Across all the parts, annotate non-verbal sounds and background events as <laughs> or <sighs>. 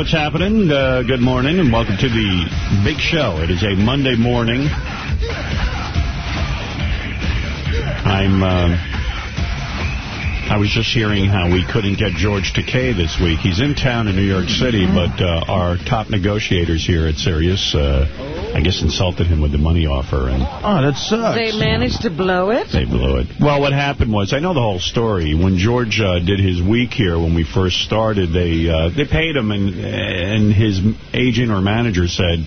What's happening? Uh, good morning, and welcome to the big show. It is a Monday morning. I'm... Uh, I was just hearing how we couldn't get George Takei this week. He's in town in New York City, but uh, our top negotiators here at Sirius, uh, I guess, insulted him with the money offer. and Oh, that sucks. They managed to blow it? They blew it. Well, what happened was, I know the whole story. When George uh, did his week here, when we first started, they uh, they paid him, and and his agent or manager said,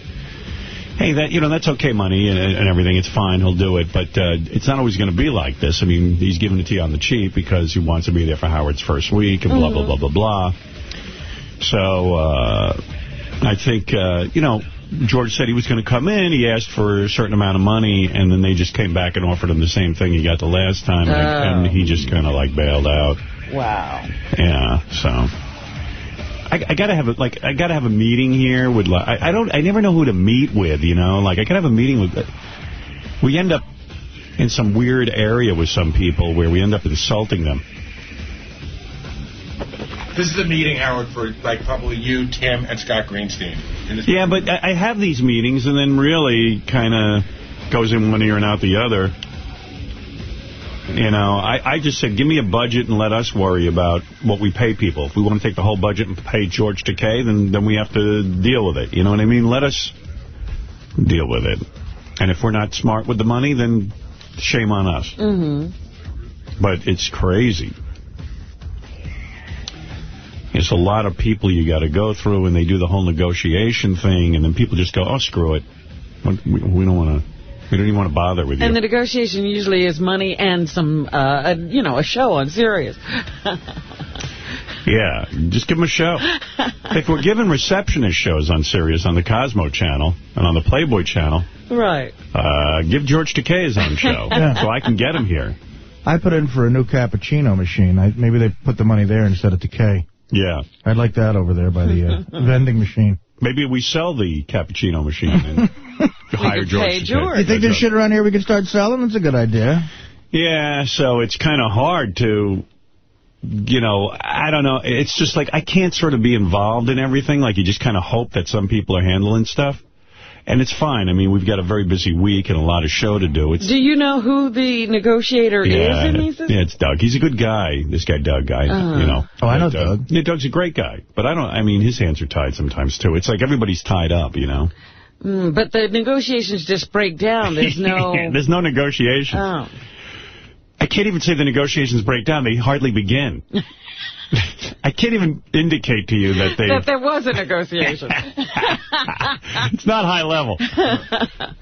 hey, that you know that's okay money and, and everything. It's fine. He'll do it. But uh, it's not always going to be like this. I mean, he's giving it to you on the cheap because he wants to be there for Howard's first week and blah, blah, blah, blah, blah. So uh, I think, uh, you know, George said he was going to come in. He asked for a certain amount of money, and then they just came back and offered him the same thing he got the last time. And, Oh. and he just kind of, like, bailed out. Wow. Yeah, so... I, I gotta have a like I gotta have a meeting here with like I, I don't I never know who to meet with you know like I gotta have a meeting with uh, we end up in some weird area with some people where we end up insulting them This is a meeting, Howard, for like probably you, Tim, and Scott Greenstein. Yeah but I, I have these meetings and then really kind of goes in one ear and out the other you know I, I just said give me a budget and let us worry about what we pay people if we want to take the whole budget and pay George Takei then then we have to deal with it you know what I mean let us deal with it and if we're not smart with the money then shame on us Mm-hmm. but it's crazy. It's a lot of people you got to go through, and they do the whole negotiation thing, and then people just go, oh, screw it. We, we don't want to, we don't even want to bother with you. And the negotiation usually is money and some, uh, a, you know, a show on Sirius. <laughs> yeah, just give them a show. if we're giving receptionist shows on Sirius, on the Cosmo channel, and on the Playboy channel, right. uh, give George Takei his own show, <laughs> Yeah. so I can get him here. I put in for a new cappuccino machine. I, maybe they put the money there instead of Takei. Yeah. I'd like that over there by the uh, <laughs> vending machine. Maybe we sell the cappuccino machine and <laughs> hire George George. You think there's shit around here we could start selling? That's a good idea. Yeah, so it's kind of hard to, you know, I don't know. It's just like I can't sort of be involved in everything. Like you just kind of hope that some people are handling stuff. And it's fine. I mean, we've got a very busy week and a lot of show to do. It's Do you know who the negotiator yeah, is in these? yeah, it's Doug. He's a good guy. This guy, Doug, guy, Uh-huh. you know. Oh, I know But, uh, Doug. Yeah, Doug's a great guy. But I don't, I mean, his hands are tied sometimes, too. It's like everybody's tied up, you know. Mm, but the negotiations just break down. There's no... <laughs> There's no negotiation. Oh. I can't even say the negotiations break down. They hardly begin. <laughs> I can't even indicate to you that they... That there was a negotiation. <laughs> it's not high level.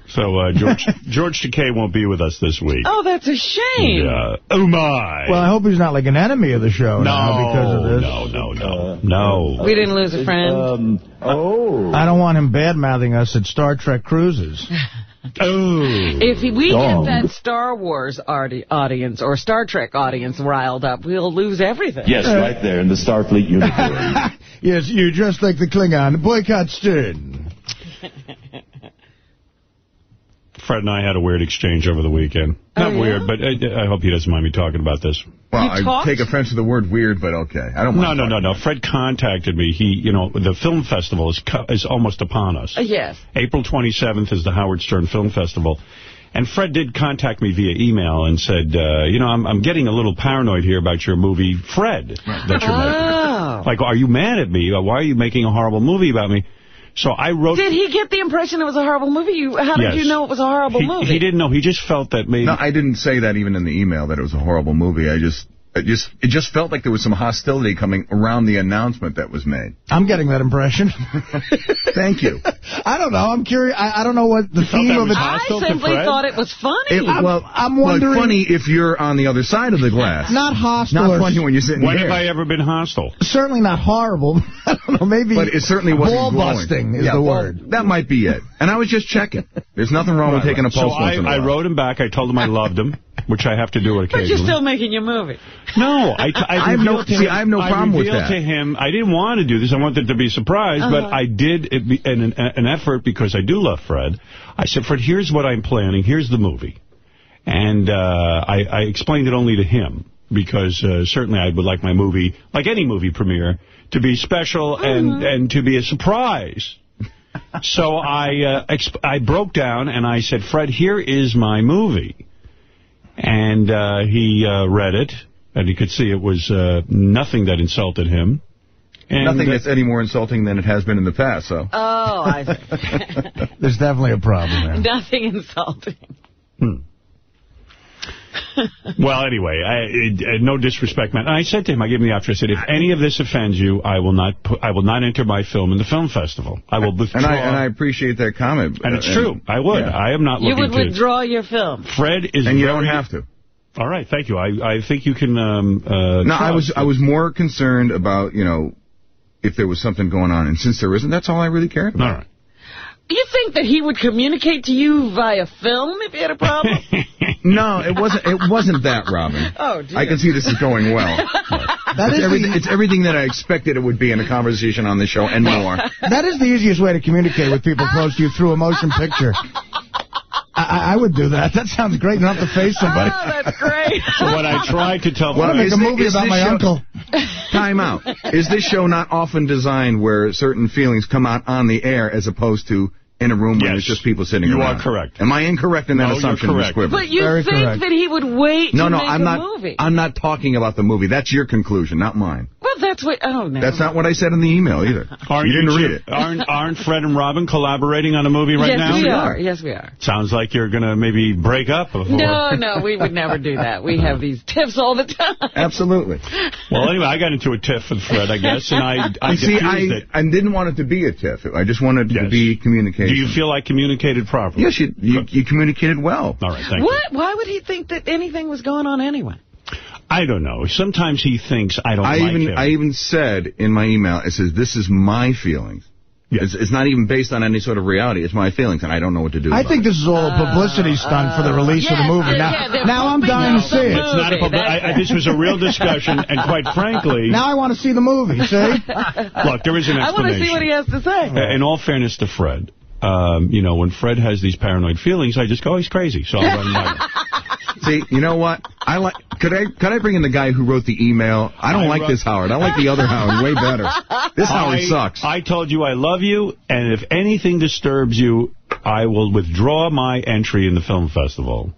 So uh, George George Takei won't be with us this week. oh, that's a shame. Yeah. Oh, my. Well, I hope he's not like an enemy of the show now because of no, this. no, no, no, no. We didn't lose a friend. Um, oh. I don't want him bad-mouthing us at Star Trek cruises. <laughs> Oh. If we Dog. get that Star Wars audience or Star Trek audience riled up, we'll lose everything. Yes, uh. right there in the Starfleet uniform. <laughs> yes, you just like the Klingon. Boycott Stern. <laughs> Fred and I had a weird exchange over the weekend. Oh, Not yeah? weird, but I, I hope he doesn't mind me talking about this. Well, You I talked? take offense to the word weird, but okay. I don't No, mind no, no, talking no. about Fred contacted me. He, you know, the film festival is is almost upon us. Uh, yes. April 27th is the Howard Stern Film Festival. And Fred did contact me via email and said, uh, you know, I'm, I'm getting a little paranoid here about your movie, Fred, that you're Oh. making. Like, are you mad at me? Why are you making a horrible movie about me? So I wrote... Did he get the impression it was a horrible movie? You, how did Yes. you know it was a horrible he, movie? he didn't know. He just felt that maybe... No, I didn't say that even in the email that it was a horrible movie. I just, it just, it just felt like there was some hostility coming around the announcement that was made. I'm getting that impression. <laughs> Thank you. I don't know. I'm curious. I, I don't know what the felt theme that of was it. I simply thought it was funny. It, well, I'm wondering. well, wondering- funny if you're on the other side of the glass. Not hostile. Not funny when you're sitting when here. have I ever been hostile? Certainly not horrible. <laughs> I don't know. Maybe But it certainly wasn't ball glowing. busting is Yeah, the ball- word. That might be it. And I was just checking. There's nothing wrong with taking a So pulse I, once in a I while. wrote him back. I told him I loved him, <laughs> which I have to do but occasionally. you're still making your movie. No, I, t- I, <laughs> I have no- revealed see, him, I have no problem with revealed that. to him, I didn't want to do this. I wanted to be surprised, but Uh-huh. I did it be an, an, an effort because I do love Fred. I said, Fred, here's what I'm planning. Here's the movie. And uh, I, I explained it only to him. because uh, certainly I would like my movie, like any movie premiere, to be special and, and to be a surprise. so I uh, exp I broke down and I said, Fred, here is my movie. And uh, he uh, read it, and he could see it was uh, nothing that insulted him. And Nothing that's any more insulting than it has been in the past, so. Oh, I <laughs> see. There's definitely a problem there. Nothing insulting. <laughs> Well, anyway, I, it, uh, no disrespect, man. And I said to him, I gave him the option. I said, if any of this offends you, I will not put, I will not enter my film in the film festival. I will withdraw. And I and I appreciate that comment. And it's Uh, true. I would. yeah. I am not looking. You looking would to. withdraw your film. Fred is. And you very- don't have to. All right, thank you. I I think you can. Um, uh, No, I was trust. I was more concerned about you know if there was something going on, and since there isn't, that's all I really cared about. All right. Do you think that he would communicate to you via film if he had a problem? <laughs> No, it wasn't. It wasn't that, Robin. <laughs> Oh, dear. I can see this is going well. <laughs> That It's is, everything, the, it's everything that I expected it would be in a conversation on the show and more. that is the easiest way to communicate with people close to you through a motion picture. I, I- I would do that. That sounds great. Don't have to face somebody. Oh, that's great. So what I tried to tell Well, I'll Fred, make a movie is about my show- uncle. Time out. Is this show not often designed where certain feelings come out on the air as opposed to in a room where Yes. there's just people sitting You around? You are correct. Am I incorrect in that No, you're assumption, Ms. correct. Quiver? But you Very think correct. that he would wait no, to no, make I'm a not. movie? I'm not talking about the movie. That's your conclusion, not mine. well, that's what... Oh, no. That's not what I said in the email either. aren't you didn't two- read it. Aren't, aren't Fred and Robin collaborating on a movie right yes, now? we are. Yes, we are. Sounds like you're going to maybe break up before. No, no, we would never do that. We have these tiffs all the time. Absolutely. Well, anyway, I got into a tiff with Fred, I guess, and I, I see, I, diffused it. I didn't want it to be a tiff. I just wanted Yes. to be Do you feel I communicated properly? Yes, you, you, you communicated well. All right, thank What? Why would he think that anything was going on anyway? I don't know. Sometimes he thinks I don't I like even him. I even said in my email, it says, this is my feelings. Yeah. It's, it's not even based on any sort of reality. It's my feelings, and I don't know what to do I about think it. this is all a publicity stunt for the release of the movie. yeah, Now, yeah, now I'm dying to see it. It's not a movie, pub- I, that's- I, this was a real discussion, and quite frankly, Now I want to see the movie, see? <laughs> look, there is an explanation. I want to see what he has to say. Uh, In all fairness to Fred, um, you know, when Fred has these paranoid feelings, I just go, oh, he's crazy. So I'll run my <laughs> See, you know what? I like. Could I could I bring in the guy who wrote the email? I don't I like this Howard. I like the other Howard way better. This Howard I, sucks. I told you I love you, and if anything disturbs you, I will withdraw my entry in the film festival.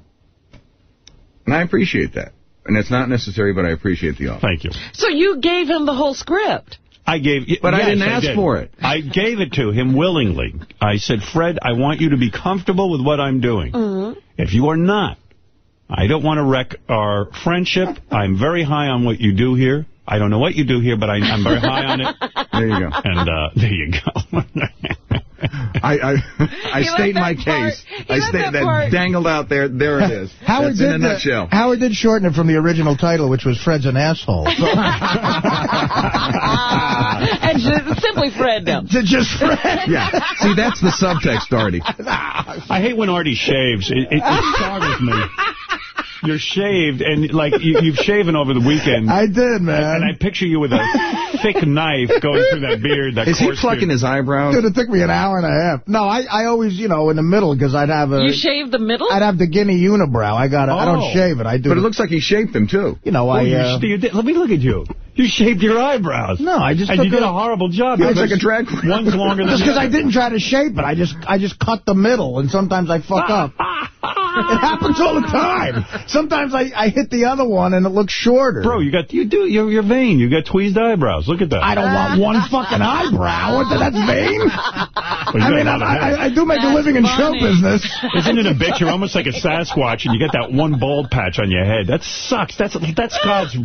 and I appreciate that. And it's not necessary, but I appreciate the offer. Thank you. So you gave him the whole script. I gave, But I didn't ask did. for it. I gave it to him willingly. I said, Fred, I want you to be comfortable with what I'm doing. Mm-hmm. If you are not, I don't want to wreck our friendship. I'm very high on what you do here. I don't know what you do here, but I, I'm very high on it. <laughs> There you go. And uh, there you go. <laughs> <laughs> I I, I <laughs> state my part. case. He I left state that that, dangled out there. There it is. <laughs> Howard That's did in a the- nutshell. Howard did shorten it from the original title, which was Fred's an asshole. <laughs> So, ah, and just, simply Fred now. to just Fred. Yeah. See, that's the subtext, Artie. I hate when Artie shaves. It, it, it startles me. You're shaved, and like you, you've shaven over the weekend. I did, man. and I picture you with a thick knife going through that beard. That Is he plucking beard. his eyebrows? Dude, it took me an hour and a half. No, I, I always, you know, in the middle, because I'd have a, You shave the middle? I'd have the guinea unibrow. I got, I Oh. don't shave it. I do. But it looks like he shaped them, too. you know, Oh, I. you, Uh, you did, let me look at you. You shaved your eyebrows. no, I just and took you did a- a horrible job. He looks like a drag queen. One's longer than Just because I didn't try to shape it, I just I just cut the middle, and sometimes I fuck <laughs> up. <laughs> It happens all the time. Sometimes I, I hit the other one and it looks shorter. Bro, you got you do you're, you're vain. You got tweezed eyebrows. Look at that. I don't want one fucking eyebrow. What that's vain. Well, I mean, a I, lot of hair. I, I do make a That's living in show business. Isn't it a bitch? You're almost like a Sasquatch, and you get that one bald patch on your head. That sucks. That's that's God's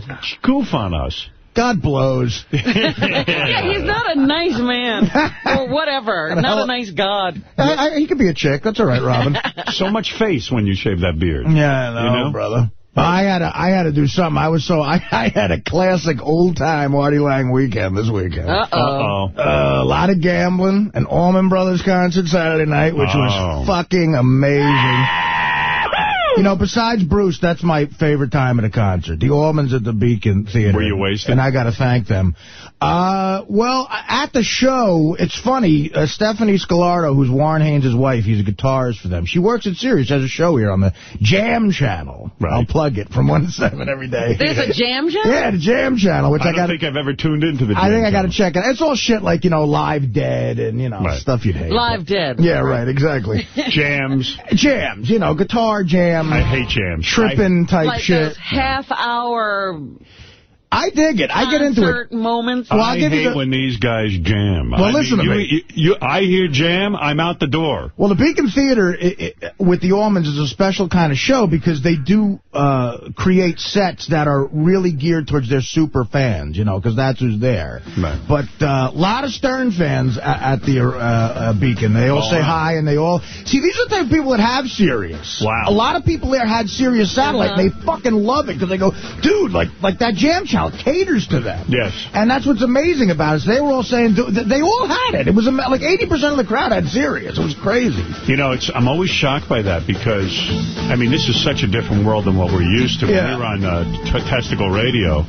goof on us. God blows. <laughs> Yeah, he's not a nice man. or whatever. <laughs> Not a nice god. I, I, he could be a chick. That's all right, Robin. <laughs> So much face when you shave that beard. Yeah, no, You know? brother. I had to, I had to do something. I was so, I, I had a classic old-time Artie Lange weekend this weekend. Uh-oh. Uh-oh. Uh, a lot of gambling, an Allman Brothers concert Saturday night, which Oh. was fucking amazing. You know, besides Bruce, that's my favorite time at a concert. The Allmans at the Beacon Theater. Were you wasted? And I got to thank them. Uh, well, at the show, it's funny. Uh, Stefani Scamardo, who's Warren Haynes' wife, he's a guitarist for them. She works at Sirius, has a show here on the Jam Channel. Right. I'll plug it from 1 to 7 every day. There's a jam <laughs> Channel? Yeah, the Jam Channel, which I I, don't got. think I've ever tuned into the I think I got to check it. It's all shit like you know, Live Dead and you know Right. stuff you'd hate. Live Dead. Yeah, right, exactly. Jams. Jams, you know, guitar jam, I hate jams. tripping type Like shit. half-hour I dig it. I get into it. moments. Well, I, I'll I give you hate the- when these guys jam. Well, I listen mean, to you, me. You, you, I hear jam, I'm out the door. Well, the Beacon Theater i i with the Allmans is a special kind of show because they do uh, create sets that are really geared towards their super fans, you know, because that's who's there. Right. But a uh, lot of Stern fans at, at the uh, uh, Beacon. They all Oh, say hi and they all... See, these are the type of people that have Sirius. Wow. A lot of people there had Sirius Satellite. Uh-huh. They fucking love it because they go, dude, like like that jam channel caters to them. Yes. And that's what's amazing about it. is They were all saying, they all had it. It was ama- like 80% of the crowd had Sirius. It was crazy. You know, it's I'm always shocked by that because, I mean, this is such a different world than what we're used to. When we were on uh, Testicle Radio,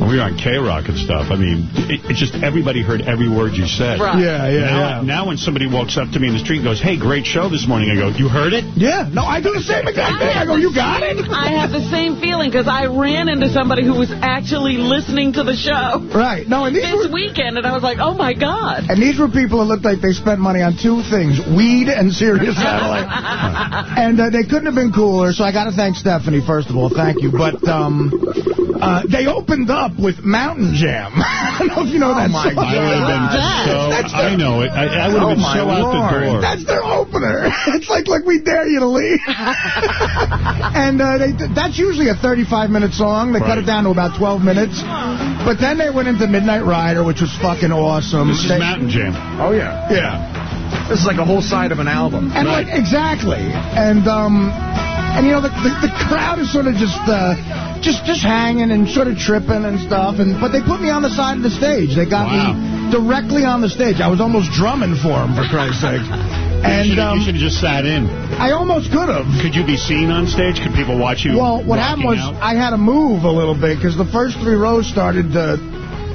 when we were on K-Rock and stuff, I mean, it, it just everybody heard every word you said. Right. Yeah, yeah, now, yeah. now when somebody walks up to me in the street and goes, hey, great show this morning, I go, you heard it? Yeah, no, I do the same exact thing. I go, you got it? I have the same feeling because I ran into somebody who was actually listening to the show Right. No, and these this were weekend, and I was like, oh, my God. and these were people who looked like they spent money on two things: weed and Sirius Satellite. <laughs> and uh, they couldn't have been cooler. So I got to thank Stephanie first of all. Thank you. But um, uh, they opened up with Mountain Jam. <laughs> I don't know if you know that my song. I would have been That's so, I know it. I, I would have Oh, been my so out the door. That's their opener. <laughs> It's like, like we dare you to leave. and uh, they, that's usually a 35-minute song. They cut it down to about 12 minutes. But then they went into Midnight Rider, which was fucking awesome. This is They- Mountain Jam. Oh, yeah. Yeah. This is like a whole side of an album. And Right. like, exactly. And, um, and you know, the, the, the crowd is sort of just, uh, just, just hanging and sort of tripping and stuff. And But they put me on the side of the stage. They got Wow. me directly on the stage. I was almost drumming for him, for Christ's <laughs> sake. and you And should um, have just sat in. I almost could have. Could you be seen on stage? Could people watch you Well, what happened was out? I had to move a little bit because the first three rows started uh,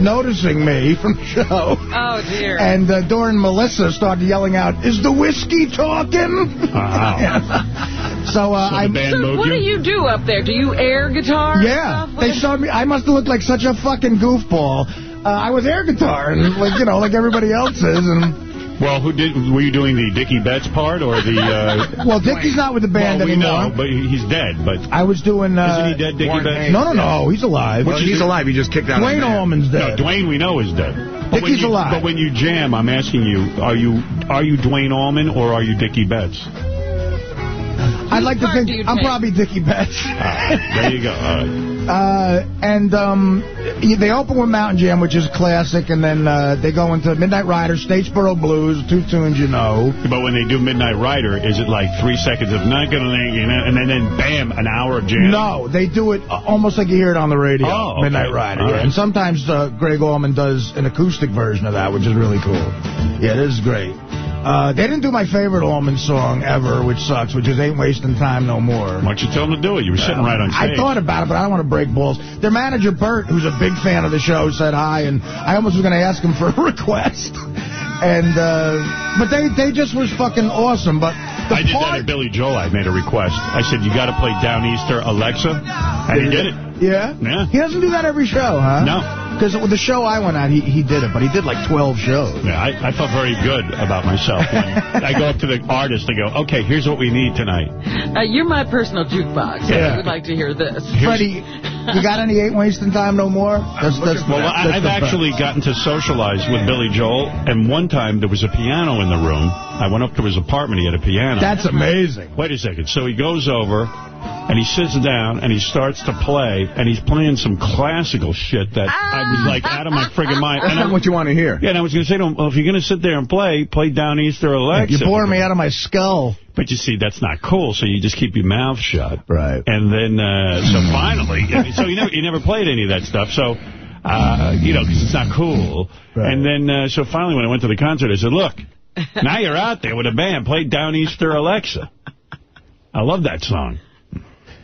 noticing me <laughs> from the show. Oh, dear. And uh, Doran Melissa started yelling out, is the whiskey talking? Wow. <laughs> so uh, So I... the band so what you? do you do up there? Do you air guitar? Yeah, they saw me. I must have looked like such a fucking goofball. Uh, I was air guitar, and like you know, like everybody else is. And Well, who did? Were you doing the Dickey Betts part or the? Uh, well, Dickey's not with the band well, we anymore. know, but he's dead. But I was doing. Uh, isn't he dead, Dickey Warren Betts? Haynes. No, no, no. He's alive. Well, he's alive. He just kicked out Duane of the band. Allman's No, dead. Duane we know is dead. But when Dickey's you, alive. But when you jam, I'm asking you, are you are you Duane Allman or are you Dickey Betts? I'd like to think I'm probably Dickey Betts. Ah, there you go. Uh, and um, they open with Mountain Jam, which is classic, and then uh, they go into Midnight Rider, Statesboro Blues, two tunes you know. But when they do Midnight Rider, is it like three seconds of not gonna lay you know, and then, then bam, an hour of jam? No, they do it uh, almost like you hear it on the radio, Oh, okay. Midnight Rider. Right. And sometimes uh, Gregg Allman does an acoustic version of that, which is really cool. Yeah, this is great. Uh, they didn't do my favorite Allman song ever, which sucks, which is Ain't Wasting Time No More. Why don't you tell them to do it? You were sitting right on stage. I thought about it, but I don't want to break balls. Their manager, Bert, who's a big fan of the show, said hi, and I almost was going to ask him for a <laughs> request. And, uh, but they, they just was fucking awesome. But I did that at Billy Joel. I made a request. I said, you got to play Downeaster Alexa. And he did it. Yeah? Yeah. He doesn't do that every show, huh? No. Because with the show I went at, he, he did it, but he did like 12 shows. Yeah, I, I felt very good about myself when I go up to the artist and go, okay, here's what we need tonight. Uh, you're my personal jukebox. Yeah. I would like to hear this. Freddie, you got any Ain't Wasting Time No More? That's, that's, Well, that's I, I've the best. actually gotten to socialize with Billy Joel, and one time there was a piano in the room. I went up to his apartment. He had a piano. That's amazing. Wait a second. So he goes over, and he sits down, and he starts to play, and he's playing some classical shit that I was like out of my friggin' mind. That's And I, what you want to hear. yeah, and I was going to say to him, well, if you're going to sit there and play, play Down Downeaster Alexa. You're boring me out of my skull. But you see, that's not cool, so you just keep your mouth shut. Right. And then, uh, so finally, so you never, you never played any of that stuff, so, uh, you know, because it's not cool. Right. And then, uh, so finally when I went to the concert, I said, look, now you're out there with a band, play Down Downeaster Alexa. I love that song.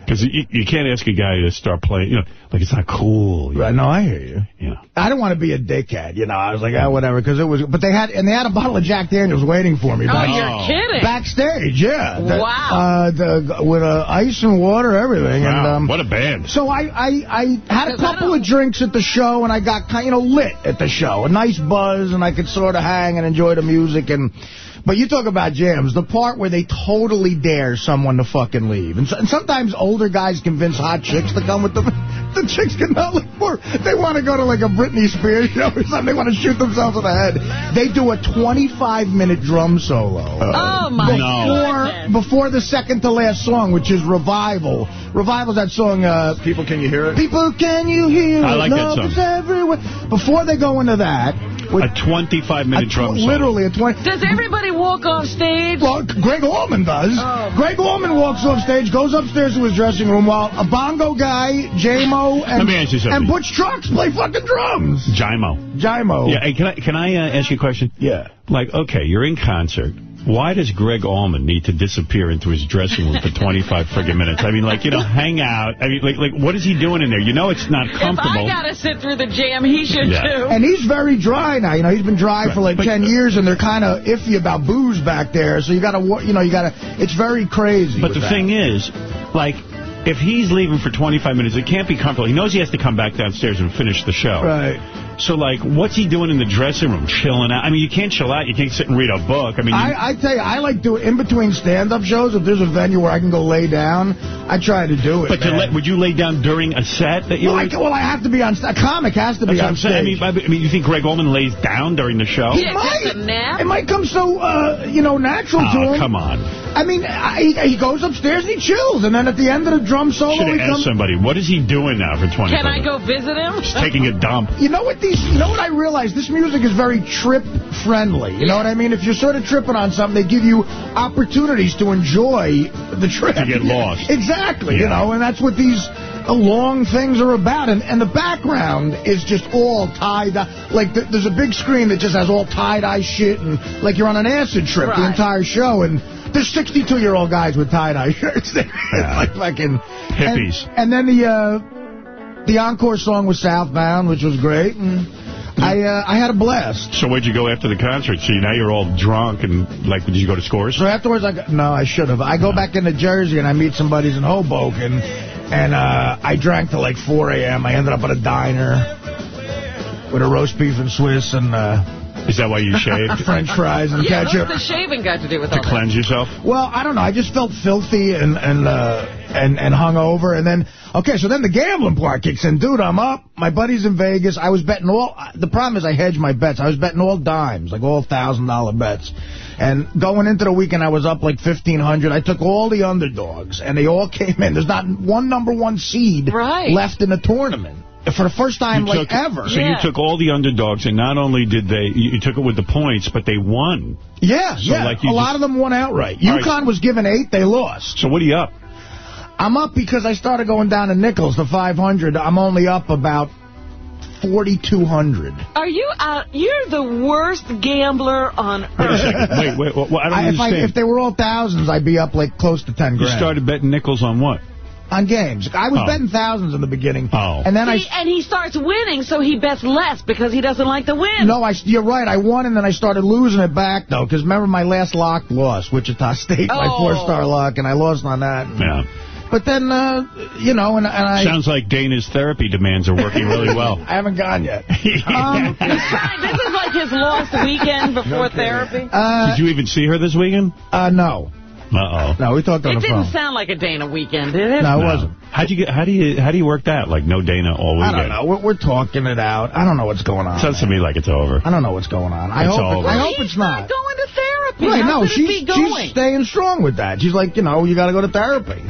Because you, you can't ask a guy to start playing, you know, like it's not cool. Right, no, I hear you. Yeah. I don't want to be a dickhead, you know. I was like, oh, whatever, because it was. But they had, and they had a bottle of Jack Daniels waiting for me. Oh, back- you're kidding. Backstage, yeah. The- Wow. Uh, the, with uh, ice and water, everything. And, Wow, um, what a band. So I, I, I had a couple of drinks at the show, and I got kind of you know lit at the show. A nice buzz, and I could sort of hang and enjoy the music. And But you talk about jams, the part where they totally dare someone to fucking leave. And, so, and sometimes older guys convince hot chicks to come with them. <laughs> The chicks cannot look for They want to go to like a Britney Spears show or something. They want to shoot themselves in the head. They do a 25-minute drum solo. Oh, my before, goodness. before the second to last song, which is Revival. Revival's that song, uh, People, can you hear it? People, can you hear I it? like that Love song. is everywhere. Before they go into that, with A 25-minute a tw- drum solo. literally a 20... Does everybody walk off stage? Well, Gregg Allman does. Oh. Gregg Allman walks off stage, goes upstairs to his dressing room while a bongo guy, Jaimoe, and, Let me ask you something. and Butch Trucks play fucking drums. Jaimoe. Jaimoe. Yeah, hey, can I can I uh, ask you a question? Yeah. Like, okay, you're in concert. Why does Gregg Allman need to disappear into his dressing room for <laughs> 25 friggin' minutes? I mean, like, you know, hang out. I mean, like, like, what is he doing in there? You know it's not If I got to sit through the jam, he should Yeah. too. And he's very dry now. You know, he's been dry for like But- 10 years, and they're kind of iffy about booze back there. So you got to, you know, you got to, it's very crazy. But the that. thing is, like, if he's leaving for 25 minutes, it can't be comfortable. He knows he has to come back downstairs and finish the show. Right. So, like, what's he doing in the dressing room? Chilling out? I mean, you can't chill out. You can't sit and read a book. I mean, you- I, I tell you, I like doing in between stand-up shows. If there's a venue where I can go lay down, I try to do it. but to let, would you lay down during a set that you well, were I, well, I have to be on. A comic has to be That's what on I'm saying. I mean, I I mean, you think Gregg Allman lays down during the show? Yeah, might. a nap. It might come so, uh, you know, natural to Oh, him. come on. I mean, I, he goes upstairs and he chills, and then at the end of the drum solo, Should he have asked somebody, what is he doing now for 25 Can I go visit him? He's taking a dump. You know what these? You know what I realized? This music is very trip friendly. You know what I mean? If you're sort of tripping on something, they give you opportunities to enjoy the trip. To get lost. Exactly. You know, and that's what these uh, long things are about. And and the background is just all tied. Like th there's a big screen that just has all tie dye shit, and like you're on an acid trip the entire show. And there's 62 year old guys with tie dye shirts. <laughs> Yeah. like fucking Hippies. And, and then the. Uh, the encore song was Southbound, which was great. And I uh, I had a blast. So where'd you go after the concert? See, now you're all drunk and, like, did you go to Scores? So afterwards, I go, no, I should have. I go back into Jersey and I meet some buddies in Hoboken, and uh, I drank till like 4 a.m. I ended up at a diner with a roast beef and Swiss and uh, Is that why you <laughs> shaved? French fries and Yeah, ketchup. what's the shaving got to do with to all that? cleanse yourself? Well, I don't know. I just felt filthy and and uh, and and hungover, and then okay. So then the gambling part kicks in, dude. I'm up. My buddy's in Vegas. I was betting all. The problem is I hedge my bets. I was betting all dimes, like all thousand dollar bets. And going into the weekend, I was up like fifteen hundred. I took all the underdogs, and they all <laughs> came in. There's not one number one seed Right. left in the tournament for the first time You like took- ever. So you took all the underdogs, and not only did they, you you took it with the points, but they won. Yeah, So, yeah. like, you a lot of them won outright. All right. UConn was given eight. They lost. So what are you up? I'm up because I started going down to nickels to 500. I'm only up about 4,200. Are you out? You're the worst gambler on Wait a earth. second. Wait, wait, wait, I don't I- if, I, if they were all thousands, I'd be up like close to 10 grand. you started betting nickels on what? On games. I was Oh. betting thousands in the beginning. Oh. And then See, and he starts winning, so he bets less because he doesn't like to win. No, I, you're right. I won, and then I started losing it back, though, because remember my last lock loss, Wichita <laughs> State, my Oh. four-star lock, and I lost on that. Yeah. But then, uh, you know, and, and I... Sounds like Dana's therapy demands are working really <laughs> well. I haven't gone yet. <laughs> Um, this is like his lost weekend before therapy. uh, Did you even see her this weekend? uh, no. Uh-oh. No, we talked on It the didn't sound like a Dana weekend, did it? No, it No. wasn't. How'd you get? How do you? How do you work that? Like no Dana all weekend. I don't know. We're, we're talking it out. I don't know what's going on. Sounds to me like it's over. I don't know what's going on. I It's hope. It, over. I hope it's not. going to therapy. Right? How No, she's going? she's staying strong with that. She's like, you know, you got to go to therapy.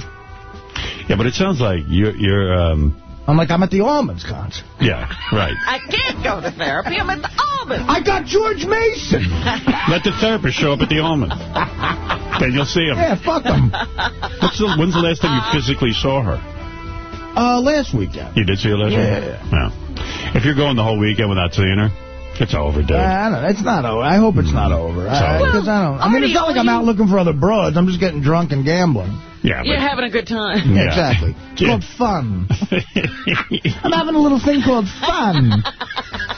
Yeah, but it sounds like you're. you're um, I'm like, I'm at the Allmans concert. yeah, right. I can't go to therapy. I'm at the Allmans. I got George Mason. <laughs> Let the therapist show up at the Allmans. <laughs> then you'll see him. yeah, fuck him. <laughs> What's the, when's the last time you physically saw her? Uh, last weekend. You did see her last Yeah, week? Yeah. If you're going the whole weekend without seeing her, It's over, dude. I don't, it's not over. I hope it's not over. over. Because I don't. I mean, it's not like I'm out looking for other broads. I'm just getting drunk and gambling. Yeah, You're having a good time. Yeah. Exactly. It's Yeah. called fun. <laughs> I'm having a little thing called fun.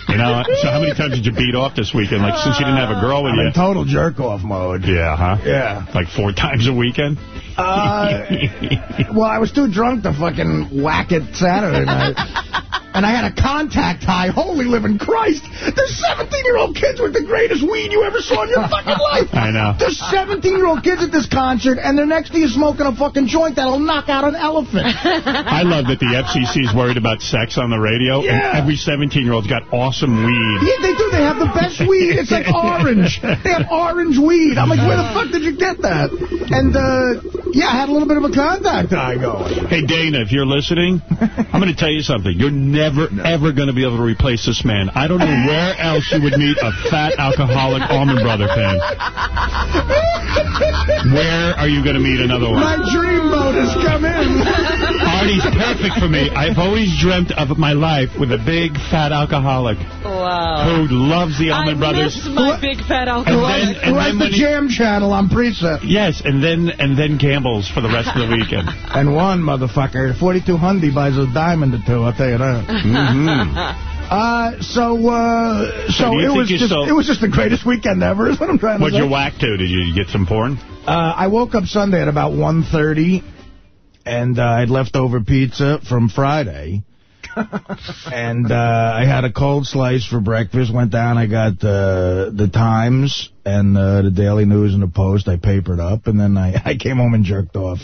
You know, so how many times did you beat off this weekend? Like, since you didn't have a girl with I'm you. in total jerk-off mode. Yeah, huh? Yeah. Like four times a weekend? Uh, well, I was too drunk to fucking whack it Saturday night. <laughs> And I had a contact high. Holy living Christ. There's 17-year-old kids with the greatest weed you ever saw in your fucking life. <laughs> I know. There's 17-year-old kids at this concert, and they're next to you smoking a fucking joint that'll knock out an elephant. <laughs> I love that the FCC is worried about sex on the radio, Yeah. and every 17-year-old's got awesome weed. Yeah, they do. They have the best weed. It's like orange. They have orange weed. I'm like, where the fuck did you get that? And, uh, yeah, I had a little bit of a contact eye going. Hey, Dana, if you're listening, I'm going to tell you something. You're never, ever going to be able to replace this man. I don't know where else you would meet a fat, alcoholic Allman Brother fan. Where are you going to meet another one? My dream boat has come in. Artie's perfect for me. I've always dreamt of my life with a big, fat alcoholic Wow. who loves the I Allman Brothers. miss my big fat alcohol. And then- Who has the Jam Channel on preset. Yes, and then and then gambles for the rest of the weekend. <laughs> And one motherfucker, 42 Hyundai buys a diamond or two, I'll tell you that. Mm-hmm. Uh, so, uh, so, do you it was just, so- it was just the greatest weekend ever, is what I'm trying to What'd say. you whack to? Did you get some porn? Uh, I woke up Sunday at about 1.30, and uh, I'd left over pizza from Friday. And uh, I had a cold slice for breakfast. Went down, I got uh, the Times and uh, the Daily News and the Post. I papered up, and then I, <laughs> I came home and jerked off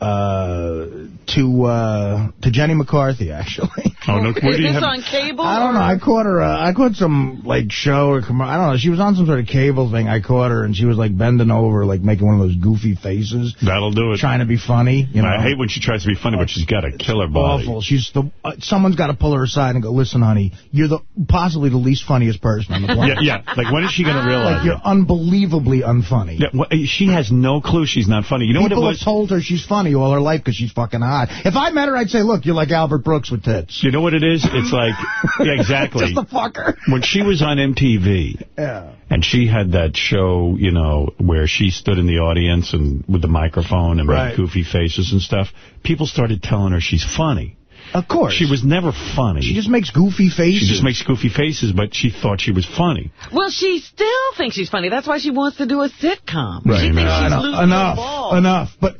uh, to uh, to Jenny McCarthy, actually. Oh, no. Where Is do you this have... on cable? I don't know. I caught her. Uh, I caught some like show or com I don't know. She was on some sort of cable thing. I caught her, and she was like bending over, like making one of those goofy faces, That'll do it. trying to be funny. You know, I hate when she tries to be funny, but she's got a killer body. awful. She's the. Uh, someone's got to pull her aside and go, "Listen, honey, you're the possibly the least funniest person on the planet. Yeah, yeah. Like, when is she going to realize Like you're it? unbelievably unfunny." Yeah, well, she has no clue she's not funny. You know People what it have was? told her she's funny all her life because she's fucking hot. If I met her, I'd say, "Look, you're like Albert Brooks with tits." You know what it is? It's like, <laughs> yeah, exactly. Just a fucker. when she was on MTV, Yeah. and she had that show, you know, where she stood in the audience and with the microphone and Right. made goofy faces and stuff, people started telling her she's funny. Of course. She was never funny. She just makes goofy faces. She just makes goofy faces, but she thought she was funny. Well, she still thinks she's funny. That's why she wants to do a sitcom. Right, she thinks I she's know. losing enough, enough. But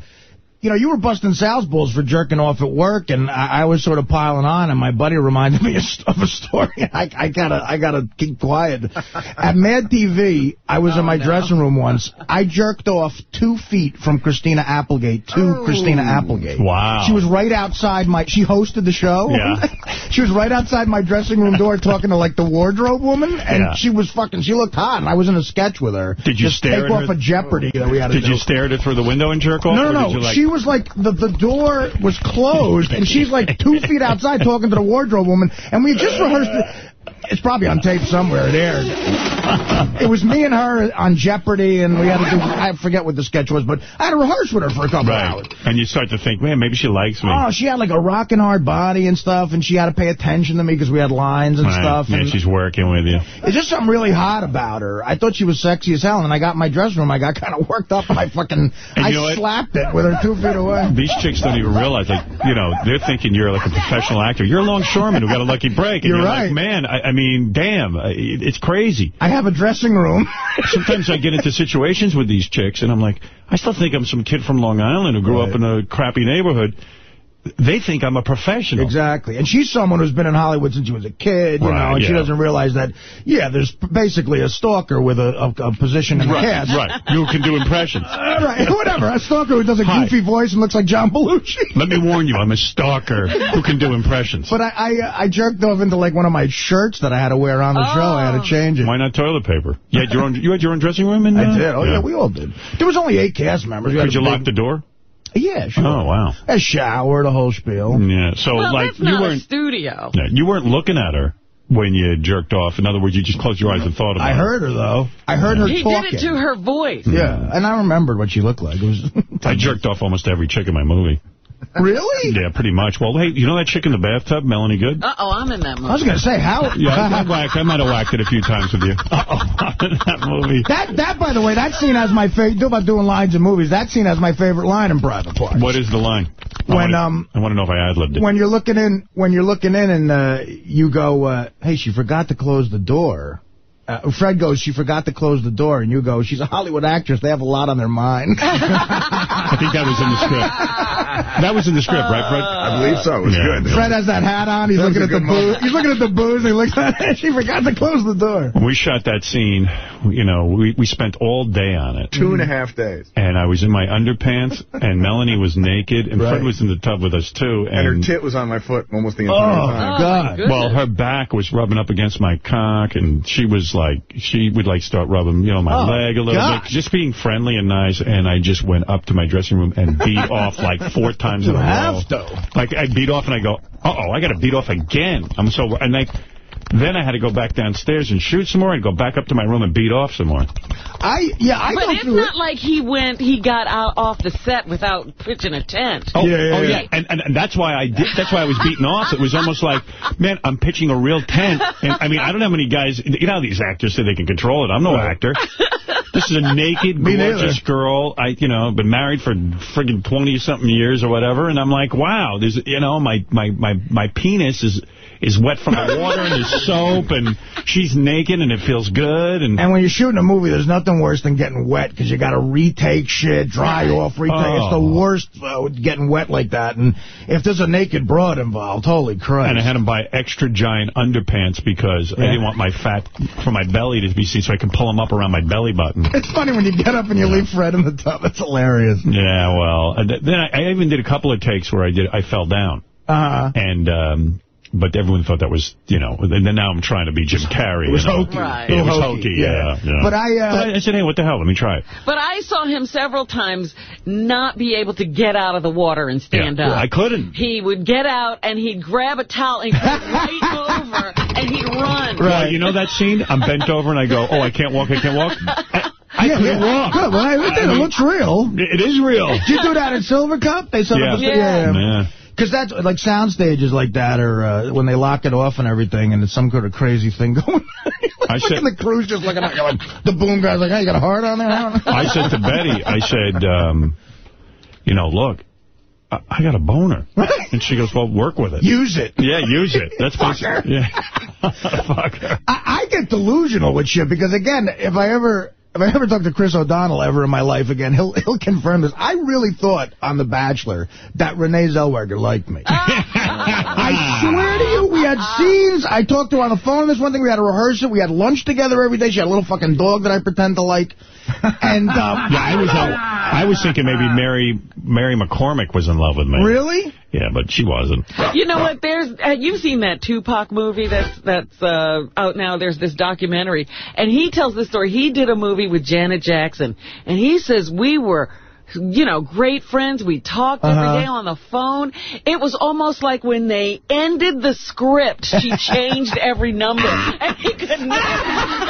you know, you were busting Sal's balls for jerking off at work, and I, I was sort of piling on, and my buddy reminded <laughs> me of a story. I, I gotta, I gotta keep quiet. At Mad TV, I was in oh, my dressing room once. I jerked off two feet from Christina Applegate to Christina Applegate. Wow. She was right outside my. She hosted the show. Yeah. <laughs> she was right outside my dressing room door talking to like the wardrobe woman, and Yeah. she was fucking. She looked hot, and I was in a sketch with her. Did you Just stare take at off her? a Jeopardy that we had to Did do. you stare at her through the window and jerk off? No, no, no. like, She was like, the, the door was closed, and she's like two <laughs> feet outside talking to the wardrobe woman, and we just rehearsed it. It's probably on tape somewhere. It aired. it was me and her on Jeopardy, and we had to do, I forget what the sketch was, but I had to rehearse with her for a couple Right. hours. And you start to think, man, maybe she likes me. Oh, she had like a rocking hard body and stuff, and she had to pay attention to me because we had lines and Right. stuff. Yeah, and she's working with you. it's just something really hot about her. I thought she was sexy as hell, and I got in my dressing room. I got kind of worked up, and I fucking And I you know what? slapped it with her two feet away. These chicks don't even realize, like, you know, they're thinking you're like a professional actor. You're a longshoreman who got a lucky break. And You're you're, right. like, man, I, I mean, damn, it- it's crazy. I have a dressing room. <laughs> Sometimes I get into situations with these chicks, and I'm like, I still think I'm some kid from Long Island who grew Right. up in a crappy neighborhood. They think I'm a professional. Exactly. And she's someone who's been in Hollywood since she was a kid, you Right, know, and she doesn't realize that, yeah, there's basically a stalker with a, a, a position in the Right, cast. right. You can do impressions. <laughs> All right, whatever. A stalker who does a Hi. goofy voice and looks like John Belushi. <laughs> Let me warn you, I'm a stalker who can do impressions. But I, I uh, I jerked off into like one of my shirts that I had to wear on the show. I had to change it. Why not toilet paper? You had your own. You had your own dressing room in. I uh, did. Oh, yeah. we all did. There was only eight cast members. We Could a you lock big- the door? Yeah, sure. Oh wow. A shower, the whole spiel. Yeah. So Well, like that's you not a weren't studio. yeah, you weren't looking at her when you jerked off. In other words, you just closed your eyes and thought about I it. I heard her, though. I heard her He talking. did it to her voice. Yeah, and I remembered what she looked like. It was I jerked off almost every chick in my movie. Really? Yeah, pretty much. Well, hey, you know that chick in the bathtub, Melanie Good? Uh-oh, I'm in that movie. I was going to say, how... Yeah, I, I, whacked, I might have whacked it a few times with you. <laughs> Uh-oh, <laughs> that movie. That, that, by the way, that scene has my favorite... Do about doing lines in movies. That scene has my favorite line in Private Parts. What is the line? I When, wanna, um, I want to know if I ad-libbed it. When you're looking in, when you're looking in and uh, you go, uh, hey, she forgot to close the door. Uh, Fred goes, she forgot to close the door. And you go, she's a Hollywood actress. They have a lot on their mind. <laughs> I think that was in the script. That was in the script, right, Fred? I believe so. It was Yeah. good. Fred has that hat on. He's That was looking at the good booze. He's looking at the booze. He looks at it. <laughs> She forgot to close the door. When we shot that scene, you know, we, we spent all day on it. Two and a half days. And I was in my underpants, and Melanie was naked, and Fred was in the tub with us, too. And her tit was on my foot almost the entire Oh, time. God. goodness. well, her back was rubbing up against my cock, and she was like, she would like start rubbing, you know, my Oh, leg a little God. bit, just being friendly and nice. And I just went up to my dressing room and beat <laughs> off like four times You in a row. have to. Like I beat off and I go, uh oh, I got to beat off again. I'm so and I. Then I had to go back downstairs and shoot some more and go back up to my room and beat off some more. I yeah, I But it's not it. like he went, he got out off the set without pitching a tent. Oh, Yeah, yeah, oh yeah. yeah, and, and and that's why I did. That's why I was beaten off. It was almost like, man, I'm pitching a real tent. And I mean, I don't know how many guys. You know, how these actors say they can control it. I'm no actor. This is a naked, <laughs> gorgeous girl. I, you know, been married for friggin' 20 something years or whatever, and I'm like, wow, there's, you know, my my my my penis is is wet from the <laughs> water and there's soap, and she's naked and it feels good, and. And when you're shooting a movie, there's nothing worse than getting wet because you got to retake shit, dry off, retake. It's the Oh. worst uh, getting wet like that. And if there's a naked broad involved, holy Christ. And I had him buy extra giant underpants because I didn't want my fat for my belly to be seen, so I can pull them up around my belly button. It's funny when you get up and you leave Fred in the tub. It's hilarious. Yeah, well, then I, I even did a couple of takes where I did I fell down, Uh -huh. and um, but everyone thought that was you know. And then now I'm trying to be Jim Carrey. it was you know. hokey. Right. Yeah, it was Little hokey. Yeah, yeah. But I, uh, But I said, hey, what the hell? Let me try it. But I saw him several times not be able to get out of the water and stand Yeah. up. I couldn't. He would get out and he'd grab a towel and go right <laughs> over and he'd run. Well, you know that scene? I'm bent over and I go, oh, I can't walk. I can't walk. I, I yeah, couldn't yeah. walk. Good. Well, I, it, I mean, looks real. It is real. Did you do that in Silvercup? They set Yeah. up a, Yeah. Yeah. Because that's like sound stages like that, or uh, when they lock it off and everything, and it's some kind of crazy thing <laughs> going. I said- the crew's just looking at you like the boom guy's like, "Hey, you got a heart on there?" I said to Betty, I said, um, you know, look, I, I got a boner. And she goes, well, work with it. Use it. Yeah, use it. That's Fuck basically- her. Yeah. <laughs> Fuck her. I, I get delusional with shit because again, if I ever if I ever talk to Chris O'Donnell ever in my life again, he'll he'll confirm this. I really thought on The Bachelor that Renee Zellweger liked me. Ah. <laughs> I swear to you, we had scenes. I talked to her on the phone. This one thing we had a rehearsal. We had lunch together every day. She had a little fucking dog that I pretend to like. <laughs> And um, <laughs> Yeah, I was I was thinking maybe Mary Mary McCormack was in love with me. really. Yeah, but she wasn't. You know what? There's uh, you've seen that Tupac movie that's that's uh, out now. There's this documentary, and he tells the story. He did a movie with Janet Jackson, and he says we were. You know, great friends. We talked every Uh-huh. day on the phone. It was almost like when they ended the script, she <laughs> changed every number, and he could never. <laughs>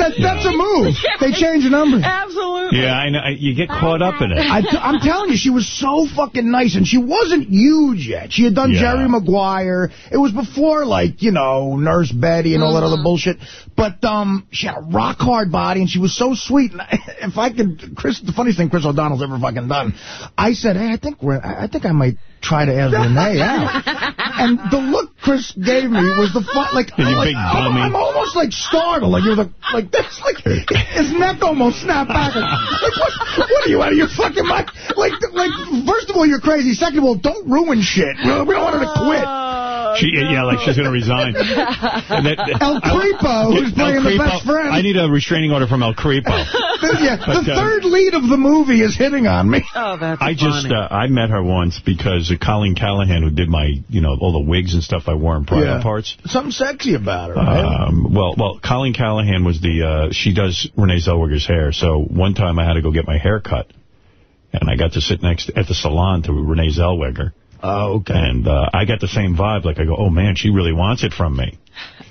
That, that's a move. They change the number. Absolutely. Yeah, I know. You get caught up in it. I t I'm telling you, she was so fucking nice, and she wasn't huge yet. She had done Yeah. Jerry Maguire. It was before, like, you know, Nurse Betty and all that other bullshit. But um, she had a rock hard body, and she was so sweet. And <laughs> if I could, Chris, the funniest thing Chris O'Donnell's ever fucking done, I said, hey, I think we're, I I think I might try to ask Renee <laughs> out. and the look Chris gave me was the fun, like, You like, big I'm. I'm almost like startled, like you're the, like this, like his neck almost snapped back. Like, what, what are you out of your fucking mind? Like, like, first of all, you're crazy. Second of all, don't ruin shit. We don't we don't want her to quit. She, yeah, like she's going to resign. <laughs> And that- El Creepo, who's El playing the best friend. I need a restraining order from El Creepo. <laughs> The, yeah, the uh, third lead of the movie is hitting on me. Oh, that's I just, uh, I met her once because uh, Colleen Callahan, who did my, you know, all the wigs and stuff I wore in private Yeah. parts. Something sexy about her, right? Um, well, well, Colleen Callahan was the, uh, she does Renee Zellweger's hair. So one time I had to go get my hair cut. And I got to sit next at the salon to Renee Zellweger. Oh, okay. And uh, I got the same vibe. Like, I go, oh, man, she really wants it from me. <laughs>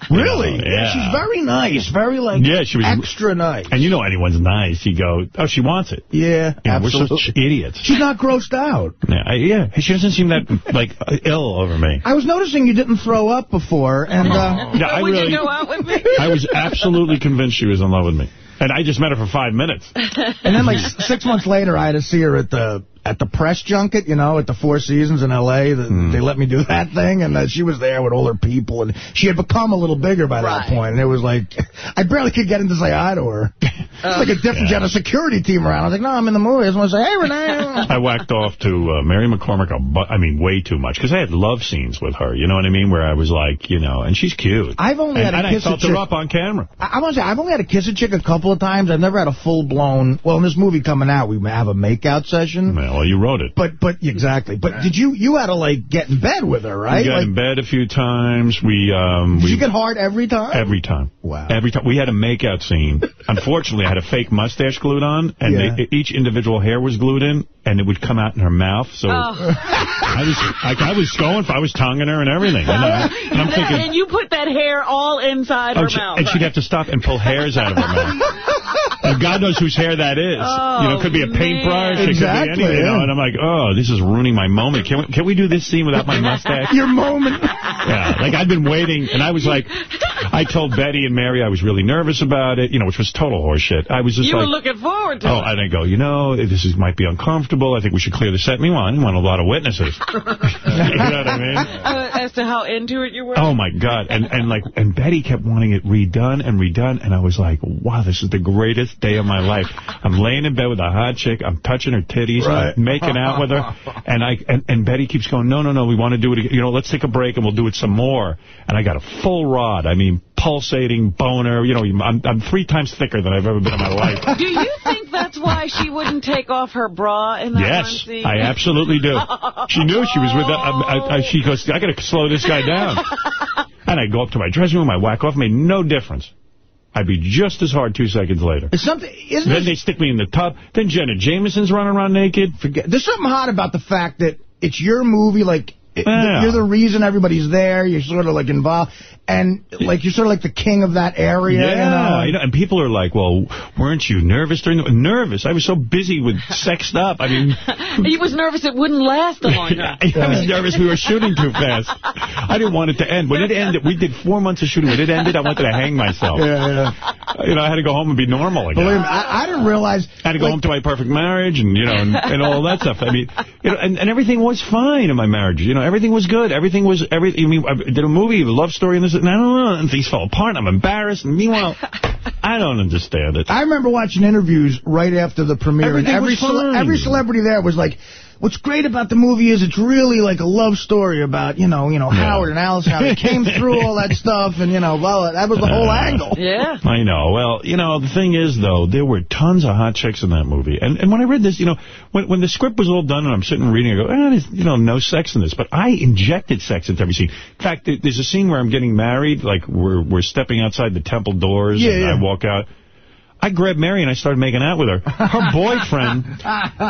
Really? know, yeah. She's very nice. Very, like, Yeah, she was- extra nice. And you know anyone's nice. You go, oh, she wants it. Yeah, You know, we're absolutely. such idiots. She's not grossed out. <laughs> Yeah, I, yeah, she doesn't seem that, like, ill over me. I was noticing you didn't throw up before, and uh, <laughs> Yeah, I Would really, you go out with me? I was absolutely convinced she was in love with me. And I just met her for five minutes. and then like six months later, I had to see her at the at the press junket, you know, at the Four Seasons in L.A. The, Hmm. They let me do that thing, and uh, she was there with all her people, and she had become a little bigger by Right. that point, and it was like, I barely could get in to say hi to her. <laughs> It's like a different, you had a security team around. I was like, no, I'm in the movie. I just want to say, hey, Renee. <laughs> I whacked off to uh, Mary McCormack, a bu- I mean, way too much, because I had love scenes with her, you know what I mean, where I was like, you know, and she's cute. I've only and, had a and kiss I a felt her up on camera. I, I want to say, I've only had to kiss a chick a couple of times. I've never had a full-blown, well, in this movie coming out, we have a make-out session. Well, you wrote it. But, but, exactly. But did you, you had to, like, get in bed with her, right? We got Like, in bed a few times. We, um, did we, you get hard every time? Every time. Wow. Every time. We had a makeout scene. Unfortunately, I had a fake mustache glued on, and Yeah. they, each individual hair was glued in, and it would come out in her mouth. So Oh. <laughs> I was like, I was going for, I was tonguing her and everything. And, <laughs> I, and I'm thinking, and you put that hair all inside oh, her she- mouth. and she'd have to stop and pull hairs out of her mouth. <laughs> And God knows whose hair that is. Oh, you know, it could be a oh, paintbrush. man. It could be anything. You know, and I'm like, oh, this is ruining my moment. Can we, can we do this scene without my mustache? Your moment. Yeah, like I've been waiting, and I was like, I told Betty and Mary I was really nervous about it, you know, which was total horseshit. I was just you like, were looking forward to oh, it. and I go, you know, this is might be uncomfortable. I think we should clear the set. Meanwhile, I didn't want a lot of witnesses. <laughs> you know what I mean? Uh, as to how into it you were? Oh my God! And and like and Betty kept wanting it redone and redone, and I was like, wow, this is the greatest day of my life. I'm laying in bed with a hot chick, I'm touching her titties, Right. I'm making out with her, <laughs> and I and, and Betty keeps going, no, no, no, we want to do it again. You know, let's take a break and we'll do it some more. And I got a full rod. I mean, pulsating boner. You know, I'm I'm three times thicker than I've ever been in my life. Do you think that's why she wouldn't take off her bra in that one Yes. I absolutely do. She knew she was with. I, I, I, she goes, I got to slow this guy down. <laughs> And I go up to my dressing room, I whack off, made no difference. I'd be just as hard two seconds later. It's something, isn't Then they stick me in the tub. Then Jenna Jameson's running around naked. Forget, there's something hot about the fact that it's your movie, like, it- Yeah. you're the reason everybody's there, you're sort of, like, involved, and, like, you're sort of like the king of that area, Yeah, you know? you know, and people are like, well, weren't you nervous during the... Nervous? I was so busy with <laughs> sexed up. I mean... <laughs> He was nervous it wouldn't last a long time. <laughs> I was nervous we were shooting too fast. I didn't want it to end. When it ended, we did four months of shooting. When it ended, I wanted to hang myself. Yeah, yeah. You know, I had to go home and be normal again. Believe me, I, I didn't realize... I had to go like, home to my perfect marriage and, you know, and, and all that stuff. I mean, you know, and, and everything was fine in my marriage. You know, everything was good. Everything was, everything. I mean, I did a movie, a love story, and this, and I don't know, and things fell apart, and I'm embarrassed. And meanwhile, <laughs> I don't understand it. I remember watching interviews right after the premiere, Everything and every was fine. every celebrity there was like, "What's great about the movie is it's really like a love story about you know you know Yeah. Howard and Alice how they came <laughs> through all that stuff, and you know well that was the whole Uh, angle." Yeah. I know. Well, you know, the thing is, though, there were tons of hot chicks in that movie. And and when I read this, you know, when when the script was all done and I'm sitting reading, I go, eh, there's, you know, no sex in this. But I injected sex into every scene. In fact, there's a scene where I'm getting married, like we're, we're stepping outside the temple doors, Yeah, and yeah. I walk out. I grabbed Mary and I started making out with her. Her <laughs> boyfriend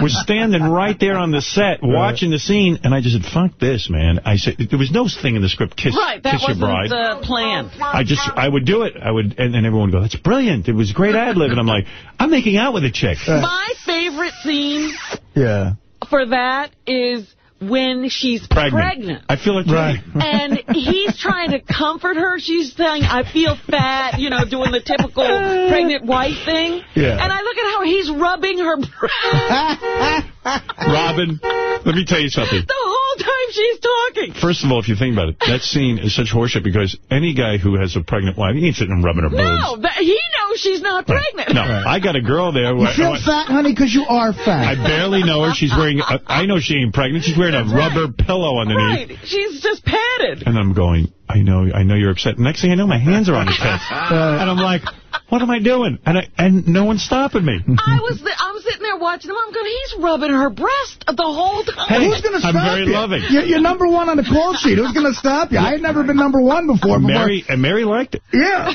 was standing right there on the set watching the scene, and I just said, fuck this, man. I said, there was no thing in the script, kiss, Right, that kiss your wasn't bride. the plan. I just, I would do it. I would, and then everyone would go, that's brilliant. It was great ad lib. And I'm like, I'm making out with a chick. My favorite scene Yeah. for that is when she's pregnant. I feel it Right. <laughs> And he's trying to comfort her. She's saying, I feel fat, you know, doing the typical pregnant wife thing. Yeah. And I look at how he's rubbing her breast <laughs> Robin, let me tell you something. the whole time she's talking. First of all, if you think about it, that scene is such horseshit because any guy who has a pregnant wife, he ain't sitting and rubbing her No, boobs. that, he knows she's not pregnant. No, I got a girl there. You who- feel who- fat, honey, because you are fat. I barely know her. She's wearing, a, I know she ain't pregnant. She's wearing a rubber pillow underneath. Right. She's just padded. And I'm going, I know, I know you're upset. Next thing I know, my hands are on her tits. <laughs> and I'm like, What am I doing? And I, and no one's stopping me. <laughs> I was th I'm sitting there watching him. I'm going, he's rubbing her breast the whole time. Hey, who's going to stop you? I'm very you? loving. You're, you're number one on the call sheet. Who's going to stop you? I had never been number one before. before. Mary and Mary liked it. Yeah.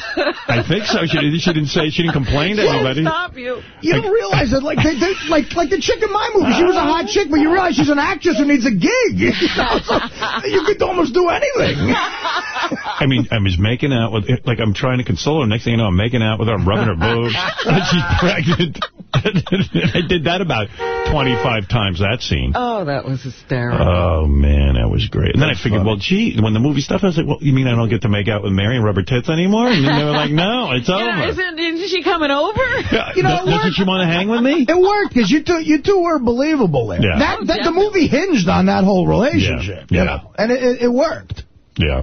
I think so. She, didn't- she didn't say she didn't complain to Won't anybody. stop you. You don't realize that, like, they, they, like, like the chick in my movie. She was a hot chick, but you realize she's an actress who needs a gig. <laughs> You, know, so you could almost do anything. I mean, I'm just making out with, like, I'm trying to console her. Next thing you know, I'm making out with her. I'm rubbing her boobs. and <laughs> <laughs> she's pregnant. <laughs> I did that about 25 times, that scene. Oh, that was hysterical. Oh, man, that was great. And then I figured, well, gee, when the movie stuff, I was like, well, you mean I don't get to make out with Mary and rub her tits anymore? And then they were like, no, it's over. yeah, isn't, isn't she coming over? Yeah, You know, doesn't it she want to hang with me? It worked because you two, you two were believable there. Yeah. That, Oh, that the movie hinged on that whole relationship. Yeah, You yeah. know, and it, it, it worked. Yeah.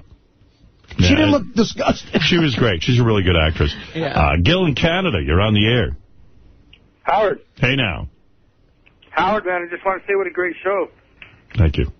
She Yeah, didn't look disgusted. She was great. She's a really good actress. Yeah. Uh, Gil in Canada, you're on the air. Howard. Hey now. Howard, man, I just want to say what a great show. Thank you.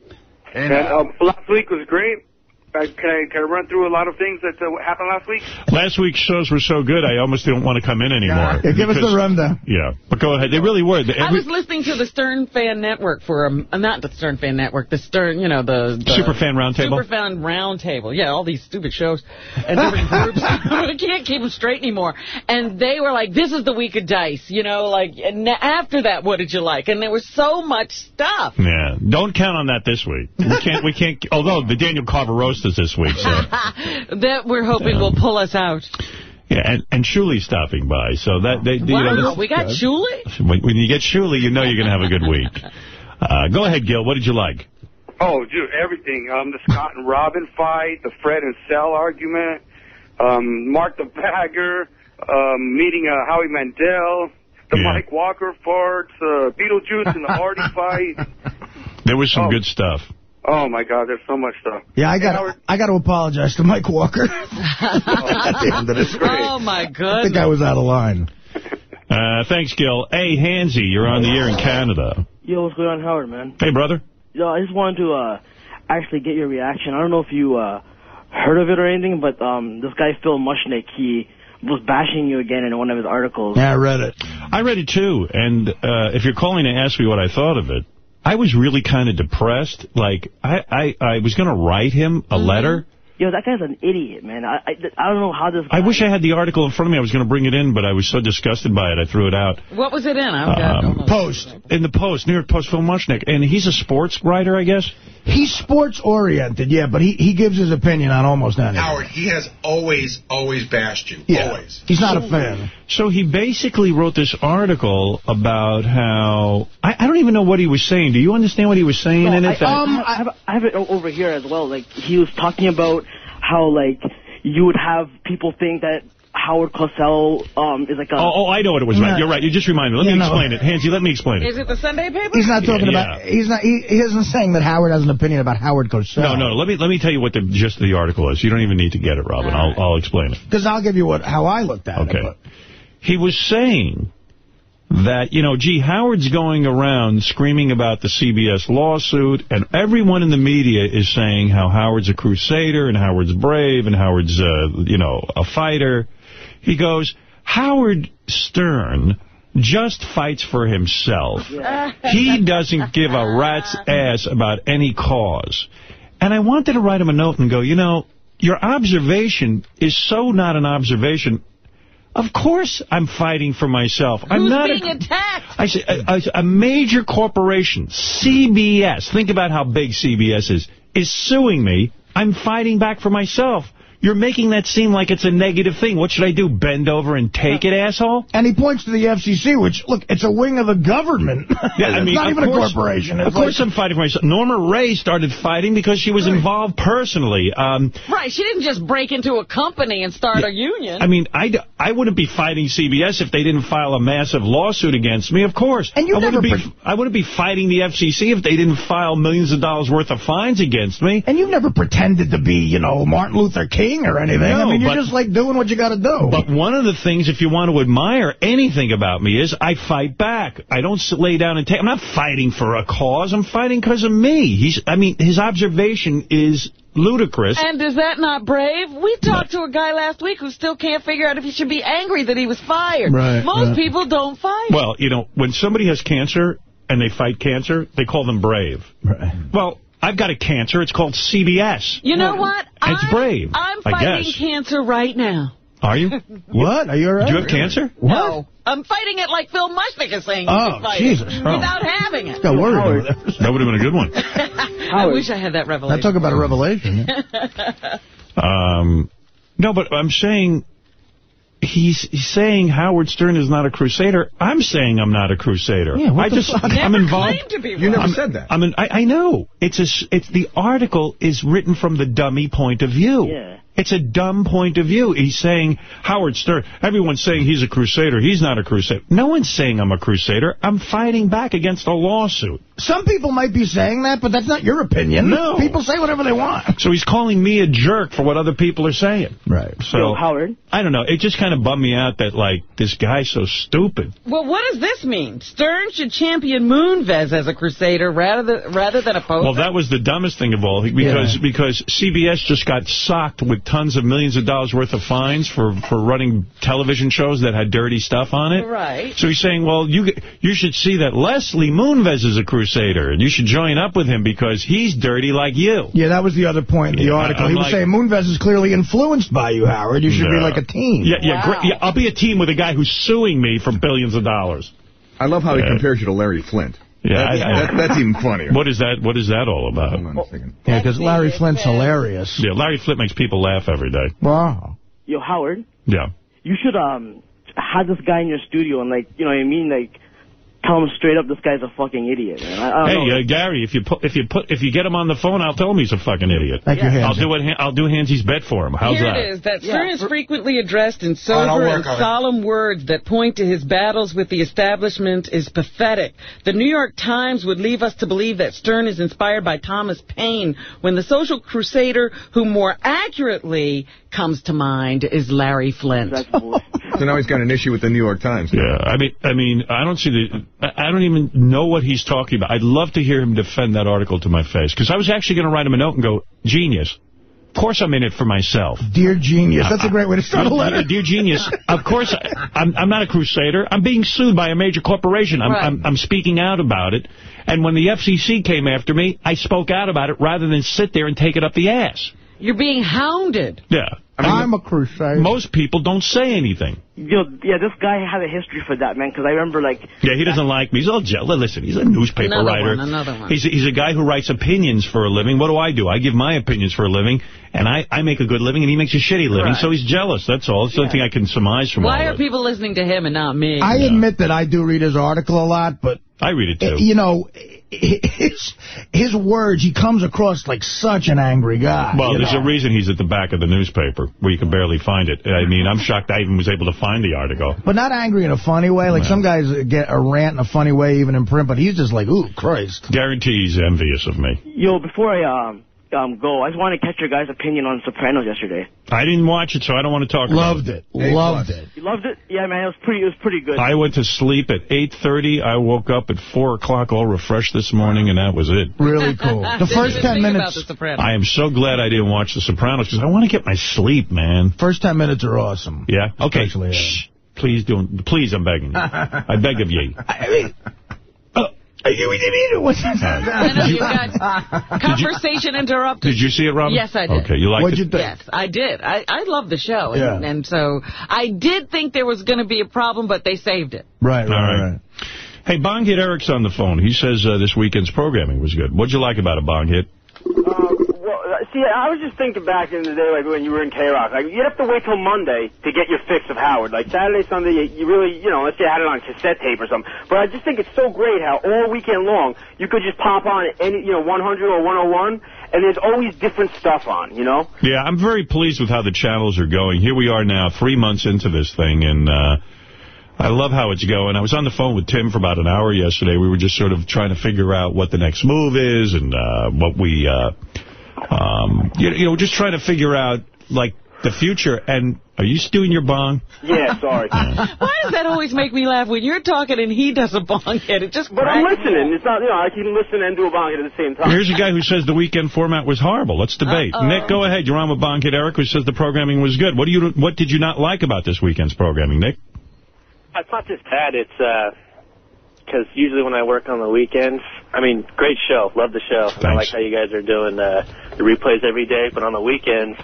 And um, last week was great. I, can, I, can I run through a lot of things that uh, happened last week? Last week's shows were so good, I almost didn't want to come in anymore. Yeah, give us the rundown. Yeah, but go ahead. They really were. They- I was listening to the Stern Fan Network for, um, uh, not the Stern Fan Network, the Stern, you know, the... the Superfan Roundtable? Superfan Roundtable. Yeah, all these stupid shows and different groups. <laughs> <laughs> I can't keep them straight anymore. And they were like, this is the week of dice, you know, like, and after that, what did you like? And there was so much stuff. yeah, don't count on that this week. We can't. We can't. Although the Daniel Carver roast is this week, so <laughs> that we're hoping will pull us out. yeah. And and Shuli's stopping by, so that they. you know, this- we got Shuli? when, when you get Shuli, you know you're going to have a good week. <laughs> Uh, go ahead, Gil. What did you like? Oh, dude, everything. Um, the Scott and Robin fight, the Fred and Sal argument, um, Mark the Bagger, um, meeting uh, Howie Mandel, the Yeah. Mike Walker farts, uh, Beetlejuice and the Hardy <laughs> fight. There was some Oh. good stuff. Oh, my God, there's so much stuff. Yeah, I got Howard. I got to apologize to Mike Walker. <laughs> <laughs> At the end of this. Oh, my God. I think. I was out of line. Uh, thanks, Gil. Hey, Hansy, you're on the air in Canada. Yo, what's going on, Howard, man? Hey, brother. Yo, I just wanted to uh, actually get your reaction. I don't know if you uh, heard of it or anything, but um, this guy, Phil Mushnick, he was bashing you again in one of his articles. Yeah, I read it. I read it too, and uh, if you're calling to ask me what I thought of it, I was really kind of depressed. Like, I, I, I was going to write him a letter. Yo, that guy's an idiot, man. I, I, I don't know how this guy... I wish I had the article in front of me. I was going to bring it in, but I was so disgusted by it, I threw it out. What was it in? I've got Um, Post. In the Post, New York Post, Phil Mushnick. And he's a sports writer, I guess? He's sports-oriented, yeah, but he, he gives his opinion on almost anything. Howard, he has always, always bashed you. Yeah. Always. He's not a fan. So he basically wrote this article about how... I, I don't even know what he was saying. Do you understand what he was saying No, in I, it? That- um, I, have, I have it over here as well. Like, he was talking about how, like, you would have people think that Howard Cosell um, is like a... oh, oh, I know what it was about. You're right. You just reminded me. Let Yeah, me no. explain it. Hansy, let me explain it. Is it the Sunday paper? He's not talking Yeah. about. He's not. He, he isn't saying that Howard has an opinion about Howard Cosell. No, no. Let me let me tell you what the gist of the article is. You don't even need to get it, Robin. I'll I'll explain it. Because I'll give you what how I looked at Okay. it. Okay. He was saying that, you know, gee, Howard's going around screaming about the CBS lawsuit, and everyone in the media is saying how Howard's a crusader, and Howard's brave, and Howard's, uh, you know, a fighter. He goes, Howard Stern just fights for himself. <laughs> He doesn't give a rat's <laughs> ass about any cause. And I wanted to write him a note and go, you know, your observation is so not an observation. Of course I'm fighting for myself. I'm not being a, attacked? I say, a major corporation, CBS, think about how big CBS is, is suing me. I'm fighting back for myself. You're making that seem like it's a negative thing. What should I do, bend over and take it, asshole? And he points to the FCC, which, look, it's a wing of the government. <laughs> Yeah, I it's mean, not of even course- a corporation. It's Of course like- I'm fighting for myself. Norma Rae started fighting because she was involved personally. Um, Right, she didn't just break into a company and start a union. I mean, I, I wouldn't be fighting CBS if they didn't file a massive lawsuit against me, of course. And you I never be I wouldn't be fighting the FCC if they didn't file millions of dollars worth of fines against me. And you've never pretended to be, you know, Martin Luther King or anything. I mean, you're but- just like doing what you got to do. But one of the things, if you want to admire anything about me, is I fight back. I don't lay down and take. I'm not fighting for a cause. I'm fighting because of me. He's. I mean, his observation is ludicrous. And is that not brave? We talked to a guy last week who still can't figure out if he should be angry that he was fired. Right, Most right. people don't fight. Well, you know, when somebody has cancer and they fight cancer, they call them brave. Right. Well, I've got a cancer. It's called CBS. you know what? It's brave, I'm I fighting cancer right now. Are you? <laughs> What? Are you all right? Do you have cancer? No. I'm fighting it like Phil Mushnick is saying Oh, Jesus. Oh. without having it. Got worried over there. That would have been a good one. <laughs> I wish I had that revelation. I talk about a revelation. <laughs> Um, no, but I'm saying he's, he's saying Howard Stern is not a crusader. I'm saying I'm not a crusader. Yeah, what I the just fuck? I'm involved. to be You never wrong. said that. I'm an, I, I know. It's a s- it's the article is written from the dummy point of view. Yeah. It's a dumb point of view. He's saying Howard Stern. Everyone's saying he's a crusader. He's not a crusader. No one's saying I'm a crusader. I'm fighting back against a lawsuit. Some people might be saying that, but that's not your opinion. No. People say whatever they want. So he's calling me a jerk for what other people are saying. Right. So Yo, Howard. I don't know. It just kind of bummed me out that like this guy's so stupid. Well, what does this mean? Stern should champion Moonves as a crusader rather than, rather than oppose Well, that was the dumbest thing of all because Yeah. because CBS just got socked with tons of millions of dollars worth of fines for for running television shows that had dirty stuff on it. Right. So he's saying, well, you you should see that Leslie Moonves is a crusader, and you should join up with him because he's dirty like you. Yeah, that was the other point in the Yeah, article. I'm he was like- saying Moonves is clearly influenced by you, Howard. You should be like a team. Yeah, yeah, Wow. great. yeah. I'll be a team with a guy who's suing me for billions of dollars. I love how he compares you to Larry Flynt. Yeah, That's, I- I- that- that's even funnier. What is that? What is that all about? Hold on a second. Yeah, because Larry Flynt's hilarious. Yeah, Larry Flynt makes people laugh every day. Wow. Yo, Howard. Yeah. You should um have this guy in your studio and like you know what I mean like tell him straight up this guy's a fucking idiot. I, I Hey, uh, Gary, if you put if you put if you get him on the phone, I'll tell him he's a fucking idiot. Thank you, Yeah. I'll do what Han- I'll do Hansy's bet for him. How's Here that? it is. That Yeah, Stern is frequently addressed in All right, I'll sober and on it. solemn words that point to his battles with the establishment is pathetic. The New York Times would leave us to believe that Stern is inspired by Thomas Paine when the social crusader who more accurately comes to mind is Larry Flynt. So <laughs> now he's got an issue with the New York Times. Yeah, I mean, I mean, I don't see the, I I don't even know what he's talking about. I'd love to hear him defend that article to my face, because I was actually going to write him a note and go, genius. Of course I'm in it for myself. Dear genius. That's a great way to start a letter. Dear genius, of course, I, I'm, I'm not a crusader. I'm being sued by a major corporation. I'm, Right. I'm, I'm speaking out about it. And when the FCC came after me, I spoke out about it rather than sit there and take it up the ass. You're being hounded. Yeah. I mean, I'm a crusader. most people don't say anything. Yo, yeah, this guy had a history for that, man. Because I remember like Yeah, he doesn't like me. He's all jealous. Listen, he's a newspaper Another writer. one, another one. He's, he's a guy who writes opinions for a living. What do I do? I give my opinions for a living, and I, I make a good living, and he makes a shitty living, Right. so he's jealous. That's all. It's the only thing I can surmise from Why all are it. people listening to him and not me? I admit that I do read his article a lot, but, I read it, too. you know, his, his words, he comes across like such an angry guy. Well, there's know? a reason he's at the back of the newspaper, where you can barely find it. I mean, I'm shocked I even was able to find the article. But not angry in a funny way. Like some guys get a rant in a funny way even in print, but he's just like, ooh, Christ. Guarantee he's envious of me. yo before I um um go, I just want to catch your guys' opinion on Sopranos yesterday. I didn't watch it, so I don't want to talk Loved about it. Loved it. You loved it? Yeah, man, it was pretty. It was pretty good. I went to sleep at 8.30. I woke up at 4 o'clock all refreshed this morning, and that was it. Really cool. <laughs> The first 10 think about minutes, The I am so glad I didn't watch The Sopranos, because I want to get my sleep, man. first 10 minutes are awesome. Yeah? Okay. Uh, Shh. Please don't. Please, I'm begging you. <laughs> I beg of ye. I mean, you didn't either. What's I know you got <laughs> conversation interrupted. Did you see it, Robin? Yes, I did. Okay, you liked What'd it? you think? Yes, I did. I, I love the show. And, Yeah. and so I did think there was going to be a problem, but they saved it. Right, All right, right. right. Hey, Bong Hit Eric's on the phone. He says uh, this weekend's programming was good. What'd you like about it, Bong Hit? Um, uh, see, I was just thinking back in the day, like when you were in K-Rock. Like, you'd have to wait till Monday to get your fix of Howard. Like Saturday, Sunday, you, you really, you know, unless you had it on cassette tape or something. But I just think it's so great how all weekend long you could just pop on any, you know, 100 or 101, and there's always different stuff on. You know. Yeah, I'm very pleased with how the channels are going. Here we are now, three months into this thing, and uh, I love how it's going. I was on the phone with Tim for about an hour yesterday. We were just sort of trying to figure out what the next move is and uh, what we, uh, um, you, you know, just trying to figure out, like, the future. And are you doing your bong? Yeah, sorry. <laughs> <laughs> Why does that always make me laugh when you're talking and he does a bong hit? It just But I'm listening. It's not, you know, I can listen and do a bong hit at the same time. Here's a guy who says the weekend format was horrible. Let's debate. Uh-oh. Nick, go ahead. You're on with Bong Hit Eric, who says the programming was good. What do you? What did you not like about this weekend's programming, Nick? It's not just that. It's because usually when I work on the weekends, I mean, great show. Love the show. And I like how you guys are doing uh, the replays every day. But on the weekends,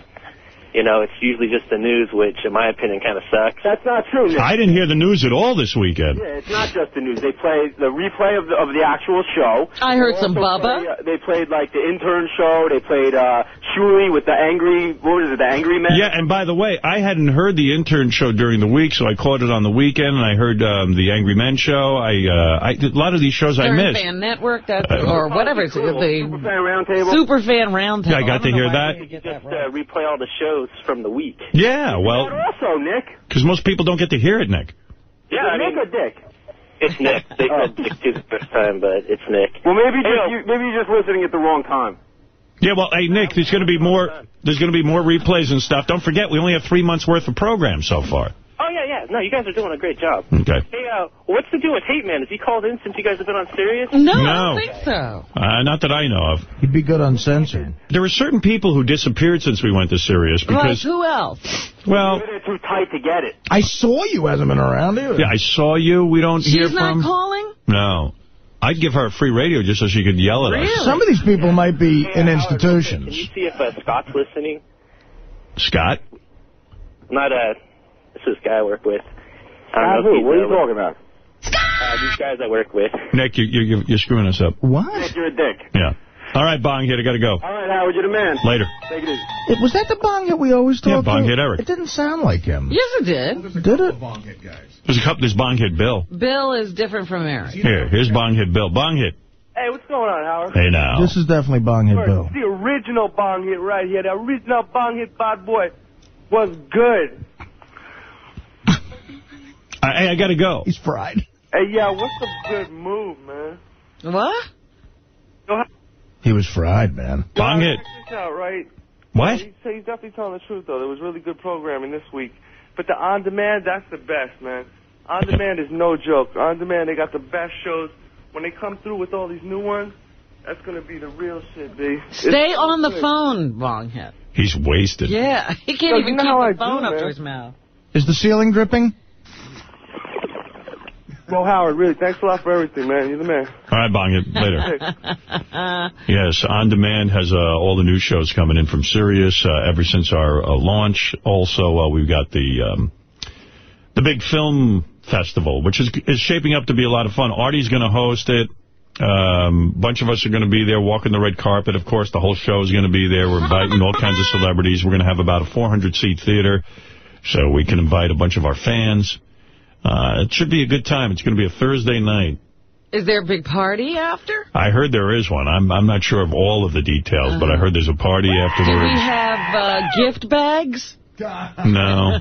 you know, it's usually just the news, which, in my opinion, kind of sucks. That's not true, Nick. I didn't hear the news at all this weekend. Yeah, it's not just the news. They play the replay of the, of the actual show. I heard They some also Bubba. play, uh, they played like the intern show. They played uh, Shuli with the angry. What was it? The angry man. Yeah, and by the way, I hadn't heard the intern show during the week, so I caught it on the weekend, and I heard um, the Angry Men show. I, uh, I a lot of these shows I Stern missed. Fan Network, that's, Uh, or whatever it's the Superfan Roundtable. Super Fan Roundtable. Yeah, I got to hear that. Just uh, replay all the shows from the week. Yeah, well, Also, Nick. because most people don't get to hear it, Nick. Yeah, I Nick mean, or Dick? it's Nick. They said oh. Dick too the first time, but it's Nick. Well, maybe Hey, just, you, maybe you're just listening at the wrong time. Yeah, well, hey, Nick, there's going to be more. There's going to be more replays and stuff. Don't forget, we only have three months worth of program so far. Oh, yeah, yeah. No, you guys are doing a great job. Okay. Hey, uh, what's the deal with Hate Man? Has he called in since you guys have been on Sirius? No, I don't think so. Uh, not that I know of. He'd be good uncensored. There were certain people who disappeared since we went to Sirius Like, because, who else? well, They're too tight to get it. I saw you hasn't been around either. yeah, I saw you. We don't hear from... She's not calling? No. I'd give her a free radio just so she could yell at us. Some of these people might be Hey, in Howard, institutions. Can you see if uh, Scott's listening? Scott? Not, uh, this is a guy I work with. I don't know if who? What are uh, you talking about? Uh, these guys I work with. Nick, you, you, you're screwing us up. What? Nick, you're a dick. Yeah. All right, Bong hit. I got to go. All right, Howard, you're the man. Later. Take it easy. It- Was that the bong hit we always talk Yeah, bong to? hit Eric. It didn't sound like him. Yes, it did. Did it? There's a couple. There's Bong hit Bill. Bill is different from Eric. Here, here's Bong hit Bill. Bong hit. Hey, what's going on, Howard? Hey now. This is definitely bong hit Bill. The original bong hit right here. The original bong hit bad boy was good. I, hey, I got to go. He's fried. Hey, yeah, what's a good move, man? What? He was fried, man. Bong yo, hit. check this out, right? What? He's, he's definitely telling the truth, though. There was really good programming this week. But the on-demand, that's the best, man. On-demand is no joke. On-demand, they got the best shows. When they come through with all these new ones, that's going to be the real shit, B. Stay on the phone, Bong hit. He's wasted. Yeah, <laughs> he can't Yo, even keep the I phone do, up to his mouth. Is the ceiling dripping? Well, Howard, really, thanks a lot for everything, man. You're the man. All right, Bong hit. Later. <laughs> Yes, On Demand has uh, all the new shows coming in from Sirius uh, ever since our uh, launch. Also, uh, we've got the um, the big film festival, which is is shaping up to be a lot of fun. Artie's going to host it. A um, bunch of us are going to be there walking the red carpet. Of course, the whole show is going to be there. We're inviting all kinds of celebrities. We're going to have about a 400-seat theater, so we can invite a bunch of our fans. Uh, it should be a good time. It's going to be a Thursday night. Is there a big party after? I heard there is one. I'm I'm not sure of all of the details, but I heard there's a party Do we have uh, gift bags? No.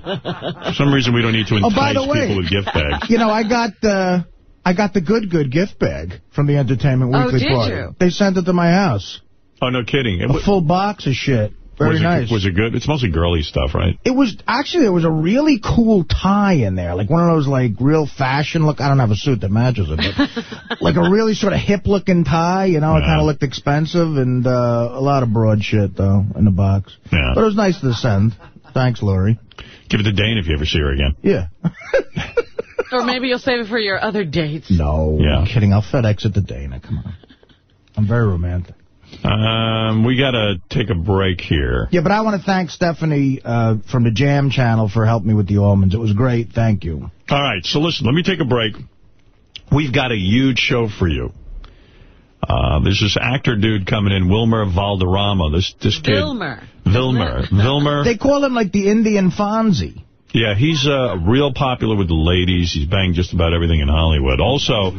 For some reason, we don't need to Oh, entice by the way. people with gift bags. You know, I got the I got the good good gift bag from the Entertainment Oh, Weekly did party. you? They sent it to my house. Oh, no kidding. It, A full box of shit. Very was nice. It, was it good? It's mostly girly stuff, right? It was actually there was a really cool tie in there, like one of those like real fashion look. I don't have a suit that matches it, but <laughs> like a really sort of hip looking tie. You know, it kind of looked expensive and uh, a lot of broad shit though in the box. Yeah. But it was nice to send. Thanks, Lori. Give it to Dane if you ever see her again. Yeah. <laughs> Or maybe you'll save it for your other dates. No, Yeah. I'm kidding. I'll FedEx it to Dana. Come on. I'm very romantic. Um, we got to take a break here. Yeah, but I want to thank Stefani uh, from the Jam channel for helping me with the Allmans. It was great. Thank you. All right, so listen, let me take a break. We've got a huge show for you. Uh, there's this actor dude coming in, Wilmer Valderrama. This this kid, Wilmer. Vilmer, Vilmer. <laughs> They call him like the Indian Fonzie. Yeah, he's uh, real popular with the ladies. He's banged just about everything in Hollywood. Also,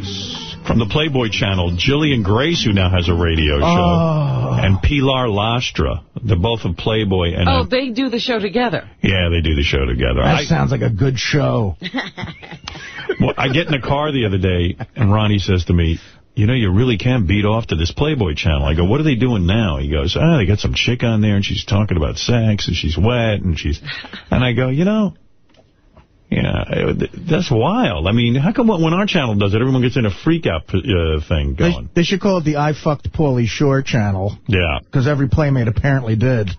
from the Playboy Channel, Jillian Grace, who now has a radio show, Oh. and Pilar Lastra. They're both of Playboy. And Oh, uh, they do the show together. yeah, they do the show together. That I, sounds like a good show. <laughs> well, I get in a car the other day, and Ronnie says to me, you know, you really can beat off to this Playboy channel. I go, what are they doing now? He goes, oh, they got some chick on there, and she's talking about sex, and she's wet, and she's... <laughs> And I go, you know... Yeah, that's wild. I mean, how come when our channel does it, everyone gets in a freak-out uh, thing going? They, they, should call it the I Fucked Pauly Shore channel. Yeah. Because every Playmate apparently did.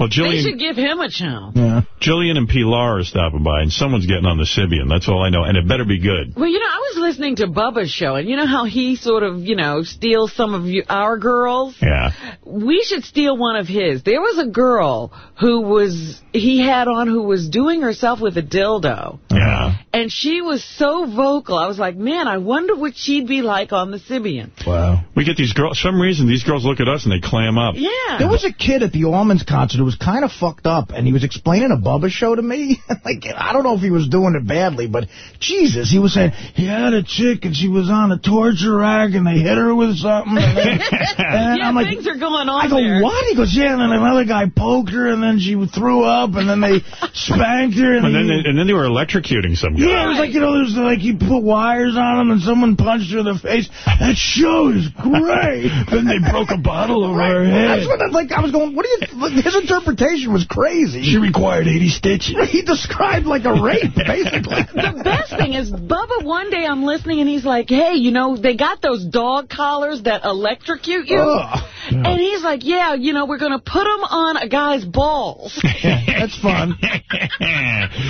Well, Jillian, they should give him a chance. Yeah. Jillian and Pilar are stopping by, and someone's getting on the Sybian. That's all I know, and it better be good. Well, you know, I was listening to Bubba's show, and you know how he sort of, you know, steals some of you, our girls? Yeah. We should steal one of his. There was a girl who was, he had on who was doing herself with a dildo. Yeah. And she was so vocal. I was like, man, I wonder what she'd be like on the Sybian. Wow. We get these girls, some reason these girls look at us and they clam up. Yeah. There was a kid at the Allmans concert who was kind of fucked up, and he was explaining a Bubba show to me. <laughs> like, I don't know if he was doing it badly, but Jesus, he was saying he had a chick and she was on a torture rack and they hit her with something. <laughs> And, then, and yeah, I'm like, things are going on I go, there. what? He goes, yeah, and then another guy poked her and then she threw up and then they <laughs> spanked her. And, and then he, they, and then they were electrocuting some guy. Yeah, it was like, you know, there's like he put wires on him and someone punched her in the face. That show is great. then they broke a bottle over her head. That's what I, like, I was going, what do you, like, his interpretation was crazy. She required 80 stitches. <laughs> He described like a rape, basically. <laughs> The best thing is, Bubba, one day I'm listening, and he's like, hey, you know, they got those dog collars that electrocute you. Ugh. And he's like, yeah, you know, we're going to put them on a guy's balls. <laughs> That's fun.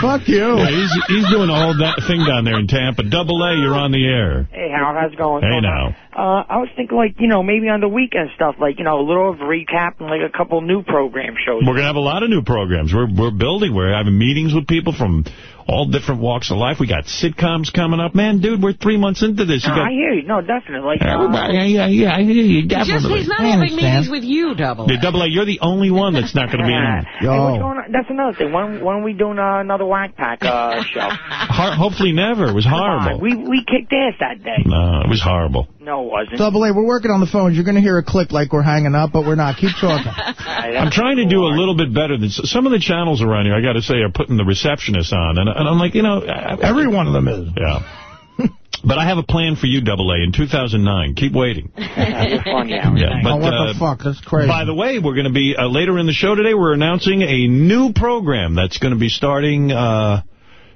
Fuck you. Yeah, he's, he's doing all that thing down there in Tampa. Double A, you're on the air. Hey, Hal, how's it going? Hey, now. Uh, I was thinking, like, you know, maybe on the weekend stuff, like, you know, a little of a recap and, like, a couple new program shows. We're going to have a lot of new programs. We're we're building. We're having meetings with people from all different walks of life. We got sitcoms coming up. Man, dude, we're three months into this. You No, got I hear you. No, definitely. Like, Everybody, yeah, yeah, I hear you. Just, Definitely. he's not I having understand. meetings with you, Double. Yeah, Double A, you're the only one that's not going to be in. <laughs> hey, what's going on? That's another thing. When, when are we doing uh, another Whack Pack uh, <laughs> show? Har hopefully never. It was horrible. We, we kicked ass that day. No, it was horrible. No, it wasn't. Double A, we're working on the phones. You're going to hear a click like we're hanging up, but we're not. Keep talking. <laughs> I'm trying to do a little bit better than some of the channels around here. I got to say, are putting the receptionist on, and, and I'm like, you know, Every one of them is. yeah. <laughs> But I have a plan for you, Double A, in 2009. Keep waiting. <laughs> You're funny, Howard. Yeah, but, oh, what uh, the fuck? That's crazy. By the way, we're going to be, uh, later in the show today, we're announcing a new program that's going to be starting uh,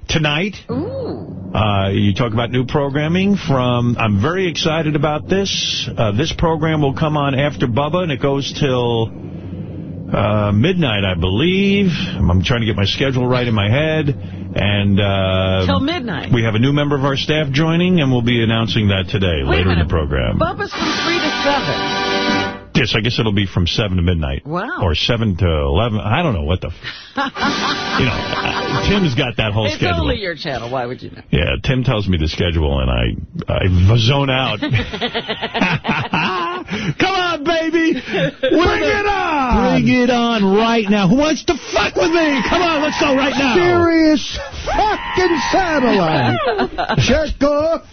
tonight. Ooh. Uh, you talk about new programming from, I'm very excited about this. Uh, this program will come on after Bubba, and it goes till uh, midnight, I believe. I'm trying to get my schedule right in my head. And uh, Till midnight. we have a new member of our staff joining, and we'll be announcing that today, Wait later in the program. Bubba's from 3 to 7. Yes, I guess it'll be from 7 to midnight. Wow. Or 7 to 11. I don't know what the... F <laughs> you know, Tim's got that whole It's schedule. only your channel. Why would you know? Yeah, Tim tells me the schedule, and I I zone out. <laughs> <laughs> Come on, baby. Bring <laughs> it on. Bring it on right now. Who wants to fuck with me? Come on, let's go right now. Sirius fucking satellite. <laughs> Check off.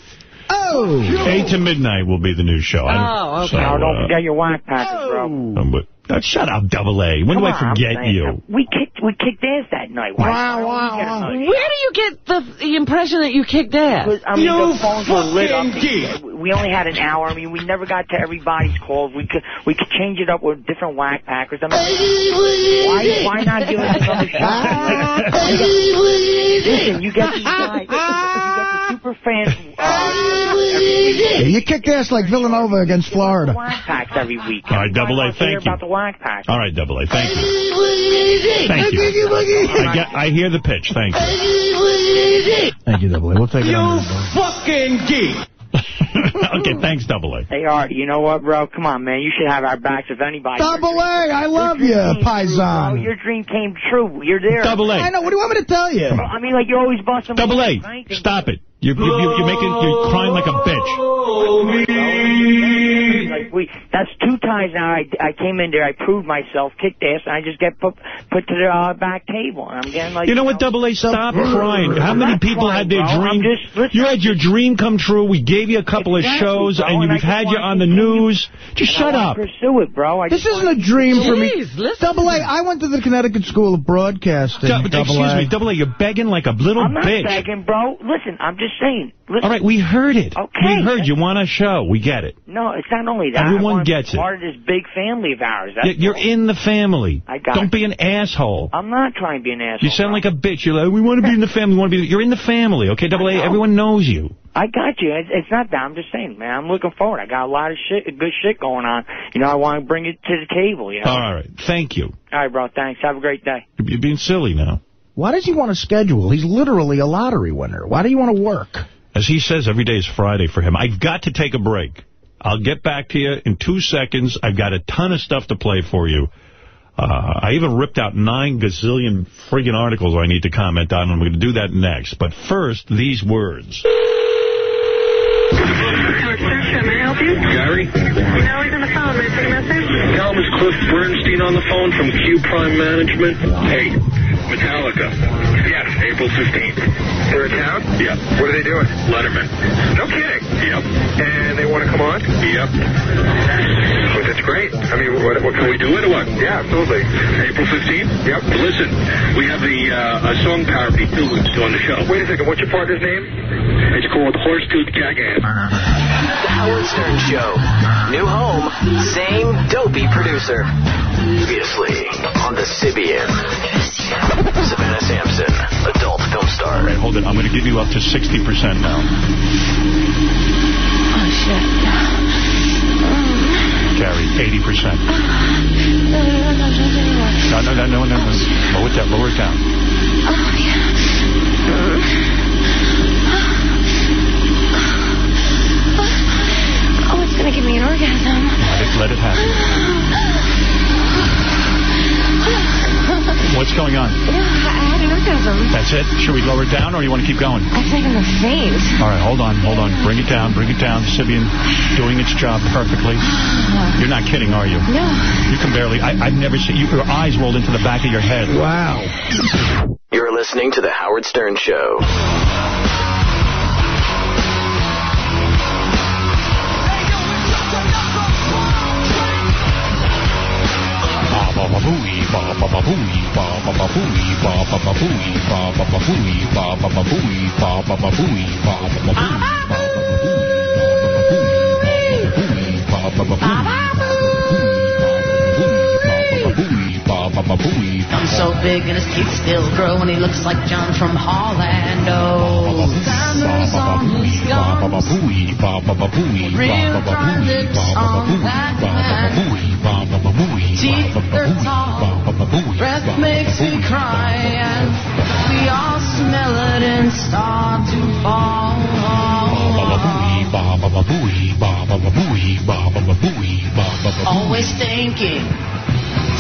Oh. 8 to midnight will be the new show. Oh, okay. Now, don't uh, forget your Whack Packers, bro. um, but- shut up, Double A. When Come do I on, I'm forget saying, you? We kicked we kicked ass that night. Why, Wow, why wow, don't we get wow. Where do you get the, the impression that you kicked ass? Because, I mean, You the phones were lit up. geek. We only had an hour. I mean, we never got to everybody's calls. We could we could change it up with different whack packers. I mean, why why not give us another shot? Like, listen, you get these guys, you get the super fans. Uh, every week. Yeah, you kicked ass like Villanova against Florida. Whack packs every week. All right, Double A, Why not hear thank you. About the. All right, Double A, thank you. Thank you. I, get, I hear the pitch. Thank you. Thank you, Double A. We'll take it on. fucking geek. <laughs> okay, thanks, Double A. Hey, Art, you know what, bro? Come on, man. You should have our backs if anybody. Double A, I love you, Your dream true, Your dream came true. You're there. Double A. I know. What do you want me to tell you? I mean, like, you're always busting. Double A. Right? Stop it. You're, you're, you're making, you're crying like a bitch. Like we, that's two guys now, I, I came in there, I proved myself, kicked ass, and I just get put put to the uh, back table. And I'm getting like... You know what, Double A? Stop crying. How I'm many people crying, had their bro. Dream? just- listen, you had your dream come true. We gave you a couple of shows, bro, and and we've had you on the news. Just shut up. pursue it, bro. I This isn't a dream for me. Listen. Double A, I went to the Connecticut School of Broadcasting. Du- Double excuse A. me, Double A, you're begging like a little I'm not begging, bro. Listen, I'm just saying. Listen, All right, we heard it. Okay. We heard you want a show. We get it. No, it's not only that. Everyone I wanna be gets it. part of this big family of ours. That's You're all. in the family. I got Don't it. be an asshole. I'm not trying to be an asshole. You sound like a bitch. You're like, we want to be in the family. We want to be. You're in the family, okay? Double A. Everyone knows you. I got you. It's, it's not that. I'm just saying, man. I'm looking forward. I got a lot of shit, good shit going on. You know, I want to bring it to the table. You know. All right. Thank you. All right, bro. Thanks. Have a great day. You're being silly now. Why does he want to schedule? He's literally a lottery winner. Why do you want to work? As he says, every day is Friday for him. I've got to take a break. I'll get back to you in two seconds. I've got a ton of stuff to play for you. Uh, I even ripped out nine gazillion friggin' articles I need to comment on, and I'm going to do that next. But first, these words. Can I help you? Gary? No, he's on the phone. May I take a message? Tell him it's Cliff Bernstein on the phone from Q Prime Management. Hey, Metallica. Yes, April 15th. They're in town? Yep. What are they doing? Letterman. No kidding? Yep. And they want to come on? Yep. Well, that's great. I mean, what, what can we do it or what? Yeah, absolutely. April 15th? Yep. Listen, we have the uh, a song parody too on the show. Wait a second. What's your partner's name? It's called Horsetooth Jackass. The Howard Stern Show. New home, same dopey producer. Previously on the Sybian. Savannah Sampson, adult film star. All right, hold it. I'm going to give you up to 60% now. Oh, shit. Gary, 80%. Uh, uh, no, no, no, no, no, no. Oh, lower it down. Lower it down. Oh, yeah. Oh, it's going to give me an orgasm. Let it, let it happen. Oh, oh, What's going on? Yeah, I had an orgasm. That's it? Should we lower it down, or you want to keep going? I think I'm going to faint. All right, hold on, hold on. Bring it down, bring it down. Sybian doing its job perfectly. <sighs> You're not kidding, are you? No. You can barely. I, I've never seen you. Your eyes rolled into the back of your head. Wow. You're listening to The Howard Stern Show. Baba Booey! Baba Booey! I'm so big and his teeth still grow and he looks like John from Holland. Oh, diamonds on his gums. Real dry lips on that man. Teeth are tall, breath makes me cry, and we all smell it and start to fall. Always thinking,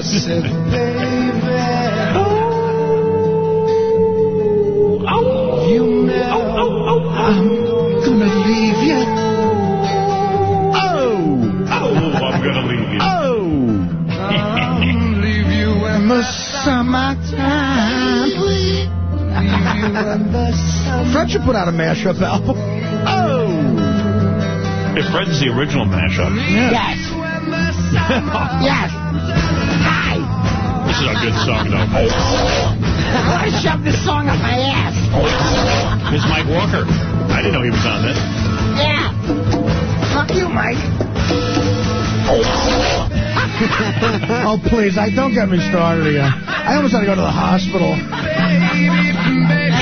I said, baby. oh, You know I'm gonna leave you. Oh! Oh, I'm going to leave you. Oh! <laughs> I'll leave you in the summertime. Leave you in the summer. Fred should put out a mashup album. Oh! If Fred's the original mashup. Yes. yes. Hi. <laughs> This is a good song, though. I want to shove this song up my ass. Here's Mike Walker. I didn't know he was on this. Yeah. Fuck you, Mike. oh, please. I Don't get me started again. I almost had to go to the hospital.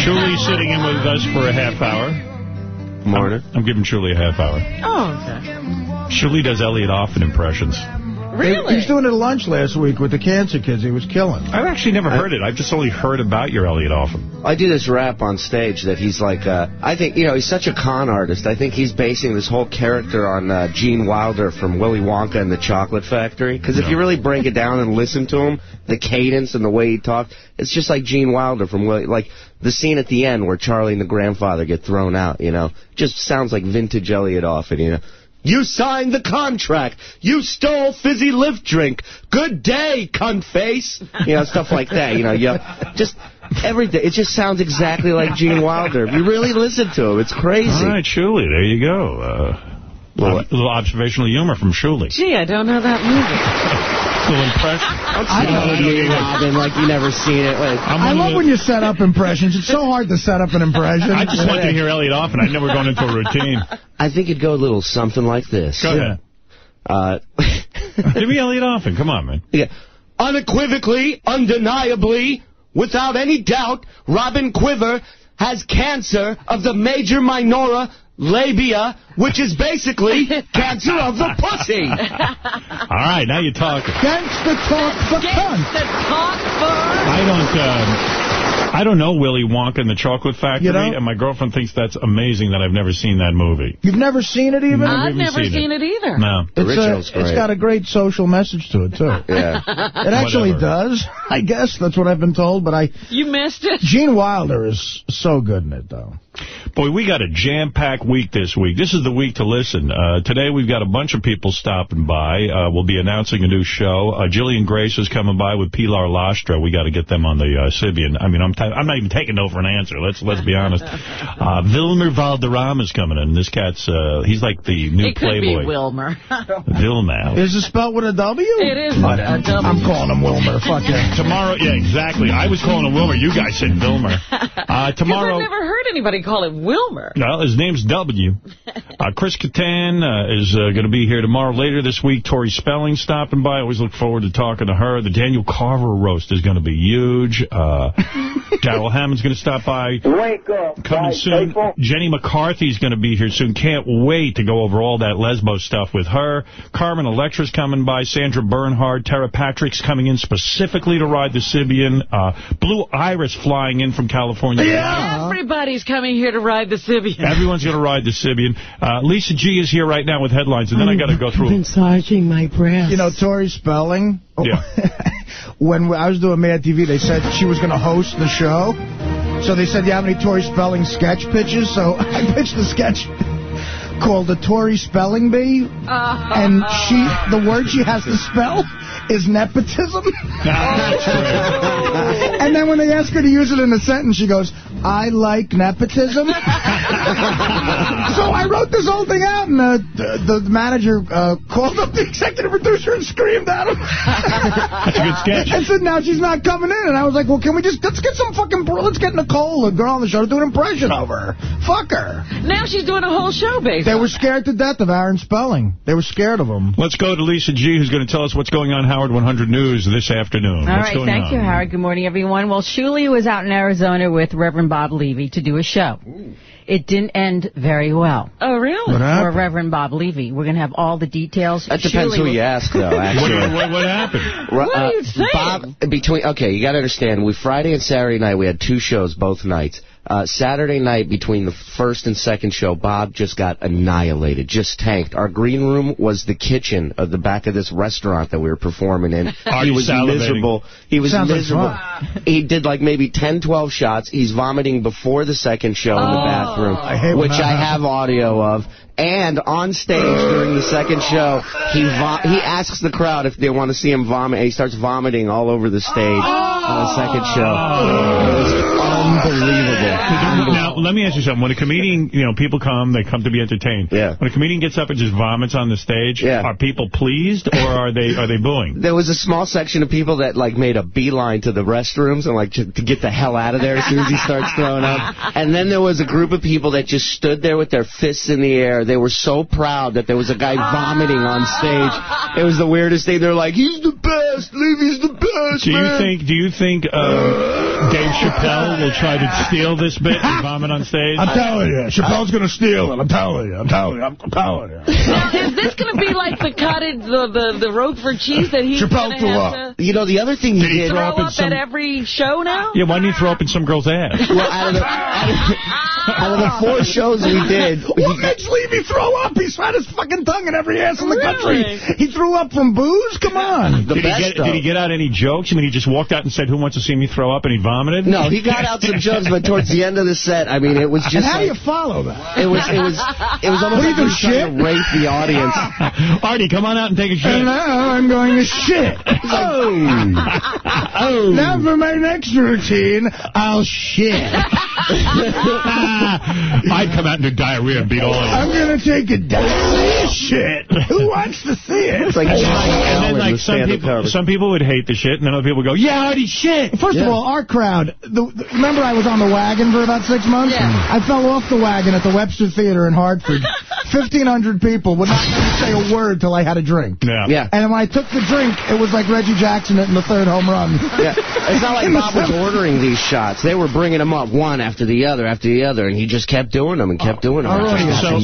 Julie sitting in with us for a half hour. Morning. I'm, I'm giving Shuli a half hour. Oh, okay. Shuli does Elliot Offen impressions. Really? He was doing it at lunch last week with the cancer kids. He was killing. I've actually never heard it. I've just only heard about your Elliot Offen. I do this rap on stage that he's like, uh, I think, you know, he's such a con artist. I think he's basing this whole character on uh, Gene Wilder from Willy Wonka and the Chocolate Factory. Because if you really break it down and listen to him, the cadence and the way he talks, it's just like Gene Wilder from Willy, like the scene at the end where Charlie and the grandfather get thrown out, you know, just sounds like vintage Elliot Offen, you know. You signed the contract. You stole fizzy lift drink. Good day, cunt face. You know, stuff like that. You know, you just everything. It just sounds exactly like Gene Wilder. If you really listen to him, it's crazy. All right, Shuli, there you go. Uh, little, little observational humor from Shuli. Gee, I don't know that movie. <laughs> Little impression. I know you, Robin, like you never seen it. Like, I love when you set up impressions. It's so hard to set up an impression. I just wanted to hear Elliot Offen. I know we're going into a routine. I think it'd go a little something like this. Go ahead. Uh, <laughs> Give me Elliot Offen. Come on, man. Yeah. Unequivocally, undeniably, without any doubt, Robin Quivers has cancer of the major minora labia, which is basically <laughs> cancer of the pussy. <laughs> All right, now you're talking. Gangsta talk for cunt. I don't. Um, I don't know Willy Wonka and the Chocolate Factory, You don't? and my girlfriend thinks that's amazing that I've never seen that movie. You've never seen it even? I've even never seen seen it. it either. No. It's, a, it's got a great social message to it, too. <laughs> Yeah. It actually Whatever. does. <laughs> I guess that's what I've been told, but I... You missed it? Gene Wilder is so good in it, though. Boy, we got a jam-packed week this week. This is the week to listen. Uh, today we've got a bunch of people stopping by. Uh, we'll be announcing a new show. Uh, Jillian Grace is coming by with Pilar Lastra. We got to get them on the uh, Sybian. I mean, I'm i I'm not even taking no for an answer. Let's let's be honest. <laughs> Uh, Vilmer is coming in. This cat's uh, he's like the new It could Playboy. be Wilmer. <laughs> Vilmer. Is it spelled with a W? It is with a W. I'm calling him Wilmer. Fuck <laughs> it. Tomorrow, yeah, exactly. I was calling him Wilmer. You guys said Vilmer. Uh, tomorrow. I've never heard anybody call it Wilmer. No, his name's W. <laughs> Uh, Chris Kattan uh, is uh, going to be here tomorrow. Later this week, Tori Spelling stopping by. I always look forward to talking to her. The Daniel Carver roast is going to be huge. Uh, <laughs> Darrell Hammond's going to stop by. Wake up, Coming guys, soon. people. Jenny McCarthy's going to be here soon. Can't wait to go over all that Lesbo stuff with her. Carmen Electra's coming by. Sandra Bernhard. Tera Patrick's coming in specifically to ride the Sybian. Uh, Blue Iris flying in from California. Yeah. Everybody's coming here to ride the Sybian. <laughs> Everyone's going to ride the Sybian. Uh, Lisa G is here right now with headlines, and then I got to go through. massaging my breast. You know, Tori Spelling? Yeah. <laughs> when I was doing Mad TV, they said she was going to host the show. So they said, "Do you have any Tori Spelling sketch pitches? So <laughs> I pitched a sketch called the Tori Spelling Bee. And she, the word she has to spell is nepotism. <laughs> and then when they ask her to use it in a sentence, she goes, I like nepotism. <laughs> so I wrote this whole thing out, and uh, the, the manager uh, called up the executive producer and screamed at him. That's a good sketch. And said, now she's not coming in. And I was like, well, can we just, let's get some fucking, let's get Nicole, the girl on the show, to do an impression of her. Fuck her. Now she's doing a whole show, basically. They were scared to death of Aaron Spelling. They were scared of him. Let's go to Lisa G, who's going to tell us what's going on Howard 100 News this afternoon. All what's right, going thank on? you, Howard. Good morning, everyone. Well, Shuli was out in Arizona with Reverend Bob Levy to do a show. It didn't end very well. Oh, really? What For? Reverend Bob Levy. We're going to have all the details. That depends Shuli who you ask, though, <laughs> actually. What, what, what happened? Ru- What are uh, you saying? Bob, between, okay, you got to understand, we Friday and Saturday night, we had two shows both nights. Uh, Saturday night, between the first and second show, Bob just got annihilated, just tanked. Our green room was the kitchen of the back of this restaurant that we were performing in. <laughs> Are he was salivating? miserable. He was Sounds like miserable. he did like maybe 10, 12 shots. He's vomiting before the second show in the bathroom, I which I have audio of. And on stage during the second show, he he asks the crowd if they want to see him vomit, and he starts vomiting all over the stage on the second show. It was unbelievable. Now, let me ask you something. When a comedian, you know, people come, they come to be entertained. Yeah. When a comedian gets up and just vomits on the stage, Yeah. are people pleased or are they are they booing? There was a small section of people that like made a beeline to the restrooms and like to, to get the hell out of there as soon as he starts throwing up. And then there was a group of people that just stood there with their fists in the air. They were so proud that there was a guy vomiting on stage. It was the weirdest thing. They're like, "He's the best. Levy's the best." Do you man." think do you think um, Dave Chappelle will try to steal this bit and vomit on stage? I'm telling you, Chappelle's going to steal it. I'm telling you. I'm telling you. I'm telling you. Now, is this going to be like the cottage, the, the, the Roquefort cheese that he's Chappelle going threw to up. have to You know, the other thing he did... throw up in up some- at every show now? Yeah, why didn't you throw up in some girl's ass? Well, out of the, out of, out of the four shows we did... What makes Levy throw up? He's had his fucking tongue in every ass in the Really? country. He threw up from booze? Come on. The did, he get, did he get out any jokes? I mean, he just walked out and said, who wants to see me throw up, and he vomited? No, he got out some jokes, but towards the end of the set, I mean, it was And just how do you follow that? it was it was it was almost What do like you he do, was trying to rape the audience. <laughs> Artie, come on out and take a shit. And now I'm going to shit. <laughs> Oh. oh. <laughs> Now for my next routine, I'll shit. I'd come out and do diarrhea and beat all of you. I'm going to take a diarrhea shit. Who wants to see it? It's like and Johnny then, like, some people, comedy. some people would hate the shit, and then other people would go, yeah, I Artie, shit. First of all, our crowd, the, the, remember I was on the wagon for about six months? Yeah. I fell off the wagon at the Webster Theater in Hartford. <laughs> 1,500 people would not say a word till I had a drink. Yeah. Yeah. And when I took the drink, it was like Reggie Jackson hitting the third home run. Yeah. It's not like Bob was ordering these shots. They were bringing them up one after the other after the other, and he just kept doing them and kept doing them. our Just audience So,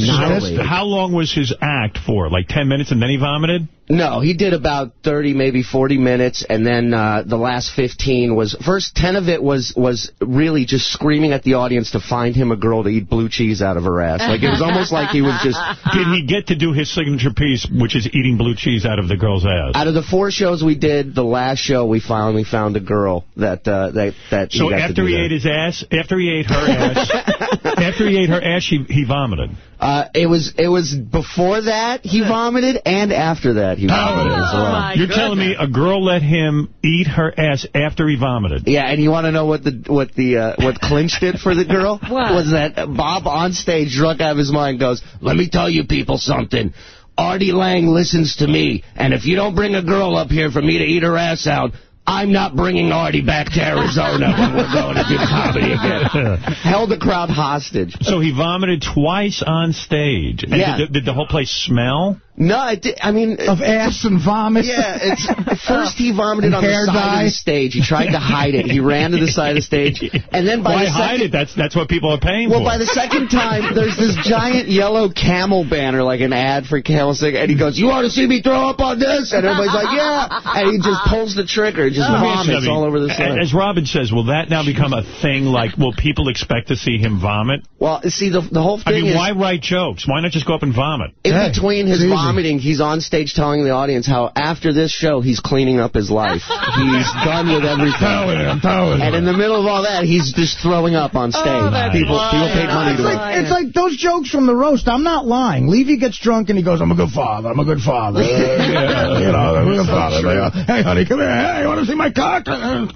how long was his act for? Like 10 minutes and then he vomited? No, he did about 30, maybe 40 minutes, and then uh, the last 15 was... First 10 of it was was really just screaming at the audience to find him a girl to eat blue cheese out of her ass. Like, it was almost like he was just... <laughs> Did he get to do his signature piece, which is eating blue cheese out of the girl's ass? Out of the four shows we did, the last show we finally found a girl that uh, that that. So got to after he that. ate his ass, after he ate her ass, <laughs> after he ate her ass, he, he vomited. Uh, it was it was before that he vomited, and after that he vomited as well. my You're telling me a girl let him eat her ass after he vomited? Yeah, and you want to know what the what the uh, what clinched it for the girl <laughs> What? was that Bob on stage, drunk out of his mind, goes, "Let me tell you people something." Artie Lange listens to me, and if you don't bring a girl up here for me to eat her ass out, I'm not bringing Artie back to Arizona when we're going to do comedy again. <laughs> Held the crowd hostage. So he vomited twice on stage. And Yeah. Did, the- did the whole place smell? No, it did, I mean... Of ass and vomit. Yeah, it's first he vomited on the side dye. of the stage. He tried to hide it. He ran to the side of the stage, <laughs> and then by Why the hide it? That's that's what people are paying Well, for. by the second time, there's this giant yellow camel banner, like an ad for Camel Cig, and he goes, you want to see me throw up on this? And everybody's like, yeah. And he just pulls the trigger, just Let me ask you vomits all over the stage. As Robin says, will that now become a thing? Like, will people expect to see him vomit? Well, see, the, the whole thing I mean, is... why write jokes? Why not just go up and vomit? In Hey, between his it's easy. Vomiting, he's on stage telling the audience how after this show, he's cleaning up his life. <laughs> he's done with everything. telling you, I'm telling you. And in the middle of all that, he's just throwing up on stage. Oh, that's people, people paid money It's to like, it's like those jokes from the roast. I'm not lying. Levy gets drunk and he goes, I'm a good father. I'm a good father. <laughs> Yeah, you know, I'm a good father. Hey, honey, come here. Hey, you want to see my cock?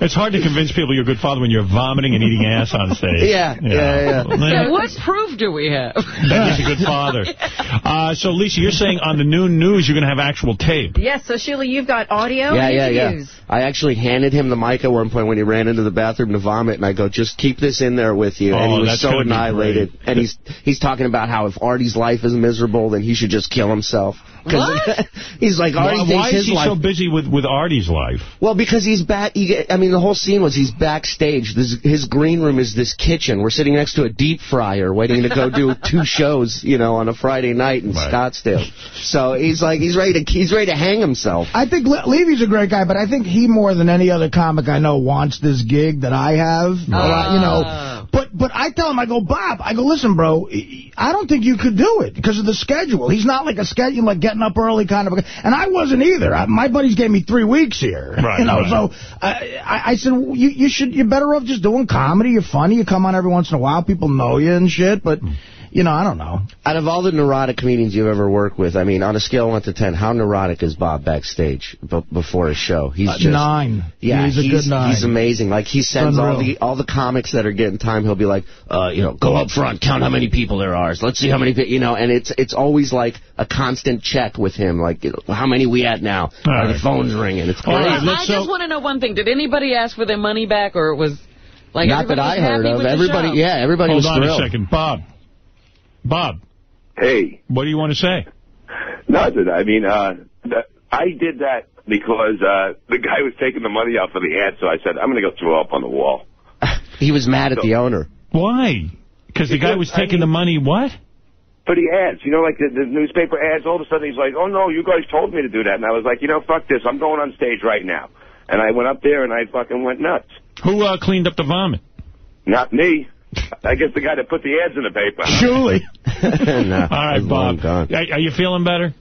It's hard to convince people you're a good father when you're vomiting and eating ass on stage. Yeah, You yeah, know. So what proof do we have? That he's a good father. <laughs> Uh, so, Lisa, you're saying on the noon news you're going to have actual tape. Yes, so Shuli, you've got audio Yeah, yeah, yeah. I actually handed him the mic at one point when he ran into the bathroom to vomit, and I go, just keep this in there with you. and Oh, he was that's so gonna be annihilated. And he's he's talking about how if Artie's life is miserable, then he should just kill himself. 'Cause <laughs> he's like, Artie Why, thinks why is his he life... so busy with, with Artie's life? Well, because he's back. He, I mean, the whole scene was he's backstage. This, his green room is this kitchen. We're sitting next to a deep fryer, waiting to go do <laughs> two shows, you know, on a Friday night in Right. Scottsdale. So he's like, he's ready to, he's ready to hang himself. I think Le- Levy's a great guy, but I think he more than any other comic I know wants this gig that I have. A lot, you know. But but I tell him, I go, Bob, I go, listen, bro, I don't think you could do it because of the schedule. He's not like a schedule, like getting up early kind of a guy. And I wasn't either. I, my buddies gave me three weeks here. <laughs> Right, You know, right. so uh, I, I said, well, you, you should, you're better off just doing comedy. You're funny. You come on every once in a while. People know you and shit. But, you know, I don't know. Out of all the neurotic comedians you've ever worked with, I mean, on a scale of 1 to 10, how neurotic is Bob backstage b- before a show? He's Uh, just... nine. Yeah, He's a good nine. He's amazing. Like, he sends all the all the comics that are getting time, he'll be like, uh, you know, go up front, count how many people there are. Let's see how many people, you know, and it's it's always like a constant check with him, like, how many we at now? All Are the phones ringing? It's All great. right, I let's just so- want to know one thing. Did anybody ask for their money back, or it was like Not that I heard of. with the Everybody, show? yeah, everybody Hold was on thrilled. a second. Bob. Bob, Hey, what do you want to say? nothing. I mean, uh, that, I did that because uh, the guy was taking the money out for the ad, so I said, I'm going to go throw up on the wall. <laughs> He was mad at the owner. Why? Because the guy was taking the money, what? For the ads, you know, like the, the newspaper ads, all of a sudden he's like, oh, no, you guys told me to do that. And I was like, you know, fuck this. I'm going on stage right now. And I went up there and I fucking went nuts. Who uh, cleaned up the vomit? Not me. I guess the guy that put the ads in the paper. Julie. <laughs> <laughs> no, All right, Bob. Are, are you feeling better?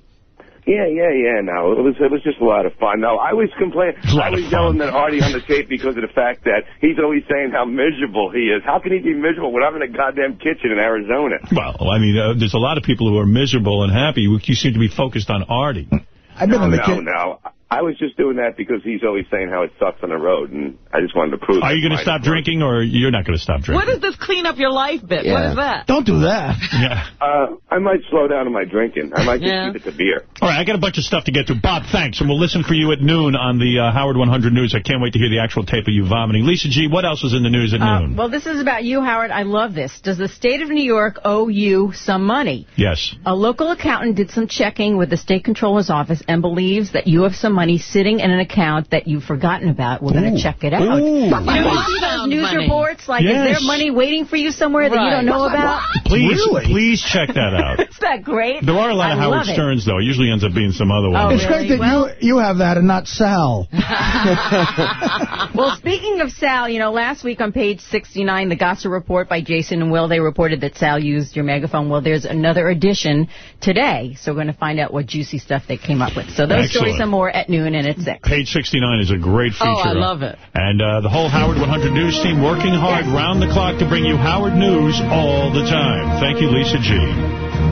Yeah, yeah, yeah. No, it was it was just a lot of fun. No, I was complaining. I was yelling at Artie on the tape because of the fact that he's always saying how miserable he is. How can he be miserable when I'm in a goddamn kitchen in Arizona? Well, I mean, uh, there's a lot of people who are miserable and happy. You seem to be focused on Artie. I've been no, in the no, kitchen. no. I was just doing that because he's always saying how it sucks on the road, and I just wanted to prove. Are you going to to stop drinking, or you're not going to stop drinking? What is this clean up your life bit? What Yeah. is that? Don't do that. <laughs> Yeah. Uh, I might slow down on my drinking. I might just Yeah. keep it to beer. All right, I got a bunch of stuff to get to. Bob, thanks, and we'll listen for you at noon on the uh, Howard 100 News. I can't wait to hear the actual tape of you vomiting. Lisa G., what else is in the news at Uh, noon? well, this is about you, Howard. I love this. Does the state of New York owe you some money? Yes. A local accountant did some checking with the state controller's office and believes that you have some money sitting in an account that you've forgotten about. We're going to check it out. Ooh. You know, you see those news Money. reports? Like, is there money waiting for you somewhere that you don't know about? Please, Really? please check that out. <laughs> Isn't that great? There are a lot I of Howard it. Sterns, though. It usually ends up being some other Oh, one. It's really? great that Well- you you have that and not Sal. <laughs> <laughs> well, speaking of Sal, you know, last week on page 69, the Gossip Report by Jason and Will, they reported that Sal used your megaphone. Well, there's another edition today, so we're going to find out what juicy stuff they came up with. So those Excellent. stories and more at noon and at 6. Page 69 is a great feature. Oh, I love it. And uh, the whole Howard 100 News team working hard round the clock to bring you Howard News all the time. Thank you, Lisa G.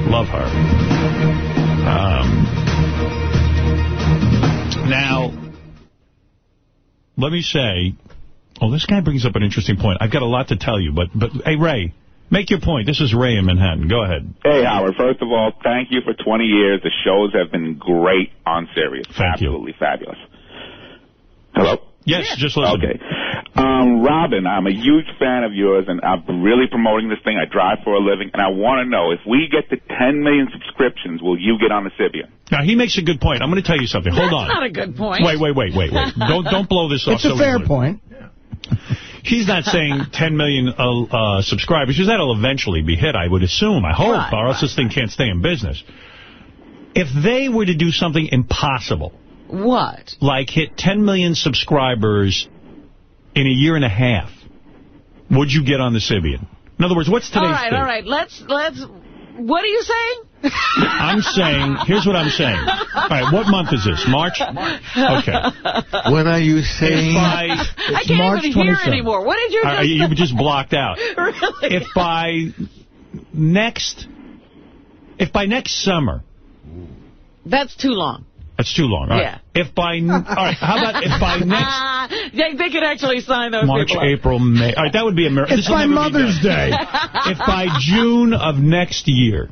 Love her. Um, now, let me say, oh, this guy brings up an interesting point. I've got a lot to tell you, but, but hey, Ray, make your point. This is Ray in Manhattan. Go ahead. Hey, Howard. First of all, thank you for 20 years. The shows have been great on Sirius. Thank you. Absolutely fabulous. Hello? Yes, just listen. Okay. Um, Robin, I'm a huge fan of yours, and I'm really promoting this thing. I drive for a living, and I want to know, if we get to 10 million subscriptions, will you get on the Sybian? Now, he makes a good point. I'm going to tell you something. Hold That's on. not a good point. Wait, wait, wait, wait, wait. <laughs> Don't don't blow this off. It's a so fair easily. point. He's not saying <laughs> 10 million uh, uh, subscribers, because that'll eventually be hit, I would assume. I hope, Right, or else this thing can't stay in business. If they were to do something impossible, What? like hit 10 million subscribers in a year and a half, would you get on the Sybian? In other words, what's today's All right, all right. Let's let's. What are you saying? I'm saying, here's what I'm saying. All right, what month is this? March? March. Okay. What are you If saying? by, I can't March even hear 27th. anymore. What did you just you were just blocked out. <laughs> really? if by next, if by next summer, That's too long. that's too long. All right. Yeah. If by, all right, how about if by <laughs> next ah, they, they could actually sign those March, people. April, May. All right, that would be a miracle. It's by Mother's Day. if by June of next year,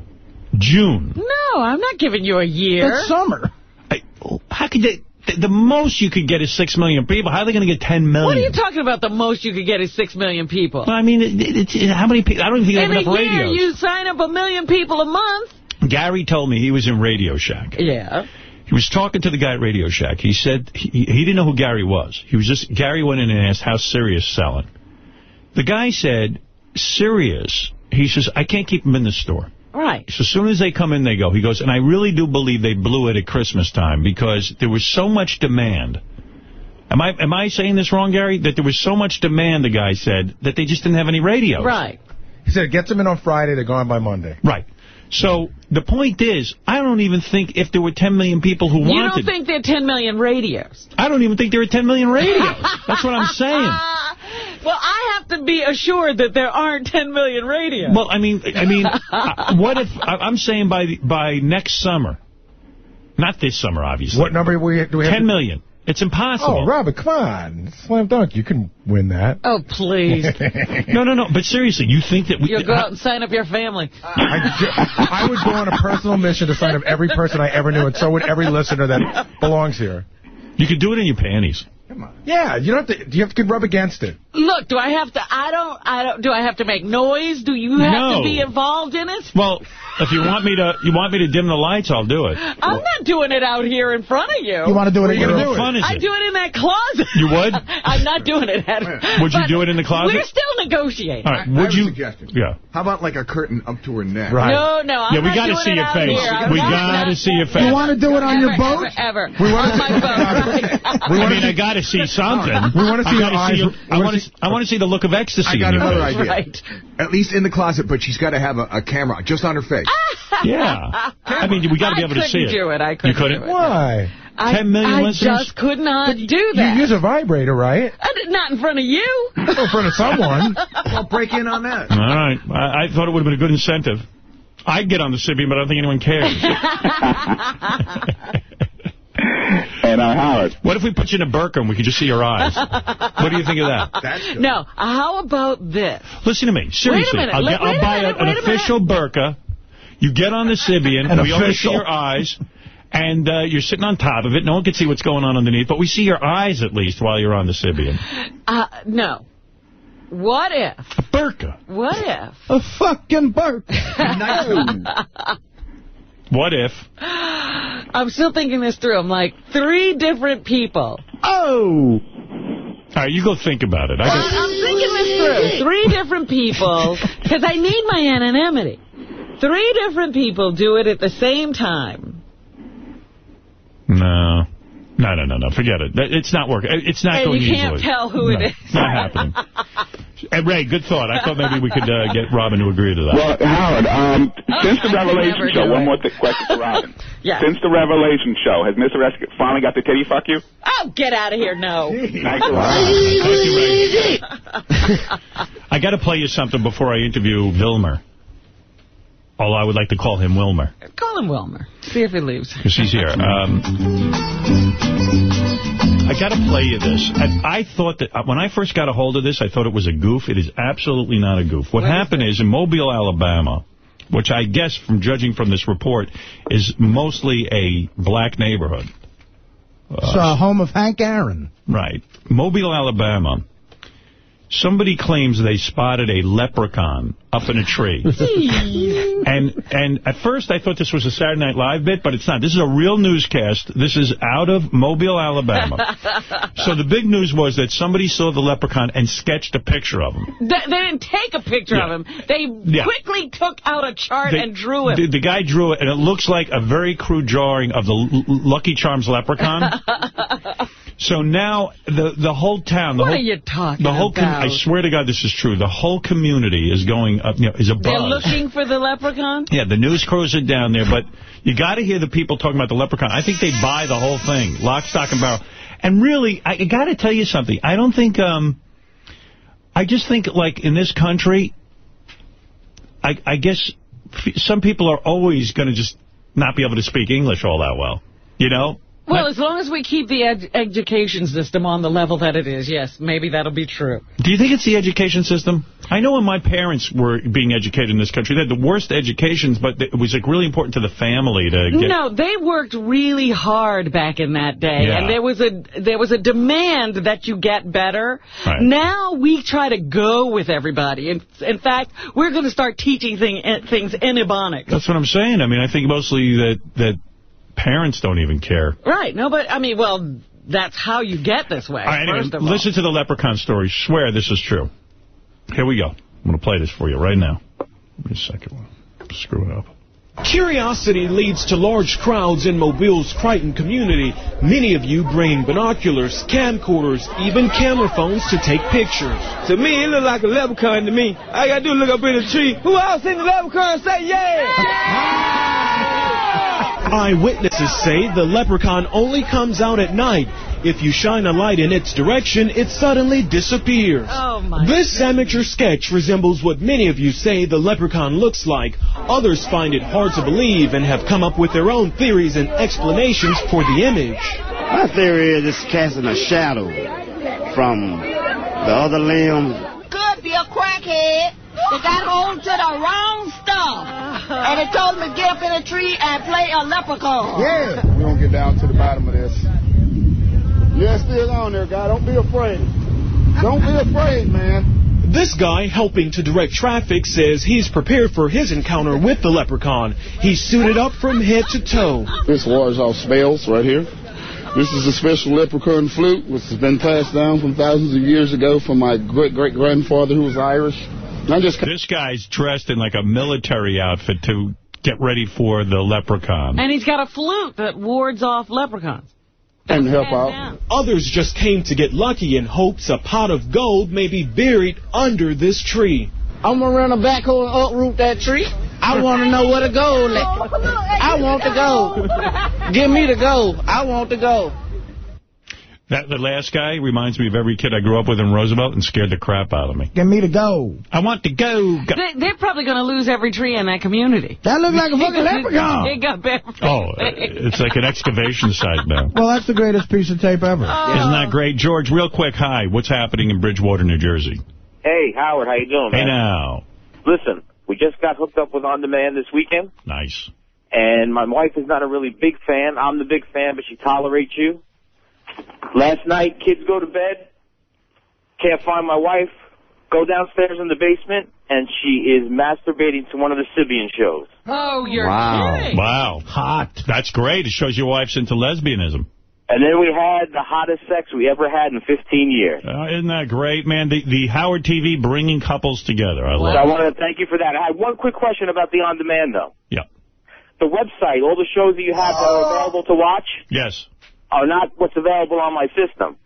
June, No, I'm not giving you a year. It's summer. I, how could they, the, the most you could get is 6 million people. How are they going to get 10 million? What are you talking about? The most you could get is six million people. Well, I mean, it, it, it, how many people? I don't even think they In have a enough year, radios. you sign up a million people a month. Gary told me he was in Radio Shack. Yeah. He was talking to the guy at Radio Shack. He said he, he didn't know who Gary was. He was just Gary went in and asked how Sirius selling. The guy said Sirius. He says I can't keep him in the store. Right. So as soon as they come in, they go. He goes, and I really do believe they blew it at Christmas time because there was so much demand. Am I am I saying this wrong, Gary? That there was so much demand, the guy said, that they just didn't have any radios. Right. He said, gets them in on Friday, they're gone by Monday. Right. So the point is, I don't even think if there were 10 million people who You wanted don't think there are 10 million radios? I don't even think there are 10 million radios. <laughs> That's what I'm saying. <laughs> Well, I have to be assured that there aren't 10 million radios. Well, I mean, I mean, uh, <laughs> what if I- I'm saying by the- by next summer, not this summer, obviously. What number we, do we have? 10 million. It's impossible. Oh, Robert, come on. Slam dunk. You can win that. Oh, please. <laughs> No, no, no. But seriously, you think that we... You'll go out and sign up your family. I would go on a personal mission to sign up every person I ever knew, and so would every listener that belongs here. You could do it in your panties. Yeah, you don't have to. You have to rub against it. Look, do I have to? I don't. I don't. Do I have to make noise? Do you have No. to be involved in it? Well, if you want me to, you want me to dim the lights, I'll do it. I'm not doing it out here in front of you. You want to do it at your How own fun is I it? do it in that closet. You would? <laughs> I'm not doing it at. Would you do it in the closet? We're still negotiating. All right, would have you? suggestion. Yeah. How about like a curtain up to her neck? Right. No, no, I'm yeah, we got to see it your face. here. We got to see your face. You want to do it on your boat? Ever, ever. We wanna on my <laughs> see- boat. I mean, I got to see something. We wanna see I your eyes. your- I wanna see- I want to see the look of ecstasy. I got another idea. Right. At least in the closet, but she's got to have a, a camera just on her face. <laughs> Yeah. I mean, we got to be able to see it. couldn't do it. I couldn't You couldn't. do it. Why? I, 10 million I listeners? just could not do that. You use a vibrator, right? I not in front of you. In front of someone. <laughs> I'll break in on that. All right. I, I thought it would have been a good incentive. I'd get on the Sybian, but I don't think anyone cares. <laughs> And uh, Howard. What if we put you in a burqa and we could just see your eyes? What do you think of that? That's. No, how about this? Listen to me. Seriously. minute. I'll, Wait get, I'll a buy minute. a, an Wait a official burqa. You get on the Sybian. An we only see your eyes. And uh, you're sitting on top of it. No one can see what's going on underneath. But we see your eyes, at least, while you're on the Sybian. Uh, no. What if? A burqa. What if? A fucking burka? <laughs> No. What if? I'm still thinking this through. I'm like, three different people. Oh! All right, you go think about it. I I'm, I'm thinking this through. Three different people, because I need my anonymity. Three different people do it at the same time. no. No, no, no, no. Forget it. It's not working. It's not And going you can't easily. tell who no, it is. not happening. <laughs> And Ray, good thought. I thought maybe we could uh, get Robin to agree to that. Well, Howard, um, since the I Revelation show, one more question for Robin. <laughs> Yeah. Since the Revelation show, has Mr. Esky finally got the titty fuck you? Oh, get out of here, no. <laughs> Thank you, Robin. I got to play you something before I interview Vilmer. Although I would like to call him Wilmer, Call him Wilmer. See if he leaves. because he's here. Um, I got to play you this. I, I thought that, uh, when I first got a hold of this, I thought it was a goof. It is absolutely not a goof. What, happened is, in Mobile, Alabama, which I guess, from judging from this report, is mostly a black neighborhood. It's uh, home of Hank Aaron. Right. Mobile, Alabama. Somebody claims they spotted a leprechaun up in a tree. <laughs> and and at first I thought this was a Saturday Night Live bit, but it's not. This is a real newscast. This is out of Mobile, Alabama. <laughs> so the big news was that somebody saw the leprechaun and sketched a picture of him. They, they didn't take a picture Yeah. of him. They Yeah. quickly took out a chart They- and drew him. The, the guy drew it, and it looks like a very crude drawing of the Lucky Charms leprechaun. <laughs> so now the the whole town, the What whole, are you talking the whole about? I swear to God, this is true. The whole community is going up, you know, is a They're looking for the leprechaun? <laughs> Yeah, the news crews are down there, but you got to hear the people talking about the leprechaun. I think they buy the whole thing, lock, stock, and barrel. And really, I got to tell you something. I don't think, um, I just think, like, in this country, I, I guess f- some people are always going to just not be able to speak English all that well. You know? Well, as long as we keep the ed education system on the level that it is, yes, maybe that'll be true. Do you think it's the education system? I know when my parents were being educated in this country, they had the worst educations, but it was like really important to the family to get... No, they worked really hard back in that day, Yeah. and there was a there was a demand that you get better. Right. Now we try to go with everybody. In, in fact, we're going to start teaching thing, things in Ebonics. That's what I'm saying. I mean, I think mostly that that parents don't even care. Right? No, but I mean, well, that's how you get this way. All right, anyway, of all. listen to the leprechaun story. Swear this is true. Here we go. I'm going to play this for you right now. Give me a second. Screw it up. Curiosity leads to large crowds in Mobile's Crichton community, many of you bringing binoculars, camcorders, even camera phones to take pictures. To me, it look like a leprechaun to me. I gotta do is look up in the tree. Who else in the leprechaun? Say yeah! Eyewitnesses say the leprechaun only comes out at night. If you shine a light in its direction, it suddenly disappears. Oh, my this amateur sketch resembles what many of you say the leprechaun looks like. Others find it hard to believe and have come up with their own theories and explanations for the image. My theory is it's casting a shadow from the other limb. Could be a crackhead that got hold to the wrong stuff. Uh-huh. And it told him to get up in a tree and play a leprechaun. Yeah. We're going to get down to the bottom of this. Yeah, it's still on there, guy. Don't be afraid. Don't be afraid, man. This guy helping to direct traffic says he's prepared for his encounter with the leprechaun. He's suited up from head to toe. This wars off spells right here. This is a special leprechaun flute, which has been passed down from thousands of years ago from my great-great-grandfather who was Irish. I just This guy's dressed in like a military outfit to get ready for the leprechaun. And he's got a flute that wards off leprechauns. and help out. Others just came to get lucky in hopes a pot of gold may be buried under this tree. I'm gonna run a backhoe and uproot that tree. I want to know where the gold at. <laughs> I want the gold. Give me the gold. I want the gold. That the last guy reminds me of every kid I grew up with in Roosevelt and scared the crap out of me. Get me to go. I want to go. go. They, they're probably going to lose every tree in that community. That looks like a fucking leprechaun. It got buried. Oh, it's like an excavation site now. Well, that's the greatest piece of tape ever. Oh. Isn't that great? George, real quick, hi. What's happening in Bridgewater, New Jersey? Hey, Howard, how you doing, Hey now. Listen, we just got hooked up with On Demand this weekend, Nice. and my wife is not a really big fan. I'm the big fan, but she tolerates you. Last night, kids go to bed, can't find my wife, go downstairs in the basement, and she is masturbating to one of the Sybian shows. Oh, you're kidding. Wow. Hot. That's great. It shows your wife's into lesbianism. And then we had the hottest sex we ever had in 15 years. Uh, isn't that great, man? The, the Howard TV bringing couples together. I love So love I it. wanted to thank you for that. I had one quick question about the On Demand, though. Yeah. The website, all the shows that you have that are available to watch Yes. Are not what's available on my system.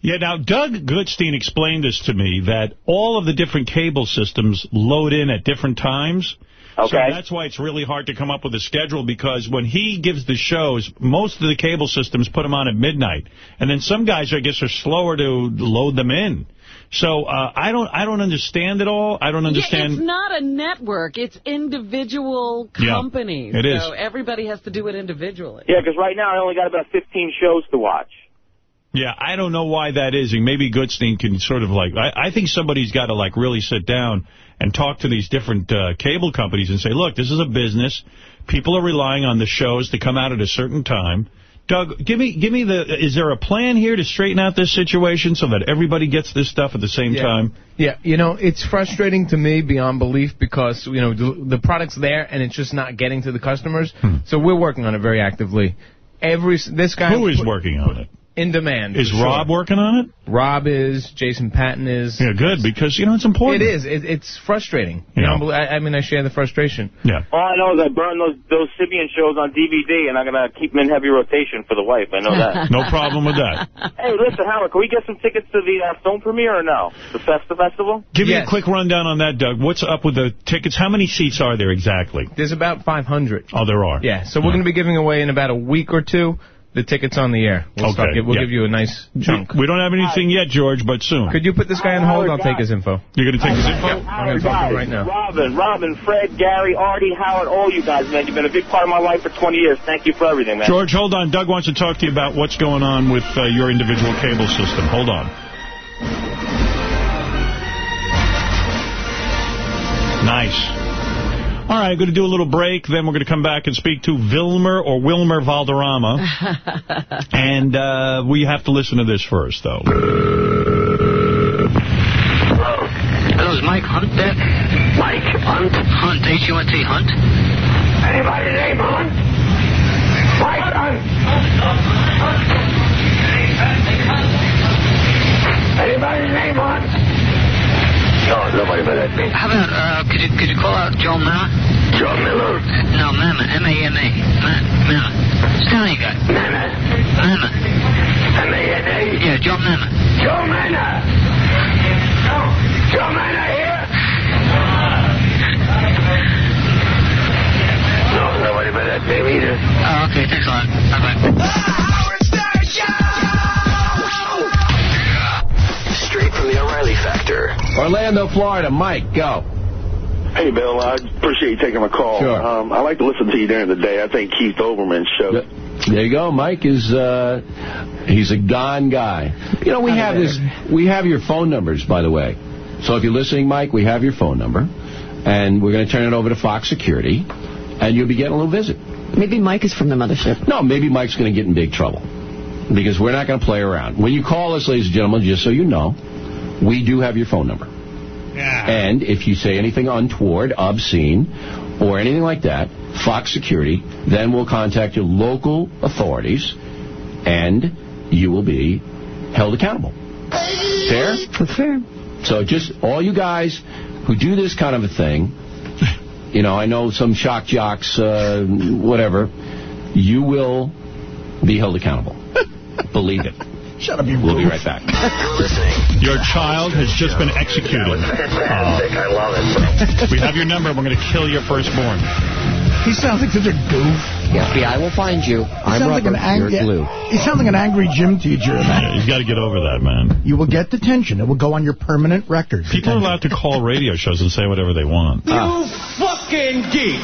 Yeah, now, Doug Goodstein explained this to me, that all of the different cable systems load in at different times. Okay. So that's why it's really hard to come up with a schedule, because when he gives the shows, most of the cable systems put them on at midnight. And then some guys, I guess, are slower to load them in. So uh, I don't I don't understand it all. I don't understand. Yeah, understand. it's not a network. It's individual companies. Yeah, companies. it is. So everybody has to do it individually. Yeah, because right now I only got about 15 shows to watch. Yeah, I don't know why that is. And maybe Goodstein can sort of like, I, I think somebody's got to like really sit down and talk to these different uh, cable companies and say, look, this is a business. People are relying on the shows to come out at a certain time. Doug, give me, give me the, is there a plan here to straighten out this situation so that everybody gets this stuff at the same Yeah. time? Yeah, you know, it's frustrating to me beyond belief because, you know, the, the product's there and it's just not getting to the customers. Hmm. So we're working on it very actively. Every This guy... Who is working on it? In demand. Is for sure. Rob working on it? Rob is. Jason Patton is. Yeah, good, because, you know, it's important. It is. It, it's frustrating. Yeah. Beyond belief- I, I mean, I share the frustration. Yeah. All I know is I burned those those Sybian shows on DVD, and I'm going to keep them in heavy rotation for the wife. I know that. <laughs> No problem with that. <laughs> hey, listen, Howard, can we get some tickets to the uh, film premiere or no? The Festa Festival? Give me a quick rundown on that, Doug. What's up with the tickets? How many seats are there exactly? There's about 500. Oh, there are. Yeah, so we're going to be giving away in about a week or two the tickets on the air. We'll, start, Okay, we'll yeah. give you a nice chunk. We don't have anything yet, George, but soon. Could you put this guy on hold? I'll take his info. You're going to take his info? I'm going to talk to him right now. Robin, Robin, Fred, Gary, Artie, Howard, all you guys, man. You've been a big part of my life for 20 years. Thank you for everything, man. George, hold on. Doug wants to talk to you about what's going on with uh, your individual cable system. Hold on. Nice. All right, I'm going to do a little break. Then we're going to come back and speak to Vilmer or Wilmer Valderrama. <laughs> and uh, we have to listen to this first, though. Hello, is Mike Hunt there? Mike Hunt? Hunt, H-U-N-T, Hunt? Anybody name Hunt? Mike Hunt! Anybody name Hunt? No, nobody but that me. How about, uh, could you, could you call out Joe Miller? Joe Miller? No, Mama, M-A-M-A. Mama. Italian guy. Mama? Mama. M-A-N-A? Yeah, Joe Mama. Joe Mama! Joe Mama here? No, nobody but that name either. Oh, okay, thanks a lot. Bye-bye. Straight from the O'Reilly Factor. Orlando, Florida. Mike, go. Hey, Bill, I appreciate you taking my call. Sure. Um, I like to listen to you during the day. I think Keith Olbermann's show. There you go. Mike is, uh, he's a gone guy. You know, we have this, we have your phone numbers, by the way. So if you're listening, Mike, we have your phone number. And we're going to turn it over to Fox Security. And you'll be getting a little visit. Maybe Mike is from the mothership. No, maybe Mike's going to get in big trouble. Because we're not going to play around. When you call us, ladies and gentlemen, just so you know, we do have your phone number. And if you say anything untoward, obscene, or anything like that, Fox Security then we'll contact your local authorities, and you will be held accountable. Fair? That's Fair. So just all you guys who do this kind of a thing, you know, I know some shock jocks, uh, whatever, you will be held accountable. Believe it. Shut up, you We'll be right back. <laughs> Your child has just been executed. Fantastic. Uh, I love it, <laughs> <laughs> we have your number. We're going to kill your firstborn. He sounds like such a goof. The FBI will find you. He I'm sounds like an angry. You're glue. He sounds like an angry gym teacher. Yeah, he's got to get over that, man. You will get detention. It will go on your permanent record. People are allowed to call radio shows and say whatever they want. You fucking geek.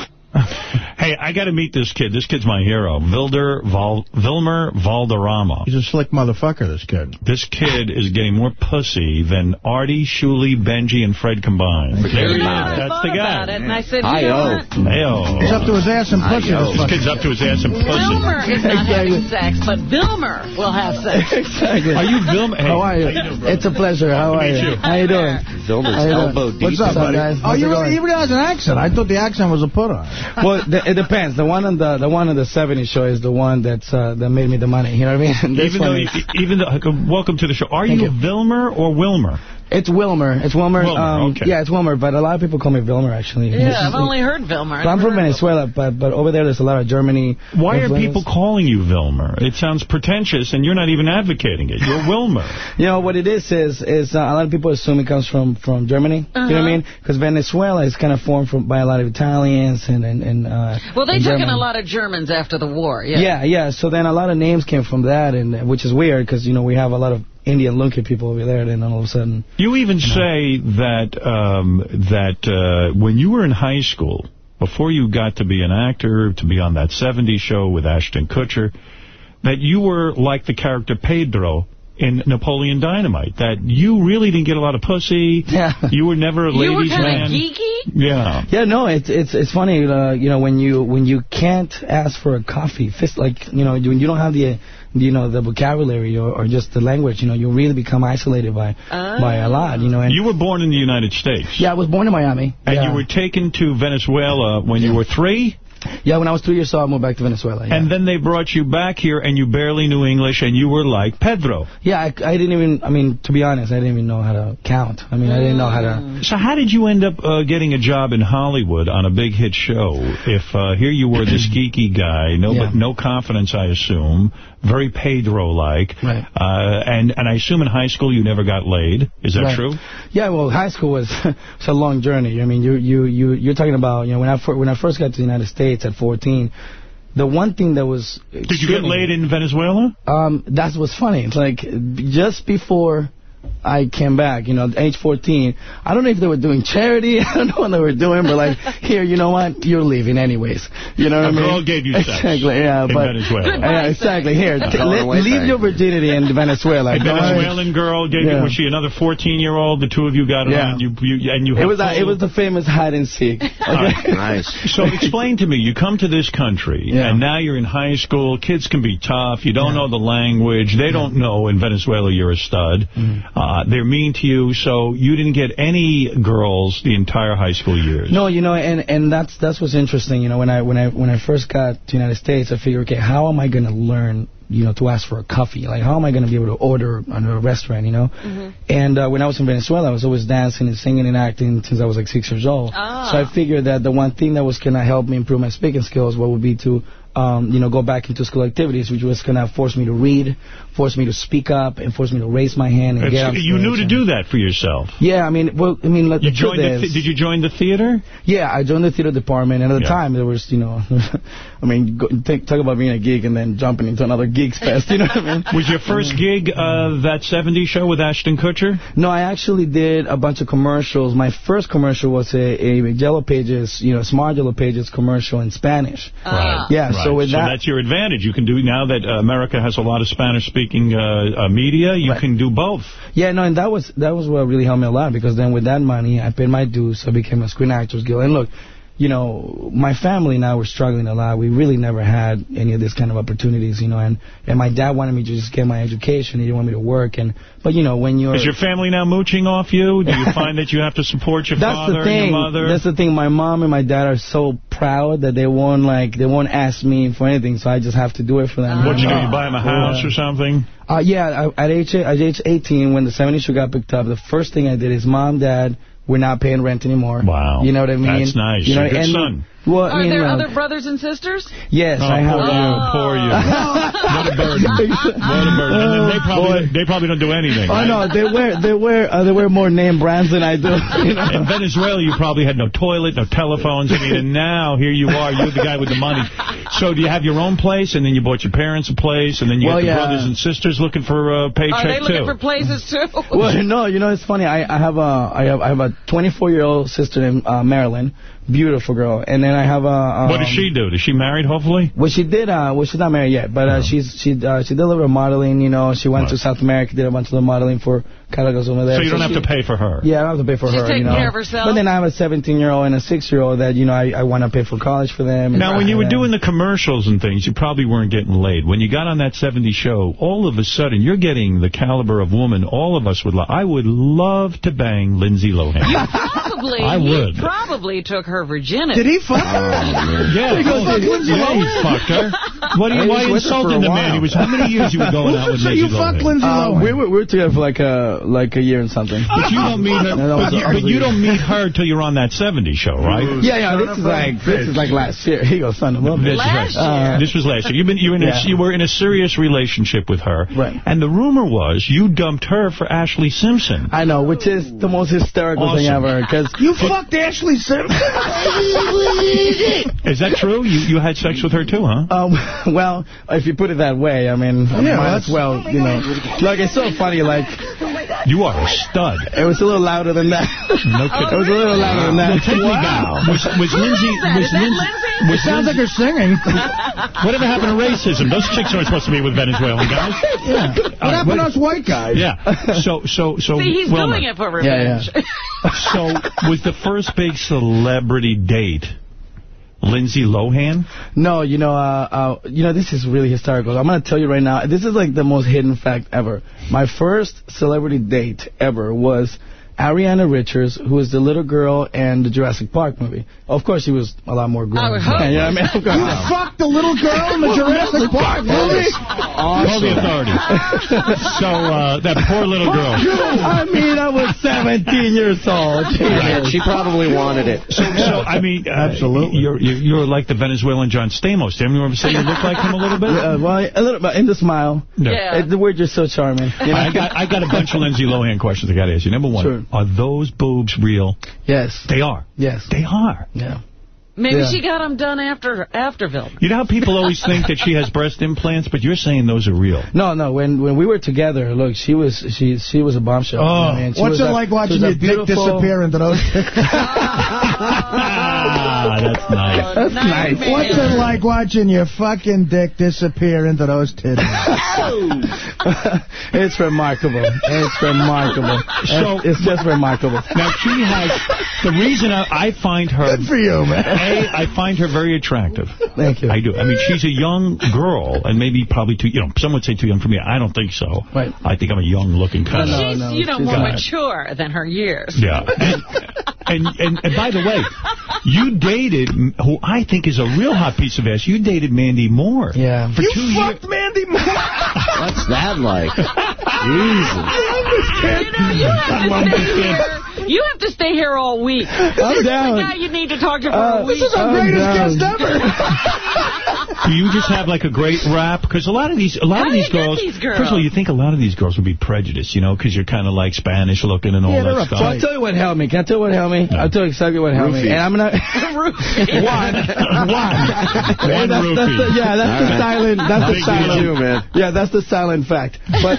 Hey, I got to meet this kid. This kid's my hero. Vilder Val Vilmer Valderrama. He's a slick motherfucker, this kid. This kid is getting more pussy than Artie, Shuli, Benji, and Fred combined. There he is. That's the guy. it, and I said, you know what? Heyo. He's up to his ass and pussy. This This kid's up to his ass and pussy. Wilmer is not having sex, but Vilmer will have sex. <laughs> Exactly. Are you Vilmer? Hey, how are you? how you doing, it's a pleasure. How are you? you. How you doing? Vilmer's How you doing? elbow deep. What's up, buddy? guys? Oh, you really, going? you really has an accent. I thought the accent was a put on. well, the, it depends. The one on the the one on the 70s show is the one that's uh, that made me the money. You know what I mean? <laughs> Even though, you, even though, welcome to the show. Are you you. Vilmer or Wilmer? It's Wilmer. It's Wilmer. Wilmer, um, okay. Yeah, it's Wilmer, but a lot of people call me Wilmer actually. Yeah, I've only heard Vilmer. So I'm from Venezuela, but but over there there's a lot of Germany. Why are people calling you Vilmer? It sounds pretentious, and you're not even advocating it. You're Wilmer. <laughs> You know what it is is is uh, a lot of people assume it comes from from Germany. You know what I Uh-huh. mean? Because Venezuela is kind of formed from by a lot of Italians and and, and uh, Well, they and took in a lot of Germans after the war, yeah. Yeah, yeah. So then a lot of names came from that, and which is weird because you know we have a lot of Indian looking people over there. And then all of a sudden, You even say that um, that uh, when you were in high school, before you got to be an actor, to be on that 70s show with Ashton Kutcher, that you were like the character Pedro in Napoleon Dynamite, that you really didn't get a lot of pussy. Yeah. You were never a You were ladies' kind man. of geeky? Yeah. yeah, no, it's it's it's funny. Uh, you know when you when you can't ask for a coffee, fist like you know when you don't have the. You know the vocabulary or, or just the language. You know you really become isolated by by a lot. You know and You were born in the United States. yeah, I was born in Miami. And yeah. you were taken to Venezuela when you were three? Yeah when I was three years old, I moved back to Venezuela. Yeah. And then they brought you back here, and you barely knew English, and you were like Pedro. Yeah, I, I didn't even, I mean, to be honest, I didn't even know how to count. I mean, I didn't know how to... So how did you end up uh, getting a job in Hollywood on a big hit show? If uh, here you were this <clears throat> geeky guy, no Yeah. but no confidence, I assume, very Pedro-like, Right. uh, and and I assume in high school you never got laid. Is that Right. true? Yeah, well, high school was <laughs> it's a long journey. I mean, you you you you're talking about you know when I when I first got to the United States at 14, the one thing that was Did you get laid in Venezuela? Um, that was funny. It's like just before I came back, you know, age 14. I don't know if they were doing charity. <laughs> I don't know what they were doing, but like, <laughs> here, you know what? You're leaving anyways. You know what I mean? girl gave you sex Exactly, yeah. in but, Venezuela. <laughs> Yeah, exactly. Here, A t- going leave thing. your virginity in Venezuela. A Venezuelan girl gave you, Yeah. was she another 14-year-old? The two of you got Yeah. around, you, you, and you It was uh, it was the famous hide and seek. Okay? So explain to me, you come to this country, yeah. and now you're in high school, kids can be tough, you don't know the language, they don't know in Venezuela you're a stud, Mm-hmm. Uh, they're mean to you, so you didn't get any girls the entire high school years. No, you know, and and that's that's what's interesting. You know, when I when I when I first got to the United States, I figured, okay, how am I going to learn, you know, to ask for a coffee? Like, how am I going to be able to order at a restaurant? You know. And uh, when I was in Venezuela, I was always dancing and singing and acting since I was like six years old. Ah. So I figured that the one thing that was going to help me improve my speaking skills, what would be to, um, you know, go back into school activities, which was going to force me to read, force me to speak up, and force me to raise my hand and It's- get on you knew to do that for yourself. Yeah, I mean, well, I mean, like, You the joined the is- th- did you join the theater? yeah, I joined the theater department, and at the Yeah. time there was, you know, <laughs> I mean, go, think, talk about being a geek and then jumping into another geeks fest. You know what I mean? <laughs> Was your first gig uh, that 70s show with Ashton Kutcher? No, I actually did a bunch of commercials. My first commercial was a, a Yellow Pages, you know, Smart Yellow Pages commercial in Spanish. Right. Yeah, Right. So with that, that's your advantage. You can do now that uh, America has a lot of Spanish-speaking uh, uh, media. You can do both. Yeah, no, and that was that was what really helped me a lot because then with that money, I paid my dues. I became a Screen Actors Guild. And look, you know, my family now we're struggling a lot. We really never had any of this kind of opportunities, you know. And and my dad wanted me to just get my education. He didn't want me to work. And but you know, when you're Is your family now mooching off you? Do you find that you have to support your <laughs> that's father the thing. and your mother? That's the thing. My mom and my dad are so proud that they won't like they won't ask me for anything, so I just have to do it for them. What you do? You buy him a house or something? Uh, yeah, I, at age at age 18, when the 70 show got picked up, the first thing I did is, Mom, Dad, we're not paying rent anymore. Wow. You know what I mean? That's nice. You know, You're a good and, son. Well, Are there other brothers and sisters? Yes, Oh, I have. poor you, poor you. what a burden. <laughs> What a burden. And then they probably they probably don't do anything. Oh right? no, they wear they wear uh, they wear more name brands than I do. You know? In Venezuela, you probably had no toilet, no telephones. I mean, and now here you are, you're the guy with the money. So do you have your own place, and then you bought your parents a place, and then you Well, got the yeah. brothers and sisters looking for a paycheck Are they looking too? for places too? Well, no, you know it's funny. I, I have a I have I have a 24 year old sister named uh, Marilyn, beautiful girl, and then I have a. Um, what does she do? Is she married? Hopefully. Well, she did. Uh, well, she's not married yet, but uh, she's she uh, she did a little modeling. You know, she went to South America, did a bunch of the modeling for catalogs over there. So you don't have she- to pay for her. Yeah, I don't have to pay for She's her. taking you know. care of herself? But then I have a 17 year old and a 6 year old that you know I, I want to pay for college for them. Now, when you were and- doing the commercials and things, you probably weren't getting laid. When you got on that 70 show, all of a sudden, you're getting the caliber of woman all of us would love. I would love to bang Lindsay Lohan. You Probably. <laughs> I would. He probably took her virginity. Did he fuck her? <laughs> Yeah, He goes, oh, "Fuck Lindsay yeah, he Lohan?" fucked her. What are you, was why with insulting a the man? He was, how many years you were going out with So Lindsay you fucked Lohan? Lindsay Uh, Lohan? we, were, we were together for like a like a year and something. But you don't meet her. <laughs> But, you, but you, don't meet her till you're on that 70 show, right? Yeah, yeah. This is like this is like last year. He goes, son of a This, bitch. is right. Uh, this was last year. You've been you were in a, you were in a serious relationship with her, Right. And the rumor was you dumped her for Ashlee Simpson. I know, which is the most hysterical thing ever. Because <laughs> You fucked Ashlee Simpson? <laughs> Is that true? You you had sex with her too, huh? Um, well, if you put it that way, I mean, Yeah, might that's- as well, you know. Look, it's so funny, like, You are a stud. it was a little louder than that. <laughs> No kidding. It was a little louder than that. Well, take me back. Was, was Lindsay... Was Is that Lindsay, Lindsay? was Sounds like Lindsay, her singing. <laughs> whatever happened to racism? Those chicks aren't supposed to be with Venezuelan guys. <laughs> Yeah. What uh, happened to us white guys? Yeah. So so so. See, he's Wilmer, doing it for revenge. Yeah, revenge. So was the first big celebrity date Lindsay Lohan? No, you know, uh, uh, you know, this is really hysterical. I'm going to tell you right now, this is like the most hidden fact ever. My first celebrity date ever was Ariana Richards, who was the little girl in the Jurassic Park movie. Of course, she was a lot more grown. I would hope. You know what I mean? Of course. You fucked the little girl in the Jurassic Park movie? Call the authorities. <laughs> so uh, that poor little girl. I mean, I was 17 years old. Yeah, she probably wanted it. So, so I mean, uh, Absolutely. You're, you're you're like the Venezuelan John Stamos. Didn't you ever say you look like him a little bit? Uh, well, a little bit in the smile. Yeah. Uh, the word just so charming. You know? I got I got a bunch of Lindsay Lohan questions I got to ask you. Number one, Sure. Are those boobs real? Yes. They are. Yes. They are. Yeah. Maybe Yeah. she got them done after after film. You know how people always think that she has breast <laughs> implants, but you're saying those are real. No, no. When when we were together, look, she was she she was a bombshell. Oh. I mean, she What's was it a- like she watching was a your dick disappear into those <laughs> <laughs> Ah, that's nice. That's nice. What's it like watching your fucking dick disappear into those titties? it's remarkable. It's remarkable. So- it's, it's just remarkable. Now she has the reason I, I find her. Good for you, man. A, I find her very attractive. Thank you. I do. I mean, she's a young girl, and maybe probably too, you know, some would say too young for me. I don't think so. Right. I think I'm a young-looking kind of. She's, no, you know, she's more not. mature than her years. Yeah. And, and, and, and by the way, you dated, who I think is a real hot piece of ass, you dated Mandy Moore. Yeah. For You two years. fucked Mandy Moore. What's that like? <laughs> Jesus. You know, you have to stay here. You have to stay here all week. I'm This is the guy you need to talk to for Uh, a week. This is our I'm greatest down. guest ever. Do <laughs> you just have like a great rap? Because a lot of these, a lot How of these girls, these girls? First of all, you think a lot of these girls would be prejudiced, you know, because you're kind of like Spanish looking and all Yeah, they're that uptight. stuff. I'll tell you what helped me. Can I tell you what helped me? I'll tell you exactly what helped me. And I'm gonna. <laughs> <laughs> One, one, one that's, that's the, yeah, that's the All right. silent. That's the silent. You, man. Yeah, that's the silent fact. But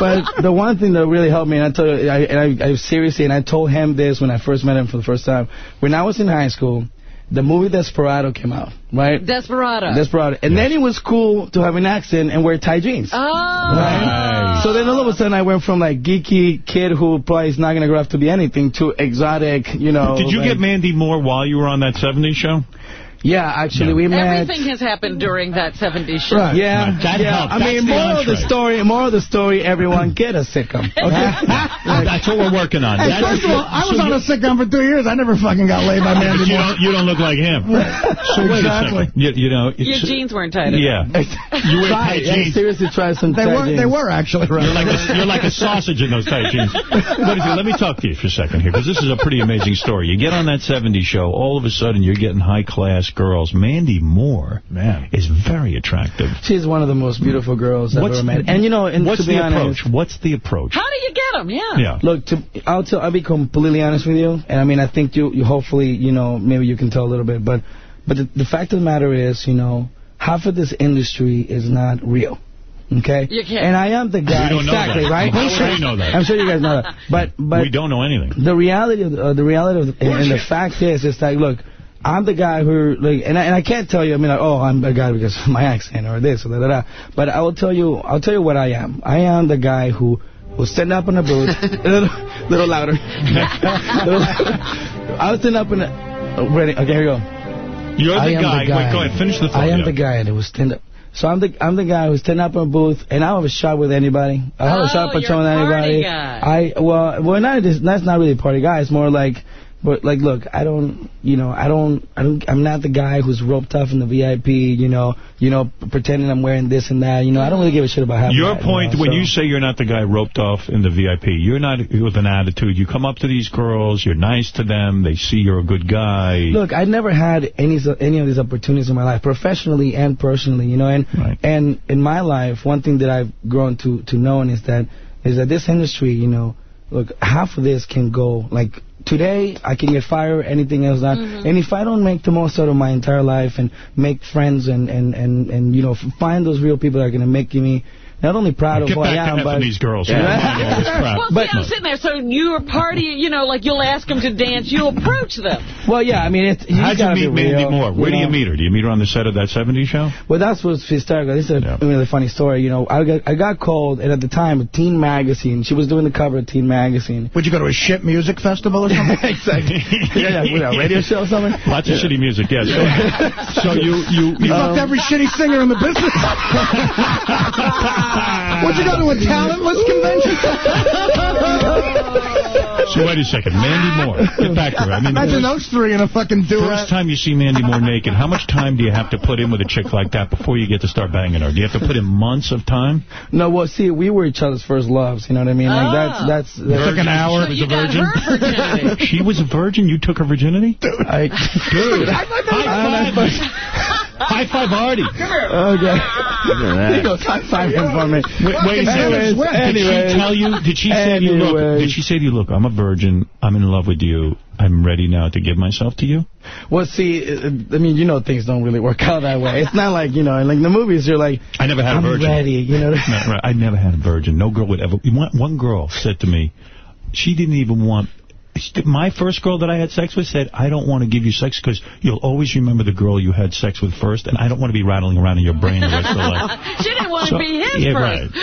but the one thing that really helped me, and I tell you, I, and I, I seriously, and I told him this when I first met him for the first time. When I was in high school, the movie Desperado came out, right? Desperado. Desperado. And then it was cool to have an accent and wear tight jeans. Oh. Right? So then all of a sudden I went from like geeky kid who probably is not going to grow up to be anything to exotic, you know. Did you like- get Mandy Moore while you were on that 70s show? Yeah, actually we met. Everything has happened during that 70s show. Right. Yeah, yeah. I mean, moral of the story, moral of the story, everyone get a sitcom. <laughs> Okay? That's what we're working on. Hey, first of all, I was so on you- a sitcom for three years. I never fucking got laid by Mandy you Moore. don't, you don't look like him. So wait Exactly. a. You, you know, Your it's- jeans weren't tight enough. Yeah. <laughs> You wear Try tight it. Yeah, jeans. seriously, try some They tight were, jeans. they were actually right. You're like, a, you're like a sausage in those tight jeans. What is it? Let me talk to you for a second here, because this is a pretty amazing story. You get on that 70s show, all of a sudden you're getting high-class girls. Mandy Moore man, is very attractive. She's one of the most beautiful girls I've What's- ever met. And, you know, and What's to be the honest, approach? What's the approach? How do you get them? Yeah. Yeah. Look, to, I'll tell, I'll be completely honest with you, and I mean, I think you, you hopefully, you know, maybe you can tell a little bit, but, but the, the fact of the matter is, you know, half of this industry is not real. Okay, You can't. and I am the guy. We don't know exactly that. right. How would we know that? I'm sure you guys know that. But but we don't know anything. the reality of the, uh, the reality of the, and the fact is, it's like, look, I'm the guy who, like, and I, and I can't tell you, I mean, like, oh, I'm a guy because of my <laughs> accent or this or da da da. But I will tell you, I'll tell you what I am. I am the guy who will stand up in a booth, a <laughs> <laughs> little, little louder. Little- I'll stand up in a, oh, ready? Okay, here we go. You're I the am guy. Wait, go ahead. Finish the thought. I am yeah. the guy that will stand up. So I'm the I'm the guy who stand up in a booth, and I don't have a shot with anybody. I don't have a oh, shot Oh, with you're with anybody. guy. I well, well, not this, that's not really a party guy. It's more like, but like, look, I don't, you know, I don't, I don't, I'm not the guy who's roped off in the VIP, you know, you know, pretending I'm wearing this and that. You know, I don't really give a shit about half Your that, point, you know, when so. you say you're not the guy roped off in the VIP, you're not with an attitude. You come up to these girls, you're nice to them, they see you're a good guy. Look, I never had any any of these opportunities in my life, professionally and personally, you know. And and in my life, one thing that I've grown to to know is that is that this industry, you know, look, half of this can go like today I can get fired, anything else not. Mm-hmm. And if I don't make the most out of my entire life and make friends and and and and you know find those real people that are going to make me not only proud of Get who I am, but these girls. We don't want all. Well, see, I'm sitting there, so you're a party, you know, like you'll ask them to dance, you'll approach them. Well, yeah, I mean, it's, you How'd you meet be Mandy real, Moore? Where do you meet her? Do you meet her on the set of that 70s show? Well, that's what's hysterical. This is a really funny story. You know, I got I got called, and at the time, a Teen Magazine. She was doing the cover of Teen Magazine. Would you go to a shit music festival or something? <laughs> exactly. yeah, yeah, what, a radio show or something. Lots of shitty music, yes. Go so you... You, You you fucked every shitty singer in the business. <laughs> <laughs> Would you go to a talentless convention? so wait a second. Mandy Moore. Get back to her. I mean, Imagine those three in a fucking duet. First time you see Mandy Moore naked, how much time do you have to put in with a chick like that before you get to start banging her? Do you have to put in months of time? No, well, see, we were each other's first loves. You know what I mean? Like Ah. that's that's. It took an hour. She She was a virgin. she was a virgin. You took her virginity, dude. I, dude. High five. High five, Artie. Okay. Here you go. High five him for me. Wait, wait a second. Anyways, Did she tell you? Did she say to you, look? Did she say to you, look? I'm a virgin. I'm in love with you. I'm ready now to give myself to you. Well, see, uh, I mean, you know, things don't really work out that way. It's not like you know, like in the movies, you're like, I never had I'm a virgin. ready. You know. <laughs> No, right, I never had a virgin. No girl would ever. One, one girl said to me, she didn't even want. My first girl that I had sex with said, I don't want to give you sex because you'll always remember the girl you had sex with first, and I don't want to be rattling around in your brain the rest of your life. <laughs> she didn't want So- to be his yeah, first.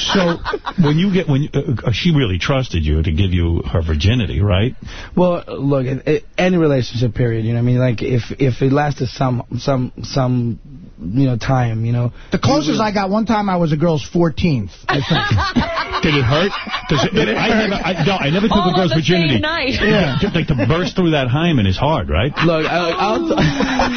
So when you get when you, uh, she really trusted you to give you her virginity, right? Well, look, it, it, any relationship period, you know, what I mean, like if if it lasted some some some you know time, you know. The closest I got one time I was a girl's 14th. I think. <laughs> Did it hurt? Does it, Did it I hurt? never, I, no, I never took All a girl's on the same virginity. night. Yeah. Just like to burst through that hymen is hard, right? Look, I, I'll. <laughs>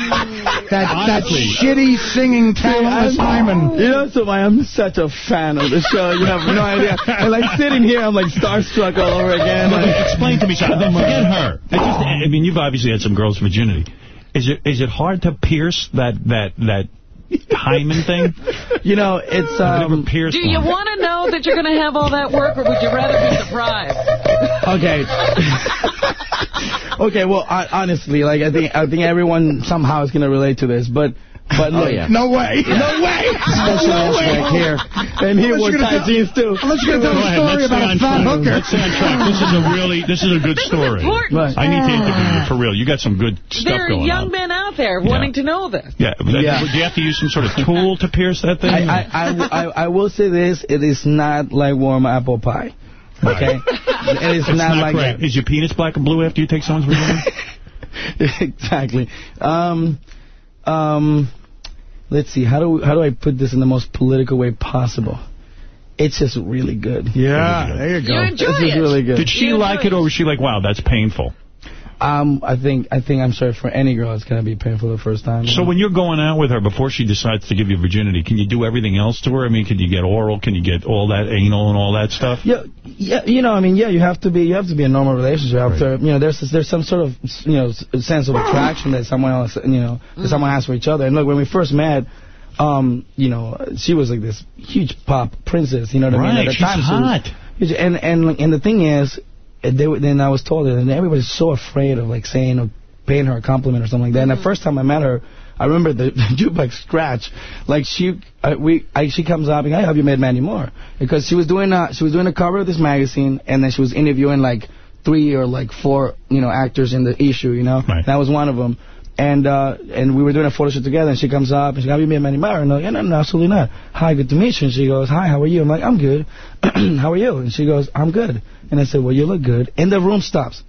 that that Honestly. shitty singing talentless Hyman. You know, so I'm such a fan of the show. You have no idea. And like sitting here, I'm like starstruck all over again. But Like, explain to me something. Then forget her. I, just, I mean, you've obviously had some girls' virginity. Is it is it hard to pierce that that that hymen thing? <laughs> You know, it's um. never pierced Do you want to know that you're going to have all that work, or would you rather be surprised? Okay. <laughs> <laughs> okay. Well, I, honestly, like I think I think everyone somehow is gonna relate to this, but But Oh, look, yeah. No way. No way. Special No way. back here. And he Unless wore you're tight tell- jeans, too. Unless you're going to tell Go a ahead, story let's about a fat track. hooker. Let's stay on track. This is a really, this is a good story. important. Right. I need to interview you for real. You got some good stuff There are young men out there wanting to know this. Yeah, but Yeah. do you have to use some sort of tool to pierce that thing? I, I, I, I, I will say this. It is not like warm apple pie. Okay? it is it's not, not, like great. that. Is your penis black and blue after you take someone's vagina? <laughs> exactly. Um, um, let's see. How do how do I put this in the most political way possible? It's just really good. Yeah, there you go. You enjoy This is it. really good. Did she You like enjoy it, or was she like, wow, that's painful? Um, I think I think I'm sorry for any girl. It's gonna be painful the first time. So when you're going out with her, before she decides to give you virginity, can you do everything else to her? I mean, can you get oral? Can you get all that anal and all that stuff? Yeah, yeah, you know, I mean, yeah, you have to be, you have to be in a normal relationship. After, you know, there's there's some sort of, you know, sense of attraction that someone else, you know, that someone has for each other. And look, when we first met, um, you know, she was like this huge pop princess. You know what I mean? Right, At the she's time, she was hot. and and and the thing is, they, were- then I was told that, and everybody's so afraid of like saying or paying her a compliment or something like that. And the first time I met her. I remember the, <laughs> the jukebox scratch. Like she, uh, we, I, she comes up and I have you met Mandy Moore because she was doing a, she was doing a cover of this magazine and then she was interviewing like three or like four, you know, actors in the issue. You know, that was one of them. And uh, and we were doing a photo shoot together, and she comes up and she goes, "Have you met Mandy Moore?" And I'm like, no, no, absolutely not. Hi, good to meet you. And she goes, "Hi, how are you?" I'm like, "I'm good." <clears throat> how are you? And she goes, "I'm good." And I said, "Well, you look good." And the room stops.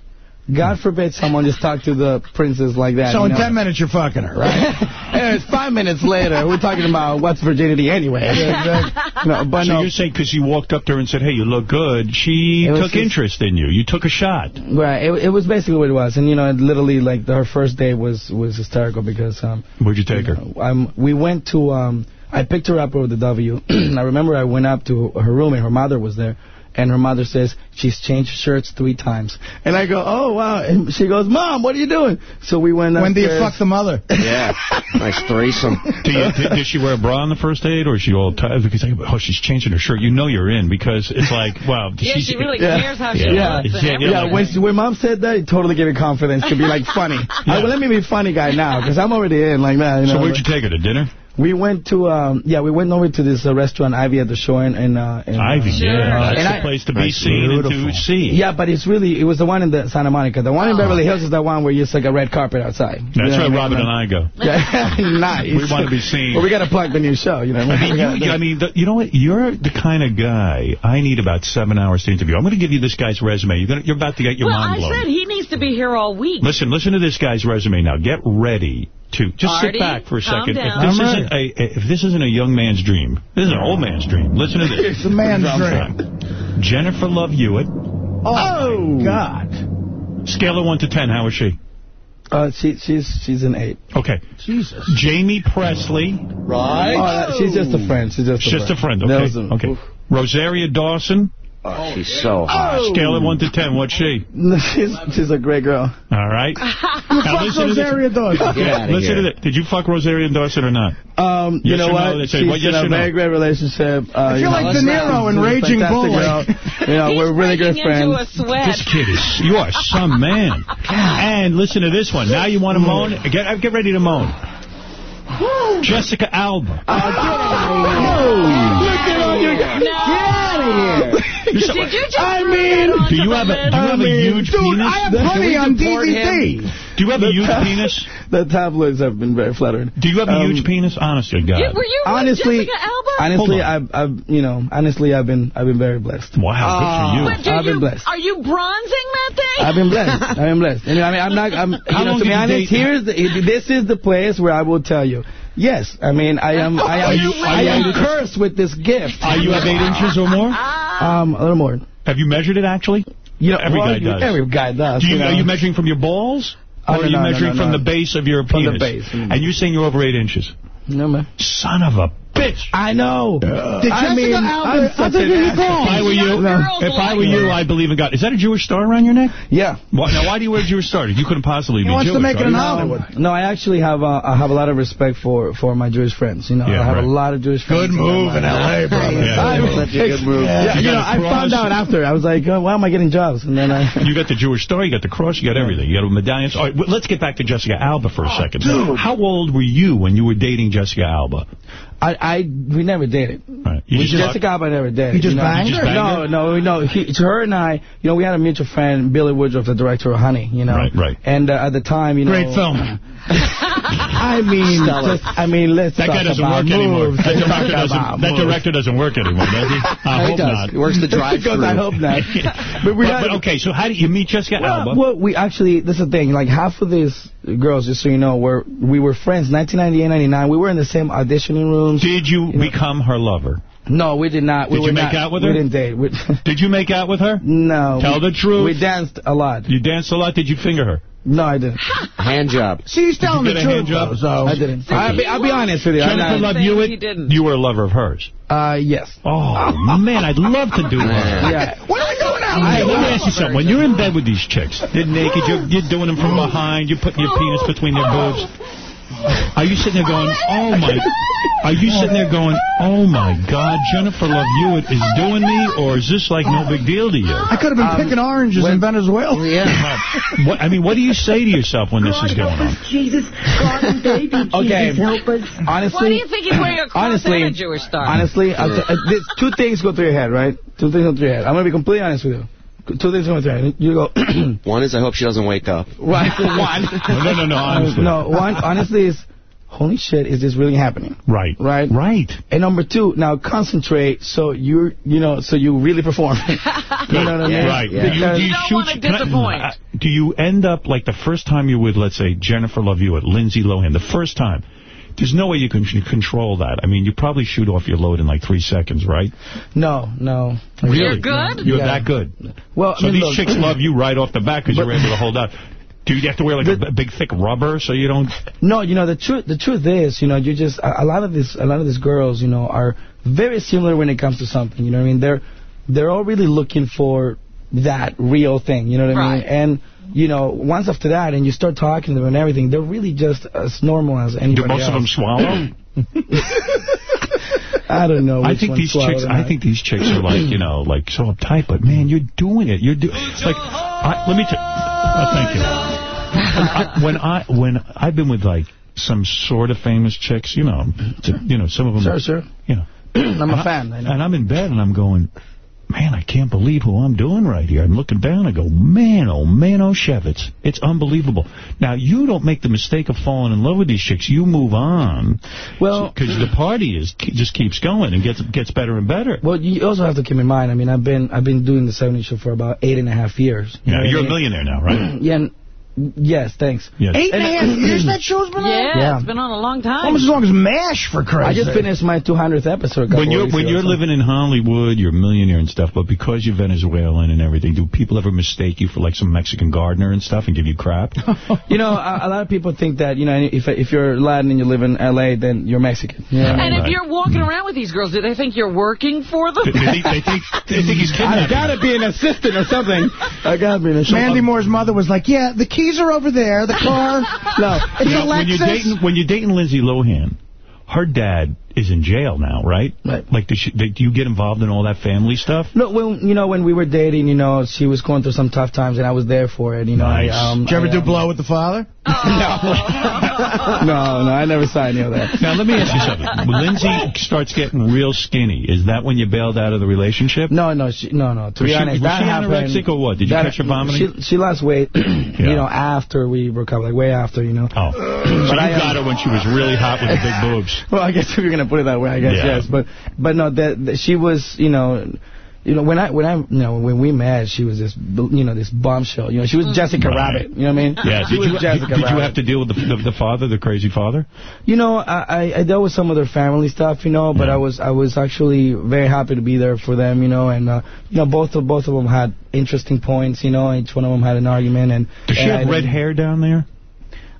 God forbid someone just talk to the princess like that. So you in 10 minutes, you're fucking her, right? <laughs> it's five minutes later. We're talking about what's virginity anyway. <laughs> no, but so no. you're saying because you walked up to her and said, hey, you look good, she took just- interest in you. You took a shot. Right, it, it was basically what it was, and you know, literally like her first day was was hysterical because um. Where'd you take her? Um, we went to um. I picked her up over the W. <clears throat> I remember I went up to her room and her mother was there. And her mother says, she's changed shirts three times. And I go, oh, wow. And she goes, Mom, what are you doing? So we went When do you fuck the mother? Yeah. nice threesome. Do you, did, did she wear a bra on the first date, or is she all tight? Because oh, she's changing her shirt. You know you're in because it's like, wow. Yeah, she's, she really Yeah. cares how she Yeah, looks. and yeah. everything. when, she, when mom said that, it totally gave me confidence to be like funny. I, well, let me be funny guy now because I'm already in like that. You know? So where'd you take her to dinner? We went to um yeah we went over to this uh, restaurant Ivy at the shore in, in, uh, in Ivy, uh, yeah, that's and the I- place to be seen and to see. Yeah, but it's really it was the one in the Santa Monica. The one in Beverly Hills is the one where it's like a red carpet outside. That's You know where Robin I and? I go. Yeah, <laughs> nice. We want to be seen. Well, we got to plug the new show. You know, I mean, We gotta do you. I mean, the, you know what? You're the kind of guy I need about seven hours to interview. I'm going to give you this guy's resume. You're, gonna, you're about to get your well, mind I blown. said he needs to be here all week. Listen, listen to this guy's resume now. Get ready to just Artie, sit back for a second. If this I'm isn't a if this isn't a young man's dream, this is an old man's dream. Listen to this. <laughs> It's a man's dream. Jennifer Love Hewitt. Oh, God. Scale of one to ten. How is she? Uh, she she's she's an eight. Okay. Jesus. Jaime Pressly. Right. Oh, she's just a friend. She's just a Just a friend. That Okay. a- okay. Rosario Dawson. Oh, she's so hot. Scale of one to ten. What's she? <laughs> she's she's a great girl. All right. You <laughs> Now fuck listen to this. Rosario Dawson. Get Yeah, outta listen here. to this. Did you fuck Rosario Dawson or not? Um, Yes you know or no? what? They say, She's what, yes in a no? very great relationship. Uh, I feel like know, De Niro in Raging Bull. girl. <laughs> You know, He's we're really good friends. This kid is, you are some man. And listen to this one. Now you want to moan? Get, get ready to moan. Jessica Alba. Did you just I mean, Do you have a, do you have a huge Dude, penis? I have plenty on DVD. Do you have a huge penis? The tabloids have been very flattered. Do you have a Um, huge penis? Honestly, God. You- were you honestly, Jessica Alba? honestly, I've, I've, you know, honestly, I've been, I've been very blessed. Wow, good for you. But I've been blessed. are you bronzing that thing? I've been blessed. <laughs> I've been blessed. And, I mean, I'm not. I'm. How You know, long to be you honest, date- here's the. This is the place where I will tell you. Yes, I mean, I am. I am. You- I am cursed with this gift. Are you have eight inches or more? Um, a little more. Have you measured it, actually? You know, Every well, guy does. Every guy does. Do you, know. are you measuring from your balls? Oh, or no, are you no, measuring no, from the base of your penis? From the base, from the And you're saying you're over eight inches? No, man. Son of a bitch. bitch. I know. Did I mean, Alba- I'm I'll such take an your ass. phone. If I were you, if I were you, I believe in God. Is that a Jewish star around your neck? Yeah. Why, now, why do you wear a Jewish star? You couldn't possibly be Jewish. are you? No, I actually have uh, I have a lot of respect for for my Jewish friends. You know, Yeah, I have right. a lot of Jewish friends. Good move in L.A., brother. <laughs> Yeah. Yeah. Such a good move. Yeah, You you know, got a I cross. found out after. I was like, oh, why am I getting jobs? And then I. <laughs> You got the Jewish star, you got the cross, you got everything. You got a medallion. All right, let's get back to Jessica Alba for a second. dude. How old were you when you were dating Jessica Alba? I, I we never dated. Right. You we just Jessica Alba never dated. You just know? banged her? You just No, no, no. He, it's her and I. You know, we had a mutual friend, Billy Woodruff, the director of Honey. You know, Right, right. And uh, at the time, you know, Great film. <laughs> I mean, just, I mean, let's That talk guy doesn't about work anymore. moves. That Let's director, doesn't, about that director doesn't work anymore, does he? <laughs> I He hope does. not. He works the drive-thru. <laughs> Because I hope not. But we But- but okay, so how do you meet Jessica well, Alba? Well, we actually, that's the thing. Like, half of these girls, just so you know, were we were friends. 1998, 99. We were in the same auditioning rooms. Did you, become her lover? No, we did not. we did you make not, out with her? we didn't date. We, <laughs> Did you make out with her? no. Tell we, the truth. We danced a lot. You danced a lot. Did you finger her? No, I didn't. <laughs> Hand job. She's telling Did the you get a hand truth, job? though, so... I didn't. I'll be, I'll be honest with you. I'm Jennifer not- Love Hewitt, you were a lover of hers. Uh, yes. Oh, man, I'd love to do that. <laughs> Yeah. What are we doing now? Hey, let me ask you something. When you're in bed with these chicks, they're naked, you're, you're doing them from behind, you're putting your penis between their boobs. <laughs> Are you sitting there going, oh my, are you sitting there going, oh my God, Jennifer Love Hewitt is doing me, or is this like no big deal to you? I could have been picking oranges in Venezuela. Yeah. <laughs> What, I mean, what do you say to yourself when this is going on? Jesus, God and baby, <laughs> Jesus, Okay. help us. Honestly, Why do you think he's wearing a cross honestly, and a Jewish star? Honestly, uh, there's two things go through your head, right? Two things go through your head. I'm going to be completely honest with you. Two things go through your head. You go, <clears throat> One is I hope she doesn't wake up. <laughs> right, <laughs> one. <laughs> No, no, no, honestly. No, one, honestly is, holy shit, is this really happening? Right. Right? Right. And number two, now concentrate so you're, you know, so you really perform. you know what I mean? Right. Yeah. Do you, you You don't shoot- wanna can I- uh, do you end up like the first time you're with, let's say, Jennifer Love Hewitt, Lindsay Lohan, the first time, there's no way you can control that. I mean, you probably shoot off your load in like three seconds, right? No, no. Really? You're good? You're Yeah. that good. Well, So I mean, these look- chicks <clears throat> love you right off the bat because you're able to hold out. Do you have to wear like a big thick rubber so you don't? No, you know the truth. The truth is, you know, you just a, a lot of these a lot of these girls, you know, are very similar when it comes to something. You know what I mean? They're they're all really looking for that real thing. You know what I mean? Right. And you know, once after that, and you start talking to them and everything, they're really just as normal as anybody Do most else. of them swallow? <laughs> I don't know. I think ones these chicks. I think these chicks are like you know like so uptight, but man, you're doing it. You're doing like. I, let me tell. Uh, thank you. When I, when I when I've been with like some sort of famous chicks, you know, to, you know, some of them. Sure, sure. You know, <clears throat> I'm a a I- fan. I know. And I'm in bed and I'm going, man, I can't believe who I'm doing right here. I'm looking down. I go, man, oh man, oh Shevitz, it's unbelievable. Now you don't make the mistake of falling in love with these chicks. You move on. Well, because the party is just keeps going and gets gets better and better. Well, you also have to keep in mind. I mean, I've been I've been doing the 70 show for about eight and a half years. You yeah, know, you're a millionaire now, right? <clears throat> Yeah. And- Yes, thanks. Yes. Eight and a half years that show's been on? Yeah, Yeah. it's been on a long time. Almost as long as MASH, for Christ's sake. I just sake. finished my 200th episode. When you're when you're living in Hollywood, you're a millionaire and stuff, but because you're Venezuelan and everything, do people ever mistake you for like some Mexican gardener and stuff and give you crap? <laughs> You know, a, a lot of people think that, you know, if if you're Latin and you live in L.A., then you're Mexican. You know And mean? if you're walking around with these girls, do they think you're working for them? they, think, they think they think he's I kidnapping. gotta be an assistant or something. I gotta be an assistant. Mandy Moore's mother was like, yeah, the keys are over there, the car. <laughs> No, It's You a know, when you're dating when you're dating Lindsay Lohan, her dad is in jail now, right? Right. Like, does she, do you get involved in all that family stuff? No, when you know when we were dating, you know, she was going through some tough times, and I was there for it. You know, Nice. I, um, Did you ever I, do um, blow with the father? No, <laughs> no, no, I never saw any of that. Now, let me ask you something. When <laughs> Lindsay starts getting real skinny, is that when you bailed out of the relationship? No, no, she, no, no. To Was be she- honest, was that she happened. anorexic or what? Did you that- catch her vomiting? She, she lost weight, <clears throat> you know, after we broke up, like way after, you know. Oh. So you But I, um, got her when she was really hot with the big <laughs> boobs. Well, I guess if you're gonna put it that way, I guess Yeah. yes. But but no, that, that she was, you know. You know, when I, when I, you know, when we met, she was this, you know, this bombshell. You know, she was Jessica Right. Rabbit. You know what I mean? Yeah. She Did was you, Jessica did you have to deal with the, the, the father, the crazy father? You know, I, I- I dealt with some of their family stuff, you know, but I was I was actually very happy to be there for them, you know, and uh, you know both of both of them had interesting points, you know, each one of them had an argument, and Does she and have I red hair down there?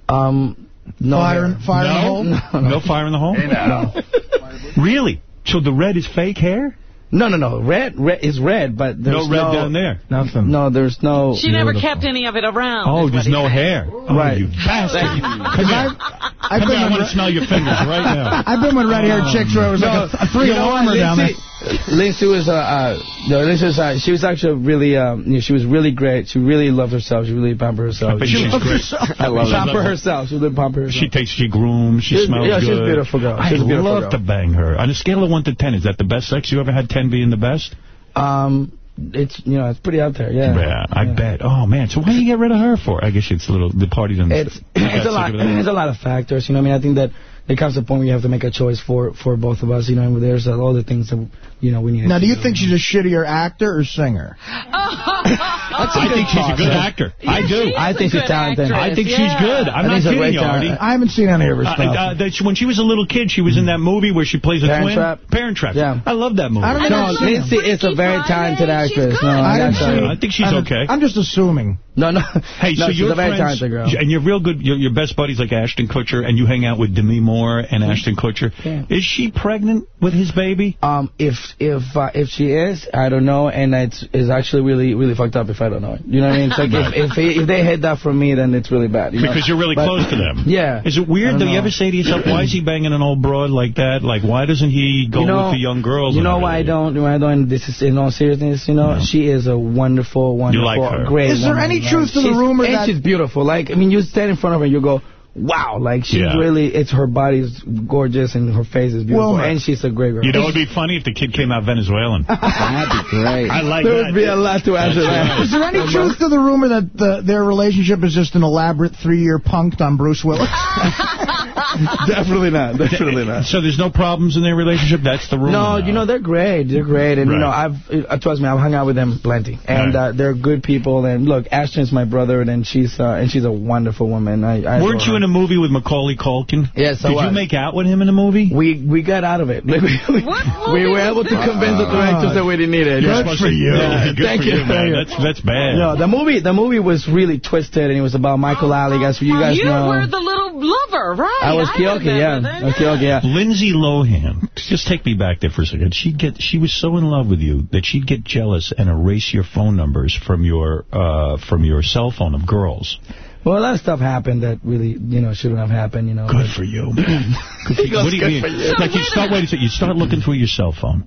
Um, no Fire, hair. fire in the No? hole? <laughs> No, no. No fire in the hole? No. Really? So the red is fake hair? No, no, no. Red, red is red, but there's No red down there. Nothing. No, there's no. She never kept any of it around. Oh, there's no he's hair. Oh, Right. you bastard. I've Come been here, I want to smell your fingers right <laughs> now. I've been with red-haired chicks where it was like a, a three you know what, down there. Lindsay- Lindsay was, uh, uh, no, Lindsay was, uh, she was actually really, um, you know, she was really great. She really loved herself. She really pampered herself. bet she she's loved great. herself. I love that. Pamper herself. She really pamper herself. She takes, she grooms, she She's- smells yeah, good. she's a beautiful girl. I She's a beautiful love girl. to bang her. On a scale of 1 to 10, is that the best sex you ever had, 10 being the best? Um, it's, you know, it's pretty out there, yeah. Yeah, I bet. Oh, man. So why do you get rid of her for? I guess it's a little, the party doesn't... It's, it's a lot. it's a lot of factors. You know, I mean, I think that it comes to a point where you have to make a choice for for both of us. You know, and there's all the things that you know we need. Now, do you think she's a shittier actor or singer? <laughs> I think she's a good actor. I do. I think she's talented. I think she's good. I'm I not think she's a kidding you, Artie. I haven't seen any of her Uh, stuff. uh, that she- when she was a little kid, she was in that movie where she plays a Parent twin. Trap? Parent Trap. Yeah. I love that movie. I don't think No, I've is a very talented actress. No, I I didn't gotta tell see- I think she's I'm- okay. I'm just assuming. No, no. Hey, no, so you're a very friends, girl. and you're real good. Your, your best buddies like Ashton Kutcher, and you hang out with Demi Moore and Ashton Kutcher. Yeah. Is she pregnant with his baby? Um, if if uh, if she is, I don't know, and it's is actually really really fucked up if I don't know. You know what I mean? It's like if if, he, if they hid that from me, then it's really bad. You know? Because you're really But- close to them. <laughs> Yeah. Is it weird? don't you ever say to yourself, why is he banging an old broad like that? Like, why doesn't he go you know, with the young girls? You know why I don't? Why I don't? This is in all seriousness. You know, she is a wonderful, wonderful, like her. great. Is there woman, any man. truth to the She's- rumor and that- she's beautiful? Like, I mean, you stand in front of her, and you go, wow, like she's Yeah. really. It's her body's gorgeous and her face is beautiful, Wilmer. and she's a great girl. You know, it'd be funny if the kid came out Venezuelan. <laughs> That'd be great. I like there that. would be a lot to answer that. Is there any truth to the rumor that the, their relationship is just an elaborate three-year punked on Bruce Willis? <laughs> <laughs> <laughs> Definitely not. Definitely not. So there's no problems in their relationship? That's the rule? No, now. you know they're great. They're great, and you know I've uh, trust me, I've hung out with them plenty, and Right. uh, they're good people. And look, Ashton's my brother, and she's uh, and she's a wonderful woman. I, I Weren't you her. in a movie with Macaulay Culkin? Yes, I Did you make out with him in the movie? We we got out of it. Like, <laughs> we, we, we were able to convince the directors that we didn't need it. Good for you. Yeah, good Thank for you. you, man. That's that's bad. No, the movie the movie was really twisted, and it was about Michael Alig. Guys, you guys you know. were the little lover, right? I was Keoki, remember yeah. that. Was Keoki, yeah. Lindsay Lohan, just take me back there for a second. She'd get, she was so in love with you that she'd get jealous and erase your phone numbers from your uh, from your cell phone of girls. Well, a lot of stuff happened that really, you know, shouldn't have happened. You know. Good for you. <laughs> what do you good mean? for you. Like you start, wait a second, you start looking through your cell phone,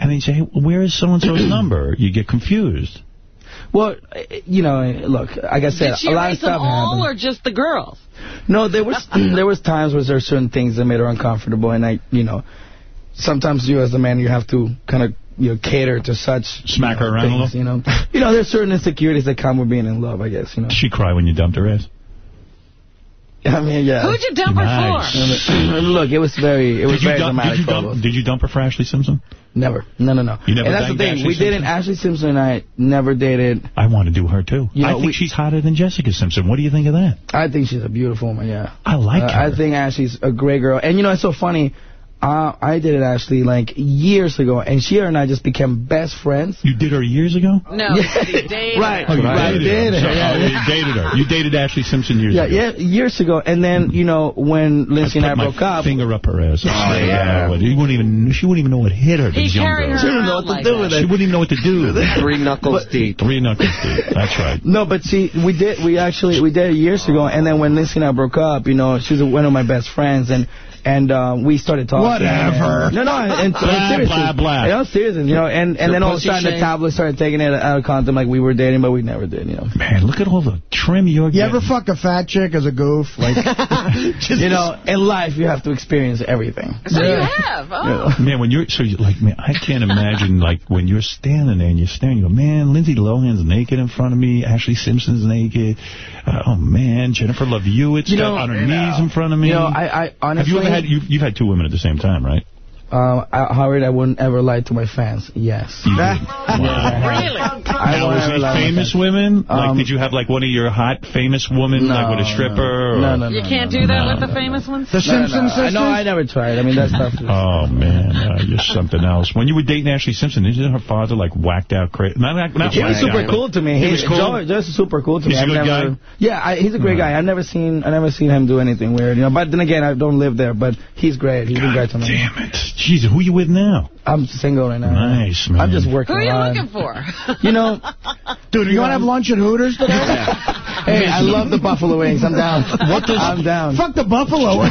and then you say, hey, where is so-and-so's number? You get confused. Well, eh, you know, look, like I said, a lot of erase them stuff all happened. or just the girls? No, there was <laughs> there was times where there were certain things that made her uncomfortable, and I, you know, sometimes you as a man you have to kind of you know cater to such Smack her you know, around things, little? You know, you know, there's certain insecurities that come with being in love. I guess you know. Did she cry when you dumped her ass? I mean, yeah. Who'd you dump Nice. her for? Look, it was very, it was Did very dump, dramatic. did, you dump, did you dump her for Ashlee Simpson? Never, no, no, no. You never and that's the thing. Ashlee we didn't. Ashlee Simpson and I never dated. I want to do her, too. You I think we- she's hotter than Jessica Simpson. What do you think of that? I think she's a beautiful woman. Yeah. I like Uh, her. I think Ashlee's a great girl. And you know, it's so funny. Uh, I did it actually like years ago, and she and I just became best friends. You did her years ago? No, <laughs> he dated Right. her. Oh, you Right, dated, dated her. her, So- yeah. oh, you dated her. You dated Ashlee Simpson years Yeah, ago. yeah, years ago. And then, you know, when Lindsay and I broke up, finger up her ass. Oh, yeah. But you wouldn't even, she wouldn't even know what hit her. He these young carried her She didn't know what to like do that. with She it. wouldn't even know what to do. <laughs> Three knuckles deep. Three knuckles deep. That's right. No, but see, we did. We actually we did it years ago, and then when Lindsay and I broke up, you know, she was one of my best friends, and and uh, we started talking. Whatever. No, no, and, Blah, and seriously, blah, blah. You know, seriously, you know, and and Your then all of a pussy sudden the shame. tabloids started taking it out of context, like we were dating, but we never did. You know. Man, look at all the trim you're You getting. ever fuck a fat chick as a goof? Like, <laughs> you know, in life you have to experience everything. So you have. Oh. Man, when you're so you like man, I can't imagine like when you're standing there and you're staring. You go, man, Lindsay Lohan's naked in front of me. Ashlee Simpson's naked. Uh, oh man, Jennifer Love Hewitt's You got know- on her knees in front of me. You know, I, I Have you ever had you've, you've had two women at the same time, right? Uh, I- Howard, I wouldn't ever lie to my fans. Yes. You did. <laughs> Really? I Now, won't was ever it lie to famous fans. women? like, Um, did you have like one of your hot famous women, No, like with a stripper? No, or- no, no. You can't no, do that no, with no, the famous ones? the No, no, Simpson no. sisters? No, I never tried. I mean, that stuff. is- Oh man, uh, you're something else. When you were dating Ashlee Simpson, isn't her father like whacked out crazy? Not, not, not He was super out, cool to me. He was cool. Joe, Joe's super cool to He's me. a good never, guy? Yeah, I, he's a great guy. I've never seen I never seen him do anything weird. You know, but then again, I don't live there. But he's great. He's been great to me. Damn it! Jeez, who you with now? I'm single right now. Nice, man. I'm just working Who are you hard. looking for? <laughs> You know, Dude, you want to have lunch at Hooters today? hey, I love the buffalo wings. I'm down. What does- I'm down. Fuck the buffalo.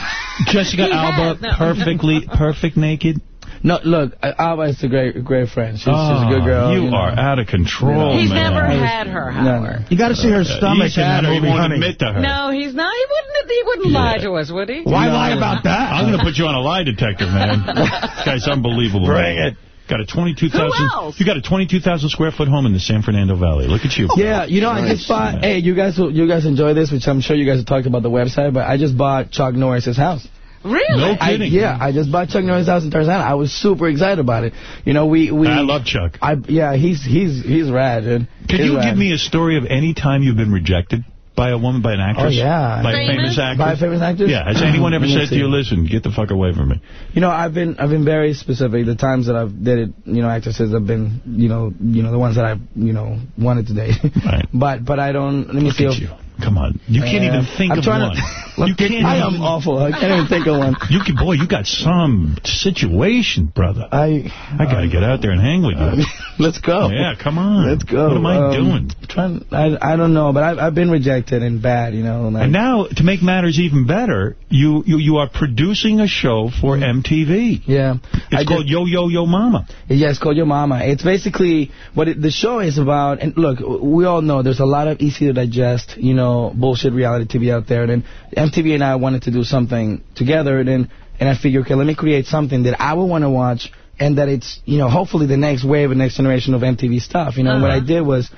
Jessica He Alba, has, no. perfectly, perfect naked. No, look, uh, Alba is a great, great friend. She's, she's a Oh, good girl. You know. are out of control, He's man. never had her, No, You got to see her stomach Ethan in that had her, he won't admit to her. No, he's not. He wouldn't. He wouldn't lie to us, would he? Why No. lie about that? I'm going to put you on a lie detector, man. <laughs> this guy's unbelievable. Bring man. it. Got a 22,000. Who else? You got a 22,000 square foot home in the San Fernando Valley. Look at you. Yeah, you know, I just bought. Hey, you guys, will, you guys enjoy this, which I'm sure you guys have talked about the website, but I just bought Chuck Norris's house. Really? No I, kidding. yeah, I just bought Chuck Norris' house in Tarzana. I was super excited about it. You know, we we. I love Chuck. I yeah, he's he's he's rad, dude. Could you rad. give me a story of any time you've been rejected by a woman, by an actress? Oh, yeah. By a Famous? famous actor? by a famous actor? Yeah. Has anyone ever said to you, listen, get the fuck away from me? You know, I've been I've been very specific. The times that I've dated, you know, actresses have been, you know, you know the ones that I, you know, wanted to date. Right. <laughs> but but I don't. Let me Look see. Come on. You can't Yeah. even think I'm of one. To, <laughs> you can't I even- am awful. I can't even think of one. <laughs> You can, boy, you got some situation, brother. I I got to get out there and hang with you. <laughs> let's go. Yeah, come on. Let's go. What am I Um, doing? Trying, I I don't know, but I've I've been rejected and bad, you know. Like, And now, to make matters even better, you you, you are producing a show for MTV. yeah, It's I called just- Yo Yo Yo Mama. Yeah, it's called Your Mama. It's basically what it, the show is about. And look, we all know there's a lot of easy to digest, you know, bullshit reality TV out there. And then MTV and I wanted to do something together. And then, and I figured, okay, let me create something that I would want to watch, and that it's, you know, hopefully the next wave and next generation of MTV stuff. You know, what I uh-huh. did was.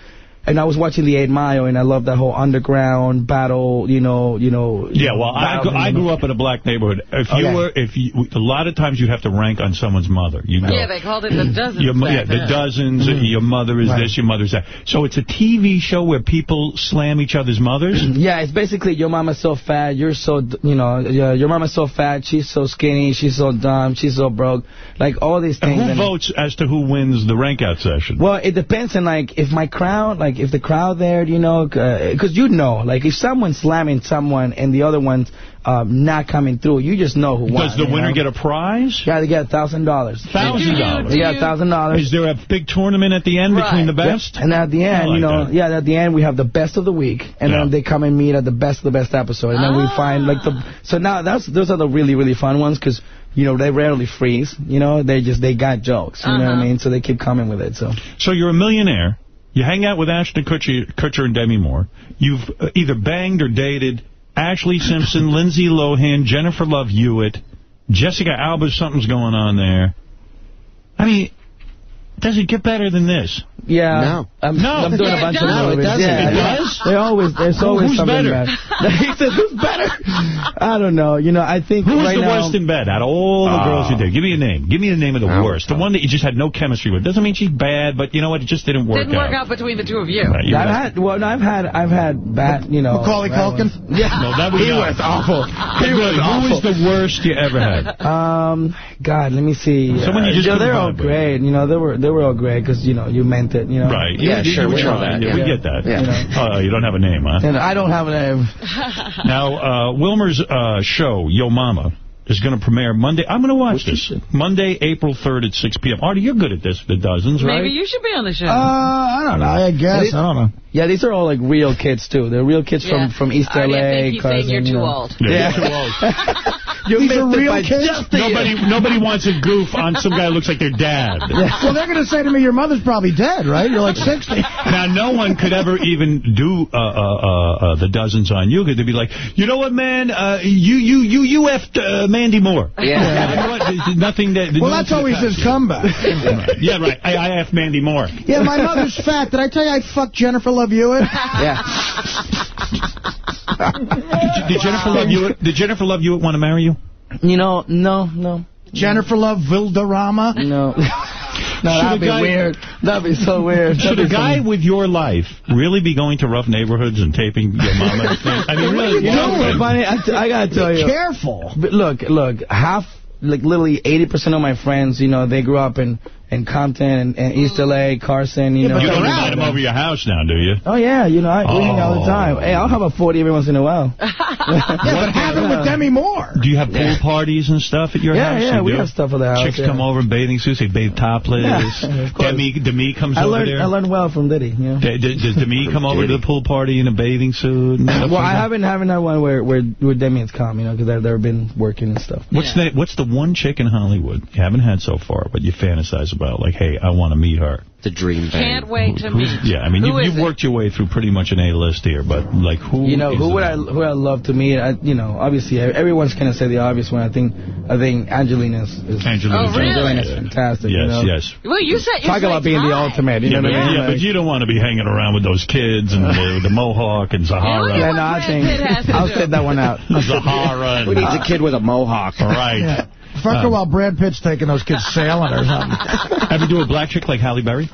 And I was watching the Eight Mile, and I love that whole underground battle, you know, you know. Yeah, well, I, gr- I grew up in a black neighborhood. If you Okay. were, if you, a lot of times you have to rank on someone's mother. You go, Yeah, they called it the mm-hmm. dozens. Your, yeah, back the then. dozens, mm-hmm. your mother is Right. this, your mother's that. So it's a TV show where people slam each other's mothers? <clears throat> Yeah, it's basically your mama's so fat, you're so, you know, your your mama's so fat, she's so skinny, she's so dumb, she's so broke, like all these And things. who and- votes as to who wins the rank out session? Well, it depends on like if my crowd, like if the crowd there, you know, because you know, like if someone's slamming someone and the other one's um, not coming through, you just know who won. Does the winner know? get a prize? Yeah, they get a thousand dollars. Thousand dollars. They get a thousand dollars. Is there a big tournament at the end between the Yep. best? And at the end, like you know, that. yeah, at the end we have the best of the week, and Yeah. then they come and meet at the best of the best episode, and then we find like the. So now that's those are the really really fun ones because you know they rarely freeze. You know, they just they got jokes. You know what I Uh-huh. mean? So they keep coming with it. So So you're a millionaire. You hang out with Ashton Kutcher, Kutcher and Demi Moore. You've uh, either banged or dated Ashlee Simpson, <laughs> Lindsay Lohan, Jennifer Love Hewitt, Jessica Alba. Something's going on there. I mean, does it get better than this? Yeah, No. I'm, No. I'm doing Yeah, a bunch does. of No, it doesn't. Yeah, It yeah. does? They always there's Who- always who's something better? bad. <laughs> <laughs> he says who's better? I don't know. You know, I think Who's right the now, worst in bed out of all the Oh. girls you did? Give me a name. Give me the name of the Oh. worst. The one that you just had no chemistry with. Doesn't mean she's bad, but you know what? It just didn't work Didn't work out between the two of you. Right, I've had well, no, I've had I've had bad, you know. Macaulay bad Culkin? ones. Yeah, No, that we he know. was awful. He Really, was Who awful. was the worst you ever had? Um, God, let me see. Someone you just know, they're all great. You know, they were they were all great because you know you meant it. You know. Right. Yeah, you, sure, You, we know that, Yeah, we get that. Yeah. You know. Oh, you don't have a name, huh? And I don't have a name. <laughs> Now, uh, Wilmer's uh, show, Yo Mama, is going to premiere Monday. I'm going to watch this. Monday, April 3rd at 6 p.m. Artie, you're good at this, the dozens, right? Maybe you should be on the show. Uh, I don't know. I guess. I don't know. Yeah, these are all like real kids too. They're real kids Yeah. from from East Already, LA. I think he's saying you're you too know. old. Yeah, Yeah. too old. <laughs> You These missed are it real by kids? just a year. Nobody, nobody wants a goof on some guy who looks like their dad. <laughs> Well, they're going to say to me, your mother's probably dead, right? You're like 60. <laughs> Now, no one could ever even do uh, uh, uh, uh, the dozens on you because they'd be like, you know what, man, uh, you you you you effed uh, Mandy Moore. Yeah. You know what? There's Nothing that. Well, no that's always could his attach. comeback. <laughs> Yeah, right. I, I effed Mandy Moore. Yeah, my mother's fat. Did I tell you I fucked Jennifer Love Hewitt? Yeah. Did, did Jennifer Love Hewitt? Did Jennifer Love Hewitt want to marry you? You know, no, no, Jennifer Love Valderrama? no. <laughs> No, that'd be guy- weird. That'd be so weird. Should a guy with your life really be going to rough neighborhoods and taping your mama? <laughs> I mean, really, You know what's funny? I gotta tell you. Careful. But look, look, half, like literally 80% of my friends, you know, they grew up in and Compton and, and East L.A., Carson, you know. You don't invite them over your house now, do you? Oh, yeah, you know, I, we hang all the oh. time. Hey, I'll have a 40 every once in a while. <laughs> <laughs> Yeah, but have it with Demi Moore. Do you have pool parties and stuff at your Yeah, house? yeah, You we do? have stuff at the house, Chicks yeah. come over in bathing suits, they bathe topless. Yeah. <laughs> Demi, Demi comes I over learned, there. I learned well from Diddy, you know. D- d- Does Demi come over to the pool party in a bathing suit? Well, I haven't haven't had one where where where Demian's come, you know, because they've, they've been working and stuff. What's the What's the one chick in Hollywood you haven't had so far, but you fantasize about? Like, hey, I want to meet her. The dream Can't wait to Who's- meet. Yeah, I mean, Who you, you've it? worked your way through pretty much an A list here, but like, who? You know, who would I who I love to meet? I, you know, obviously everyone's gonna say the obvious one. I think I think Angelina's is Angelina Oh, really? Angelina's fantastic. you Yes, know? yes. Well, you said Talk about being the ultimate. You yeah, know but, what I mean? yeah, but you don't want to be hanging around with those kids and the, the Mohawk and Zahara. Yeah, no, I think I'll sit that one out. <laughs> Zahara. And, Who needs a kid with a mohawk? Right. Fuck her Uh, while Brad Pitt's taking those kids sailing or something. <laughs> Ever do a black chick like Halle Berry?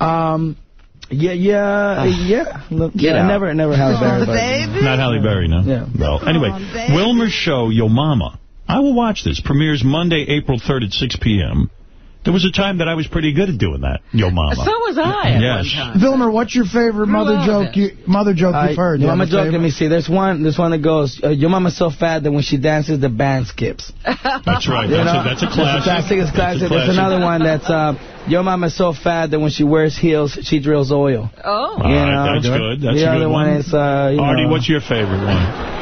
Um, yeah, yeah, yeah. Look, Get yeah, out. never, never Halle Berry. but- Not Halle Berry, no? Yeah. Well, anyway, Wilmer's show, Yo Mama. I will watch this. Premieres Monday, April 3rd at 6 p.m. There was a time that I was pretty good at doing that, Yo Mama. So was I Yes. Vilmer, what's your favorite mother joke? You, mother joke I, you've heard? Your You mama a joke, let me see. There's one, there's one that goes, uh, your mama's so fat that when she dances, the band skips. <laughs> That's right. You That's, know? a, that's a It's classic. classic. It's That's a classic. There's another one that's, uh, your mama's so fat that when she wears heels, she drills oil. Oh. All You right, know? that's good. That's the a good other one, one. is, uh, you Artie, know, what's your favorite one?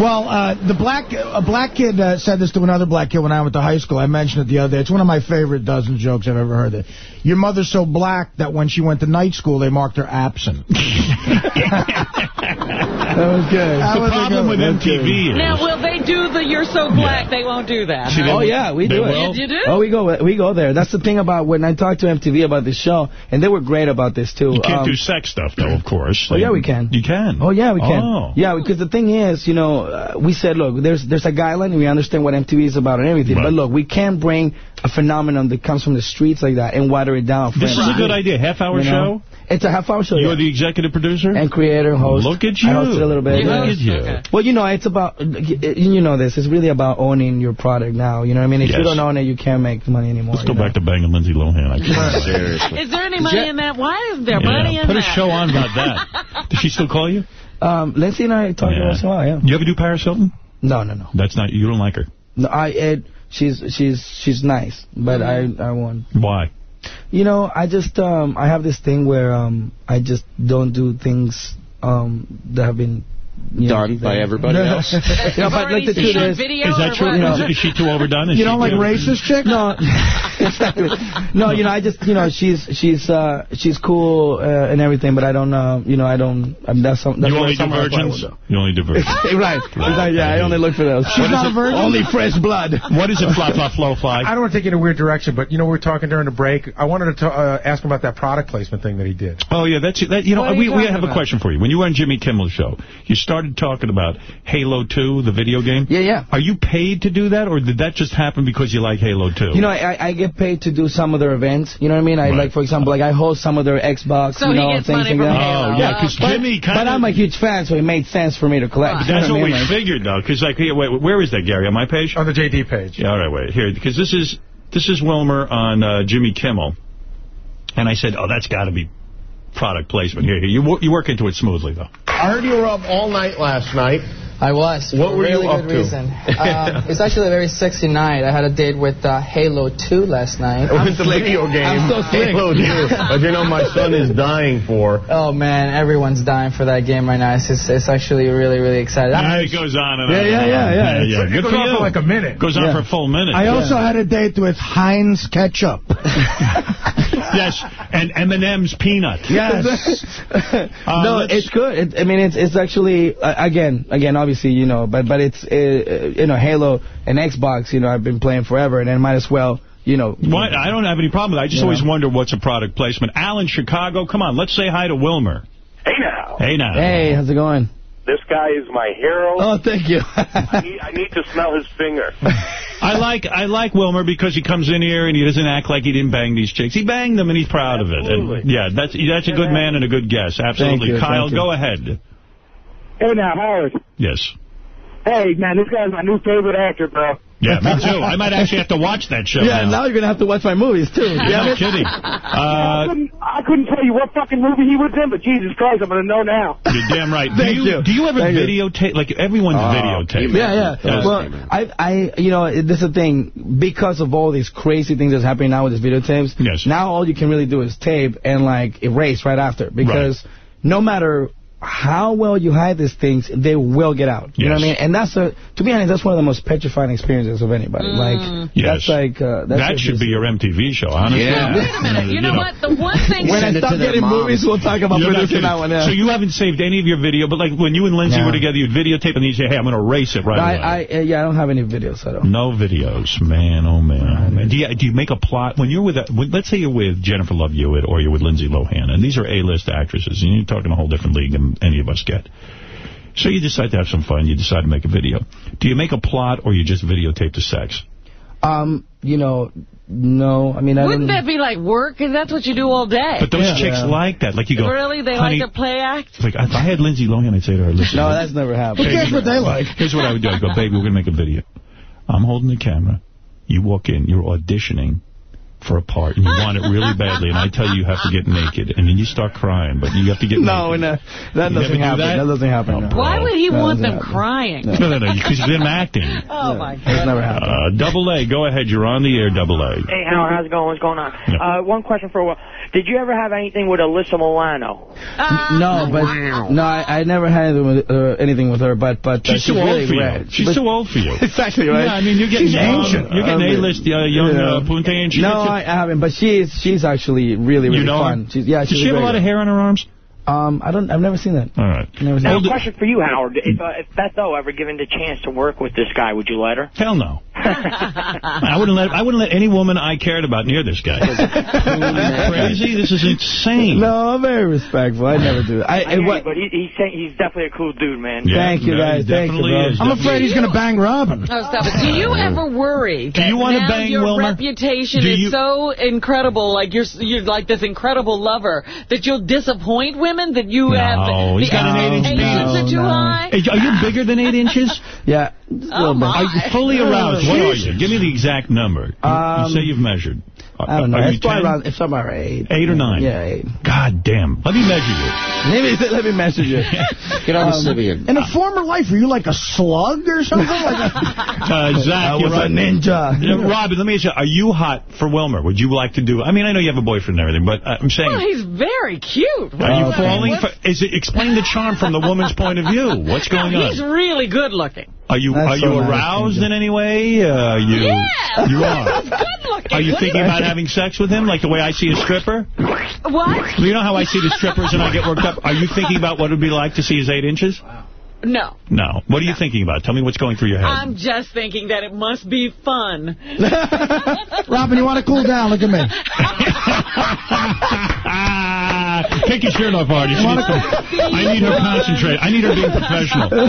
Well, uh, the black a black kid uh, said this to another black kid when I went to high school. I mentioned it the other day. It's one of my favorite dozen jokes I've ever heard. It. Your mother's so black that when she went to night school, they marked her absent. <laughs> That was good. That the was problem good with one. MTV is... Now, will they do the You're So Black? They won't do that. See, they Oh yeah, we they do it. will? You do? Oh, we go we go there. That's the thing about when I talked to MTV about this show, and they were great about this too. You can't Um, do sex stuff, though, of course. Oh, yeah, we can. You can? Oh yeah, we can. Oh. Yeah, because the thing is, you know, uh, we said, look, there's there's a guideline, and we understand what MTV is about and everything. Right. But look, we can't bring a phenomenon that comes from the streets like that and water it down. for This is a good idea. Half-hour You know? show? It's a half-hour show. You're yeah. the executive producer? and creator, host. Look at you. I hosted a little bit. Look yeah. at you. Okay. Well, you know, it's about, you know this, it's really about owning your product now. You know what I mean? If Yes. you don't own it, you can't make money anymore. Let's go know? back to banging Lindsay Lohan. I guess. Seriously. Is there any money in that? Why isn't there money Yeah. in Put a show on about that. <laughs> Does she still call you? Um, Lindsay and I talk Yeah. once in a while, yeah. You ever do Paris Hilton? No, no, no. That's not, you don't like her. No, I it, she's she's she's nice, but. I I won't. Why? You know, I just um I have this thing where um I just don't do things um that have been you know, Done by everybody else. <laughs> you but like the truth is, video Is that true? what? Is, is she too overdone? Is You don't like too- racist chicks? no, exactly. <laughs> No, you know, I just, you know, she's she's uh she's cool uh, and everything, but I don't, uh, you know, I don't. I mean, that's some. That's You only do some of my virgins? problem, You only do virgins. <laughs> right. right. Yeah, I only look for those. She's not a virgin? Only fresh blood. What is it, fly, fly, flow, fly? I don't want to take you in a weird direction, but, you know, we were talking during the break. I wanted to uh, ask him about that product placement thing that he did. Oh, yeah, that's that. You know, we, you we talking have a question for you. When you were on Jimmy Kimmel's show, you started talking about Halo 2, the video game. Yeah, yeah. Are you paid to do that, or did that just happen because you like Halo 2? You know, I, I get paid to do some of their events. You know what I mean? I like, for example, like I host some of their Xbox. So you he know, gets things money like from that. Halo. Oh, yeah, 'cause But- Jimmy But kinda- I'm a huge fan, so it made sense for me to collect. But You know that's what what I we mean? Like- figured, though, because, like, here, wait, where is that, Gary? On my page? On the JD page. Yeah, all right, wait, here, because this is, this is Wilmer on uh, Jimmy Kimmel. And I said, oh, that's got to be product placement. Here, here, you, you work into it smoothly, though. I heard you were up all night last night. I was. What for were really you up good to? reason. <laughs> um, it's actually a very sexy night. I had a date with uh, Halo 2 last night. With the video game. I'm so slick. Halo 2. <laughs> But you know, my son is dying for. Oh man, everyone's dying for that game right now. It's, it's, it's actually really, really excited. Yeah, it goes on and Yeah, on. yeah, and yeah, on. yeah. yeah. It Good goes for on you. for like a minute. Goes on Yeah. for a full minute. I also had a date with Heinz ketchup. <laughs> yes, and M&M's peanut. Yes. Uh, no, it's good. It, I mean, it's it's actually uh, again, again, obviously, you know, but but it's uh, you know, Halo and Xbox. You know, I've been playing forever, and then might as well, you know. Why, I don't have any problem with it. I just You always know. wonder what's a product placement. Alan, Chicago, come on, let's say hi to Wilmer. Hey now. Hey now. Hey, how's it going? This guy is my hero. Oh, thank you. I, need, I need to smell his finger. <laughs> I like I like Wilmer because he comes in here and he doesn't act like he didn't bang these chicks. He banged them and he's proud of it. And yeah, that's that's a good man and a good guess. Absolutely. you, Kyle, go ahead. Hey now, Howard. Yes. Hey, man, this guy's my new favorite actor, bro. Yeah, me too. I might actually have to watch that show Yeah, now. now you're going to have to watch my movies, too. Yeah, Damn no it. kidding. <laughs> I, Uh, couldn't, I couldn't tell you what fucking movie he was in, but Jesus Christ, I'm going to know now. you're damn right. <laughs> Do you, you. do you ever Thank videotape? Like, everyone's videotaping. Yeah, yeah. Yes. Well, I, I, you know, this is the thing. Because of all these crazy things that's happening now with these videotapes, Yes. now all you can really do is tape and, like, erase right after. Because no matter how well you hide these things, they will get out. You know what I mean? And that's, a, to be honest, that's one of the most petrifying experiences of anybody. Like, Yes. that's like... Uh, that's that should be your MTV show, honestly. Yeah. Wait a minute. You know what? The one thing... When I Send it start getting moms. movies, we'll talk about You're producing that one. Yeah. So you haven't saved any of your video, but like when you and Lindsay No. were together, you'd videotape and then you say, hey, I'm going to erase it right I, away. I, uh, yeah, I don't have any videos at all. No videos, man. Oh man, oh man. Do you do you make a plot when you're with? A, when, let's say you're with Jennifer Love Hewitt or you're with Lindsay Lohan, and these are A-list actresses, and you're talking a whole different league than any of us get. So you decide to have some fun. You decide to make a video. Do you make a plot or you just videotape the sex? Um, you know, no. I mean, I Wouldn't didn't... that be like work? Because that's what you do all day. But those Yeah. chicks Yeah. like that. Like you go, really? They like to play act? Like if I had Lindsay Lohan, I'd say to her, listen. No, that's never happened. Who cares what they like? Here's what I would do. I'd go, baby, we're going to make a video. I'm holding the camera. You walk in. You're auditioning for a part, and you want it really badly, and I tell you you have to get naked, and then you start crying, but you have to get No, naked. no, that You doesn't never do happen. that? That, doesn't happen. no. Why would he That want them happen. crying? No, no, no, because you're acting. <laughs> Oh, my God. That's never happened. Uh, double A, go ahead. You're on the air, double A. Hey, Howard, how's it going? What's going on? Uh, one question for a Did you ever have anything with Alyssa Milano? no, but no, I, I never had anything with, uh, anything with her, but but uh, She's too really old for rare. you. She's But- too old for you. <laughs> exactly right. Yeah, I mean, you're getting She's young. ancient. You're getting I A-list uh, young yeah. uh, Punta, and No, I haven't, but she is she's actually really really You know her? fun. She's, yeah, Does she have a great lot of hair on her arms? Um, I don't. I've never seen that. All right. Never seen Now, that. question for you, Howard. If, uh, if Beth O ever given the chance to work with this guy, would you let her? Hell no. <laughs> I wouldn't let I wouldn't let any woman I cared about near this guy. <laughs> crazy? This is insane. No, I'm very respectful. I never do that. I, I I hear you, but he, he's saying he's definitely a cool dude, man. Yeah, thank you no, guys. Thank you, is. I'm afraid he's going to bang Robin. Oh, stop it. Do you <laughs> ever worry Do you wanna bang your Wilmer? reputation Do is you- so incredible, like you're you're like this incredible lover, that you'll disappoint women, that you No, have he's the got an eight-inch eight penis. inches are too No, no. high? Hey, Are you bigger than eight inches? Yeah. just a Oh, little bit. my. Are you fully aroused? What are you? Give me the exact number. You- Um, you say you've measured. I don't know. Are you It's probably 10? around. It's somewhere around eight. Eight or nine? Yeah, eight. God damn. Let me measure you. Maybe let me measure you. <laughs> Get on the Um, Sybian. In a former life, were you like a slug or something? like a, <laughs> Uh, Zach, I was a ninja. Yeah, Robin, let me ask you, are you hot for Wilmer? Would you like to do... I mean, I know you have a boyfriend and everything, but uh, I'm saying... Well, he's very cute. Are you What- falling what- for... Is it, explain the charm from the woman's point of view. What's going He's on? He's really good looking. Are you That's are so you aroused Angel. in any way? Uh, are you, Yeah. You <laughs> are. Good looking. Are you thinking about having sex with him, like the way I see a stripper? What? You know how I see the strippers and I get worked up? Are you thinking about what it would be like to see his eight inches? No. No. What are you thinking about? Tell me what's going through your head. I'm just thinking that it must be fun. <laughs> Robin, you want to cool down? Look at me. <laughs> Take your shirt off, Artie. She needs I need her concentrate. I need her being professional. <laughs>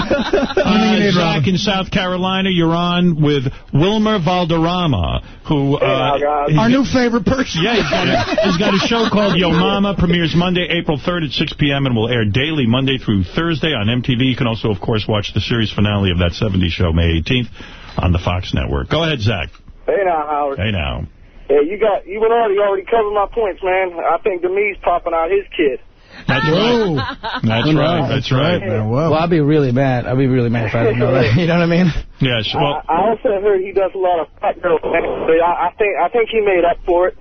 Uh, need, Zach in South Carolina, you're on with Wilmer Valderrama, who... Uh, he's Our new favorite person. Yeah, he's got, a, he's got a show called Yo Mama, premieres Monday, April 3rd at 6 p.m. and will air daily Monday through Thursday on MTV. You can also, of course, watch the series finale of that 70s show May 18th on the Fox Network. Go ahead, Zach. Hey now, Howard. Hey, now. Hey, you got you and already already covered my points, man. I think Demi's popping out his kid. That's Whoa. right. That's right. That's right. Man, whoa. Well, I'd be really mad. I'd be really mad if I didn't know that. <laughs> You know what I mean? Yes. Well, I, I also heard he does a lot of fat girl things, but I, I think I think he made up for it.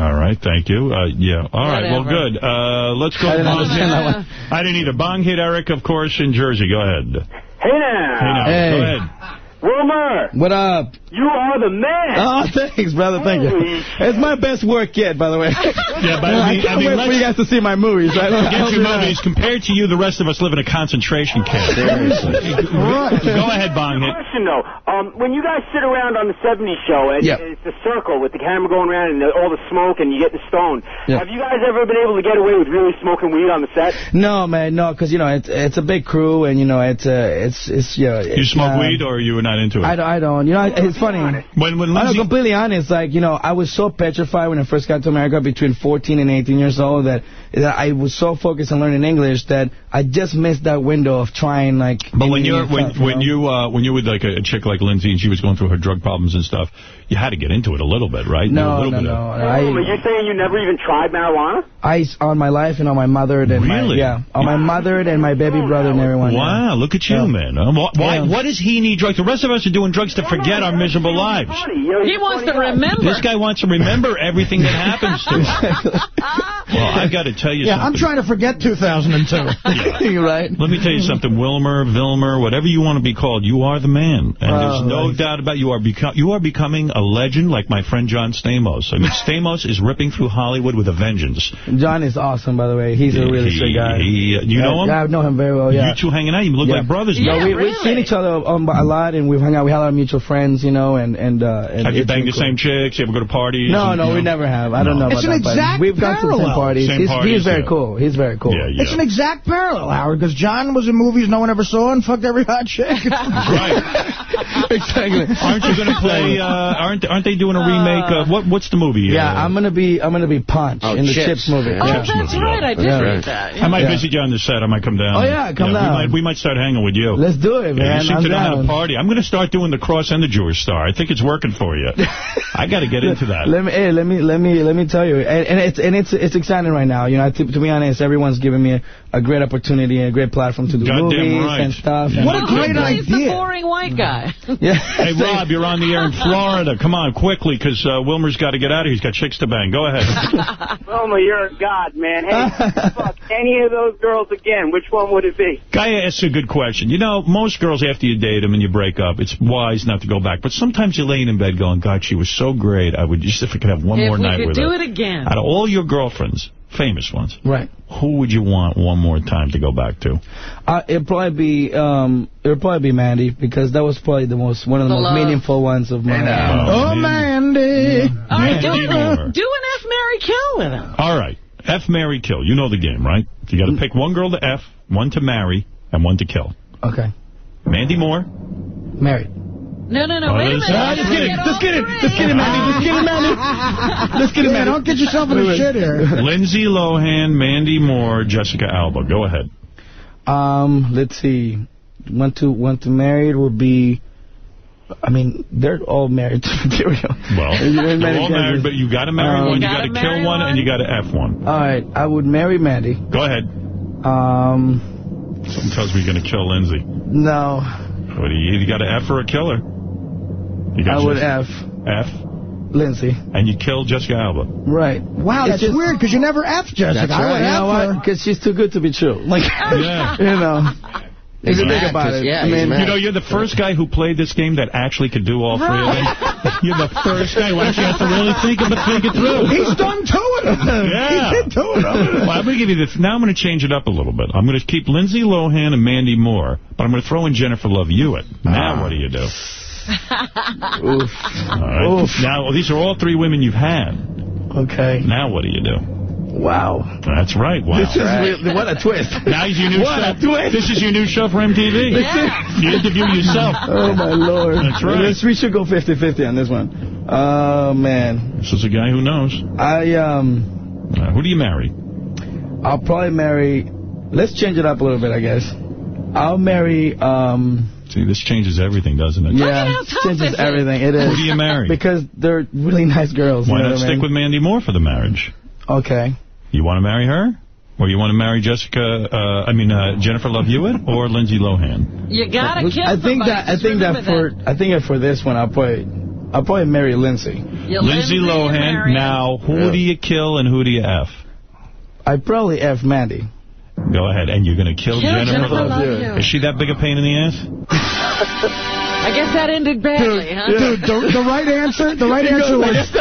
All right. Thank you. Uh, yeah. All right. Well, good. Uh, let's go. I didn't Bong understand that one. I didn't either. Bong hit Eric, of course, in Jersey. Go ahead. Hey now, Hey, now. Hey. Go ahead. Wilmer, What up? you are the man. Oh, <laughs> thanks, brother. Thank you. It's my best work yet, by the way. <laughs> Yeah, but I mean, can't I mean, wait for let's- you guys to see my movies. Right? Forget I'll your do that. movies. Compared to you, the rest of us live in a concentration camp. Go ahead, Bong. Question though, um, Um, when you guys sit around on the 70s show, and Yeah. it's a circle with the camera going around and all the smoke, and you get the stone. Yeah. Have you guys ever been able to get away with really smoking weed on the set? No, man, no, because, you know, it's it's a big crew, and, you know, it's, uh, it's, it's, yeah. You smoke weed, or you were not into it? I don't, I don't. You know, it's funny. When when I'm completely honest. Like, you know, I was so petrified when I first got to America between 14 and 18 years old that, that I was so focused on learning English that I just missed that window of trying, like... But when you're when stuff, you when you uh, when you're with like a, a chick like Lindsay and she was going through her drug problems and stuff, you had to get into it a little bit, right? No, a little no, bit no. Of, Oh, I, but you're saying you never even tried marijuana? I on my life and on my mother and my yeah on my mother and my baby brother and everyone. Wow, look at you, man. Uh, wh- Why? Yeah. What does he need drugs? The rest of us are doing drugs to forget our miserable lives. He wants to remember. This guy wants to remember everything that happens to him. Well, I've got to tell you Yeah, I'm trying to forget 2002. <laughs> <laughs> You're right. Let me tell you something, Wilmer, Vilmer, whatever you want to be called, you are the man. And Oh, there's no right. doubt about you are beco- you are becoming a legend like my friend John Stamos. I mean, Stamos is ripping through Hollywood with a vengeance. John is awesome, by the way. He's a really He- sweet guy. he- uh, you know him? Yeah, I know him very well. Yeah. You two hanging out, you look Yeah. like brothers. No, man. we, we've seen each other um, a lot, and we've hung out. We had a lot of mutual friends, you know, and and. Uh, and Have you banged been the same chicks? You ever go to parties? No, And, no, you we never have. I don't know It's about an that, but exact we've gone to the same parallel. parties. Same he's, parties, he's very yeah. cool. He's very cool. Yeah, yeah. It's an exact parallel, Howard, because John was in movies no one ever saw and fucked every hot chick. <laughs> <laughs> exactly. Aren't you going to play? <laughs> Uh, aren't aren't they doing a remake? of what What's the movie? Yeah, uh, I'm gonna be I'm gonna be Ponch Oh, in the Chips. Chips movie. Oh, yeah. that's movie, right. I did read that, I might visit you on the set. I might come down. Oh, yeah, come We down. might, we might start hanging with you. Let's do it, man. you seem I'm to know how to down. party. I'm going to start doing the cross and the Jewish star. I think it's working for you. I got to get into that. Let me, hey, let me, let me, let me tell you, and, and it's and it's it's exciting right now. You know, to, to be honest, everyone's giving me a, a great opportunity and a great platform to do Goddamn movies right. and stuff. What and, a great He's the boring white guy. <laughs> Yeah. <laughs> Hey, Rob, you're on the air in Florida. Come on, quickly, because uh, Wilmer's got to get out of here. He's got chicks to bang. Go ahead. <laughs> Wilma, you're a god, man. Hey, fuck any of those girls again. Which one would it be? Guy asks a good question. You know, most girls, after you date them and you break up, it's wise not to go back. But sometimes you're laying in bed going, God, she was so great. I would just, if I could have one if more we night could with do it again. Out of all your girlfriends, famous ones, Right. who would you want one more time to go back to? Uh, it'd probably be um, it'd probably be Mandy because that was probably the most one of the, The most love. meaningful ones of my. oh, Mandy. All right, do, Mandy Moore. do an F, Mary kill with him. All right. F, marry, kill. You know the game, right? You got to pick one girl to F, one to marry, and one to kill. Okay. Mandy Moore. Married. No, no, no, Oh, wait a that's- minute. Ah, just Let's kidding, get just all kidding, three. just kidding, Mandy, just kidding, Mandy. Just kidding, man. Don't get yourself in a shit here. Lindsay Lohan, Mandy Moore, Jessica Alba. Go ahead. Um, let's see. One to one to married would be. I mean, they're all married <laughs> to material. Well, They're they're all married, but you got to marry Um, one, you You got to kill marry one, and you got to F one. All right, I would marry Mandy. Go ahead. Um, Something tells me you're going to kill Lindsay. no, What do you, you got to F or a killer? You I would F F, Lindsay. and you kill Jessica Alba. Right. Wow, It's that's just- weird, because you never F Jessica. That's I would. You know F her. what? Because she's too good to be true. Like, <laughs> Yeah. you know. If you He's think mad about 'cause- it, yeah, I mean. You know, you're the first guy who played this game that actually could do all three of them. You're the first guy who actually have to really think of it, think it through. He's done two of them. Yeah. He did two of them. Well, I'm going to give you this. Now I'm going to change it up a little bit. I'm going to keep Lindsay Lohan and Mandy Moore, but I'm going to throw in Jennifer Love Hewitt. Now ah. what do you do? <laughs> Oof. All right. Now, these are all three women you've had. Okay. Now what do you do? Wow. That's right. Wow. This is real, what a twist. <laughs> Now is your new What a show. twist. This is your new show for MTV. Yeah. You interview yourself. <laughs> Oh, my Lord. That's right. Let's- we should go 50-50 on this one. Oh, man. This is a guy who knows. I, um... Uh, who do you marry? I'll probably marry... Let's change it up a little bit, I guess. I'll marry, um... See, this changes everything, doesn't it? Yeah, changes everything. It is. Who do you marry? Because they're really nice girls. Why you know not what I stick mean? with Mandy Moore for the marriage? Okay. You want to marry her? Or you want to marry Jessica, uh, I mean, uh, Jennifer Love Hewitt or Lindsay Lohan? You gotta kill I think that I think that remember for I think that for this one I'll probably I'll probably marry Lindsay. You Lindsay Lindsay Lohan. Now, who Yeah. do you kill and who do you F? I probably F Mandy. Go ahead. And you're going to kill, Kill Jennifer, Jennifer Love Love Hewitt. Hewitt. Is she that big a pain in the ass? I guess that ended badly, huh? Dude, the, the right answer, the right <laughs> answer was,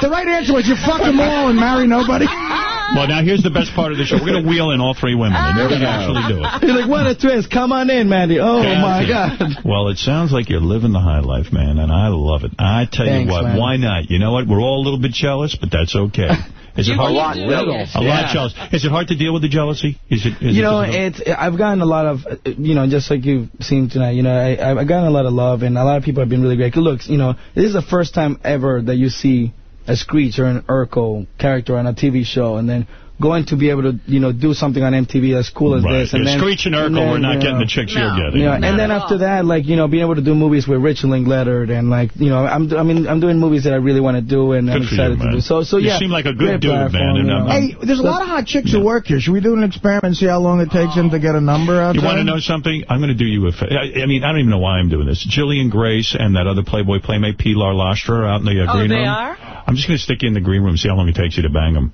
the right answer was you fuck them all and marry nobody. <laughs> Well, now here's the best part of the show. We're going to wheel in all three women. And They never actually do it. You're like, what a twist. Come on in, Mandy. Oh, Yeah, my that's God. Well, it sounds like you're living the high life, man, and I love it. I tell Thanks, you what, man. why not? You know what? We're all a little bit jealous, but that's okay. Is it hard? A lot jealous. A lot Yeah. jealous. Is it hard to deal with the jealousy? Is it? Is you it know, difficult? it's I've gotten a lot of, uh, you know, just like you've seen tonight, you know, I, I've gotten a lot of love, and a lot of people have been really great. Look, you know, this is the first time ever that you see a Screech or an Urkel character on a TV show, and then going to be able to, you know, do something on MTV as cool as Right. this. And Yeah, then, Screech and Urkel, then, we're not you getting know, the chicks you're getting. You know, and then after that, like, you know, being able to do movies with Rich Linklater and, like, you know, I'm, I mean, I'm doing movies that I really want to do, and I'm excited you, to do. So, so yeah. You seem like a good great dude, man, platform, and you know. Hey, there's a lot of hot chicks who work here. Should we do an experiment and see how long it takes them to get a number out You there? want to know something? I'm going to do you a favor. I, I mean, I don't even know why I'm doing this. Jillian Grace and that other Playboy Playmate, Pilar Lastra, are out in the uh, Oh, green they room. are? I'm just going to stick you in the green room, and see how long it takes you to bang them.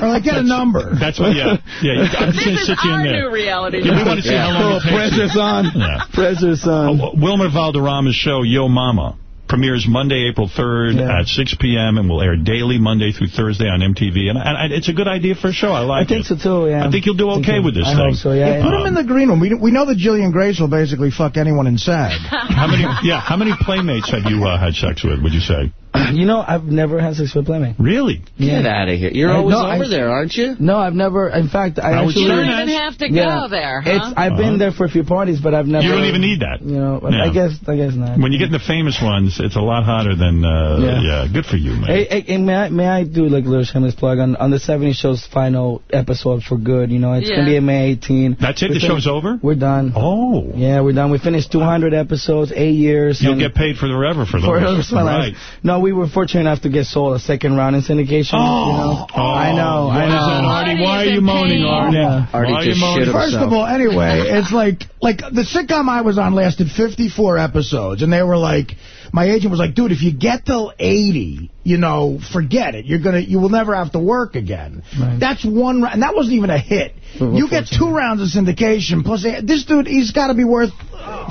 Or like get a <laughs> number. That's what, yeah. Yeah, you- I'm just going to This is sit you in our there. new reality Yeah, we want to see how long Oh, it takes. pressure's on. Yeah. Pressure's on. Uh, Wilmer Valderrama's show, Yo Mama, premieres Monday, April 3rd at 6 p.m. and will air daily Monday through Thursday on MTV. And, and it's a good idea for a show. I like it. I think it. so, too, yeah. I think you'll do okay with this I thing. hope so, yeah. Yeah, put them in the green room. We, we know that Jillian Grace will basically fuck anyone in SAG. <laughs> How many? Yeah, how many playmates have you uh, had sex with? Would you say? <clears throat> You know, I've never had sex with playmate. Really? Get out of here. You're I- always no, over I- there, aren't you? No, I've never. In fact, I I actually. You don't even have to Yeah. go there, huh? It's. I've Uh-huh. been there for a few parties, but I've never. You don't even need that. You know, Yeah. I guess. I guess not. When you get in the famous ones, it's a lot hotter than, uh, yeah. Yeah. good for you, man. Hey, hey, hey, may I may I do like a little shameless plug on on the 70 show's final episode for good? You know, it's Yeah. gonna be in May 18. That's it? We The fin- show's over? We're done. Oh. Yeah, we're done. We finished 200 episodes, eight years. You'll get paid for forever for for those. the rest of my life. Right. No, we were fortunate enough to get sold a second round in syndication. Oh. you know? I know, What I is that, know. Artie? Why are you moaning, pain. Artie? Yeah. Artie Why are just moaning? shit First himself. of all, anyway, it's like like the sitcom I was on lasted 54 episodes, and they were like, my agent was like, dude, if you get till 80, you know, forget it. You're gonna, you will never have to work again. Right. That's one, ra- and that wasn't even a hit. Well, you get two rounds of syndication, plus they- this dude, he's got to be worth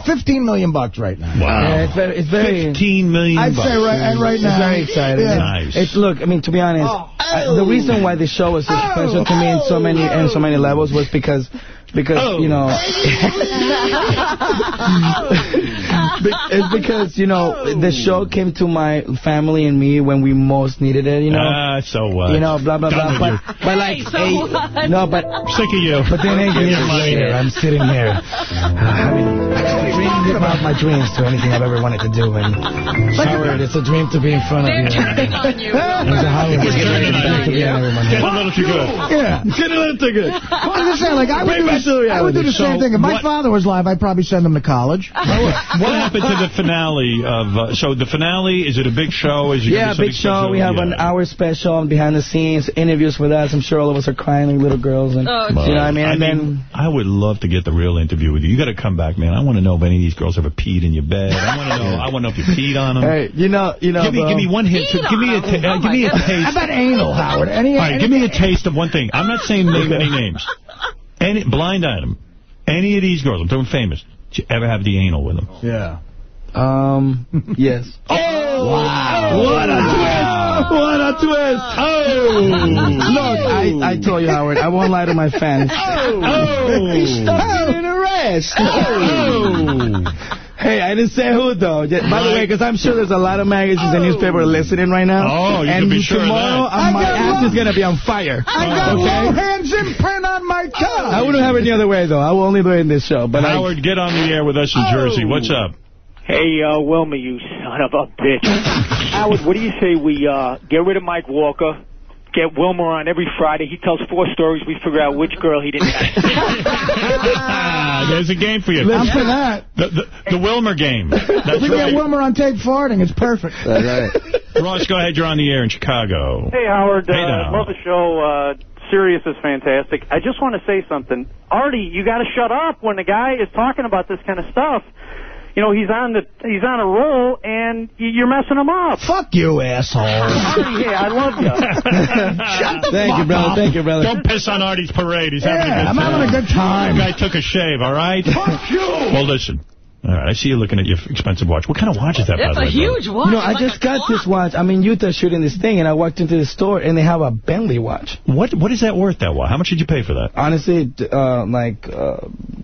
15 million bucks right now. Wow. Yeah, it's very, it's very. 15 million I'd bucks. say right, right It's very exciting. Yeah. Nice. It's look. I mean, to be honest, oh, I, the oh. reason why the show was so special to me in so many and so many levels was because because Oh. you know <laughs> Be- it's because you know the show came to my family and me when we most needed it. You know. Ah, so what? you know, blah blah Done blah. But, but like, Hey, so hey, what? no, but Sick of you. but then eight Give me years your later, I'm sitting here having dreamed about my dreams to anything I've ever wanted to do. And Howard, it's a dream to be in front of They're you. turning on you. <laughs> It's a Howard, it's a dream to be on everyone. Getting a little too good. Yeah. Getting a little too good. Well, I'm just saying, like, I would, do, back to the I would do the reality. same thing. If my father was live, I'd probably send him to college. <laughs> What happened to the finale of? Uh, so the finale is it a big show? Is it gonna Yeah, be big show. special? We have an hour special and behind the scenes interviews with us. I'm sure all of us are crying like little girls. And Oh, you know what I mean? I And mean, then I would love to get the real interview with you. You got to come back, man. I want to know if any of these girls ever peed in your bed. I want to know. I want to know if you peed on them. hey, you know, you know, give me, bro. give me one hint. Peed give me a, on ta- them? uh, Oh, give me a taste. How about anal, Howard? Any, All right, any- give me a taste of one thing. I'm not saying name any names. <laughs> Any blind item. Any of these girls. I'm talking famous. Did you ever have the anal with them? Yeah. Um, <laughs> yes. Oh! Wow. What a twist! What a twist! Oh! Look, I, I told you, Howard, I won't lie to my fans. Oh! He's stuck in an arrest. Oh! Hey, I didn't say who, though. Just- By the way, because I'm sure there's a lot of magazines and newspapers listening right now. Oh, you and can be sure of tomorrow, that. uh, my I got ass one. is going to be on fire. I got okay? Lohan's imprint on my tongue. I wouldn't have it any other way, though. I will only do it in this show. But I, Howard, get on the air with us in Jersey. What's up? Hey, uh, Wilma, you son of a bitch. Howard, what do you say we uh, get rid of Mike Walker, get Wilmer on every Friday. He tells four stories. We figure out which girl he didn't <laughs> have. There's a game for you. I'm for that. The, the, the Wilmer game. <laughs> That's we right. get Wilmer on tape farting. It's perfect. That's right. Ross, go ahead. You're on the air in Chicago. Hey, Howard. Hey, uh, now. love the show. Uh, Sirius is fantastic. I just want to say something. Artie, you got to shut up when the guy is talking about this kind of stuff. You know, he's on the he's on a roll, and you're messing him up. Fuck you, asshole. <laughs> Artie, hey, I love you. <laughs> Shut the Thank you, fuck brother. up. Thank you, brother. Don't piss on Artie's parade. He's having a Yeah, good I'm time. having a good time. The guy took a shave, all right? Fuck you. Well, listen. All right, I see you looking at your expensive watch. What kind of watch is that, by the That's the a huge watch. No, I like just a got this watch. I'm in Utah shooting this thing, and I walked into the store, and they have a Bentley watch. What What is that worth, that watch? How much did you pay for that? Honestly, uh, like uh,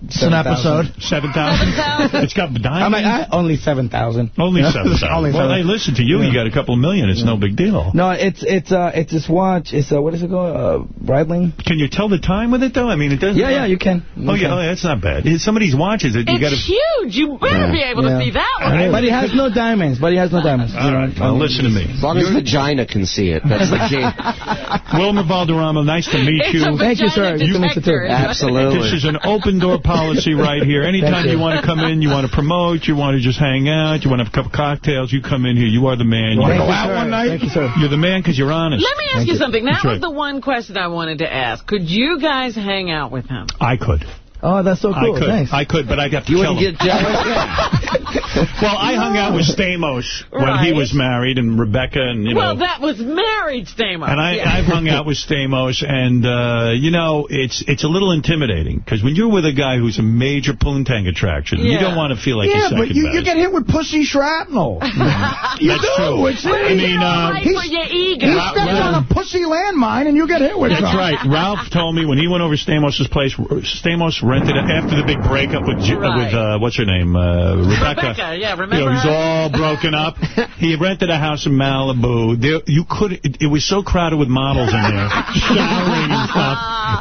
It's an 7,000. episode. Seven thousand. It's got I'm diamonds. like, I, only 7,000. Only seven thousand. Only <laughs> Well, seven. hey, listen to you. You got a couple of million. It's no big deal. No, it's it's uh it's this watch. It's uh what is it called? Uh, Breitling. Can you tell the time with it though? I mean, it doesn't. Yeah, yeah, you can. You Oh yeah, can. oh, yeah, that's not bad. Some of these watches, you It's got to. huge. You better be able Yeah. to see that one. But he has no diamonds. But he has no diamonds. All right, well, listen to me. As long as vagina can see it, that's the <laughs> key. Wilmer Valderrama, nice to meet It's you. a Thank you, sir. You can meet the Absolutely. This is an open door policy right here. Anytime you. you. want to come in, you want to promote, you want to just hang out, you want to have a cup of cocktails, you come in here. You are the man. You Thank go you, out sir. one night. Thank you, sir. You're the man because you're honest. Let me ask Thank you you. something. That That's was right. the one question I wanted to ask. Could you guys hang out with him? I could. Oh, that's so cool. I could. Thanks. I could, but I'd have to You kill wouldn't get jealous? <laughs> <laughs> <laughs> well, I hung out with Stamos when he was married and Rebecca and, you know. well, know. that was married Stamos. And I, Yeah. I've hung out with Stamos, and, uh, you know, it's it's a little intimidating, because when you're with a guy who's a major poontang attraction, you don't want to feel like yeah, you're second but you, you get hit with pussy shrapnel. <laughs> you That's do. true. It's, I mean, uh, Right for your ego. he steps on a pussy landmine and you get hit with it. That's something. right. Ralph told me when he went over to Stamos' place, Stamos rented it after the big breakup with J- Right. with uh, what's her name, uh, Rebecca. Rebecca, yeah, You remember know, he's her? all broken up. <laughs> He rented a house in Malibu. There, you could. It, it was so crowded with models in there, <laughs> showering and stuff.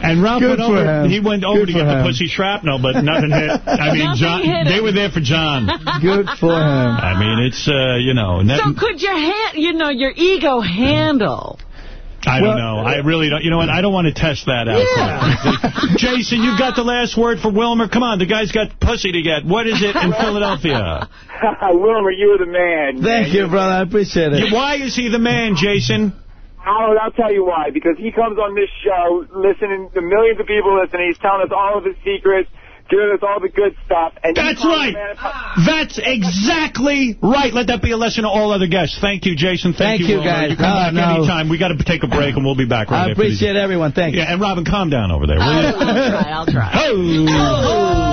And Ralph Good went for over. him. He went over Good to get for the pussy shrapnel, but nothing hit. I mean, Nothing John. They were there for John. <laughs> Good for him. I mean, it's uh, you know. That, So could your hand, you know, your ego handle? I don't know. I really don't. You know what? I don't want to test that out. <laughs> Jason, you got the last word for Wilmer. Come on, the guy's got pussy to get. What is it in Philadelphia? <laughs> Wilmer, you were the man. Thank you, brother. I appreciate it. Why is he the man, Jason? I'll, I'll tell you why. Because he comes on this show, listening to millions of people listening. He's telling us all of his secrets, giving us all the good stuff. And That's right. the ah. That's exactly right. Let that be a lesson to all other guests. Thank you, Jason. Thank, Thank you, Wilmer. guys. You come No, back no. anytime. We got to take a break, and we'll be back right I after these- appreciate everyone. Thanks. Yeah, and Robin, calm down over there, will you? I'll try, I'll try. <laughs> Oh.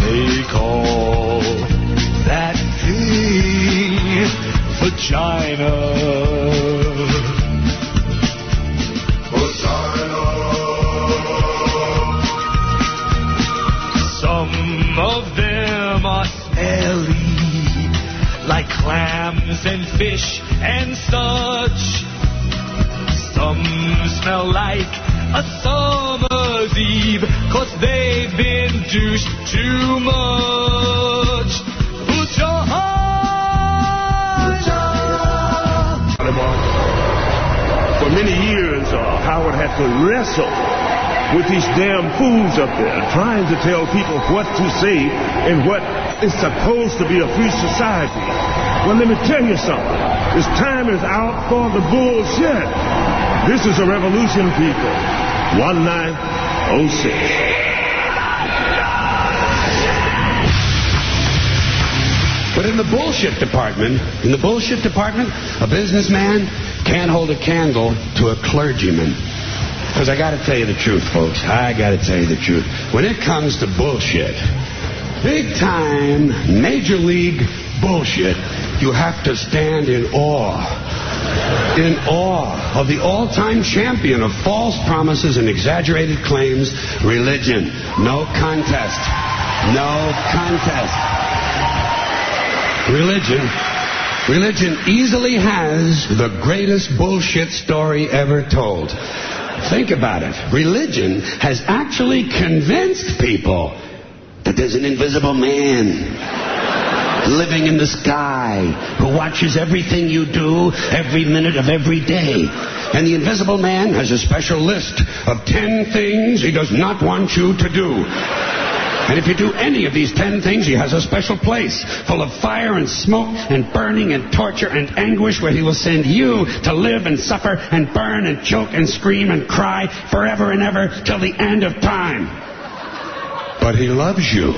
They call that clams and fish and such. Some smell like a summer's eve, cause they've been douched too much. For many years, uh, Howard had to wrestle with these damn fools up there, trying to tell people what to say and what is supposed to be a free society. Well, let me tell you something. This time is out for the bullshit. This is a revolution, people. 1906. But in the bullshit department, in the bullshit department, a businessman can't hold a candle to a clergyman. Because I got to tell you the truth, folks. I got to tell you the truth. When it comes to bullshit, big time, major league bullshit, you have to stand in awe. In awe of the all time champion of false promises and exaggerated claims, religion. No contest. No contest. Religion. Religion easily has the greatest bullshit story ever told. Think about it. Religion has actually convinced people that there's an invisible man living in the sky who watches everything you do every minute of every day. And the invisible man has a special list of 10 things he does not want you to do. And if you do any of these ten things, he has a special place full of fire and smoke and burning and torture and anguish where he will send you to live and suffer and burn and choke and scream and cry forever and ever till the end of time. But he loves you.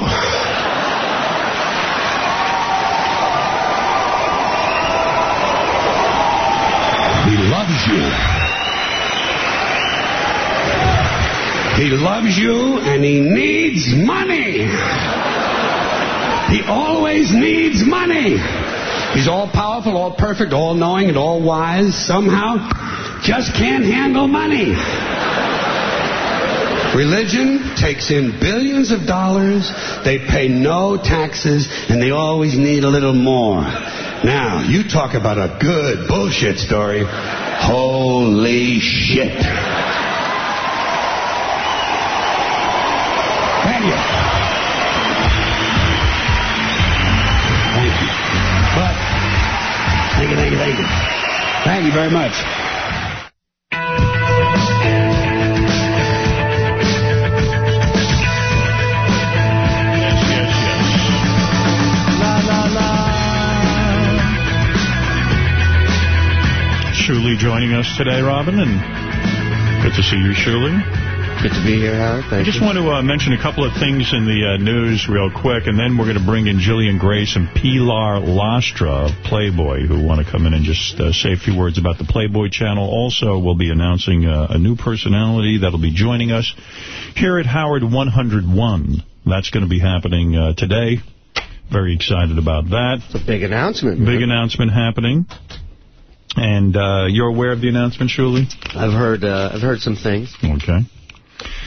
He loves you. He loves you and he needs money. He always needs money. He's all powerful, all perfect, all knowing, and all wise. Somehow, just can't handle money. Religion takes in billions of dollars, they pay no taxes, and they always need a little more. Now, you talk about a good bullshit story. Holy shit. Thank you. Thank you. But, thank you, thank you, thank you. Thank you very much. Shirley joining us today, Robin, and good to see you, Shuli. Good to be here, Howard. Thank I just you. want to uh, mention a couple of things in the uh, news real quick, and then we're going to bring in Jillian Grace and Pilar Lastra of Playboy, who want to come in and just uh, say a few words about the Playboy channel. Also, we'll be announcing uh, a new personality that'll be joining us here at Howard 101. That's going to be happening uh, today. Very excited about that. It's a big announcement. Big announcement happening. And uh, you're aware of the announcement, Shuli? I've heard uh, I've heard some things. Okay.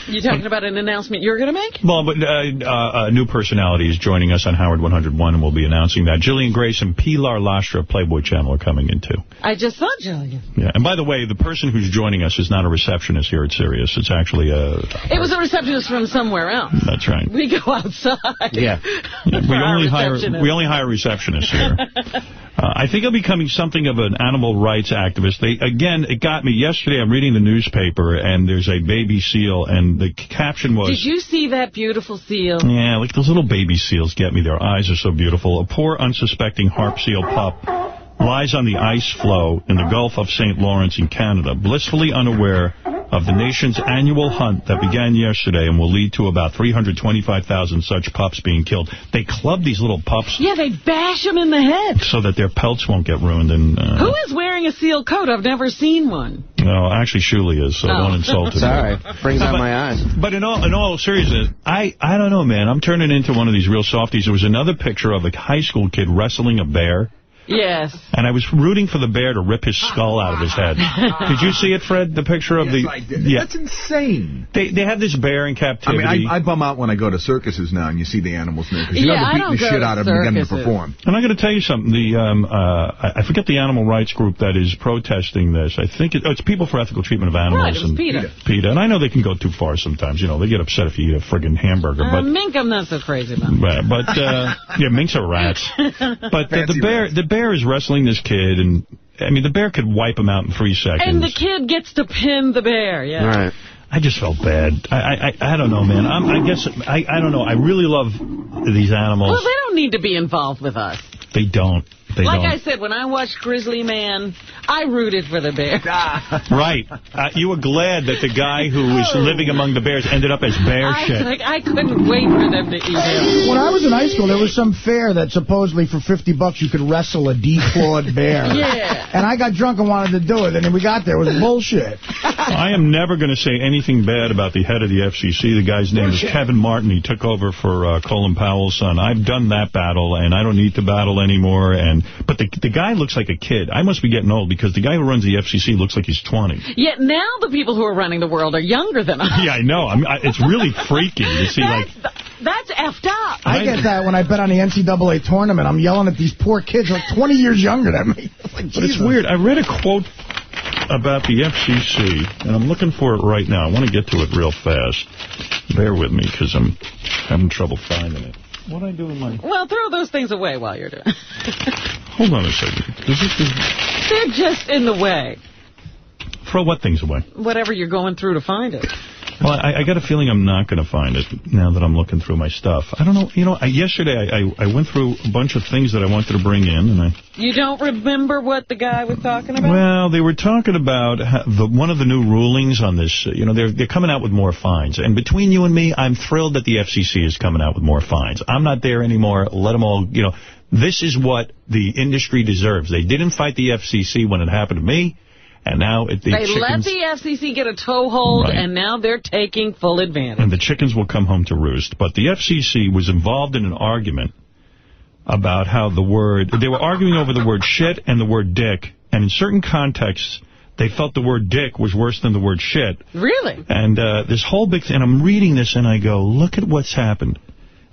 You talking about an announcement you're going to make? Well, but uh, uh, a new personality is joining us on Howard 101, and we'll be announcing that. Jillian Grace and Pilar Lastra of Playboy Channel are coming in, too. I just saw Jillian. Yeah. And by the way, the person who's joining us is not a receptionist here at Sirius. It's actually a... It was a receptionist from somewhere else. That's right. We go outside. Yeah. <laughs> Yeah, we only hire we only hire receptionists here. <laughs> Uh, I think I'm becoming something of an animal rights activist. They Again, it got me. Yesterday, I'm reading the newspaper, and there's a baby seal, and the caption was... Did you see that beautiful seal? Yeah, like those little baby seals get me. Their eyes are so beautiful. A poor, unsuspecting harp seal pup lies on the ice floe in the Gulf of St. Lawrence in Canada, blissfully unaware of the nation's annual hunt that began yesterday and will lead to about 325,000 such pups being killed. They club these little pups Yeah, they bash them in the head. so that their pelts won't get ruined. And uh, Who is wearing a seal coat? I've never seen one. No, actually, Shuli is, so Oh. don't insult him. Sorry. Brings out my eyes. But in all in all seriousness, I, I don't know, man. I'm turning into one of these real softies. There was another picture of a high school kid wrestling a bear. Yes. And I was rooting for the bear to rip his skull out of his head. <laughs> Did you see it, Fred? The picture of Yes, the... I did. Yeah. That's insane. They they have this bear in captivity. I mean, I, I bum out when I go to circuses now and you see the animals there because you Yeah, know I they're don't beating the shit out of them to get them to perform. And I'm going to tell you something. The um, uh, I I forget the animal rights group that is protesting this. I think it, oh, it's People for Ethical Treatment of Animals. Right, it was and PETA. PETA. And I know they can go too far sometimes. You know, they get upset if you eat a friggin' hamburger. Uh, but mink, I'm not so crazy about. But, but uh, yeah, minks are rats. <laughs> But the, the bear, the bear is wrestling this kid, and I mean, the bear could wipe him out in three seconds. And the kid gets to pin the bear, yeah. Right. I just felt bad. I I, I don't know, man. I'm, I guess I I don't know. I really love these animals. Well, they don't need to be involved with us. they don't. They like don't. I said, when I watched Grizzly Man, I rooted for the bear. <laughs> Right. Uh, you were glad that the guy who was living among the bears ended up as bear I, shit. like, I couldn't wait for them to eat him. When I was in high school, there was some fair that supposedly for 50 bucks you could wrestle a declawed bear. <laughs> Yeah. And I got drunk and wanted to do it, and then we got there. It was bullshit. <laughs> I am never going to say anything bad about the head of the FCC. The guy's name is Kevin Martin. He took over for uh, Colin Powell's son. I've done that battle, and I don't need to battle anymore. And But the the guy looks like a kid. I must be getting old because the guy who runs the FCC looks like he's 20. Yet now the people who are running the world are younger than us. Yeah, I know. I mean, I, it's really freaky to see, like... That's effed up. I get that when I bet on the NCAA tournament. I'm yelling at these poor kids like 20 years younger than me. It's <laughs> like, But it's weird. I read a quote about the FCC, and I'm looking for it right now. I want to get to it real fast. Bear with me, because I'm having trouble finding it. What do I do with my... Well, throw those things away while you're doing it. <laughs> Hold on a second. Does this, does, They're just in the way. throw what things away? Whatever you're going through to find it. Well, I, I got a feeling I'm not going to find it now that I'm looking through my stuff. I don't know. You know, I, yesterday I, I, I went through a bunch of things that I wanted to bring in, and I... You don't remember what the guy was talking about? Well, they were talking about the one of the new rulings on this. You know, they're they're coming out with more fines. And between you and me, I'm thrilled that the FCC is coming out with more fines. I'm not there anymore. Let them all, you know, this is what the industry deserves. They didn't fight the FCC when it happened to me. And now it, the they chickens... let the FCC get a toehold, Right. and now they're taking full advantage. and the chickens will come home to roost. But the FCC was involved in an argument about how the word, they were arguing over the word shit and the word dick, and in certain contexts, they felt the word dick was worse than the word shit. Really? And uh, this whole big thing, and I'm reading this and I go, look at what's happened.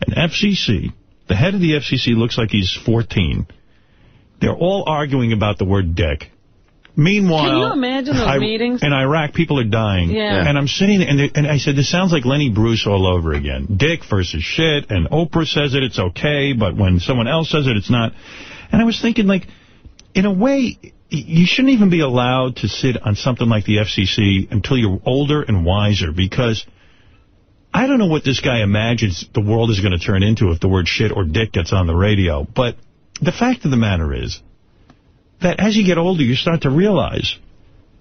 An FCC, the head of the FCC looks like he's 14. They're all arguing about the word dick. Meanwhile, Can you imagine those I- meetings? In Iraq, people are dying. Yeah. And I'm sitting there, and, they- and I said, this sounds like Lenny Bruce all over again. Dick versus shit, and Oprah says it, it's okay, but when someone else says it, it's not. And I was thinking, like, in a way, you shouldn't even be allowed to sit on something like the FCC until you're older and wiser, because I don't know what this guy imagines the world is going to turn into if the word shit or dick gets on the radio. But the fact of the matter is that as you get older, you start to realize,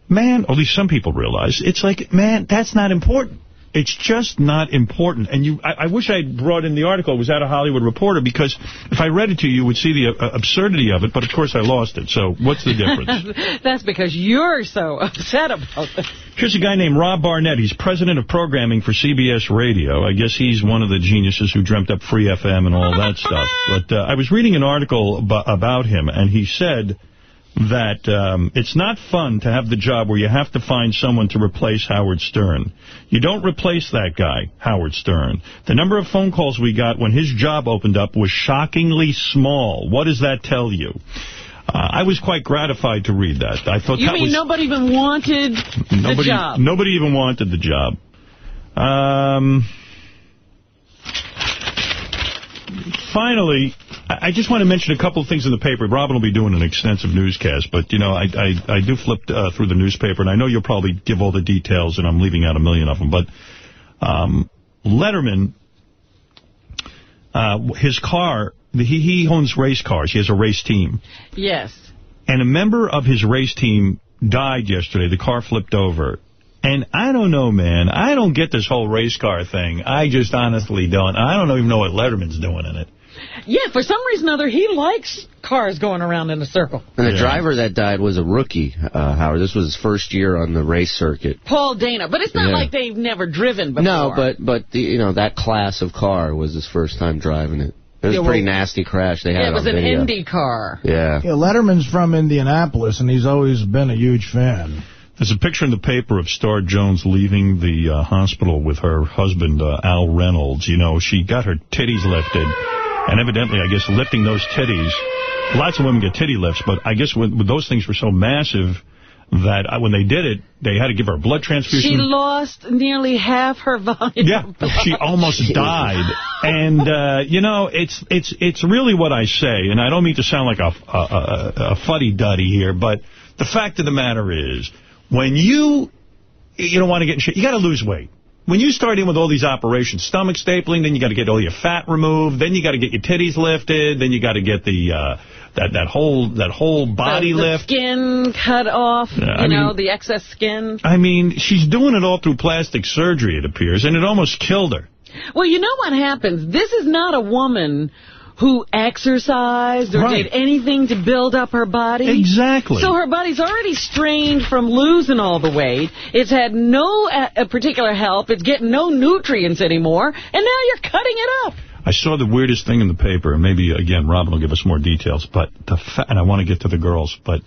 man, or at least some people realize, it's like, man, that's not important. It's just not important. And you, I, I wish I would brought in the article. It was at a Hollywood Reporter, because if I read it to you, you would see the uh, absurdity of it. But, of course, I lost it. So what's the difference? <laughs> That's because you're so upset about this. Here's a guy named Rob Barnett. He's president of programming for CBS Radio. I guess he's one of the geniuses who dreamt up Free FM and all that stuff. But uh, I was reading an article about him, and he said that um, it's not fun to have the job where you have to find someone to replace Howard Stern. You don't replace that guy, Howard Stern. The number of phone calls we got when his job opened up was shockingly small. What does that tell you? Uh, I was quite gratified to read that. I thought You that mean was... nobody even wanted the job? Nobody even wanted the job. Um, finally, I just want to mention a couple of things in the paper. Robin will be doing an extensive newscast, but, you know, I I, I do flip uh, through the newspaper, and I know you'll probably give all the details, and I'm leaving out a million of them, but um, Letterman, uh, his car, he, he owns race cars. He has a race team. Yes. And a member of his race team died yesterday. The car flipped over. And I don't know, man. I don't get this whole race car thing. I just honestly don't. I don't even know what Letterman's doing in it. Yeah, for some reason or other, he likes cars going around in a circle. And the Yeah. driver that died was a rookie, uh, Howard. This was his first year on the race circuit. Paul Dana. But it's not Yeah. like they've never driven before. No, but but the, you know that class of car was his first time driving it. It was Yeah, a pretty well- nasty crash. They had Yeah, it was on an video. Indy car. Yeah. Yeah, Letterman's from Indianapolis, and he's always been a huge fan. There's a picture in the paper of Star Jones leaving the uh, hospital with her husband, uh, Al Reynolds. You know, she got her titties lifted. And evidently, I guess, lifting those titties, lots of women get titty lifts, but I guess when, when those things were so massive that uh, when they did it, they had to give her a blood transfusion. She lost nearly half her volume. Yeah, she almost <laughs> died. And, uh, you know, it's it's it's really what I say, and I don't mean to sound like a, a, a, a fuddy-duddy here, but the fact of the matter is, when you you don't want to get in shape, you got to lose weight. When you start in with all these operations, stomach stapling, then you got to get all your fat removed, then you got to get your titties lifted, then you got to get the uh, that that whole that whole body the, the lift. skin cut off, you I know, mean- the excess skin. I mean, she's doing it all through plastic surgery, it appears, and it almost killed her. Well, you know what happens? This is not a woman who exercised or Right. did anything to build up her body. Exactly. So her body's already strained from losing all the weight. It's had no uh, particular help. It's getting no nutrients anymore. And now you're cutting it up. I saw the weirdest thing in the paper, and maybe, again, Robin will give us more details, but the fa and I want to get to the girls, but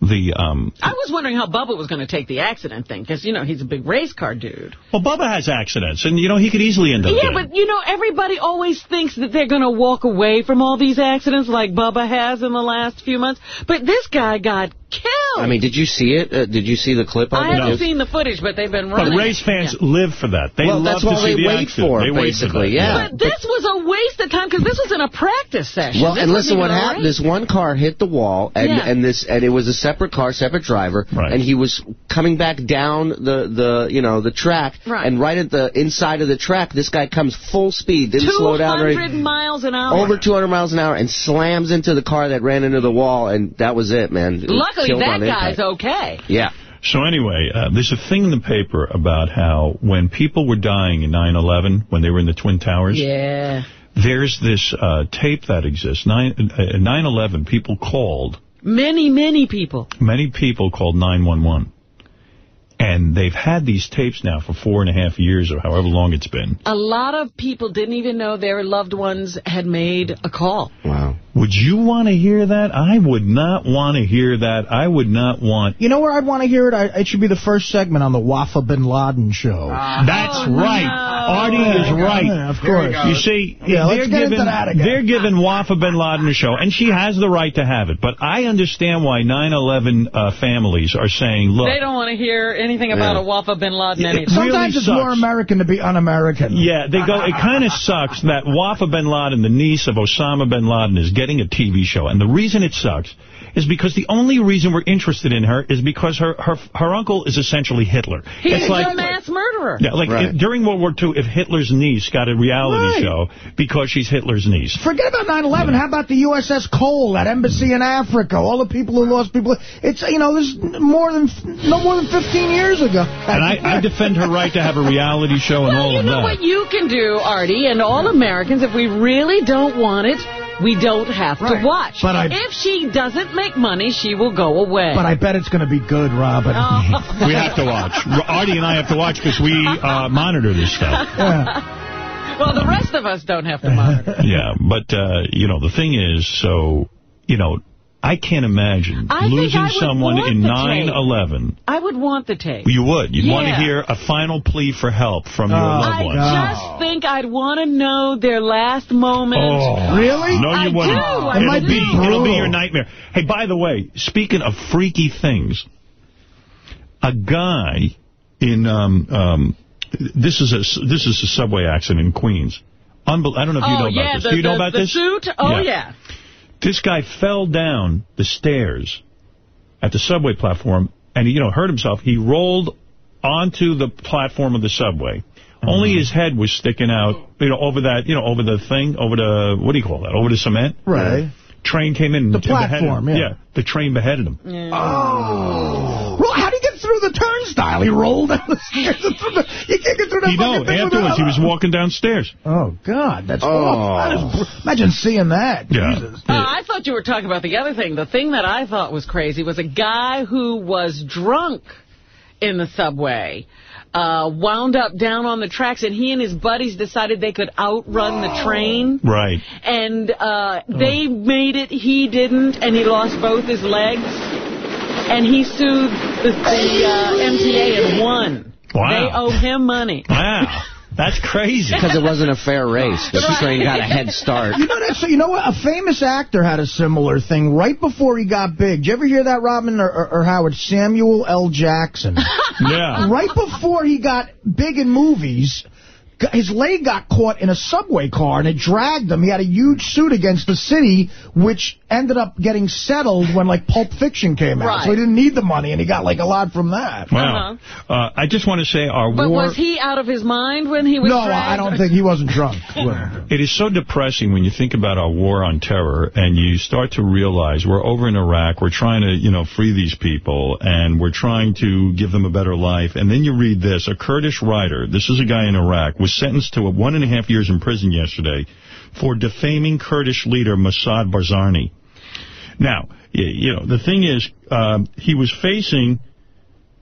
the, um, I was wondering how Bubba was going to take the accident thing, because, you know, he's a big race car dude. well, Bubba has accidents, and, you know, he could easily end up Yeah, dead. but, you know, everybody always thinks that they're going to walk away from all these accidents like Bubba has in the last few months. But this guy got killed. I mean, did you see it? Uh, did you see the clip of I haven't seen the footage, but they've been running. But race fans live for that. They Well, love to see they the wait accident. for, they wait for basically, that. yeah. But this was a waste of time because this was in a practice session. Well, This and listen, what happened? race. This one car hit the wall, and Yeah. and this and it was a separate car, separate driver, right. and he was coming back down the the you know the track, Right. and right at the inside of the track, this guy comes full speed, didn't slow down 200 anything. miles an hour. Over 200 miles an hour and slams into the car that ran into the wall, and that was it, man. It Luckily, that guy's impact. okay. Yeah. So anyway, uh, there's a thing in the paper about how when people were dying in 9/11, when they were in the Twin Towers, Yeah. there's this uh, tape that exists. 9 uh, 9/11, people called Many, many people. Many people called 911. And they've had these tapes now for four and a half years or however long it's been. A lot of people didn't even know their loved ones had made a call. Wow. Would you want to hear that? I would not want to hear that. I would not want... You know where I'd want to hear it? I, it should be the first segment on the Wafa Bin Laden show. Ah. That's oh, right. Artie is right. Yeah, of course. You see, Yeah, they're giving, into that again. They're giving Wafa bin Laden a show, and she has the right to have it. But I understand why 9-11 uh, families are saying, look... They don't want to hear anything about Yeah. a Wafa bin Laden anyway. Sometimes it's sucks. more American to be un-American. Yeah, they go. It kind of sucks that Wafa bin Laden, the niece of Osama bin Laden, is getting a TV show. And the reason it sucks is because the only reason we're interested in her is because her her her uncle is essentially Hitler. He's it's like a mass murderer. yeah, like Right. if- during World War II, if Hitler's niece got a reality Right. show because she's Hitler's niece. Forget about 9/11. How about the USS Cole, that embassy in Africa? All the people who lost people. It's you know, this more than no more than 15 years ago. And I, I defend her right to have a reality show and Well, all you of know that. what you can do, Artie, and all Americans, if we really don't want it, we don't have Right. to watch. But I- if she doesn't make money, she will go away. But I bet it's going to be good, Robin. Oh. <laughs> We have to watch. Artie and I have to watch because we uh, monitor this stuff. well, the rest of us don't have to monitor. Yeah, but, uh, you know, the thing is, so, you know, I can't imagine I losing someone in the 9-11. I would want the tape. You would. You'd want to hear a final plea for help from your Oh, loved I ones. just think I'd want to know their last moment. Oh. Really? No, you I wouldn't. do. It'll might be, be it'll be your nightmare. Hey, by the way, speaking of freaky things, a guy in um um this is a this is a subway accident in Queens. Unbel I don't know if you oh, know yeah, about this. the, Do you know the- about the this? suit? Oh, Yeah. yeah. This guy fell down the stairs at the subway platform and he, you know, hurt himself. He rolled onto the platform of the subway. Mm-hmm. Only his head was sticking out, you know, over that, you know, over the thing, over the, what do you call that, over the cement? Right. Train came in. The platform, him. yeah. the train beheaded him. Oh. Well, through the turnstile? He rolled down the <laughs> stairs. and through the, you can't get through that You know, fucking thing afterwards he was <laughs> walking downstairs. Oh, God, that's Oh. awful. That is br- imagine seeing that. Yeah. Jesus. Uh, I thought you were talking about the other thing. The thing that I thought was crazy was a guy who was drunk in the subway, uh, wound up down on the tracks, and he and his buddies decided they could outrun the train. Right. And uh, they made it, he didn't, and he lost both his legs. And he sued the, the uh, MTA and won. Wow. They owe him money. Wow. That's crazy. Because it wasn't a fair race. The train got a head start. You know that? So you know what? A famous actor had a similar thing right before he got big. Did you ever hear that, Robin or, or, or Howard? Samuel L. Jackson. Yeah. <laughs> right before he got big in movies, g- his leg got caught in a subway car and it dragged him. He had a huge suit against the city, which ended up getting settled when like Pulp Fiction came out. Right. So he didn't need the money, and he got like a lot from that. Wow. Uh, I just want to say our But war... was he out of his mind when he was No, dragged? I don't think he wasn't drunk. <laughs> It is so depressing when you think about our war on terror and you start to realize we're over in Iraq, we're trying to, you know, free these people and we're trying to give them a better life. And then you read this, a Kurdish writer, this is a guy in Iraq, was sentenced to one and a half years in prison yesterday for defaming Kurdish leader Massoud Barzani. Now, you know, the thing is, um, he was facing,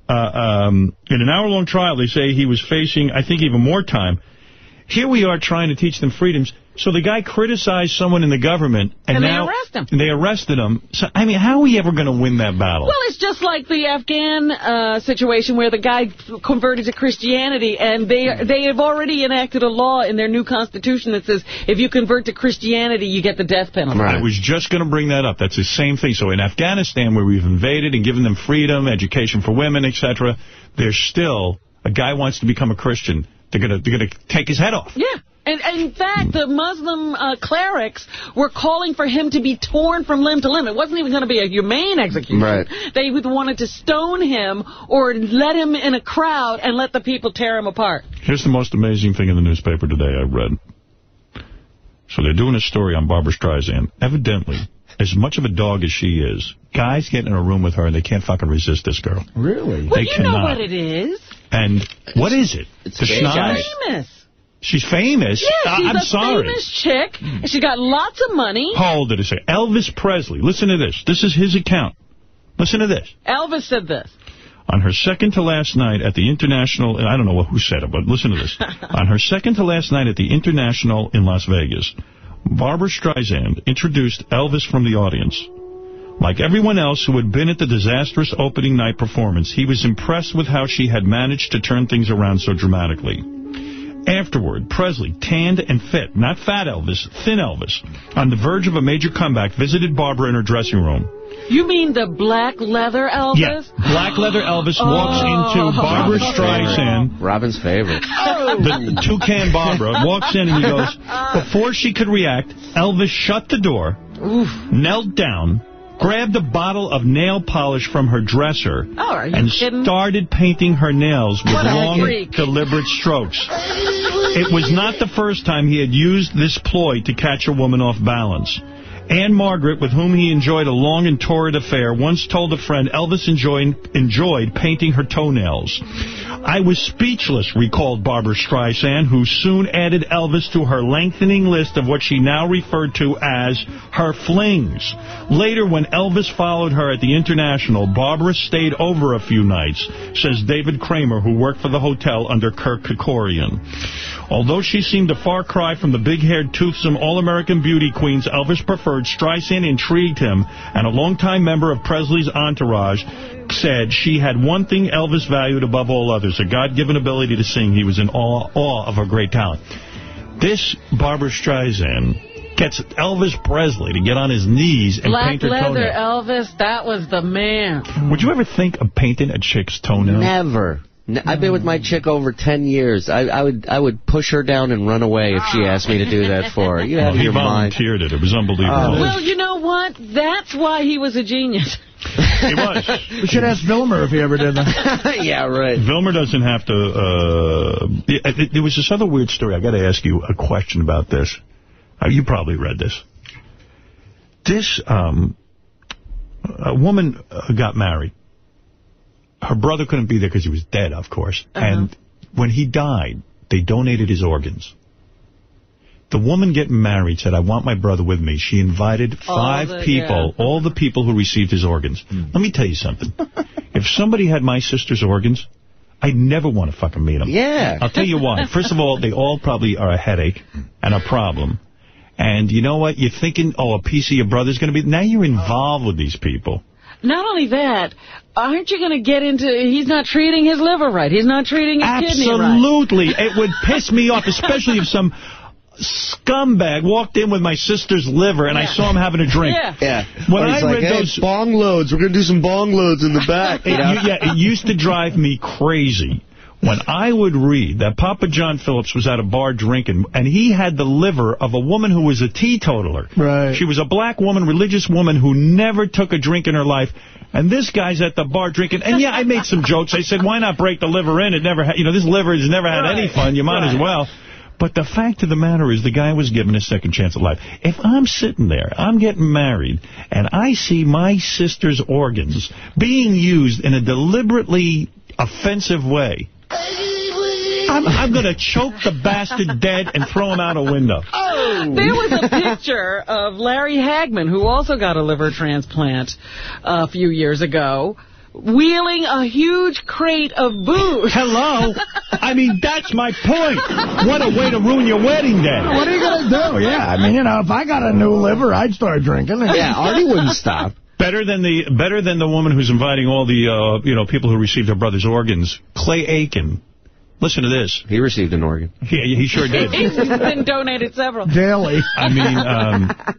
uh, um, in an hour-long trial, they say he was facing, I think, even more time. Here we are trying to teach them freedoms. So the guy criticized someone in the government, and, And they now arrest him. They arrested him. So I mean, how are we ever going to win that battle? Well, it's just like the Afghan uh, situation where the guy converted to Christianity, and they they have already enacted a law in their new constitution that says if you convert to Christianity, you get the death penalty. I was just going to bring that up. That's the same thing. So in Afghanistan, where we've invaded and given them freedom, education for women, etc., there's still a guy wants to become a Christian. They're going to they're going to take his head off. Yeah. And, and in fact, the Muslim uh, clerics were calling for him to be torn from limb to limb. It wasn't even going to be a humane execution. Right. They wanted to stone him or let him in a crowd and let the people tear him apart. Here's the most amazing thing in the newspaper today I read. So they're doing a story on Barbra Streisand. Evidently, as much of a dog as she is, guys get in a room with her and they can't fucking resist this girl. Really? Well, They you cannot. know what it is. And what is it? It's the gay. Famous. She's famous. Yeah, she's I'm a sorry. famous chick. and She got lots of money. Hold it a second. Elvis Presley. Listen to this. This is his account. Listen to this. Elvis said this. On her second to last night at the International, and I don't know who said it, but listen to this. <laughs> On her second to last night at the International in Las Vegas, Barbra Streisand introduced Elvis from the audience. Like everyone else who had been at the disastrous opening night performance, he was impressed with how she had managed to turn things around so dramatically. Afterward, Presley, tanned and fit, not fat Elvis, thin Elvis, on the verge of a major comeback, visited Barbra in her dressing room. You mean the black leather Elvis? Yeah, black leather Elvis walks Oh. into Barbra Streisand. Robin's favorite. The toucan Barbara walks in and he goes, before she could react, Elvis shut the door, knelt down, grabbed a bottle of nail polish from her dresser, Oh, and kidding? started painting her nails with long, freak. deliberate strokes. It was not the first time he had used this ploy to catch a woman off balance. Ann-Margret, with whom he enjoyed a long and torrid affair, once told a friend Elvis enjoyed, enjoyed painting her toenails. I was speechless, recalled Barbra Streisand, who soon added Elvis to her lengthening list of what she now referred to as her flings. Later, when Elvis followed her at the International, Barbra stayed over a few nights, says David Kramer, who worked for the hotel under Kirk Kerkorian. Although she seemed a far cry from the big-haired, toothsome, all-American beauty queens Elvis preferred, Streisand intrigued him, and a longtime member of Presley's entourage said she had one thing Elvis valued above all others, a God-given ability to sing. He was in awe, awe of her great talent. This Barbra Streisand gets Elvis Presley to get on his knees and Black paint her leather toenail. Elvis, that was the man. Would you ever think of painting a chick's toenail? Never. N- I've been with my chick over 10 years. I, I would I would push her down and run away if she asked me to do that for her. You Well, out of he your mind. volunteered it. It was unbelievable. Well, you know what? That's why he was a genius. <laughs> He was. We should ask Vilmer if he ever did that. <laughs> yeah, right. Vilmer doesn't have to... Uh, there was this other weird story. I got to ask you a question about this. Uh, you probably read this. This um, a woman uh, got married. Her brother couldn't be there because he was dead, of course. Uh-huh. And when he died, they donated his organs. The woman getting married said, I want my brother with me. She invited All five the- people, all the people who received his organs. Hmm. Let me tell you something. if somebody had my sister's organs, I'd never want to fucking meet them. Yeah. I'll tell you why. First of all, they all probably are a headache and a problem. And you know what? You're thinking, oh, a piece of your brother's going to be... Now you're involved with these people. Not only that, aren't you going to get into, he's not treating his liver right. He's not treating his kidney right. Absolutely. It would piss me off, especially if some scumbag walked in with my sister's liver and I saw him having a drink. Yeah. Yeah. When Or I he's like, read hey, those- bong loads. We're going to do some bong loads in the back. It, you know? yeah, it used to drive me crazy when I would read that Papa John Phillips was at a bar drinking, and he had the liver of a woman who was a teetotaler. Right. She was a black woman, religious woman, who never took a drink in her life. And this guy's at the bar drinking. And, yeah, I made some jokes. I said, why not break the liver in? It never had, you know, this liver has never had any fun. You might as well. But the fact of the matter is the guy was given a second chance at life. If I'm sitting there, I'm getting married, and I see my sister's organs being used in a deliberately offensive way, I'm, I'm going to choke the bastard dead and throw him out a window. <laughs> Oh! There was a picture of Larry Hagman, who also got a liver transplant a few years ago, wheeling a huge crate of booze. Hello? I mean, that's my point. What a way to ruin your wedding day. What are you going to do? Yeah, I mean, you know, if I got a new liver, I'd start drinking. Yeah, Artie wouldn't stop. Better than the better than the woman who's inviting all the uh, you know people who received her brother's organs. Clay Aiken. Listen to this. He received an organ. He, he sure did. <laughs> He's been donated several. Daily. I mean, um,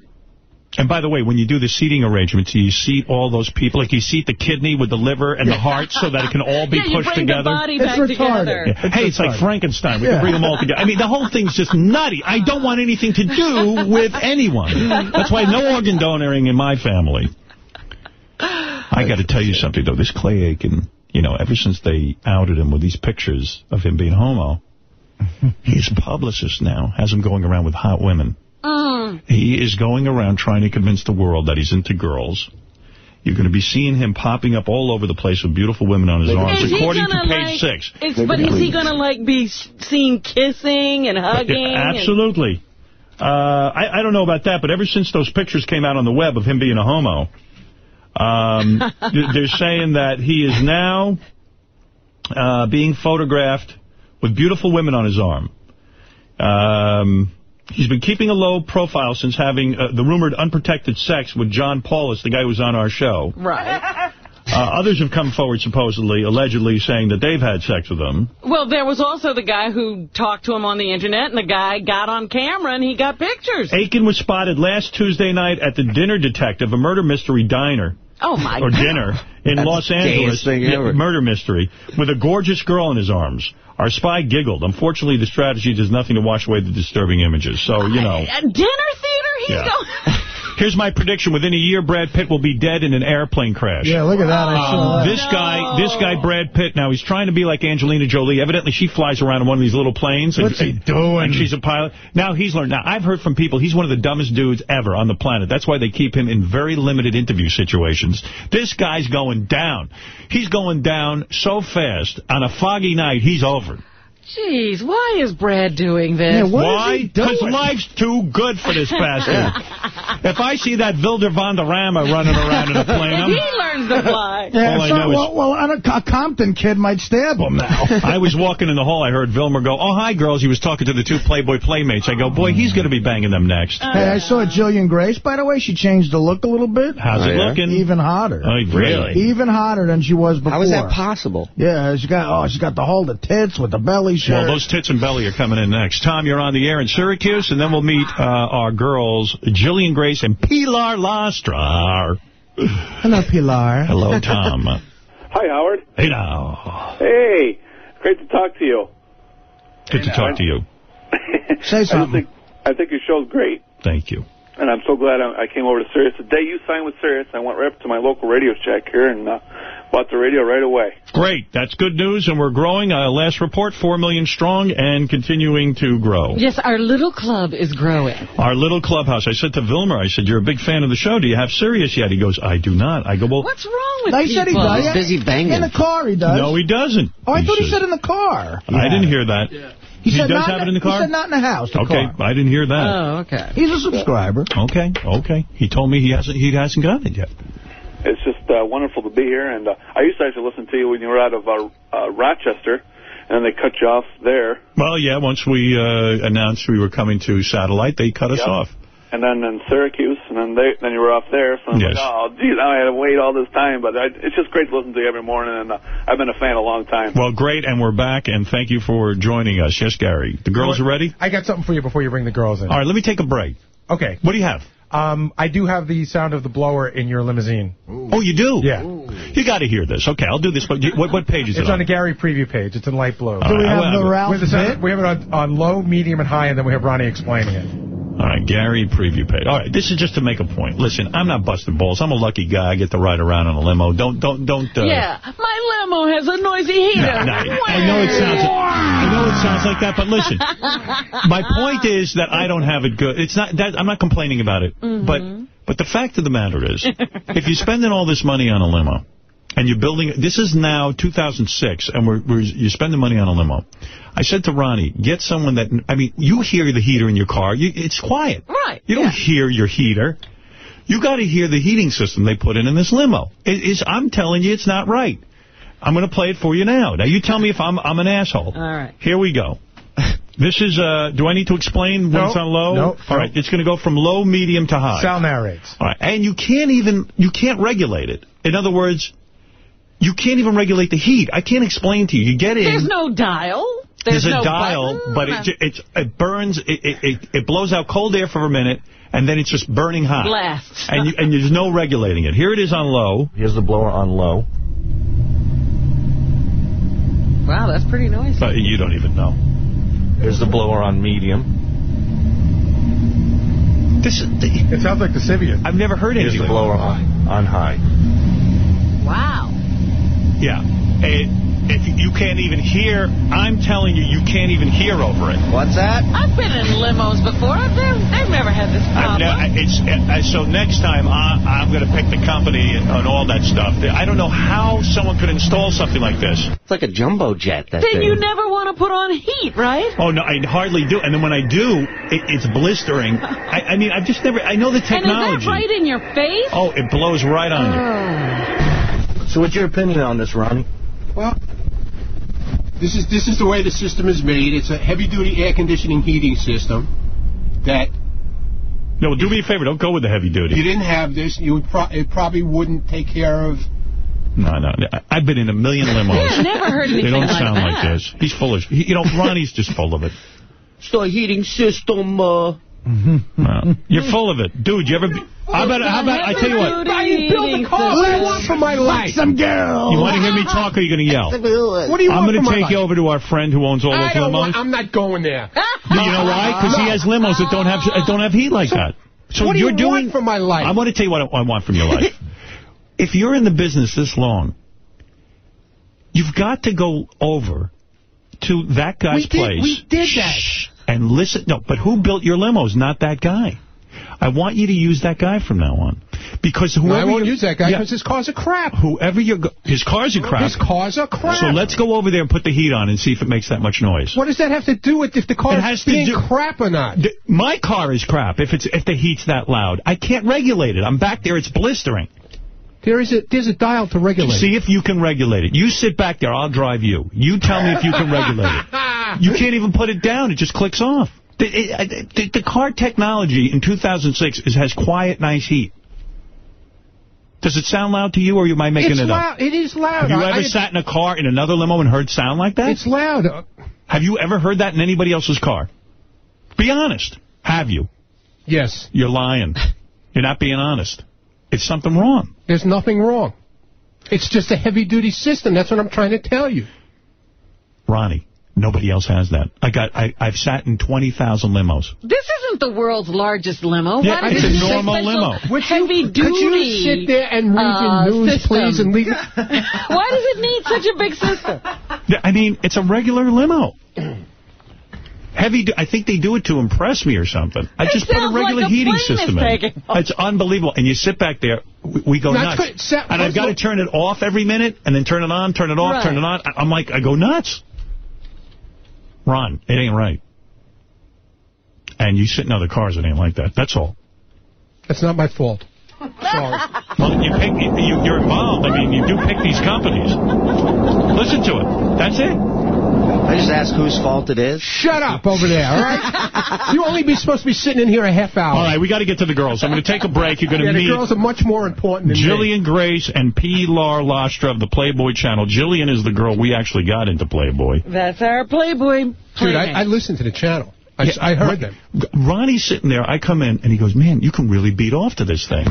and by the way, when you do the seating arrangements, you seat all those people. Like you seat the kidney with the liver and the heart so that it can all be yeah, you pushed bring together. the body It's back retarded. together. Yeah. Hey, it's like. Frankenstein. We Yeah. can bring them all together. I mean, the whole thing's just nutty. I don't want anything to do with anyone. That's why no organ donating in my family. I got to tell you something, though. This Clay Aiken, you know, ever since they outed him with these pictures of him being homo, his publicist now has him going around with hot women. Mm. He is going around trying to convince the world that he's into girls. You're going to be seeing him popping up all over the place with beautiful women on his arms, Is according to page like, six. Is, but is he going to, like, be seen kissing and hugging? Yeah, and- absolutely. Uh, I, I don't know about that, but ever since those pictures came out on the web of him being a homo, um, <laughs> they're saying that he is now uh, being photographed with beautiful women on his arm. Um, he's been keeping a low profile since having uh, the rumored unprotected sex with John Paulus, the guy who was on our show. Right. Uh, others have come forward, supposedly, allegedly saying that they've had sex with him. Well, there was also the guy who talked to him on the Internet, and the guy got on camera, and he got pictures. Aiken was spotted last Tuesday night at the Dinner Detective, a murder mystery diner. Oh, my or God. dinner in That's Los Angeles. Murder mystery with a gorgeous girl in his arms. Our spy giggled. Unfortunately, the strategy does nothing to wash away the disturbing images. So, you know. A dinner theater? He's Yeah. going... <laughs> Here's my prediction. Within a year, Brad Pitt will be dead in an airplane crash. Yeah, look at that. Um, that. this guy, this guy, Brad Pitt. Now he's trying to be like Angelina Jolie. Evidently, she flies around in one of these little planes. And, What's he doing? And she's a pilot. Now he's learned. Now I've heard from people. He's one of the dumbest dudes ever on the planet. That's why they keep him in very limited interview situations. This guy's going down. He's going down so fast on a foggy night. He's over. Jeez, why is Brad doing this? Why? Because life's too good for this bastard. <laughs> if I see that Wilmer Valderrama running around in a <laughs> plane, I'm, he learns to fly. Yeah, All I so- know is- well, well, and a, a Compton kid might stab him now. <laughs> I was walking in the hall. I heard Vilmer go, oh, hi, girls. He was talking to the two Playboy Playmates. I go, boy, he's going to be banging them next. Hey, I saw Jillian Grace, by the way. She changed the look a little bit. How's it Oh, yeah? looking? Even hotter. Oh, really? Even hotter than she was before. How is that possible? Yeah, she got oh, she got the whole the tits with the belly shirt. Well, those tits and belly are coming in next. Tom, you're on the air in Syracuse, and then we'll meet uh, our girls, Jillian Grace and Pilar Lastra. Hello, Pilar. Hello, Tom. <laughs> Hi, Howard. hey now. Hey, great to talk to you. Good to talk to you. <laughs> Say I something. think I think your show's great, Thank you. and I'm so glad I, I came over to Sirius. The day you signed with Sirius, I went right up to my local Radio Shack here and uh, bought the radio right away. Great. That's good news, and we're growing. Uh, last report, 4 million strong and continuing to grow. Yes, our little club is growing. Our little clubhouse. I said to Vilmer, I said, you're a big fan of the show. Do you have Sirius yet? He goes, I do not. I go, well, What's wrong with I people? said he does. He's busy banging. In the car, he does. no, he doesn't. oh, I thought he said- said in the car. I didn't hear that. He, He said does not have it in the car? He said not in the house. The Okay, car. I didn't hear that. Oh, okay. He's a subscriber. Okay, okay. He told me he hasn't he hasn't got it yet. It's just uh, wonderful to be here, and uh, I used to actually listen to you when you were out of uh, uh, Rochester, and they cut you off there. Well, yeah, once we uh, announced we were coming to satellite, they cut us off. And then in Syracuse, and then they, then you were off there. So I'm Yes. like, oh, geez, now I had to wait all this time. But I, it's just great to listen to you every morning, and uh, I've been a fan a long time. Well, great, and we're back, and thank you for joining us. Yes, Gary. The girls are ready? I got something for you before you bring the girls in. All right, let me take a break. Okay. What do you have? Um, I do have the sound of the blower in your limousine. Oh, you do? Yeah. You got to hear this. Okay, I'll do this. What, what page is It's it on the Gary preview page. It's in light blue. Do we have the Ralph we have, the sound- we have it on, on low, medium, and high, and then we have Ronnie explaining it. All right, Gary preview page. All right, this is just to make a point. Listen, I'm not busting balls. I'm a lucky guy. I get to ride around in a limo. Don't, don't, don't. Uh, yeah, my limo has a noisy heater. No, no, I know it sounds. I know it sounds like that, but listen. <laughs> My point is that I don't have it good. It's not that I'm not complaining about it, Mm-hmm. but but the fact of the matter is, if you're spending all this money on a limo, and you're building, this is now 2006, and we're, we're you're spending money on a limo. I said to Ronnie, get someone that I mean, you hear the heater in your car, you, it's quiet. Right. You don't hear your heater. You got to hear the heating system they put in in this limo. It is, I'm telling you, it's not right. I'm going to play it for you now. Now, you tell me if I'm I'm an asshole. All right. Here we go. <laughs> This is, uh, do I need to explain when No, it's on low? no, All no. it's going to go from low, medium to high. Sal narrates. All right, and you can't even, you can't regulate it. In other words, you can't even regulate the heat. I can't explain to you. You get in. There's no dial. There's, There's a no dial, button. but it, ju- it's, it burns, it, it, it, it blows out cold air for a minute, and then it's just burning hot. Blasts. And, you, and there's no regulating it. Here it is on low. Here's the blower on low. Wow, that's pretty noisy. But you don't even know. Here's the blower on medium. This is, It sounds like the Sybian. I've never heard Here's anything. the blower on, on high. Wow. Yeah. It, if you can't even hear, I'm telling you, you can't even hear over it. What's that? I've been in limos before. They've, been, I've never had this I've problem. ne- it's, uh, so next time I, I'm going to pick the company and all that stuff. I don't know how someone could install something like this. It's like a jumbo jet, that then thing. you never want to put on heat, right? Oh, no, I hardly do. And then when I do, it, it's blistering. <laughs> I, I mean, I've just never, I know the technology. And is that right in your face? Oh, it blows right on you. So what's your opinion on this, Ronnie? Well, this is this is the way the system is made. It's a heavy-duty air conditioning heating system that No, do me a favor. Don't go with the heavy duty. you didn't have this. You would pro it probably wouldn't take care of. No, no. I- I've been in a million limos. Yeah, never heard anything They don't like sound that. like this. He's full of... He, you know, Ronnie's just full of it. It's the heating system, uh... <laughs> No. You're full of it. Dude, you ever... How about, how about, I tell you what. Brian, build a car. What do you want from my life? Some girl. You want to hear me talk or are you going to yell? What do you I'm want going to take you over to our friend who owns all those limos. want, I'm not going there. <laughs> you know why? Because he has limos that don't have uh, don't have heat like that. So what do you're you doing want from my life? I want to tell you what I want from your life. <laughs> if you're in the business this long, you've got to go over to that guy's we did, place. We did that. And listen. No, but who built your limos? Not that guy. I want you to use that guy from now on. Because whoever I won't use that guy Yeah. because his cars are crap. Whoever you're... Go his cars are crap. His cars are crap. So let's go over there and put the heat on and see if it makes that much noise. What does that have to do with if the car It has is to being do- crap or not? My car is crap if it's if the heat's that loud. I can't regulate it. I'm back there. It's blistering. There is a there's a dial to regulate. See if you can regulate it. You sit back there. I'll drive you. You tell me if you can regulate it. <laughs> You can't even put it down. It just clicks off. The, it, uh, the, the car technology in 2006 is, has quiet, nice heat. Does it sound loud to you, or am I making it's it loud. up? It is loud. Have you I- ever I- sat in a car in another limo and heard sound like that? It's loud. Have you ever heard that in anybody else's car? Be honest. Have you? Yes. You're lying. You're not being honest. It's something wrong. There's nothing wrong. It's just a heavy-duty system. That's what I'm trying to tell you. Ronnie, nobody else has that. I got. I, I've sat in 20,000 limos. This isn't the world's largest limo. Yeah, Why does it's a normal limo. Would you- Heavy could you sit there and read uh, your news, system. please, and leave? <laughs> Why does it need such a big system? I mean, it's a regular limo. <clears throat> Heavy. I think they do it to impress me or something. I It just put a regular like a heating plane is system in. taking off. It's unbelievable. And you sit back there. We, we go That's nuts. good. And I've got to turn it off every minute, and then turn it on, turn it off, Right. turn it on. I- I'm like, I go nuts. Ron, it ain't right. And you sit in other cars, it ain't like that. That's all. That's not my fault. Sorry. <laughs> Well, you pick, you, you're involved. I mean, you do pick these companies. Listen to it. That's it. I just ask whose fault it is. Shut up over there, all right? <laughs> you only be supposed to be sitting in here a half hour. All right, we got to get to the girls. I'm going to take a break. You're going to yeah, meet the girls are much more important than me. Jillian Grace and Pilar Lastra of the Playboy channel. Jillian is the girl we actually got into Playboy. That's our Playboy Dude. I, I listened to the channel. I, Yeah, I heard Ron- them. Ronnie's sitting there. I come in, and he goes, man, you can really beat off to this thing.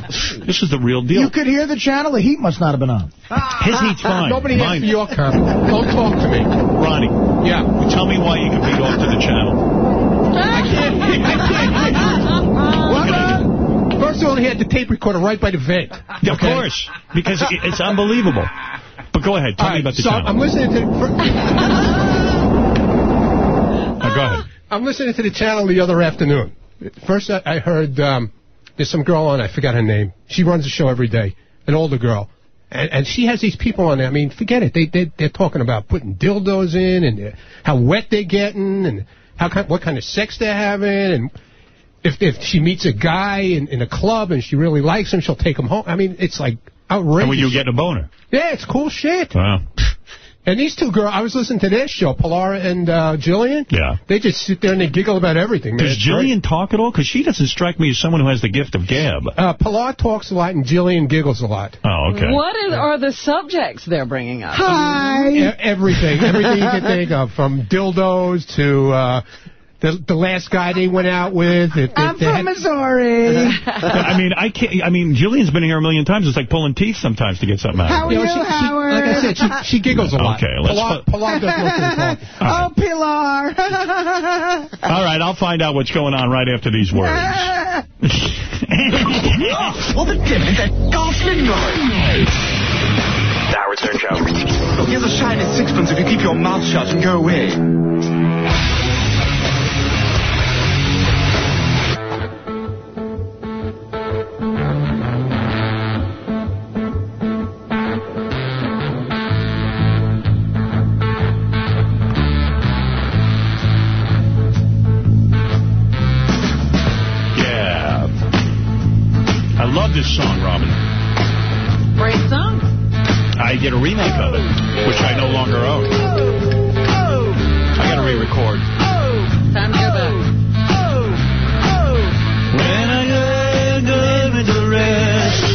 This is the real deal. You could hear the channel. The heat must not have been on. His heat's fine. Nobody Mine- asked for your comment. Don't talk to me. Ronnie, Yeah. tell me why you can beat off to the channel. I can't. I can't. First of all, he had the tape recorder right by the vent. Yeah, Of course, because it, it's unbelievable. But go ahead. Tell All me right, about the so channel. I'm listening to. Uh, go ahead. I'm listening to the channel the other afternoon. First, I I heard um, there's some girl on. I forgot her name. She runs a show every day. An older girl, and, and she has these people on there. I mean, forget it. They they they're talking about putting dildos in and uh, how wet they're getting and how kind, what kind of sex they're having and. If if she meets a guy in, in a club and she really likes him, she'll take him home. I mean, it's like outrageous. And when you get a boner. Yeah, it's cool shit. Wow. And these two girls, I was listening to their show, Pilar and uh, Jillian. Yeah. They just sit there and they giggle about everything. man. Does It's great. Jillian talk at all? Because she doesn't strike me as someone who has the gift of gab. Uh, Pilar talks a lot and Jillian giggles a lot. Oh, okay. What is, are the subjects they're bringing up? E- everything. Everything you can <laughs> think of, from dildos to uh, the the last guy they went out with. It, I'm it- from had- Missouri. <laughs> I mean, I can't. I mean, Jillian's been here a million times. It's like pulling teeth sometimes to get something out. How are You you, know, she- she- Howard? like I said, she, she giggles a lot. Okay, let's Pilar, fu- Pilar does most of the <laughs> oh, Pilar. <laughs> All right, I'll find out what's going on right after these words. well, the difference at Golf Midnight. Howard Stern Show. Here's a shiny sixpence if you keep your mouth shut and go away. Love this song, Robin. Great song. I did a remake of it, which I no longer own. I got to re-record. Time to go back. When I go into the rest,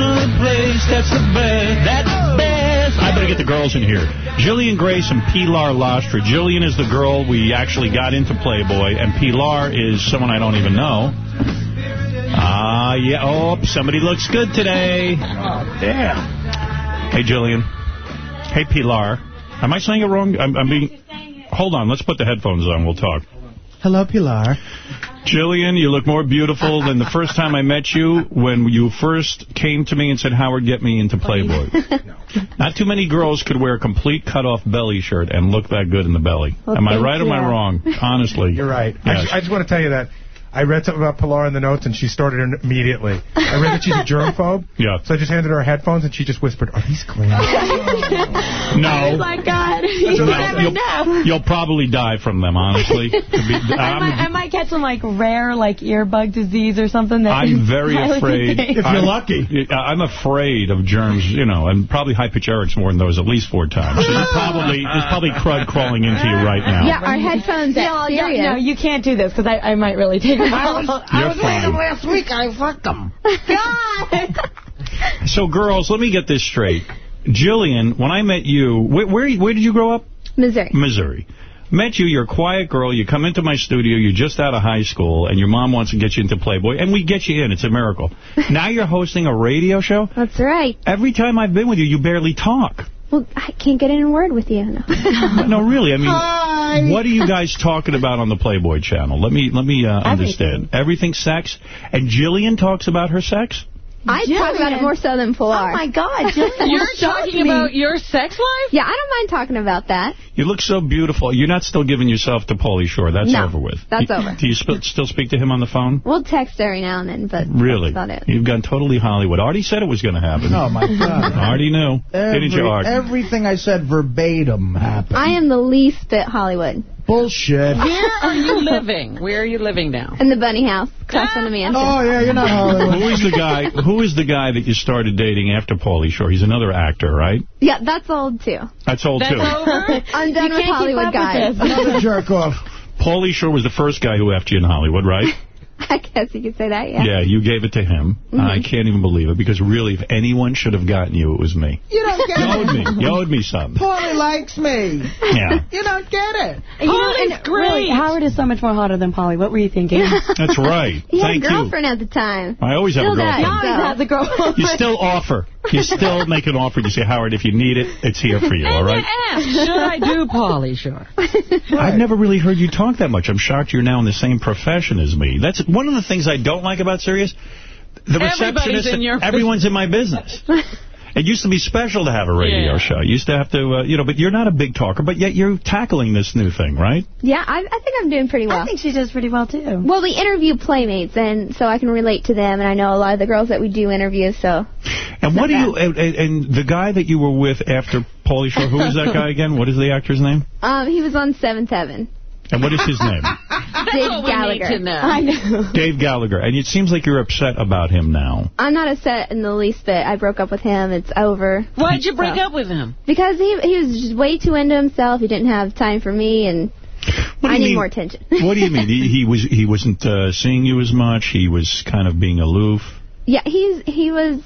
the place that's the best, that's the best. I better get the girls in here. Jillian Grace and Pilar Lastra. Jillian is the girl we actually got into Playboy, and Pilar is someone I don't even know. Ah, yeah. Oh, somebody looks good today. Oh, damn. Hey, Jillian. Hey, Pilar. Am I saying it wrong? I'm, I'm being... Hold on. Let's put the headphones on. We'll talk. Hello, Pilar. Jillian, you look more beautiful than the first time I met you when you first came to me and said, Howard, get me into Playboy. <laughs> Not too many girls could wear a complete cut-off belly shirt and look that good in the belly. Well, am I thank right or am I wrong? Honestly. You're right. Yes. Actually, I just want to tell you that I read something about Pilar in the notes, and she started immediately. I read that she's a <laughs> germphobe. Yeah. So I just handed her her headphones, and she just whispered, are these clean? <laughs> No. Oh my God. You No, never you'll, know. you'll probably die from them, honestly. <laughs> Be- I might, I might catch some like rare like earbug disease or something. That I'm is very highly afraid. contagious. I'm- lucky. I'm afraid of germs, you know, and probably high-pitch Eric's more than those at least four times. So you're probably, there's probably crud crawling into you right now. Yeah, our headphones no, no, no, you can't do this because I, I might really take them I was, I was with fine. him last week. I fucked him. <laughs> So, girls, let me get this straight. Jillian, when I met you, where, where, where did you grow up? Missouri. Missouri. Met you, you're a quiet girl, you come into my studio, you're just out of high school, and your mom wants to get you into Playboy, and we get you in, it's a miracle. <laughs> now you're hosting a radio show? That's right. Every time I've been with you, you barely talk. Well, I can't get in a word with you. No. <laughs> No, really, I mean, what are you guys talking about on the Playboy channel? Let me let me uh, understand. Everything sex? And Jillian talks about her sex? I talk about it more so than Pilar. Oh my God, <laughs> Jillian, You're talking about your sex life? Yeah, I don't mind talking about that. You look so beautiful. You're not still giving yourself to Pauly Shore. That's No, over with. that's You- over. Do you sp still speak to him on the phone? We'll text every now and then, but Really? that's about it. You've gone totally Hollywood. Artie said it was going to happen. Oh, my God. <laughs> Artie knew. Didn't you, Artie? everything I said verbatim happened. I am the least bit Hollywood. Bullshit. Where are you living? Where are you living now? In the bunny house, across from the ah! mansion. Oh, yeah, you're not Hollywood. Who is the guy? Who is the guy that you started dating after Pauly Shore? He's another actor, right? Yeah, that's old too. That's old too. <laughs> I'm done with Hollywood guys. Another jerk off. Pauly Shore was the first guy who effed you in Hollywood, right? <laughs> <laughs> I guess you could say that, yeah. Yeah, you gave it to him. Mhm. I can't even believe it because really, if anyone should have gotten you, it was me. You don't get You owed me. You owed me something. Pauly likes me. Yeah. <laughs> You don't get it. You know, great. really, Howard is so much more hotter than Pauly. What were you thinking? <laughs> That's right. He had Thank a you. girlfriend at the time. I always have a Still does. girlfriend. He always has a girlfriend. You still offer. You still make an offer. You say, Howard, if you need it, it's here for you, all right? Ask, should I do Pauly Sure. I've never really heard you talk that much. I'm shocked you're now in the same profession as me. That's one of the things I don't like about Sirius. The receptionist, in your everyone's in my business. <laughs> It used to be special to have a radio Yeah. show. You used to have to, uh, you know, but you're not a big talker, but yet you're tackling this new thing, right? Yeah, I, I think I'm doing pretty well. I think she does pretty well, too. Well, we interview playmates, and so I can relate to them, and I know a lot of the girls that we do interview, so... And what do you, and, and and the guy that you were with after Pauly Shore, who was that guy <laughs> again? What is the actor's name? Um, he was on 7-7. And what is his name? <laughs> Dave what we need Gallagher. know. I know. Dave Gallagher. And it seems like you're upset about him now. I'm not upset in the least bit. I broke up with him. It's over. Why'd you break So- up with him? Because he he was just way too into himself. He didn't have time for me, and I need mean? more attention. <laughs> What do you mean? He, he was he wasn't uh, seeing you as much. He was kind of being aloof. Yeah, he's he was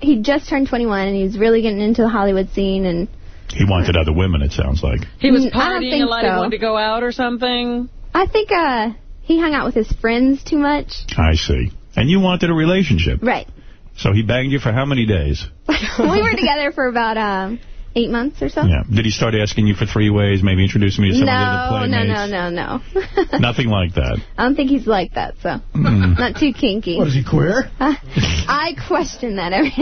he just turned 21, and he's really getting into the Hollywood scene, and He wanted other women. It sounds like. He was Mm, I don't partying a lot. He wanted to go out or something. I think uh he hung out with his friends too much. I see. And you wanted a relationship. Right. So he banged you for how many days? <laughs> we were together for about um eight months or so. Yeah. Did he start asking you for three ways, maybe introducing me to some of the other No, no, no, no, no. <laughs> Nothing like that. I don't think he's like that, so Mm. not too kinky. What, is he queer? <laughs> I question that <laughs> every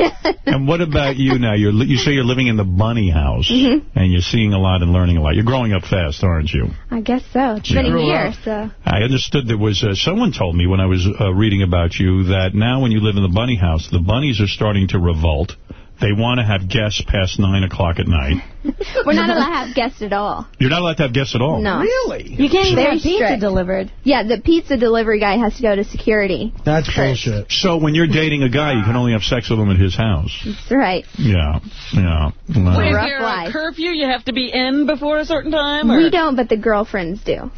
And what about you now? You're, li- you say you're living in the bunny house, Mhm. and you're seeing a lot and learning a lot. You're growing up fast, aren't you? I guess so. It's been a year, so. I understood there was, uh, someone told me when I was uh, reading about you that now when you live in the bunny house, the bunnies are starting to revolt. They want to have guests past 9 o'clock at night. <laughs> We're not allowed to have guests at all. You're not allowed to have guests at all. No. Really? You can't even have pizza delivered. Yeah, the pizza delivery guy has to go to security. That's bullshit. So when you're dating a guy, you can only have sex with him at his house. That's right. Yeah, yeah. Well, Is Rough there a curfew? You have to be in before a certain time? Or? We don't, but the girlfriends do.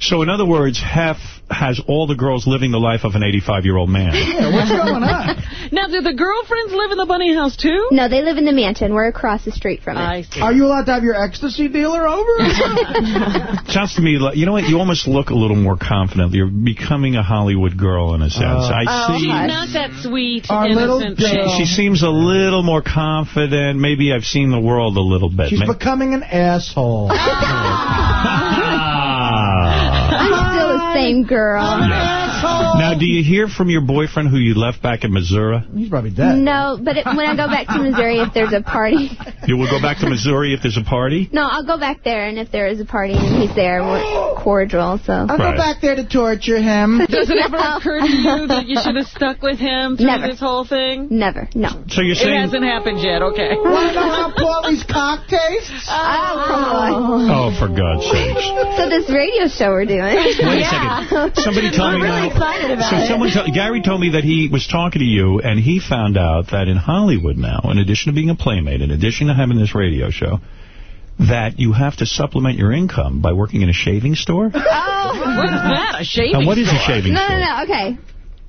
So in other words, Hef has all the girls living the life of an 85-year-old man. Yeah, what's going on? <laughs> Now, do the girlfriends live in the bunny house, too? No, they live in the mansion. We're across the street from it. I see. Are you allowed to have your ecstasy dealer over? <laughs> <laughs> Sounds to me like, you know what, you almost look a little more confident. You're becoming a Hollywood girl in a sense. Oh. I oh, see. she's not that sweet, Our little innocent girl. thing. She seems a little more confident. Maybe I've seen the world a little bit. She's Ma- becoming an asshole. I'm still the same girl. Now, do you hear from your boyfriend who you left back in Missouri? He's probably dead. No, but it, when I go back to Missouri, if there's a party, You will go back to Missouri if there's a party? no, I'll go back there, and if there is a party and he's there, we're cordial. So I'll Right. go back there to torture him. <laughs> Does it ever occur to you that you should have stuck with him through Never. this whole thing? never, no. So you're saying... It hasn't happened yet, okay. Want to know how Pauly's cock tastes? Oh, come on. Oh, for God's sakes. So this radio show we're doing. Wait a second. <laughs> Somebody told me now. so someone told, Gary told me that he was talking to you, and he found out that in Hollywood now, in addition to being a playmate, in addition to having this radio show, that you have to supplement your income by working in a shaving store? Oh. What is that? A shaving And what is a store? shaving No, store? no, no. Okay.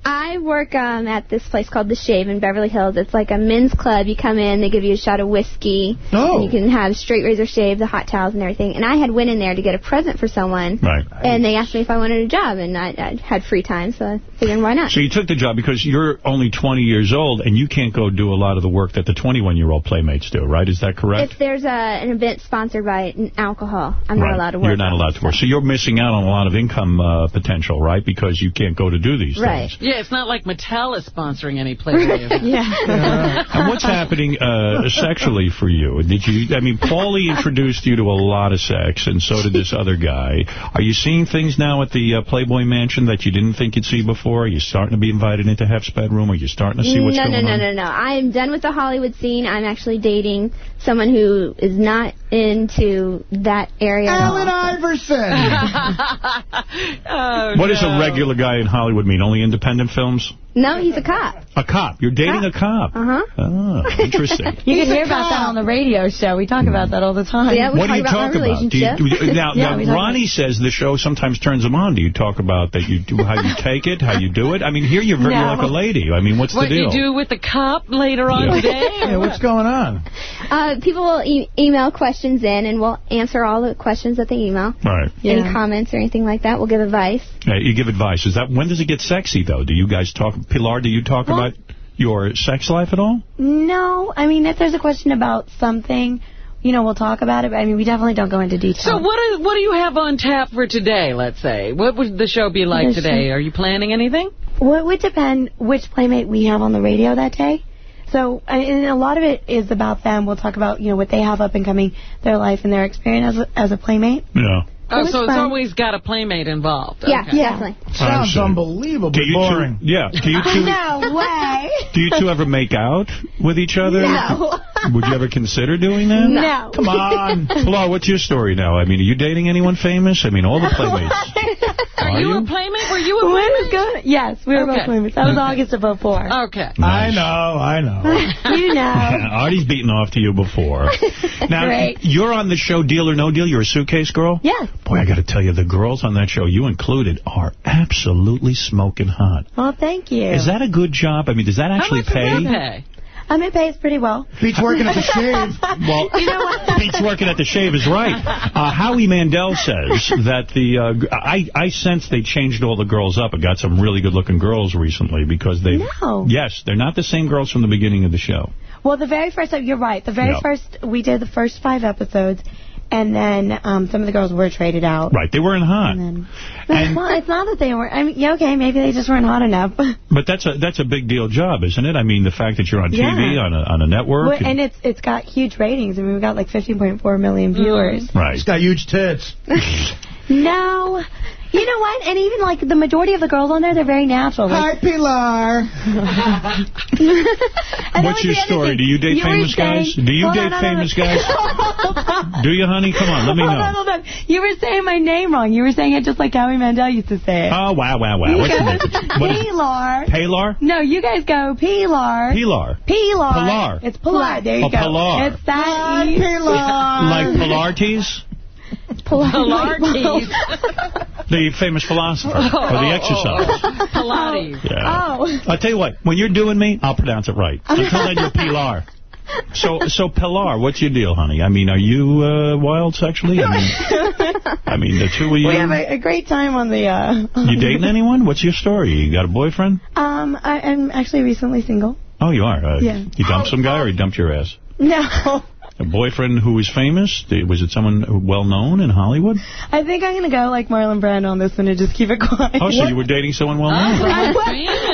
I work um, at this place called The Shave in Beverly Hills. It's like a men's club. You come in, they give you a shot of whiskey. Oh. And you can have straight razor shave, the hot towels and everything. And I had went in there to get a present for someone. Right. And they asked me if I wanted a job, and I, I had free time, so I figured why not. So you took the job because you're only 20 years old, and you can't go do a lot of the work that the 21-year-old playmates do, right? Is that correct? If there's a, an event sponsored by n- alcohol, I'm right. not allowed to work. You're not allowed to work. So you're missing out on a lot of income uh, potential, right? Because you can't go to do these Right. things. Yeah, it's not like Mattel is sponsoring any Playboy <laughs> event. yeah. And what's happening uh, sexually for you? Did you? I mean, Pauly introduced you to a lot of sex, and so did this other guy. Are you seeing things now at the uh, Playboy Mansion that you didn't think you'd see before? Are you starting to be invited into Hef's bedroom? Are you starting to see what's no, going no, no, no, no, no. I am done with the Hollywood scene. I'm actually dating someone who is not into that area at all. Allen Iverson. <laughs> Oh, What does a regular guy in Hollywood mean? Only independent films? No, he's a cop. A cop. You're dating a cop. Uh-huh. Oh, interesting. <laughs> You can hear about that on the radio show. We talk about that all the time. Yeah, we what do talk you about talk my about? Do you, do you- now, <laughs> Yeah, now talk Ronnie says the show sometimes turns him on. Do you talk about that you do how you take it, how you do it? I mean, here you're very No. like a lady. I mean, what's What the deal? What you do with the cop later on Yeah. today? <laughs> Yeah, what's going on? Uh, people will e- email questions in, and we'll answer all the questions that they email. Right. Any comments or anything like that, we'll give advice. You give advice. Is that when does it get sexy though? Do you guys talk? Pilar, do you talk about your sex life at all? No, I mean, if there's a question about something, you know, we'll talk about it. But I mean, we definitely don't go into detail. So what is, what do you have on tap for today, let's say? What would the show be like The today? show- Are you planning anything? Well, it would depend which playmate we have on the radio that day. So, and a lot of it is about them. We'll talk about, you know, what they have up and coming, their life and their experience as a, as a playmate. Yeah. Oh, it's so it's fun. always got a playmate involved. Yeah, Okay. definitely. Sounds see. unbelievably boring. two? Yeah. Do you two? no way. Do you two ever make out with each other? No. <laughs> Would you ever consider doing that? No. Come on. <laughs> Pilar, what's your story now? I mean, are you dating anyone famous? I mean, all the playmates. <laughs> Are you a playmate? Were you a When playmate? was good? Yes, we were Okay. both playmates. That was August of 04. Okay. I know, I know. <laughs> You know. <laughs> Artie's beaten off to you before. <laughs> Now, Great. you're on the show Deal or No Deal. You're a suitcase girl? Yes. Boy, I got to tell you, the girls on that show, you included, are absolutely smoking hot. Well, thank you. Is that a good job? I mean, does that How actually much pay? that pay? Um, it pays pretty well. Beats working at the shave. <laughs> Well, You know what? <laughs> Pete's working at the shave is right. Uh, Howie Mandel says that the uh, g- I I sense they changed all the girls up and got some really good looking girls recently because they No. yes they're not the same girls from the beginning of the show. Well, the very first you're right. The very Yeah. first, we did the first five episodes, and then um, some of the girls were traded out. Right, they weren't hot. And then, well, it's not that they weren't. I mean, yeah, okay, maybe they just weren't hot enough. <laughs> But that's a that's a big deal job, isn't it? I mean, the fact that you're on TV, Yeah. on a on a network. Well, and it's it's got huge ratings. I mean, we've got like 15.4 million viewers. right. It's got huge tits. <laughs> <laughs> No. You know what? And even, like, the majority of the girls on there, they're very natural. Hi, Pilar. <laughs> What's your story? Do you date You were famous guys? Do you date on, hold on. famous guys? <laughs> Do you, honey? Come on, let me hold know. on, hold on. You were saying my name wrong. You were saying it just like Howie Mandel used to say it. Oh, wow, wow, wow. What's the name? <laughs> What is Pilar. Pilar? No, you guys go Pilar. Pilar. Pilar. Pilar. It's Pilar. There you Oh, go. Pilar. It's that. Pilar. Like Pilates? Pilates. <laughs> The famous philosopher. Or the exercise. <laughs> Pilates. Yeah. Oh. I'll tell you what, when you're doing me, I'll pronounce it right. Until then, you're Pilar. So, so Pilar, what's your deal, honey? I mean, are you uh, wild sexually? I mean, I mean, the two of you. We have a, a great time on the. Uh, You dating anyone? What's your story? You got a boyfriend? Um, I, I'm actually recently single. Oh, you are. Uh, Yeah. You dumped some guy, or he dumped your ass? No, <laughs> A boyfriend who was famous? Was it someone well known in Hollywood? I think I'm gonna go like Marlon Brando on this one and just keep it quiet. Oh, so you were dating someone well known? <laughs> I,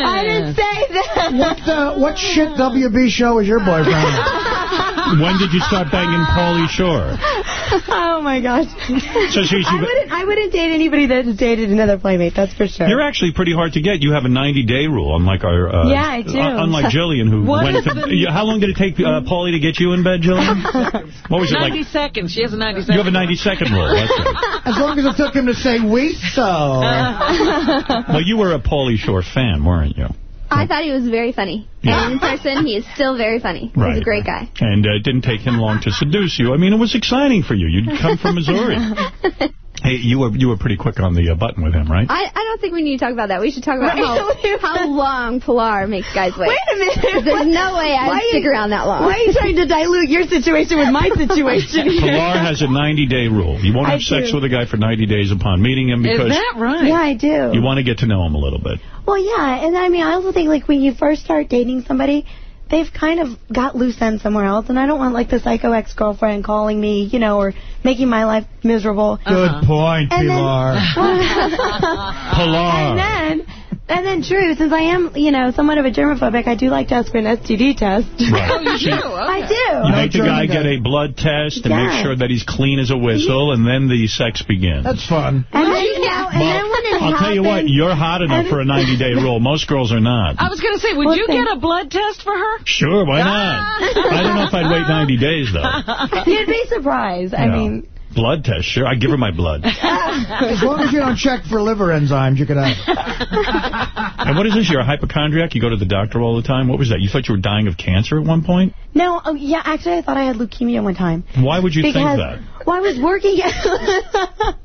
I didn't say that. What uh, what shit WB show is your boyfriend? <laughs> when did you start banging Pauly Shore? Oh my gosh. So she's- I wouldn't. I wouldn't date anybody that dated another playmate. That's for sure. You're actually pretty hard to get. You have a 90-day rule, unlike our... Uh, Yeah, I do. uh, unlike Jillian, who What went to... how long did it take uh, Pauly to get you in bed, Jillian? <laughs> What was it like? 90 seconds. She has a 90 second. You have a 90-second rule. That's right. As long as it took him to say we so. Well, you were a Pauly Shore fan, weren't you? I thought he was very funny. And in person, he is still very funny. Right. He's a great guy. And uh, it didn't take him long to seduce you. I mean, it was exciting for you. You'd come from Missouri. <laughs> Hey, you were you were pretty quick on the uh, button with him, right? I, I don't think we need to talk about that. We should talk about how, <laughs> how long Pilar makes guys wait. Wait a minute. There's no way Why I'd you- stick around that long. Why are you trying to dilute your situation with my <laughs> situation here? Pilar has a 90-day rule. You won't I have sex do. with a guy for 90 days upon meeting him because right? Yeah, I do. you want to get to know him a little bit. Well, yeah, and I mean, I also think like when you first start dating somebody, they've kind of got loose ends somewhere else, and I don't want like the psycho ex-girlfriend calling me, you know, or making my life miserable. Good uh-huh. point, And then- Pilar. <laughs> <laughs> Pilar. And then, and then, true, since I am, you know, somewhat of a germophobic, I do like to ask for an STD test. Right. Oh, you do? I do. You make the guy get a blood test to make sure that he's clean as a whistle, and then the sex begins. That's fun. And then, you know, and then when it I'll tell you what, you're hot enough for a <laughs> 90-day rule. Most girls are not. I was going to say, would you Listen. get a blood test for her? Sure, why not? <laughs> I don't know if I'd wait 90 days, though. You'd be surprised. I Yeah. mean, Blood test, sure. I'd give her my blood. <laughs> As long as you don't check for liver enzymes, you can have it. <laughs> And what is this? You're a hypochondriac? You go to the doctor all the time? What was that? You thought you were dying of cancer at one point? no, oh, yeah, actually, I thought I had leukemia one time. Why would you because, think that? Well, I was working. <laughs>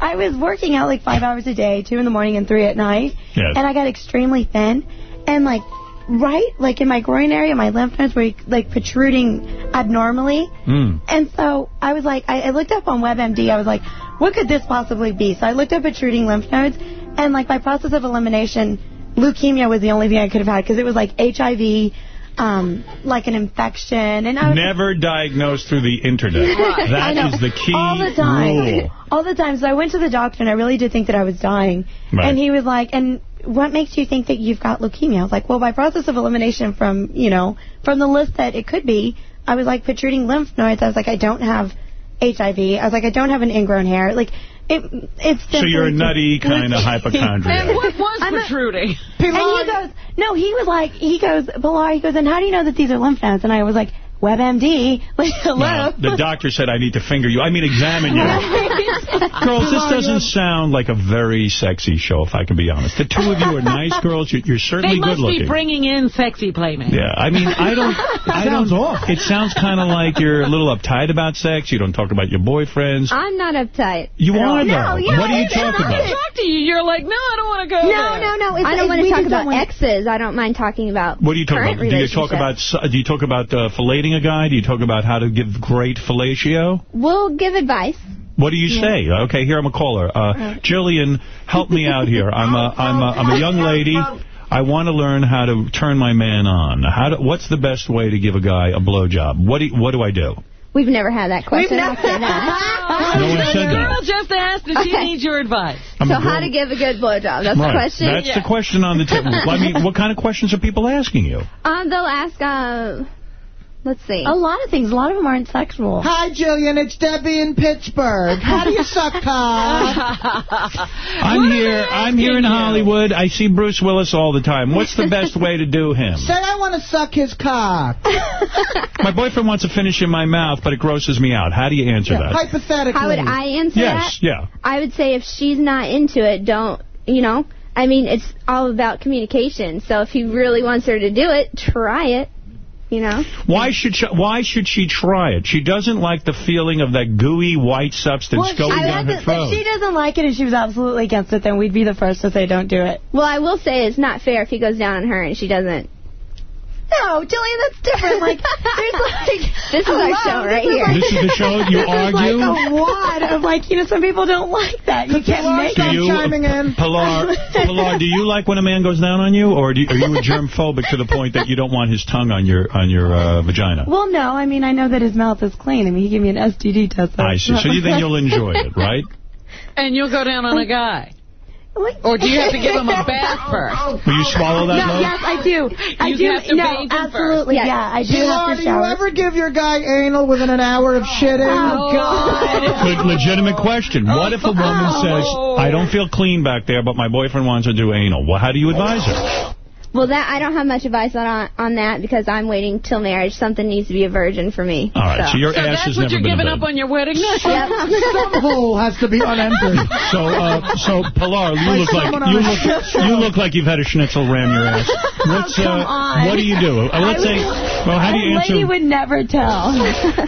I was working out like five hours a day, two in the morning and three at night, Yes. and I got extremely thin, and like right, like in my groin area, my lymph nodes were like protruding abnormally, Mm. and so I was like, I, I looked up on WebMD. I was like, what could this possibly be? So I looked up protruding lymph nodes, and like by process of elimination, leukemia was the only thing I could have had because it was like HIV. Um, like an infection, and I was Never diagnosed through the internet. <laughs> That is the key All the time. rule. All the time. So I went to the doctor, and I really did think that I was dying. Right. And he was like, and what makes you think that you've got leukemia? I was like, well, by process of elimination from, you know, from the list that it could be, I was like protruding lymph nodes. I was like, I don't have HIV. I was like, I don't have an ingrown hair. Like, it, it's So you're a nutty kind of hypochondriac. And what was I'm a- protruding? And he goes, no, he was like, he goes, Pilar, he goes, and how do you know that these are lymph nodes? And I was like, WebMD. <laughs> Like, hello. No, the doctor said I need to finger you. I mean, examine you. <laughs> Girls, this doesn't sound like a very sexy show, if I can be honest. The two of you are nice <laughs> girls. You're, you're certainly They good must be looking. bringing in sexy playmates. Yeah, I mean, I don't. I sounds don't. awful. It sounds kind of like you're a little uptight about sex. You don't talk about your boyfriends. I'm not uptight. You at all. are though. No, you know, what do you it's talk not about? it. Talk to you, you're like, no, I don't want to go No, there. no, no. It's, I don't want to talk about wanna- exes. I don't mind talking about What do you talk current about? Do you talk about do you talk about uh, filleting a guy? Do you talk about how to give great fellatio? We'll give advice. What do you say? Okay, here I'm a caller. Uh, Jillian, help me out here. <laughs> I'm a I'm a I'm a young lady. I want to learn how to turn my man on. How do, What's the best way to give a guy a blowjob? What do, what do I do? We've never had that question. No one said the that. girl just asked if she Okay. needs your advice. I'm so how to give a good blowjob? That's right. the question? That's the question on the table. <laughs> I mean, what kind of questions are people asking you? Um, they'll ask, um, let's see. A lot of things. A lot of them aren't sexual. Hi, Jillian. It's Debbie in Pittsburgh. How do you suck cock? <laughs> I'm here. I'm here in Hollywood. I see Bruce Willis all the time. What's the best way to do him? <laughs> Say I want to suck his cock. <laughs> My boyfriend wants to finish in my mouth, but it grosses me out. How do you answer that? Hypothetically. How would I answer Yes, that? yeah. I would say if she's not into it, don't, you know, I mean, it's all about communication. So if he really wants her to do it, try it, you know. Why should she, why should she try it? She doesn't like the feeling of that gooey white substance Well, going she, down her doesn't, throat. if she doesn't like it and she was absolutely against it, then we'd be the first to say don't do it. Well, I will say it's not fair if he goes down on her and she doesn't. No, Jillian, that's different. <laughs> Like, there's like... This is our show right this is here. like- This is the show you <laughs> this argue? is like a wad of, like, you know, some people don't like that. You can't make Do them you, chiming in. Pilar, <laughs> Pilar, do you like when a man goes down on you, or do you, are you a germphobic to the point that you don't want his tongue on your on your uh, vagina? Well, no, I mean, I know that his mouth is clean. I mean, he gave me an STD test. I it's see. So you, then you'll enjoy it, right? And you'll go down on a guy. Or do you have to give him a <laughs> bath first? Will you swallow that, No, Mo? yes, I do. I You do. have to no, absolutely. first. Yeah, I do Pilar, have do you ever give your guy anal within an hour of shitting? Oh, oh God. <laughs> Good, legitimate question. Oh, what if a woman says, I don't feel clean back there, but my boyfriend wants to do anal? Well, how do you advise her? Well, that I don't have much advice on on that because I'm waiting till marriage. Something needs to be a virgin for me. All right, so your So ass that's has what never you're been giving up on your wedding night? Some hole has to be unentered. So, uh, so Pilar, you Like look like you look you look like you've had a schnitzel ram your ass. What's <laughs> Oh, come uh, on. what do you do? Uh, let's I say, well, how do you a lady would never tell.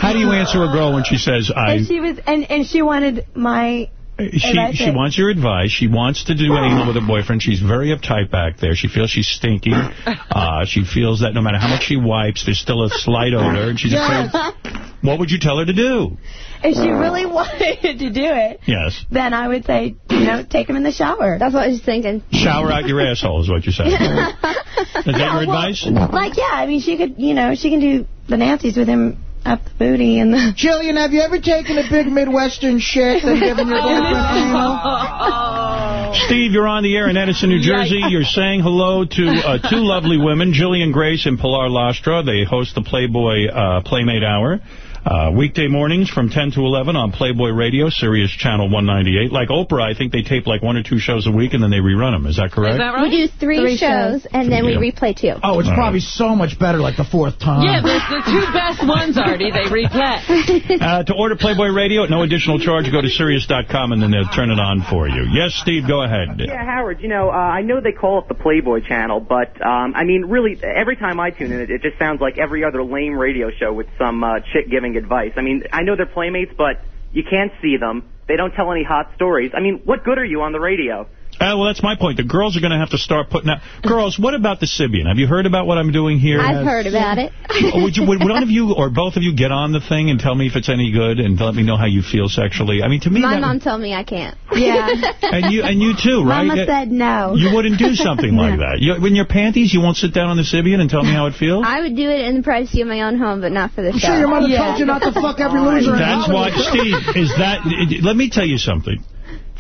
How do you answer a girl when she says I? And she was, and and she wanted my. She that's she it. wants your advice. She wants to do anal with her boyfriend. She's very uptight back there. She feels she's stinky. <laughs> Uh, she feels that no matter how much she wipes, there's still a slight odor, and she's Yes. afraid. What would you tell her to do? If she really <laughs> wanted to do it, Yes. then I would say, you know, take him in the shower. That's what I was thinking. Shower out your asshole is what you're saying. <laughs> Is that your advice? Like, yeah, I mean, she could, you know, she can do the Nancy's with him up the booty and the... <laughs> Jillian, have you ever taken a big Midwestern shit and given your boyfriend anal? <laughs> Steve, you're on the air in Edison, New Jersey. You're saying hello to uh, two lovely women, Jillian Grace and Pilar Lastra. They host the Playboy uh, Playmate Hour. Uh, weekday mornings from 10 to 11 on Playboy Radio, Sirius Channel 198. Like Oprah, I think they tape like one or two shows a week and then they rerun them. Is that correct? Is that right? We do three, Three shows, shows. and then we replay two. Oh, it's All probably so much better like the fourth time. Yeah, there's the two best ones, Artie. They replay. <laughs> Uh, to order Playboy Radio at no additional charge, go to Sirius.com and then they'll turn it on for you. Yes, Steve, go ahead. Yeah, Howard, you know, uh, I know they call it the Playboy channel, but, um, I mean, really, every time I tune in, it, it just sounds like every other lame radio show with some uh, chick giving advice. I mean, I know they're playmates, but you can't see them. They don't tell any hot stories. I mean, what good are you on the radio? Uh, well, that's my point. The girls are going to have to start putting out... Girls, what about the Sybian? Have you heard about what I'm doing here? I've heard about it. Oh, would, you, would one of you or both of you get on the thing and tell me if it's any good and let me know how you feel sexually? I mean, to me, My mom told me I can't. Yeah. <laughs> and you and you too, right? Mama Uh, said no. You wouldn't do something like <laughs> that. You, in your panties, you won't sit down on the Sybian and tell me how it feels? I would do it in the privacy of my own home, but not for the I'm show. sure your mother Yeah. told you not to <laughs> fuck every loser in That's why, Steve, is that... Let me tell you something.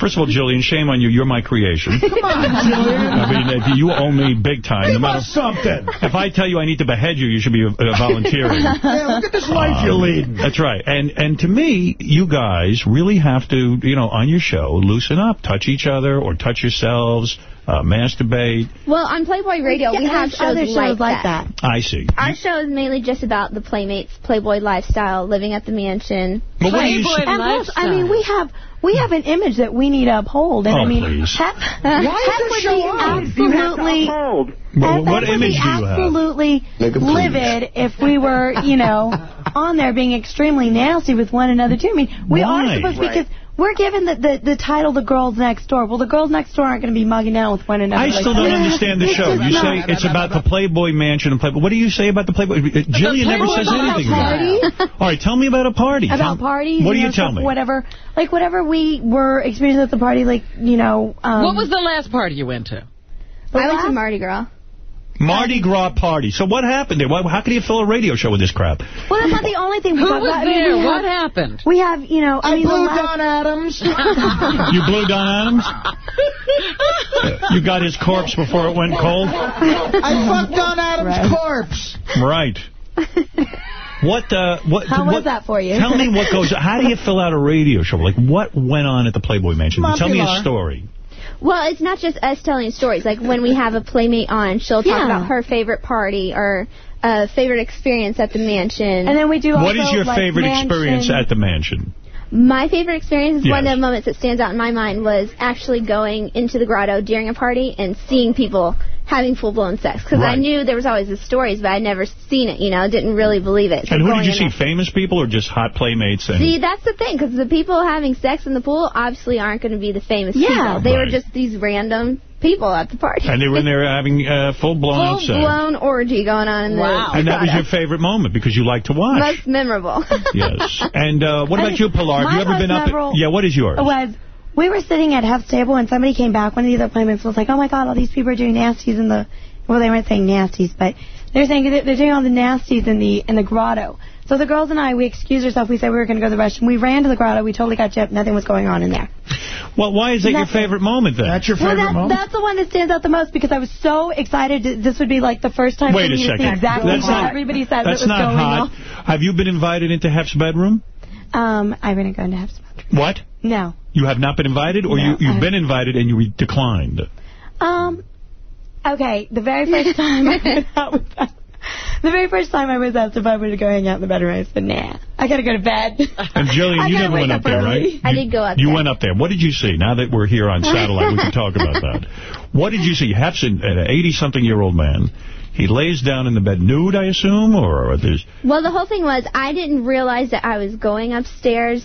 First of all, Jillian, shame on you. You're my creation. <laughs> Come on, Jillian. I mean, you owe me big time. Give no matter, us something. If I tell you I need to behead you, you should be uh, volunteering. <laughs> Yeah, look at this life you're Um, leading. That's right. And and to me, you guys really have to, you know, on your show, loosen up, touch each other or touch yourselves, uh, masturbate. Well, on Playboy Radio, we have shows, other shows like that. I see. Our show is mainly just about the Playmates, Playboy lifestyle, living at the mansion. But what you Playboy s- And plus, I mean, we have we have an image that we need to uphold, and Oh, I mean, please. Hef, Why Hef is would show be on? You have to absolutely. uphold. What, what image do you have? absolutely Make 'em livid if we were, you know, <laughs> on there being extremely nasty with one another too. I mean, we Why? are supposed to Right. Because we're given the, the the title "The Girls Next Door." Well, the girls next door aren't going to be mugging down with one another. I like still don't understand the show. just You not. say it's about the Playboy Mansion and Playboy. What do you say about the Playboy? Uh, Jillian never Playboy says anything about party? it. All right, tell me about a party. about Tell- parties. What do you you know, tell stuff, me? Whatever, like whatever we were experiencing at the party, like you know. Um, what was the last party you went to? I went to Mardi Gras. Mardi Gras party. So what happened there? Why, how could you fill a radio show with this crap? Well, that's not the only thing we Who talk was about. I mean, there? we have- What happened? We have, you know, I, I mean, blew the last- Don Adams. <laughs> You blew Don Adams? You got his corpse before it went cold? I fucked Don Adams' corpse. Right. What, uh, what, How what, was that for you? Tell me what goes, how do you fill out a radio show? Like, what went on at the Playboy Mansion? Tell me a story. Well, it's not just us telling stories. Like when we have a playmate on, she'll talk Yeah. about her favorite party or a favorite experience at the mansion. And then we do also. What is your favorite mansion- experience at the mansion? My favorite experience, one Yes. of the moments that stands out in my mind was actually going into the grotto during a party and seeing people having full-blown sex. Because I knew there was always the stories, but I'd never seen it, you know, didn't really believe it. So And who did you see? there- Famous people or just hot playmates? And See, that's the thing, because the people having sex in the pool obviously aren't going to be the famous Yeah. people. They were just these random people at the party. And they were in there having uh, full-blown out <laughs> sex. Full-blown orgy going on in the And that was your <laughs> favorite moment because you like to watch. Most memorable. <laughs> yes. And uh, what I about you, Pilar? Have you ever been up? memorable Yeah, what is yours? was we were sitting at Hef's table and somebody came back. One of the other playmates was like, "Oh my God, all these people are doing nasties in the." Well, they weren't saying nasties, but they're saying they're doing all the nasties in the in the grotto. So the girls and I, we excused ourselves. We said we were going to go to the restroom. We ran to the grotto. We totally got gypped. Nothing was going on in there. Well, why is that your favorite moment then? That's your favorite well, that's, that's the one that stands out the most because I was so excited. that This would be like the first time Wait for a me to see exactly That's what not- everybody said That's that was not going hot. Have you been invited into Hef's bedroom? Um, I didn't go into Hef's. What? No. You have not been invited, or No, you, you've I- been invited and you declined? Um, okay, the very first <laughs> time I went out with them, the very first time I was asked if I wanted to go hang out in the bedroom, I said, nah, I gotta go to bed. And Jillian, <laughs> you gotta never went up up there, right? I did go up there. You there. went up there. What did you see? Now that we're here on <laughs> satellite, we can talk about that. What did you see? Hef's an 80-something-year-old man. He lays down in the bed nude, I assume, or there's... Well, the whole thing was I didn't realize that I was going upstairs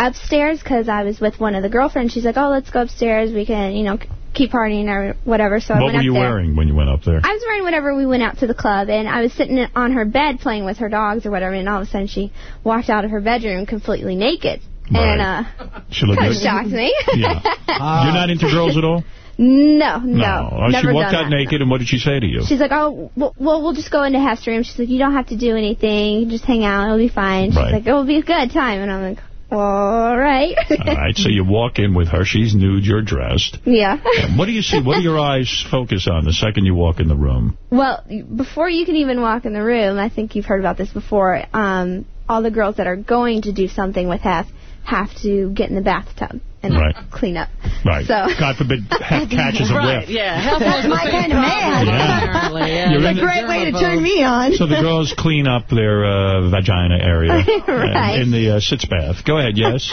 upstairs because I was with one of the girlfriends. She's like, oh, let's go upstairs. We can, you know, keep partying or whatever. So I what went were up you there. wearing when you went up there? I was wearing whatever we went out to the club, and I was sitting on her bed playing with her dogs or whatever, and all of a sudden she walked out of her bedroom completely naked. And uh, She looked kind of good? shocked me. <laughs> Yeah. You're not into girls at all? no, no, Oh, she walked out that. naked, and what did she say to you? She's like, oh, well, well, we'll just go into Hef's room. She's like, you don't have to do anything. Just hang out. It'll be fine. She's Right. like, it'll be a good time. And I'm like, all right. All right, so you walk in with her. She's nude. You're dressed. yeah. And what do you see? What do your <laughs> eyes focus on the second you walk in the room? Well, before you can even walk in the room, I think you've heard about this before, um, all the girls that are going to do something with Hef have to get in the bathtub and Right. clean up. Right. So God forbid <laughs> Hef catches a Right, whiff. yeah. That's my kind of man. Yeah. <laughs> yeah. You're It's a great way to turn me on. So the girls clean up their uh, vagina area <laughs> Right. in the uh, sitz bath. Go ahead, yes.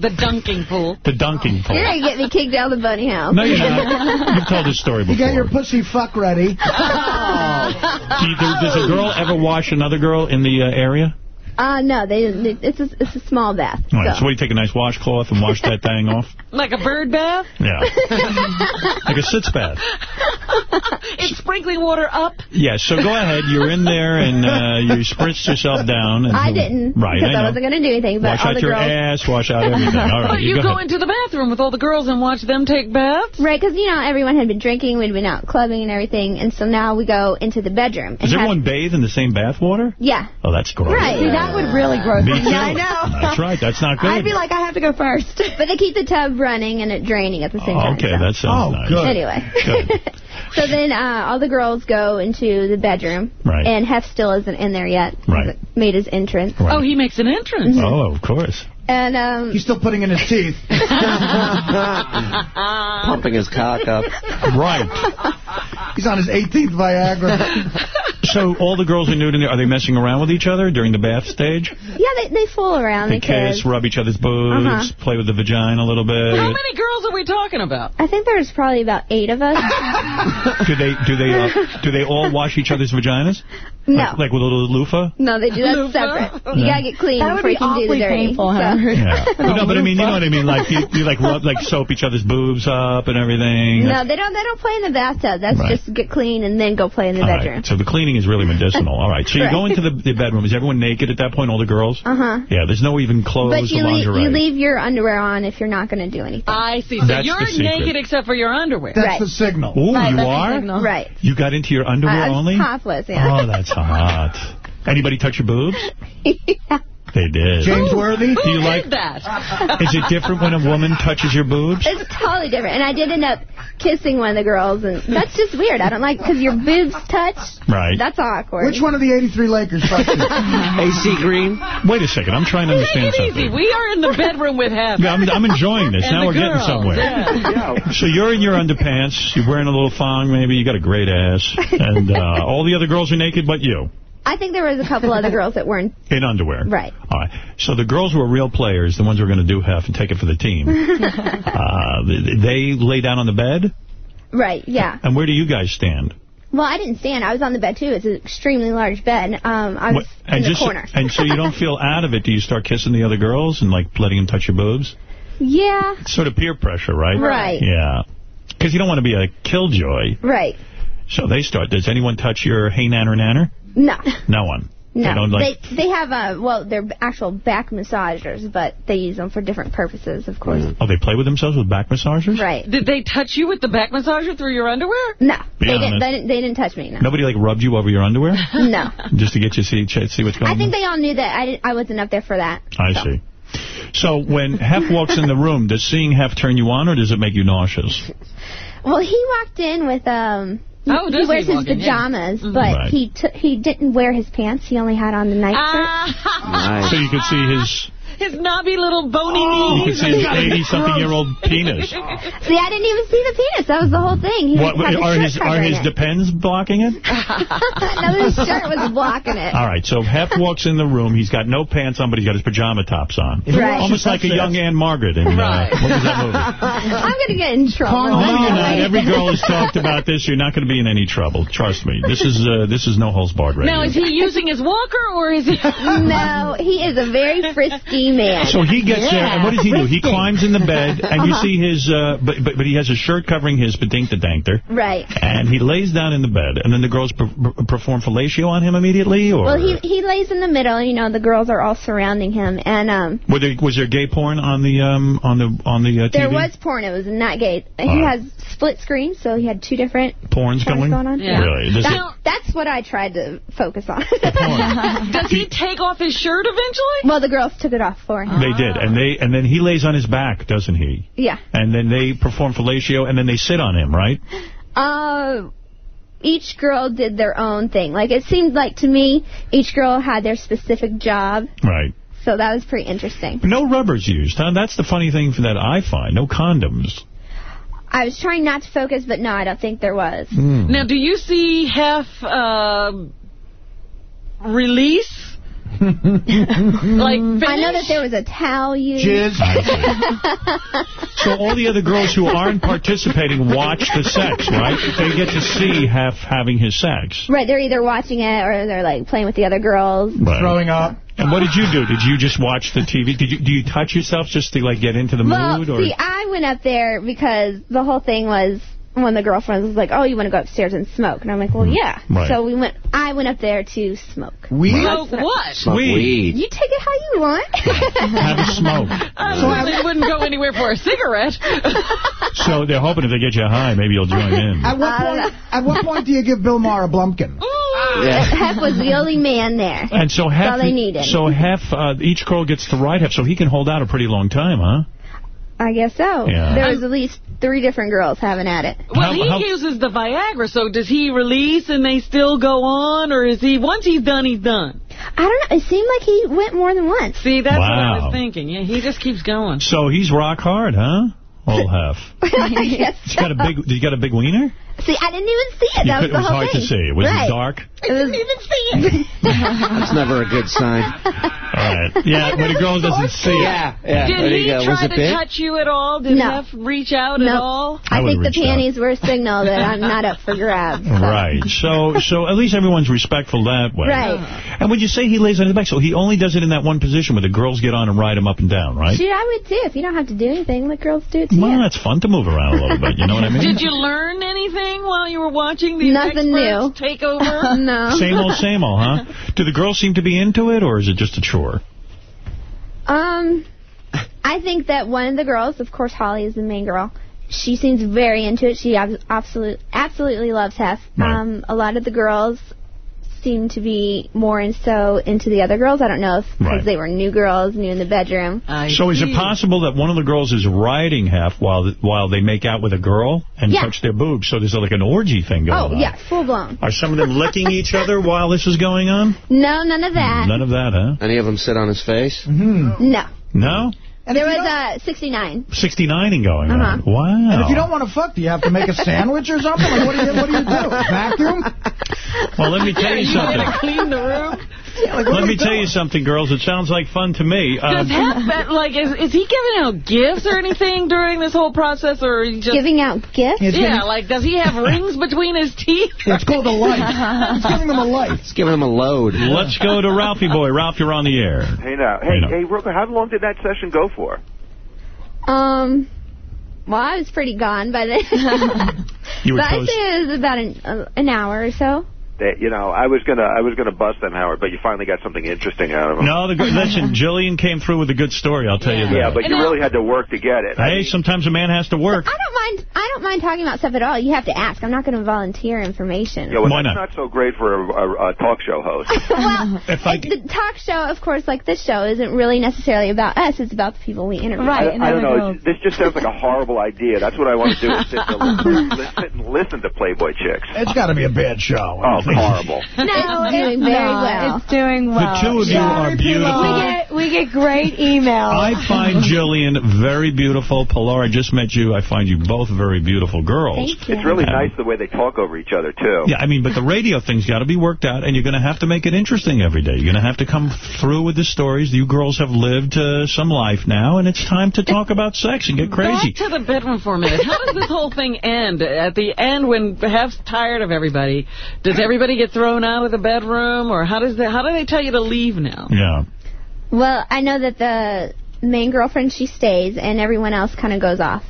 The dunking pool. The dunking pool. You're going to get me kicked out of the bunny house. No, you're not. You've told this story before. You got your pussy fuck ready. Do you- do- does a girl ever wash another girl in the uh, area? Uh, no, they, they it's a, it's a small bath. All right, so. so what, you take a nice washcloth and wash that thing off? <laughs> Like a bird bath? Yeah. <laughs> like a sitz bath. it's sprinkling water up. Yeah, so go ahead. You're in there and uh, you spritzed yourself down. And I didn't, Right, because I I, know. wasn't going to do anything. But Wash all out the your girls, ass, wash out everything. All right, <laughs> but you go, go into the bathroom with all the girls and watch them take baths? Right, because, you know, everyone had been drinking, we'd been out clubbing and everything, and so now we go into the bedroom. and Does have- everyone bathe in the same bath water? Yeah. Oh, that's gross. Right. See, that would really gross Me me. too. Yeah, I know. <laughs> That's right. That's not good. <laughs> I'd be like, I have to go first. <laughs> But they keep the tub running and it draining at the same Oh, time. okay, so. that sounds nice. Anyway. Good. So then uh, all the girls go into the bedroom. Right. And Hef still isn't in there yet. Right. Made his entrance. Right. Oh, he makes an entrance. Oh, of course. And um, He's still putting in his teeth. <laughs> Pumping his cock up. Right. He's on his 18th Viagra. <laughs> So all the girls are nude in there. Are they messing around with each other during the bath stage? yeah, they, they fool around. They because kiss, rub each other's boobs, Uh-huh. play with the vagina a little bit. How many girls are we talking about? I think there's probably about eight of us. <laughs> Do they do they uh, do they all wash each other's vaginas? No. Like, like with a little loofah? No, they do that Loofah? separate. You Yeah. gotta get clean That would before be you can do the awfully dirty. painful, So- Howard. Yeah. But <laughs> no, but I mean, you know what I mean? Like you, you like <laughs> rub, like soap each other's boobs up and everything. No, they don't. They don't play in the bathtub. That's Right. just get clean and then go play in the All bedroom. right. So the cleaning cleaning is really medicinal. All right, so you <laughs> go into the, the bedroom. Is everyone naked at that point, all the girls? Uh-huh. Yeah, there's no even But clothes you, or leave, lingerie. you leave your underwear on if you're not going to do anything. I see. So That's you're naked except for your underwear. That's Right. the signal. Oh, you are? signal. Right. You got into your underwear I only? topless, yeah. Oh, that's hot. Anybody touch your boobs? They did. James Worthy? Do you like that? Is it different when a woman touches your boobs? It's totally different. And I did end up kissing one of the girls, and that's just weird. I don't like, because your boobs touch. Right. That's awkward. Which one of the 83 Lakers touched you? <laughs> AC Green? Wait a second. I'm trying to understand Take it something. easy. We are in the bedroom with him. Yeah, I'm, I'm enjoying this. And now we're getting girls, somewhere. yeah. <laughs> So you're in your underpants. You're wearing a little thong, maybe. You got a great ass. And uh, all the other girls are naked but you, I think there was a couple other girls that weren't. <laughs> in underwear. Right. All right. So the girls who are real players, the ones who are going to do Hef and take it for the team, <laughs> uh, they they lay down on the bed? Right, yeah. And where do you guys stand? Well, I didn't stand. I was on the bed, too. It's an extremely large bed. Um, I was What- in the just, corner. and so you don't feel <laughs> out of it. Do you start kissing the other girls and, like, letting them touch your boobs? Yeah, It's sort of peer pressure, right? Right. Yeah. Because you don't want to be a killjoy. right. So they start. Does anyone touch your hey nanner nanner? No. No one. They No, don't like. they they have a well they're actual back massagers, but they use them for different purposes, of course. Oh, they play with themselves with back massagers? Right? Did they touch you with the back massager through your underwear? No, they didn't, they didn't. They didn't touch me. No, Nobody like rubbed you over your underwear <laughs> no. just to get you to see see what's going on. I think on. they all knew that I didn't. I wasn't up there for that. I see. So when Hef walks in the room, does seeing Hef turn you on or does it make you nauseous? <laughs> Well, he walked in with um. Oh, he wears he his walk in? Yeah. pajamas, Mhm. but Right. he took he didn't wear his pants. He only had on the nightshirt. Ah, So you could see his his knobby little bony you could knees. see his 80 something year old penis. <laughs> See, I didn't even see the penis. That was the whole thing. He What had are his are his it. depends blocking it? <laughs> <laughs> no, his shirt was blocking it. All right, so Hef walks in the room. He's got no pants on, but he's got his pajama tops on. Right. Almost like a young Ann-Margret in, uh, what was that movie? I'm gonna get in trouble. No, you're not. Every girl has talked about this. You're not going to be in any trouble. Trust me. This is uh, this is no holds barred radio. Now, is he using his walker or is he... no, he is a very frisky man. So he gets there, and what does he do? He climbs in the bed, and you Uh-huh. see his, uh, but, but but he has a shirt covering his bedinkta-dankter, Right. and he lays down in the bed, and then the girls per per- perform fellatio on him immediately, or Well, he he lays in the middle. You know, the girls are all surrounding him, and um, Were there, was there gay porn on the um on the on the uh, TV? there was porn. It was not gay. He All has split screen, so he had two different Porn's porns going. going on. Really? That- it- that's what I tried to focus on. <laughs> Does he take off his shirt eventually? well, the girls took it off for him. They did, and they and then he lays on his back, doesn't he? Yeah. And then they perform fellatio, and then they sit on him, right? Uh, each girl did their own thing. Like it seemed like to me, each girl had their specific job. Right. So that was pretty interesting. No rubbers used, huh? That's the funny thing that I find. No condoms. I was trying not to focus, but no, I don't think there was. Now, do you see Hef uh, release? <laughs> like, I know that there was a towel used. So all the other girls who aren't participating watch the sex, right? They get to see Hef having his sex. Right, they're either watching it or they're like playing with the other girls. Right. Throwing up. And what did you do? Did you just watch the TV? Did you do you touch yourself just to like get into the Well, mood, or see, I went up there because the whole thing was one of the girlfriends was like, "Oh, you want to go upstairs and smoke?" And I'm like, "Well, yeah." Right. So we went. I went up there to smoke. Weed? Smoke what? Smoke weed. You take it how you want. <laughs> have a smoke? <laughs> I'm sure they wouldn't go anywhere for a cigarette. <laughs> So they're hoping if they get you high, maybe you'll join in. At what point? At what point do you give Bill Maher a Blumpkin? Hef was the only man there. And so That's Hef, all they needed. so Hef, uh, each girl gets to ride Hef, so he can hold out a pretty long time, huh? I guess so. Yeah. There was at least three different girls having at it. Well, How- he how- uses the Viagra, so does he release and they still go on, or is he, once he's done, he's done? I don't know. It seemed like he went more than once. See, that's what I Wow. was thinking. Yeah, he just keeps going. So he's rock hard, huh? Old <laughs> Hef. I guess He's got a big. He got a big wiener. See, I didn't even see it. You that was could- the it was whole hard to thing. see. Was right. it dark? I didn't even see it. <laughs> That's never a good sign. All right. Yeah, when a girl doesn't see it. Yeah, yeah. Did there he go. Try it to big? touch you at all? Did No. Hef reach out at No. all? I I, think the reached out. panties were a signal that I'm not up for grabs. so. Right. So so at least everyone's respectful that way. Right. And would you say he lays on his back, so he only does it in that one position where the girls get on and ride him up and down, right? Shoot, I would too. If you don't have to do anything, let girls do it to Well, you. that's fun to move around a little bit. You know what I mean? Did you learn anything anything while you were watching these Nothing experts new. <laughs> take over? <laughs> no. Same old, same old, huh? <laughs> Do the girls seem to be into it, or is it just a chore? Um, I think that one of the girls, of course, Holly is the main girl. She seems very into it. She absolutely absolutely loves Hef. Right. Um, a lot of the girls seem to be more and so into the other girls. I don't know if because Right. they were new girls, new in the bedroom. so is it possible that one of the girls is riding Hef while while they make out with a girl and Yeah. touch their boobs? So there's like an orgy thing going Oh, on. Oh, yeah, full blown. Are some of them licking each <laughs> other while this is going on? No, none of that. None of that, huh? Any of them sit on his face? Mm -hmm. No. No? There was uh, 69. 69ing going Uh-huh. on. Wow. And if you don't want to fuck, do you have to make a sandwich or something? Like, what do you, what do, you do? <laughs> Vacuum? Well, let me tell you <laughs> you something. gotta clean the room. <laughs> like, Let me tell doing? you something, girls. It sounds like fun to me. Does Um, <laughs> Hef, like, is, is he giving out gifts or anything during this whole process, or is he just... Giving out gifts? It's yeah, giving- like, does he have rings between his teeth? <laughs> It's called a light. It's giving them a light. It's giving him a load. let's go to Ralphie Boy. Ralph, you're on the air. Hey now, Hey, hey, now. hey, Rooker, how long did that session go for? Um, well, I was pretty gone, but, You but I toast. say it was about an, uh, an hour or so. That you know, I was gonna, I was gonna bust them, Howard, but you finally got something interesting out of them. No, the good, <laughs> listen, Jillian came through with a good story, I'll tell you that. Yeah, but you really had to work to get it. Hey, sometimes a man has to work. I don't mind. I don't mind talking about stuff at all. You have to ask. I'm not going to volunteer information. Yeah, well, Why that's not? not so great for a, a, a talk show host. <laughs> well, <laughs> If I, the talk show, of course, like this show, isn't really necessarily about us. It's about the people we interview. I, I don't know. This just sounds like a horrible idea. That's what I want to do is sit, to listen, sit and listen to Playboy chicks. It's got to be a bad show. Oh, horrible. <laughs> No, it's doing very well. It's doing well. the two of you are beautiful. We get we get great <laughs> emails. I find <laughs> Jillian very beautiful. Pilar, I just met you. I find you both very beautiful girls. Thank you. It's really Um, nice the way they talk over each other too. Yeah, I mean, but the radio thing's got to be worked out, and you're going to have to make it interesting every day. You're going to have to come through with the stories. You girls have lived uh, some life now, and it's time to talk about sex and get crazy. Back to the bedroom for a minute. How does this whole thing end? At the end, when Hef's tired of everybody, does everybody get thrown out of the bedroom, or how does they, how do they tell you to leave now? Yeah. Well, I know that the main girlfriend she stays, and everyone else kind of goes off.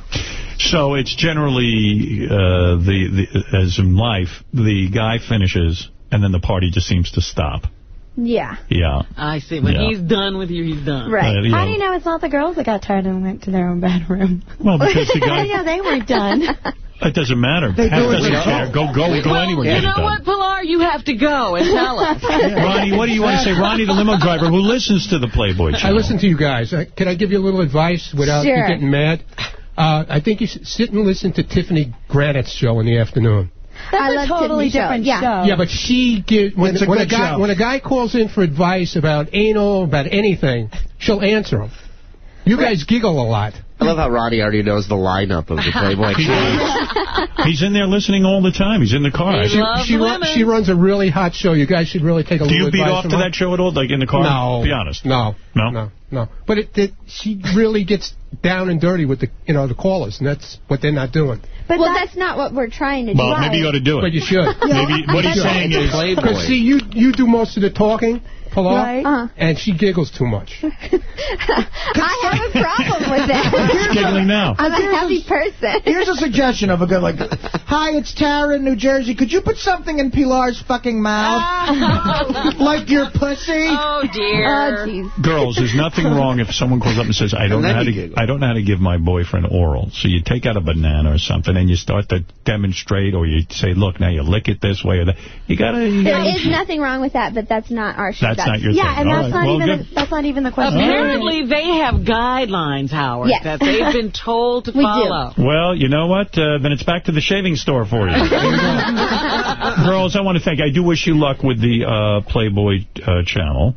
So it's generally, uh, the, the as in life, the guy finishes, and then the party just seems to stop. Yeah. Yeah. I see. When Yeah. he's done with you, he's done. Right. Uh, you How know, do you know it's not the girls that got tired and went to their own bedroom? Well, because the <laughs> guy, yeah, they weren't done. <laughs> it doesn't matter. They Hef do it doesn't care. Go, go, go Well, anywhere. you know what, Pilar? You have to go and tell us. <laughs> Ronnie, what do you want to say? Ronnie, the limo driver who listens to the Playboy I listen to you guys. Uh, Can I give you a little advice without you getting mad? Uh, I think you should sit and listen to Tiffany Granath's show in the afternoon. That's I a love totally Tiffany's show. different Yeah. show. Yeah, but she gives when, a when a guy show. when a guy calls in for advice about anal, about anything, she'll answer him. You guys giggle a lot. I love how Ronnie already knows the lineup of the <laughs> Playboy He. He's in there listening all the time. He's in the car. He She, loves she, run, women. she runs a really hot show. You guys should really take a look. Do little you beat off to her. that show at all, like in the car? No. Be honest. No. No? No. No. But it, it, she really gets down and dirty with the you know the callers, and that's what they're not doing. But well, that's not what we're trying to do. Well, maybe you ought to do it. But you should. Maybe what he's saying is Because see, you you do most of the talking, Pilar, Right. Uh-huh. and she giggles too much. <laughs> I have a problem with that. <laughs> He's giggling now. I'm a happy person. <laughs> Here's a suggestion of a good, like, hi, it's Tara in New Jersey. Could you put something in Pilar's fucking mouth? like your pussy? Oh, dear. Oh. Girls, there's nothing wrong if someone calls up and says, "I don't And know how to, giggle. I don't know how to give my boyfriend oral." So you take out a banana or something, and you start to demonstrate, or you say, "Look, now you lick it this way or that." You gotta. You There gotta is nothing wrong with that, but that's not our show. That's not your Yeah, thing. and All that's right. not Well, even good. a, that's not even the question. Apparently, they have guidelines, Howard, Yes. that they've been <laughs> told to We do. follow. Well, you know what? Uh, then it's back to the shaving store for you. There you go. Girls, I want to thank. I do wish you luck with the uh, Playboy uh, channel.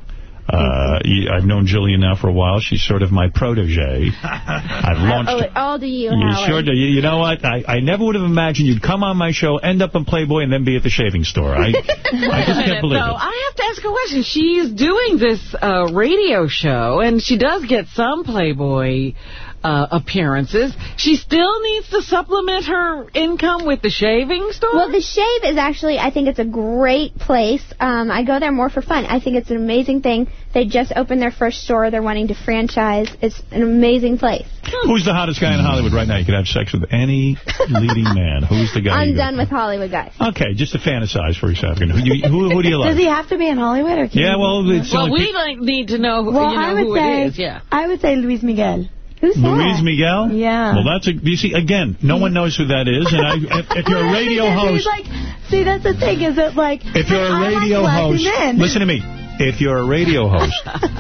Uh, I've known Jillian now for a while. She's sort of my protege. <laughs> I've I launched. owe it all to you, You Howard. sure do. You, you know what? I, I never would have imagined you'd come on my show, end up in Playboy, and then be at the shaving store. I, <laughs> I just can't believe so it. I have to ask a question. She's doing this uh, radio show, and she does get some Playboy uh, appearances. She still needs to supplement her income with the shaving store? Well, the Shave is actually, I think it's a great place. Um, I go there more for fun. I think it's an amazing thing. They just opened their first store. They're wanting to franchise. It's an amazing place. Who's the hottest guy in Hollywood right now? You could have sex with any leading man. Who's the guy? I'm you go- done with Hollywood guys. Okay, just to fantasize for a second. Who, you, who, who do you like? <laughs> Does he have to be in Hollywood? Or can Yeah, well, it's well, we like need to know, who- Well, you know I would who say, it is. Yeah. I would say Luis Miguel. Who's Luis Miguel? Yeah. Well, that's a, you see, again, no one knows who that is, and I, if, if <laughs> you're a radio Because he's host, like, see, that's the thing, is that like, if you're a radio classy host, men. listen to me. If you're a radio host,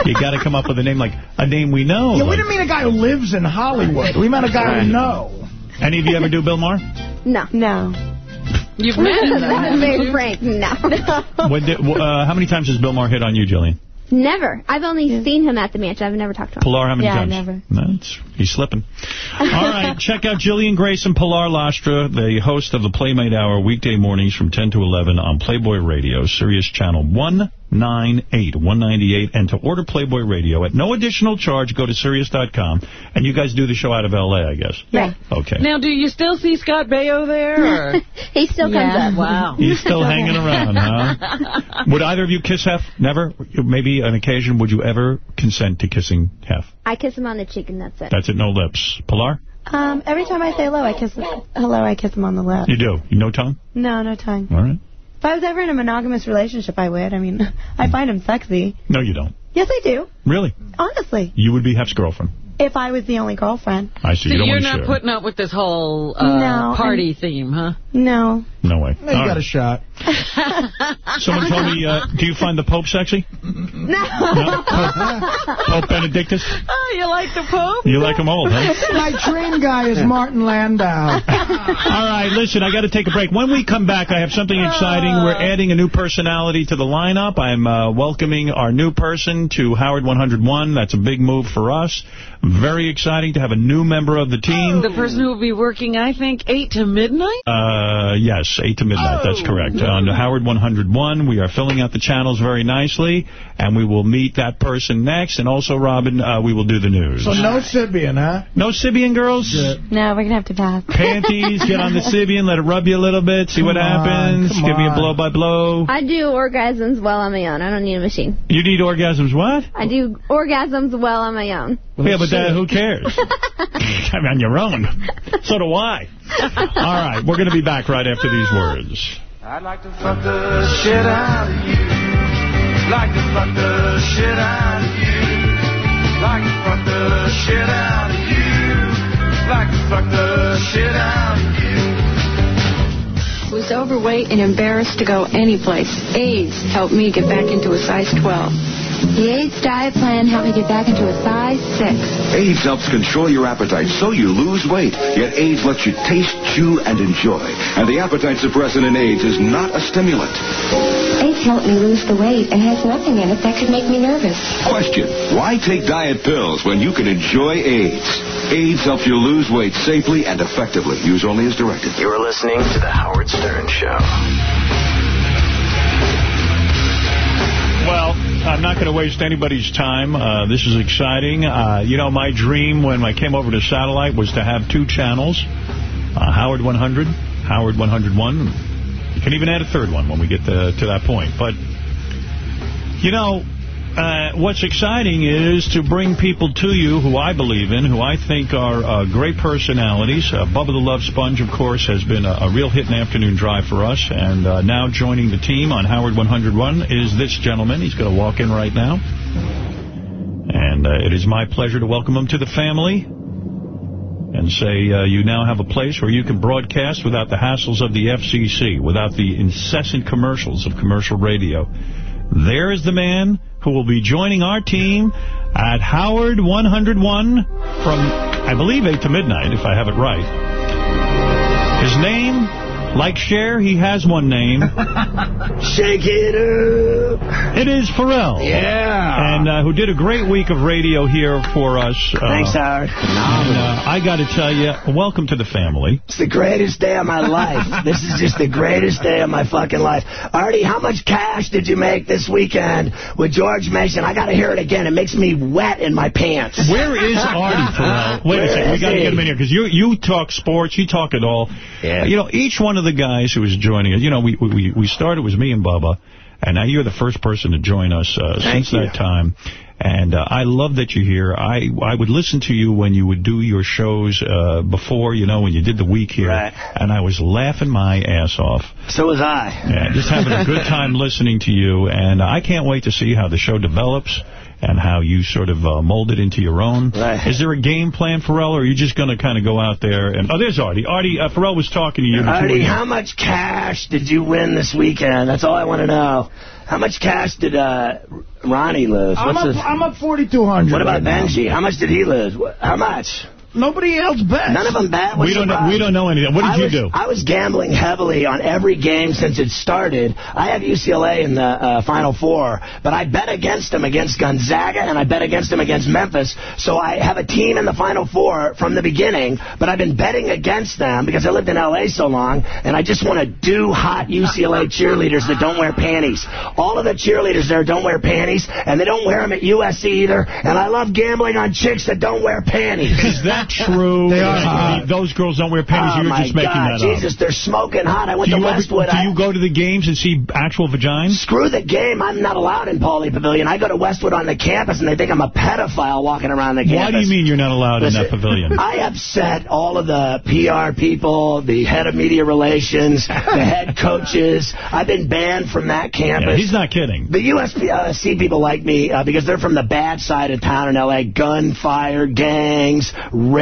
you <laughs> got to come up with a name like a name we know. Yeah, we like- didn't mean a guy who lives in Hollywood. We meant a guy Right. we know. Any of you ever do Bill Maher? No. No. You've met him, though, That's haven't very you? frank. No. When did, uh, how many times has Bill Maher hit on you, Jillian? Never. I've only seen him at the mansion. I've never talked to him. Pilar, how many yeah, times? never. No, he's slipping. <laughs> All right, check out Jillian Grace and Pilar Lastra, the host of the Playmate Hour, weekday mornings from 10 to 11 on Playboy Radio, Sirius Channel 198, 198. And to order Playboy Radio at no additional charge, go to Sirius.com. And you guys do the show out of L.A., I guess. Yeah. Okay. Now, do you still see Scott Baio there? Or? <laughs> he still comes Yeah, up. Wow. He's still <laughs> hanging around, huh? <laughs> Would either of you kiss Hef? Never? Maybe an occasion, would you ever consent to kissing Hef? I kiss him on the cheek and that's it. That's it, no lips. Pilar? Um, every time I say hello, I kiss hello, I kiss him on the lips. You do? No tongue? No, no tongue. All right. If I was ever in a monogamous relationship, I would. I mean, <laughs> I find him sexy. No, you don't. Yes, I do. Really? Honestly, You would be Hef's girlfriend. If I was the only girlfriend. I see. So you don't you're not share. putting up with this whole uh, No, party theme, huh? No. No way. You got a shot. <laughs> Someone told me, uh, do you find the Pope sexy? No. Pope Benedictus? Oh, you like the Pope? You like him old, huh? <laughs> My train guy is Martin Landau. All right, listen, I got to take a break. When we come back, I have something exciting. We're adding a new personality to the lineup. I'm uh, welcoming our new person to Howard 101. That's a big move for us. Very exciting to have a new member of the team. The person who will be working, I think, 8 to midnight? Uh, yes, 8 to midnight. That's correct. On Howard 101, we are filling out the channels very nicely, and we will meet that person next. And also, Robin, uh, we will do the news. So no Sybian, huh? No Sybian girls? No, we're going to have to pass. <laughs> Panties, get on the <laughs> Sybian, let it rub you a little bit, see what Come on, happens, come give me a blow by blow. I do orgasms well on my own. I don't need a machine. You need orgasms, what? I do orgasms well on my own. yeah, but that, who cares? <laughs> I mean, on your own. So do I. All right, we're going to be back right after these words. I'd like to fuck the shit out of you. Like to fuck the shit out of you. Like to fuck the shit out of you. Like to fuck the shit out of you. was overweight and embarrassed to go anyplace. Ayds helped me get back into a size 12. The Ayds diet plan helped me get back into a size 6. Ayds helps control your appetite so you lose weight. Yet Ayds lets you taste, chew, and enjoy. And the appetite suppressant in Ayds is not a stimulant. Ayds helped me lose the weight and has nothing in it that could make me nervous. Question, why take diet pills when you can enjoy Ayds? AIDS helps you lose weight safely and effectively. Use only as directed. You're listening to The Howard Stern Show. Well, I'm not going to waste anybody's time. Uh, this is exciting. Uh, you know, my dream when I came over to Satellite was to have two channels, uh, Howard 100, Howard 101. You can even add a third one when we get to, to that point. But, you know, uh, what's exciting is to bring people to you who I believe in, who I think are uh, great personalities. Uh, Bubba the Love Sponge, of course, has been a, a real hit in afternoon drive for us. And uh, now joining the team on Howard 101 is this gentleman. He's going to walk in right now. And uh, it is my pleasure to welcome him to the family and say uh, you now have a place where you can broadcast without the hassles of the FCC, without the incessant commercials of commercial radio. There is the man who will be joining our team at Howard 101 from, I believe, 8 to midnight, if I have it right. His name Like Cher, he has one name. <laughs> Shake it up. It is Ferrall. Yeah. And uh, who did a great week of radio here for us. Uh, Thanks, Howard. And, uh, I got to tell you, welcome to the family. It's the greatest day of my life. <laughs> this is just the greatest day of my fucking life. Artie, how much cash did you make this weekend with George Mason? I got to hear it again. It makes me wet in my pants. Where is Artie Ferrall? <laughs> Wait Where a second. We got to get him in here because you you talk sports, you talk it all. Yeah. You know, each one of the guys who was joining us, you know, we we we started, was me and Bubba, and now you're the first person to join us uh, since you. that time. And uh, I love that you're here. I I would listen to you when you would do your shows uh, before, you know, when you did the week here. Right. And I was laughing my ass off. So was I. Yeah, just having a good <laughs> time listening to you. And I can't wait to see how the show develops and how you sort of uh, mold it into your own. Right. Is there a game plan, Ferrall, or are you just going to kind of go out there and... Oh, there's Artie. Artie, uh, Ferrall was talking to you. Artie, were- how much cash did you win this weekend? That's all I want to know. How much cash did uh, Ronnie lose? I'm What's up, his- I'm up 4,200. what about right now. Benji? How much did he lose? How much? Nobody else bets. None of them bet. What's we don't know. We don't know anything. What did I you was, do? I was gambling heavily on every game since it started. I have UCLA in the uh, Final Four, but I bet against them against Gonzaga and I bet against them against Memphis. So I have a team in the Final Four from the beginning, but I've been betting against them because I lived in L.A. so long, and I just want to do hot UCLA cheerleaders that don't wear panties. All of the cheerleaders there don't wear panties, and they don't wear them at USC either. And I love gambling on chicks that don't wear panties. Is that true? They are hot. Those girls don't wear panties. Oh, You're just making God, that up. Jesus, they're smoking hot. I went Do to you, ever, Westwood. do I- you go to the games and see actual vaginas? Screw the game. I'm not allowed in Pauley Pavilion. I go to Westwood on the campus, and they think I'm a pedophile walking around the campus. Why do you mean you're not allowed in that pavilion? <laughs> I upset all of the PR people, the head of media relations, the head <laughs> coaches. I've been banned from that campus. Yeah, he's not kidding. The USC people like me uh, because they're from the bad side of town in L.A. Gunfire, gangs, rape,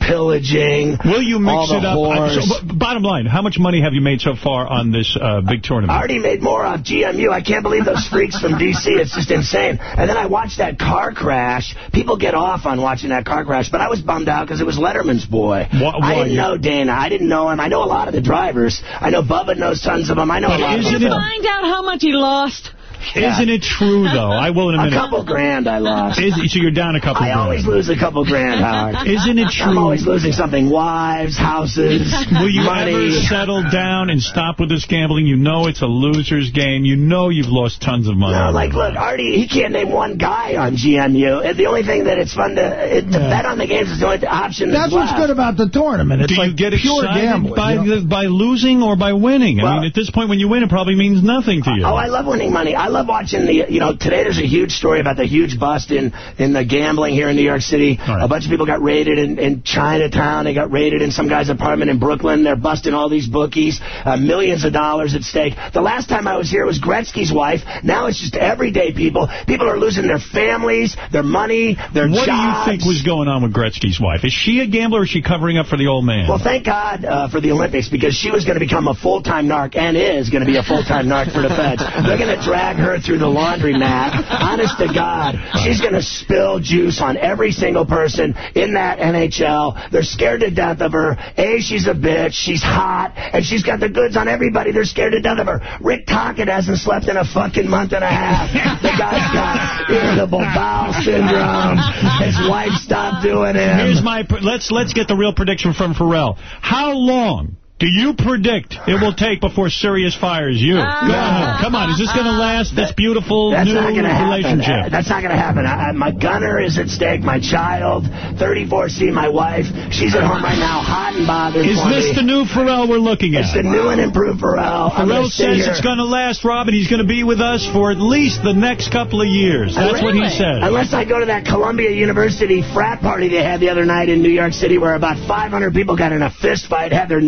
pillaging. Will you mix all it up? Whores. So, bottom line, how much money have you made so far on this uh, big tournament? I already made more off GMU. I can't believe those freaks from D.C. It's just insane. And then I watched that car crash. People get off on watching that car crash, but I was bummed out because it was Letterman's boy. Why- I why didn't you- know Dana. I didn't know him. I know a lot of the drivers. I know Bubba knows tons of them. I know But a lot of isn't them. it- Find out how much he lost. Isn't it true, though? I will in a minute. A minute. couple grand I lost. Is, so you're down a couple I grand. always lose a couple grand, Howard. <laughs> Isn't it true? I'm always losing something. Wives, houses, Will you money. ever settle down and stop with this gambling? You know it's a loser's game. You know you've lost tons of money. No, like, look, Artie, he can't name one guy on GMU. The only thing that it's fun to, it, to bet on the games is the only option That's that's what's left. good about the tournament. It's Do like you get pure excited gambling. by you know? the, by losing or by winning? I mean, at this point, when you win, it probably means nothing to you. Oh, I love winning money. I love watching the, you know, today there's a huge story about the huge bust in, in the gambling here in New York City. right. A bunch of people got raided in, in Chinatown. They got raided in some guy's apartment in Brooklyn. They're busting all these bookies. Uh, millions of dollars at stake. The last time I was here was Gretzky's wife. Now it's just everyday people. People are losing their families, their money, their what jobs. What do you think was going on with Gretzky's wife? Is she a gambler or is she covering up for the old man? Well, thank God uh, for the Olympics because she was going to become a full-time narc and is going to be a full-time narc for the feds. They're going to drag her through the laundromat. <laughs> Honest to God, she's going to spill juice on every single person in that NHL. They're scared to death of her. A, she's a bitch. She's hot. And she's got the goods on everybody. They're scared to death of her. Rick Tocchet hasn't slept in a fucking month and a half. The guy's got irritable bowel syndrome. His wife stopped doing him. Here's my let's let's get the real prediction from Ferrall. How long do you predict it will take before Sirius fires you? Ahead. Come on, is this going to last? This beautiful That's new not going to happen. relationship. Uh, That's not going to happen. I, my gunner is at stake. My child, 34C, my wife. She's at home right now, hot and bothered. Is this me. the new Ferrall we're looking at? It's the new and improved Ferrall. Ferrall says here- it's going to last, Robin. He's going to be with us for at least the next couple of years. That's what he says. Unless I go to that Columbia University frat party they had the other night in New York City where about 500 people got in a fist fight, had their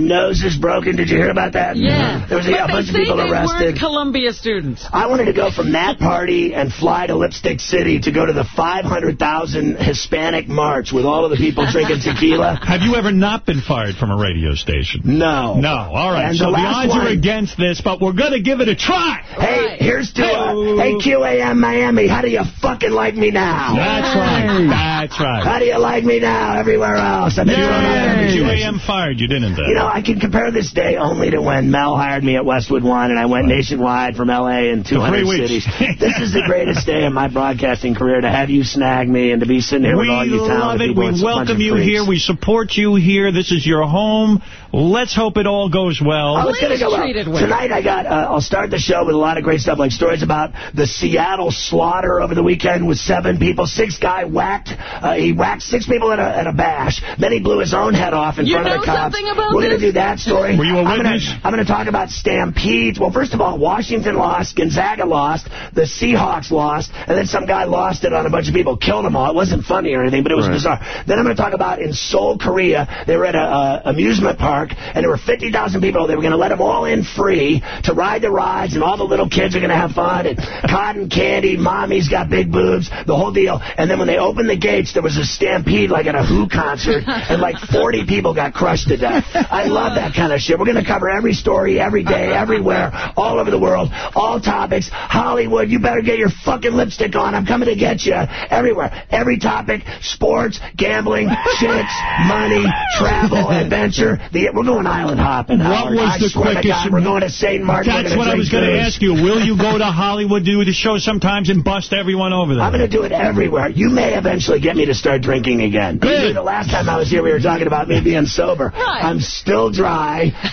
noses broken. Did you hear about that? Yeah. There was a, a bunch of say people they arrested. weren't Columbia students. I wanted to go from that party and fly to Lipstick City to go to the 500,000 Hispanic march with all of the people drinking tequila. <laughs> Have you ever not been fired from a radio station? No. No. All right. And so the the, last odds are against this, but we're going to give it a try. Hey, here's to uh, hey QAM Miami. How do you fucking like me now? That's right. That's right. How do you like me now? Everywhere else, I've been thrown out every Yeah. QAM fired you, didn't they? You know, I can compare this day only to when Mel hired me at Westwood One and I went nationwide from L.A. and 200 weeks. cities. <laughs> this is the greatest day in my broadcasting career to have you snag me and to be sitting here with We all you love talented it. people. We It's a bunch welcome you freaks. here. We support you here. This is your home. Let's hope it all goes well. Oh, it's gonna go well. Tonight I got, uh, I'll start the show with a lot of great stuff, like stories about the Seattle slaughter over the weekend with seven people. Six guy whacked, uh, he whacked six people at a, at a bash. Then he blew his own head off in You front of the cops. something about We're gonna do that story. Were you a witness? I'm going to talk about stampedes. Well, first of all, Washington lost, Gonzaga lost, the Seahawks lost, and then some guy lost it on a bunch of people, killed them all. It wasn't funny or anything, but it was Right. bizarre. Then I'm going to talk about in Seoul, Korea, they were at a uh, amusement park, and there were 50,000 people. They were going to let them all in free to ride the rides, and all the little kids are going to have fun, and cotton candy, mommy's got big boobs, the whole deal. And then when they opened the gates, there was a stampede like at a Who concert, and like 40 people got crushed to death. I love that kind of shit. We're going to cover every story, every day, <laughs> everywhere, all over the world, all topics. Hollywood, you better get your fucking lipstick on. I'm coming to get you. Everywhere. Every topic, sports, gambling, <laughs> chicks, money, travel, <laughs> adventure. The, we're going island hopping. What Howard. was I the quickest- God, we're going to St. Martin. That's what I was going to ask you. Will you go to Hollywood, do the show sometimes, and bust everyone over there? I'm going to do it everywhere. You may eventually get me to start drinking again. Good. The last time I was here, we were talking about me being sober. I'm still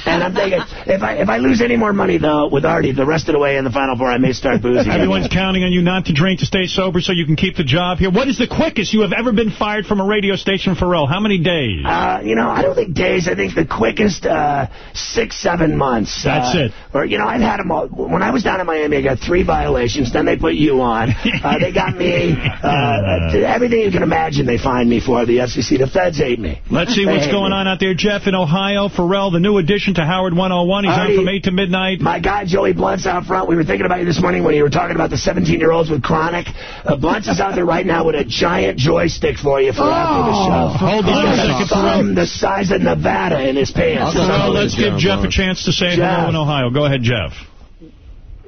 and I'm thinking if I if I lose any more money though with Artie the rest of the way in the final four, I may start boozing. Everyone's counting on you not to drink to stay sober so you can keep the job here. What is the quickest you have ever been fired from a radio station, Ferrall? How many days? Uh, you know, I don't think days. I think the quickest uh, six, seven months. That's uh, it. Or you know, I've had them all. When I was down in Miami, I got three violations. Then they put you on. Uh, they got me. Uh, everything you can imagine, they fined me for. The FCC, the feds hate me. Let's see They what's going me. on out there. Jeff in Ohio, Ferrall, the new addition to Howard 101. He's on from 8 to midnight. My guy Joey Blunt's out front. We were thinking about you this morning when you were talking about the 17-year-olds with chronic. Uh, Blunt's is out there right now with a giant joystick for you for after the show. Hold He's on a second, thumb the size of Nevada in his pants. Ferrall, let's give Jeff a chance to say Jeff. hello in Ohio. Go ahead, Jeff.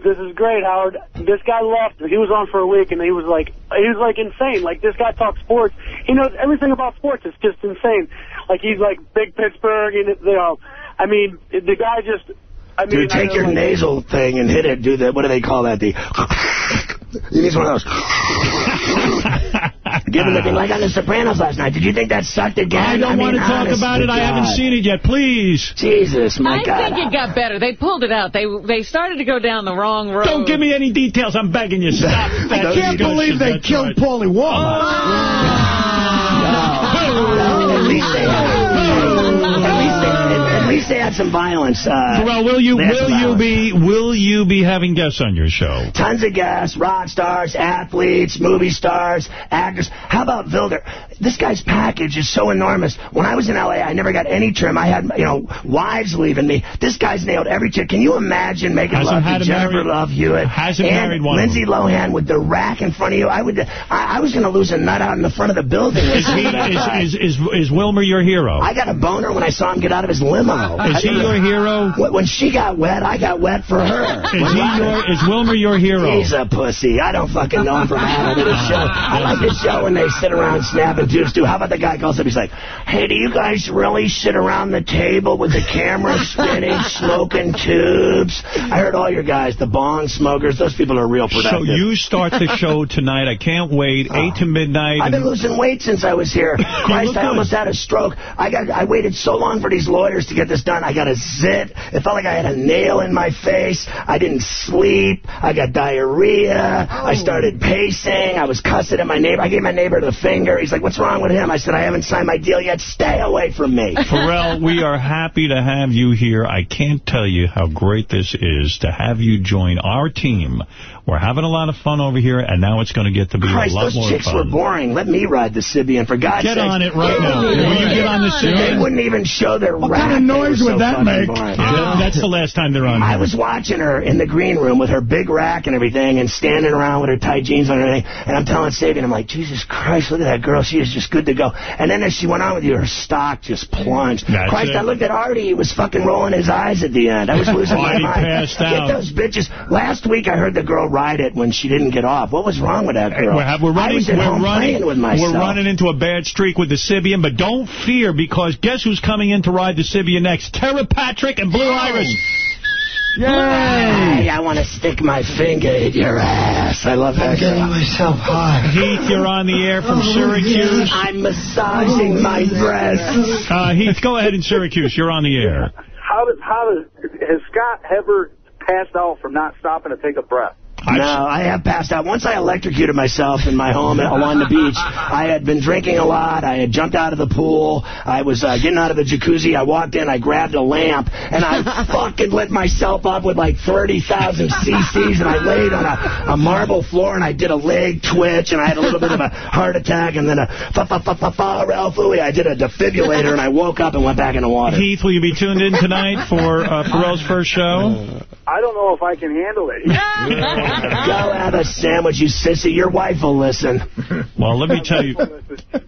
This is great, Howard. This guy left. He was on for a week, and he was like, he was like insane. Like this guy talks sports. He knows everything about sports. It's just insane. Like he's like big Pittsburgh, and you know, I mean, the guy just. I mean, Dude, take know, your like, nasal thing and hit it. Do that. what do they call that? The <laughs> he needs one of those. <laughs> Give him the thing like on The Sopranos last night. Did you think that sucked again? I don't mean, want to talk about to it. I haven't seen it yet. Please. Jesus, my I God. think it got better. They pulled it out. They they started to go down the wrong road. Don't give me any details. I'm begging you. Stop. <laughs> I can't believe they killed right. Paulie Walnut. Ah. At least they had, at least they, at least they had some violence. Uh, Ferrall, will you will you be will you be having guests on your show? Tons of guests, rock stars, athletes, movie stars, actors. How about Vilder? This guy's package is so enormous. When I was in L.A., I never got any trim. I had, you know, wives leaving me. This guy's nailed every chick. Can you imagine making Hasn't love to Jennifer married- Love Hewitt? hasn't and married one Lindsay Lohan with the rack in front of you. I would, I, I was going to lose a nut out in the front of the building. Is he is, is is is Wilmer your hero? I got a boner when I saw him get out of his limo. Is he your hero? When she got wet, I got wet for her. Is he your is Wilmer your hero? He's a pussy. I don't fucking know him from Adam to show. I like the show when they sit around snapping tubes too. How about the guy calls up? He's like, "Hey, do you guys really sit around the table with the camera <laughs> spinning, smoking tubes?" I heard all your guys, the bong smokers. Those people are real productive. So you start the show <laughs> tonight. I can't wait. Oh. Eight to midnight. I've been losing weight since I was here. <laughs> Christ, I good. almost had a stroke. I got I waited so long for these lawyers to get this done. I got a zit. It felt like I had a nail in my face. I didn't sleep. I got diarrhea. I oh. started pacing. I was cussing at my neighbor. I gave my neighbor the finger. He's like, "What's wrong with him?" I said, "I haven't signed my deal yet. Stay away from me." <laughs> Ferrall, we are happy to have you here. I can't tell you how great this is to have you join our team. We're having a lot of fun over here, and now it's going to get to be Christ, a lot more fun. those more chicks fun. were boring. Let me ride the Sybian, for God's sake. Get sakes. on it right now. Will you get on the They wouldn't even show their What rack. kind of They noise would so that make? Yeah, That's the last time they're on I was watching her in the green room with her big rack and everything and standing around with her tight jeans on and everything. And I'm telling Sabean, I'm like, Jesus Christ, look at that girl. She is just good to go. And then as she went on with you, her stock just plunged. That's Christ, it. I looked at Artie. He was fucking rolling his eyes at the the end. I was <laughs> losing Why my he mind. passed Get those bitches. Last week I heard the girl ride it when she didn't get off. What was wrong with that girl? We're, we're I running, was at we're home running, playing with myself. we're running into a bad streak with the Sybian, but don't fear because guess who's coming in to ride the Sybian next? Tera Patrick and Blue Iris. Hey, I want to stick my finger in your ass. I love that girl. myself high. Heath, you're on the air from Syracuse. I'm massaging my breasts. Uh, Heath, go ahead in Syracuse. You're on the air. How does how does has Scott ever passed out from not stopping to take a breath? No, I have passed out. Once I electrocuted myself in my home along the beach, I had been drinking a lot. I had jumped out of the pool. I was uh, getting out of the jacuzzi. I walked in. I grabbed a lamp, and I <laughs> fucking lit myself up with like 30,000 cc's, and I laid on a, a marble floor, and I did a leg twitch, and I had a little bit of a heart attack, and then a fa fa fa fa fa Ralph Louie. I did a defibrillator, and I woke up and went back in the water. Heath, will you be tuned in tonight for uh, Ferrall's first show? I don't know if I can handle it. <laughs> <laughs> Go have a sandwich, you sissy. Your wife will listen. Well, let me tell you.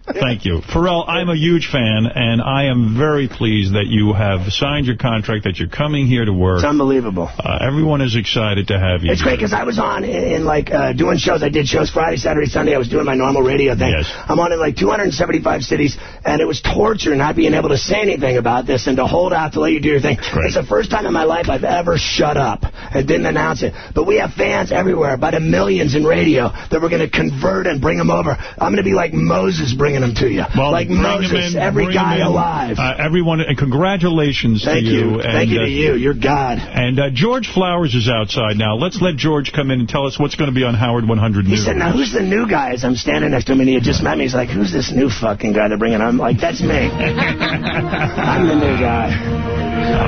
Thank you. Ferrall, I'm a huge fan, and I am very pleased that you have signed your contract, that you're coming here to work. It's unbelievable. Uh, everyone is excited to have you. It's great because I was on in, in like uh, doing shows. I did shows Friday, Saturday, Sunday. I was doing my normal radio thing. Yes. I'm on in like 275 cities, and it was torture not being able to say anything about this and to hold out to let you do your thing. It's the first time in my life I've ever shut up and didn't announce it. But we have fans everywhere, by the millions in radio, that we're going to convert and bring them over. I'm going to be like Moses bringing them to you. Well, like Moses, in, every guy alive. Uh, everyone, and congratulations Thank to you. you. Thank and, you to uh, you. You're God. And uh, George Flowers is outside now. Let's let George come in and tell us what's going to be on Howard 100 He said, now who's the new guy? As I'm standing next to him, and he had just met me. He's like, who's this new fucking guy they're bringing? I'm like, that's me. <laughs> I'm the new guy.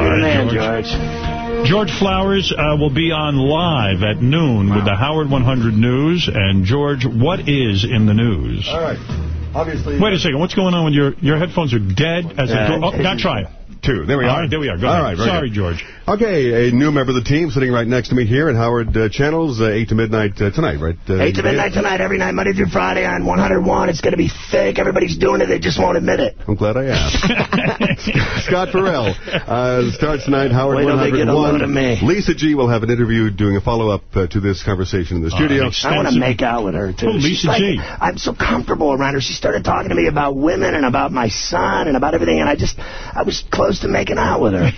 You're the man, George. George Flowers uh, will be on live at noon with the Howard 100 News. And George, what is in the news? All right. Obviously. Wait a second. What's going on with your your headphones? Are dead as a Uh, door. Oh, now try it. Two. There we All are. right, there we are. Go All ahead. right, very Sorry, good. George. Okay, a new member of the team sitting right next to me here at Howard uh, Channels, uh, 8 to midnight uh, tonight, right? Uh, 8 to midnight tonight, every night, Monday through Friday on 101. It's going to be thick. Everybody's doing it. They just won't admit it. I'm glad I asked. <laughs> Scott Ferrall uh, starts tonight, Howard Wait till they get a 101. load of me. Lisa G will have an interview doing a follow-up uh, to this conversation in the studio. I want to make out with her, too. Oh, She's Lisa like- G. I'm so comfortable around her. She started talking to me about women and about my son and about everything, and I just, I was close to making out with her. I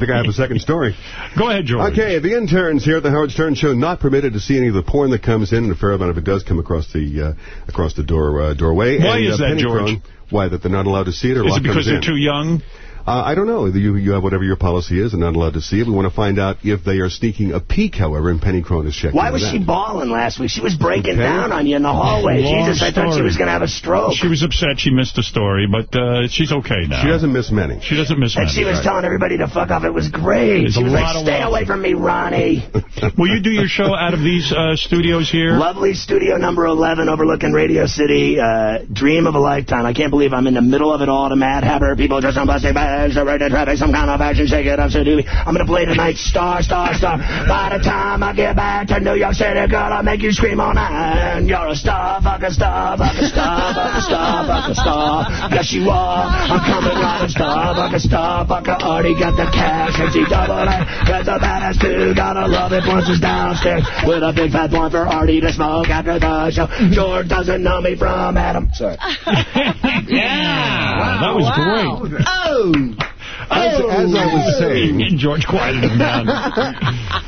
think I have a second story. Go ahead, George. Okay, the interns here at the Howard Stern Show not permitted to see any of the porn that comes in, and a fair amount of it does come across the uh, across the door uh, doorway. Why and, is uh, that, George? Crone- Why that they're not allowed to see it, or Is it because they're in? too young? Uh, I don't know. You, you have whatever your policy is and not allowed to see it. We want to find out if they are sneaking a peek, however, and Penny Crone is checking Why was that. she bawling last week? She was breaking Okay. down on you in the hallway. Long Jesus, I thought she was going to have a stroke. She was upset she missed a story, but uh, she's okay now. She doesn't miss many. She doesn't miss And many. she was telling everybody to fuck off. It was great. There's she was like, stay away from me, Ronnie. <laughs> Will you do your show out of these uh, studios here? Lovely studio number 11 overlooking Radio City. Uh, dream of a lifetime. I can't believe I'm in the middle of it all. The Mad Hatter, people dressed in plastic bags, they're in traffic, some kind of action, shake it up, so do I'm going to play tonight, star, star, star. By the time I get back to New York City, girl, I'll make you scream all night. You're a star, fuck a star, fuck a star, fuck a star, fuck a star. Yes, you are. I'm coming right a star, fuck a star, fuck a already got the cash. And she double A, that's a badass too. Gotta love it once it's downstairs. With a big fat blunt for Artie to smoke after the show. George doesn't know me from Adam. Sorry. <laughs> yeah. that was great. Oh. As, as I was saying, <laughs> George quieted him down. <laughs>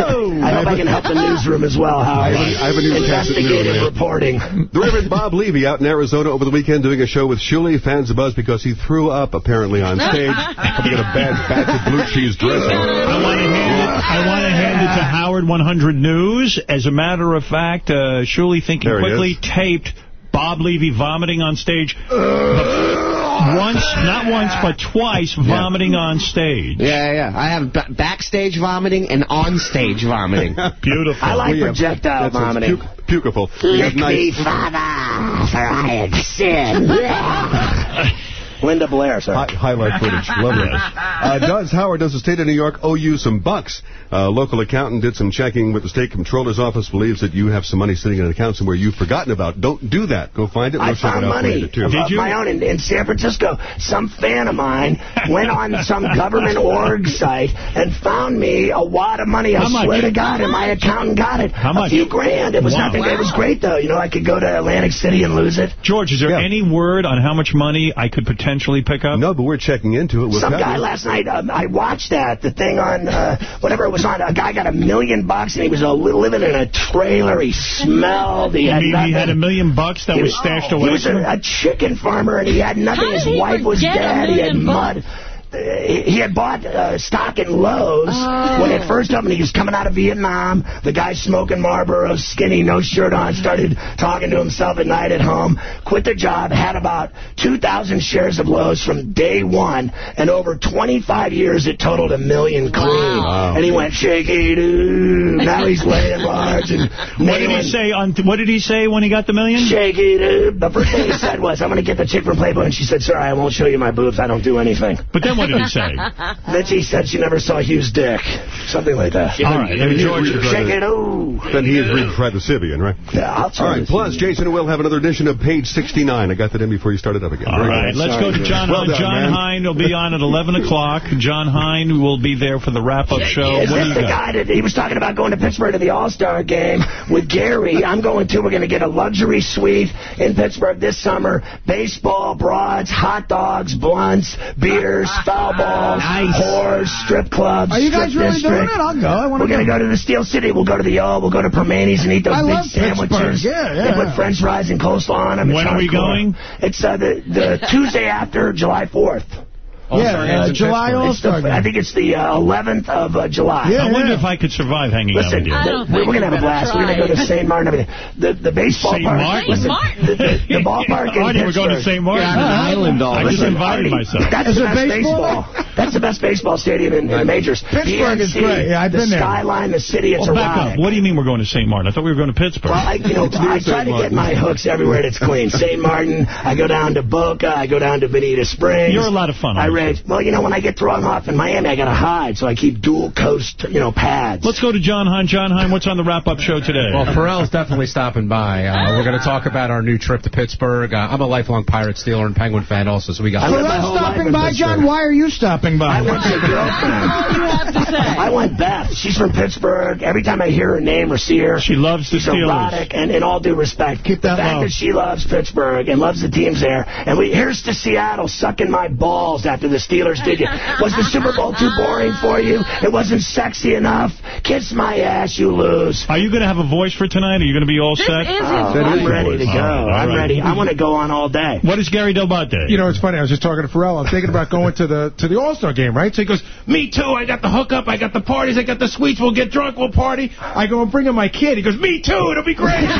Oh. I hope I can help the newsroom as well, Howard. I have a- I have a newscast at noon, Investigative man. reporting. The Reverend Bob Levy out in Arizona over the weekend doing a show with Shuli. Fans a buzz because he threw up apparently on stage. <laughs> Probably got a bad batch of blue cheese dressing. I want to hand it. I want to hand it to Howard 100 News. As a matter of fact, uh, Shuli thinking There quickly taped Bob Levy vomiting on stage. once, not once, but twice vomiting on stage. Yeah, yeah. I have ba- backstage vomiting and on-stage vomiting. <laughs> Beautiful. I like We projectile that's- vomiting. puke- Pukeful. We have Lick me, nice- father, for I had sinned. <laughs> <laughs> Linda Blair, sir. Hi- highlight footage. <laughs> Love this. Uh, does Howard, does the state of New York owe you some bucks? Uh, local accountant did some checking with the state comptroller's office, believes that you have some money sitting in an account somewhere you've forgotten about. Don't do that. Go find it. I We'll check found it out for money you, my own in, in San Francisco. Some fan of mine went on some <laughs> government org site and found me a wad of money. I How much? swear to God, and my accountant got it. How much? A few grand. It was Wow. nothing. It was great though. You know, I could go to Atlantic City and lose it. George, is there any word on how much money I could potentially pick up? No, but we're checking into it. Some guy last night, um, I watched that, the thing on, uh, whatever it was on, a guy got a million bucks and he was uh, living in a trailer. He smelled. He You had mean nothing. he had a million bucks that He was stashed away He was a, a chicken farmer, and he had nothing. His wife was dead. He had million mud. Uh, he he had bought uh, stock in Lowe's Oh. when it first opened. He was coming out of Vietnam. The guy smoking Marlboro, skinny, no shirt on, started talking to himself at night at home. Quit the job, had about 2,000 shares of Lowe's from day one, and over 25 years it totaled a million clean. Wow. And he went, shaky doo. Now he's laying large. And <laughs> What did he say on? What did he say when he got the million? Shaky dude. The first thing he said was, I'm going to get the chick from Playboy. And she said, sir, I won't show you my boobs. I don't do anything. But then what did he say? <laughs> then she said she never saw Hugh's dick. Something like that. All right, then George- Shake it, ooh. Then he has retried the Sybian, right? Yeah, I'll try All right, this. plus, Jason and Will have another edition of page 69. I got that in before you started up again. All Very right, good. let's go to John Well Hein. done, John man. Hein will be on at 11 <laughs> o'clock. John Hein will be there for the wrap-up show. Is What do this you the got? guy that he was talking about going to Pittsburgh to the All-Star game with Gary? I'm going to. We're going to get a luxury suite in Pittsburgh this summer. Baseball, broads, hot dogs, blunts, beers, foul balls, whores, strip clubs. Are you guys strip really doing it? I'll go. I wanna We're going to go. go to the Steel City. We'll go to the O. We'll go to Primanti's and eat those I big love Pittsburgh. sandwiches. Yeah, They put French fries and coleslaw on them. When are we hardcore. going? It's uh, the the <laughs> Tuesday after July 4th. Yeah, uh, July It's All-Star. I think it's the uh, 11th of uh, July. I wonder if I could survive hanging out with you. the- <laughs> we're going to have a blast. We're going to go to St. Martin. and everything. The, the baseball St. park. Martin? Listen, the, the, the ballpark in Artie, we're going to St. Martin. You're island all I the just time. invited Artie, myself. That's Is the best baseball? baseball. That's the best baseball stadium in, in the majors. Pittsburgh is great. Yeah, I've the been there. The skyline, the city, it's Well, back up. What do you mean we're going to St. Martin? I thought we were going to Pittsburgh. Well, I, you know, I try to get my hooks everywhere that's clean. St. Martin, I go down to Boca, I go down to Bonita Springs. You're a lot of fun, I aren't you? Rage. Well, you know, when I get thrown off in Miami, I got to hide, so I keep dual coast, you know, pads. Let's go to John Hein. John Hein, what's on the wrap-up show today? Well, Ferrall's definitely stopping by. Uh, we're going to talk about our new trip to Pittsburgh. Uh, I'm a lifelong Pirate, Steeler, and Penguin fan also, so we got... So that's stopping by, John. Why are you stopping by? I went to a girlfriend. you have to say? I went Beth. She's from Pittsburgh. Every time I hear her name or see her, She loves the she's Steelers. erotic. And in all due respect, Keep that the fact low. that she loves Pittsburgh and loves the teams there, and we here's to Seattle sucking my balls after the Steelers did you. Was the Super Bowl too boring for you? It wasn't sexy enough. Kiss my ass, you lose. Are you going to have a voice for tonight? Are you going to be all This set? is his Oh, voice. I'm ready to go. All right, all I'm right. ready. I want to go on all day. What is Gary Dell'Abate? You know, it's funny. I was just talking to Ferrall. I'm thinking about going to the to the All-Star game, right? So he goes, me too. I got the hookup. I got the parties. I got the suites. We'll get drunk. We'll party. I go and bring in my kid. He goes, me too. It'll be great. <laughs>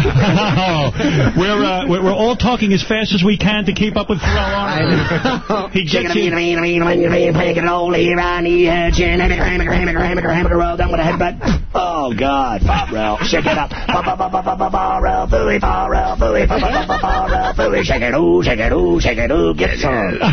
<laughs> Oh, we're, uh, we're we're all talking as fast as we can to keep up with Ferrall Arnold. <laughs> He gets you. Oh, God. Ferrall. Shake it up. Shake it, ooh, shake it, ooh, shake it, ooh. Get some. <laughs>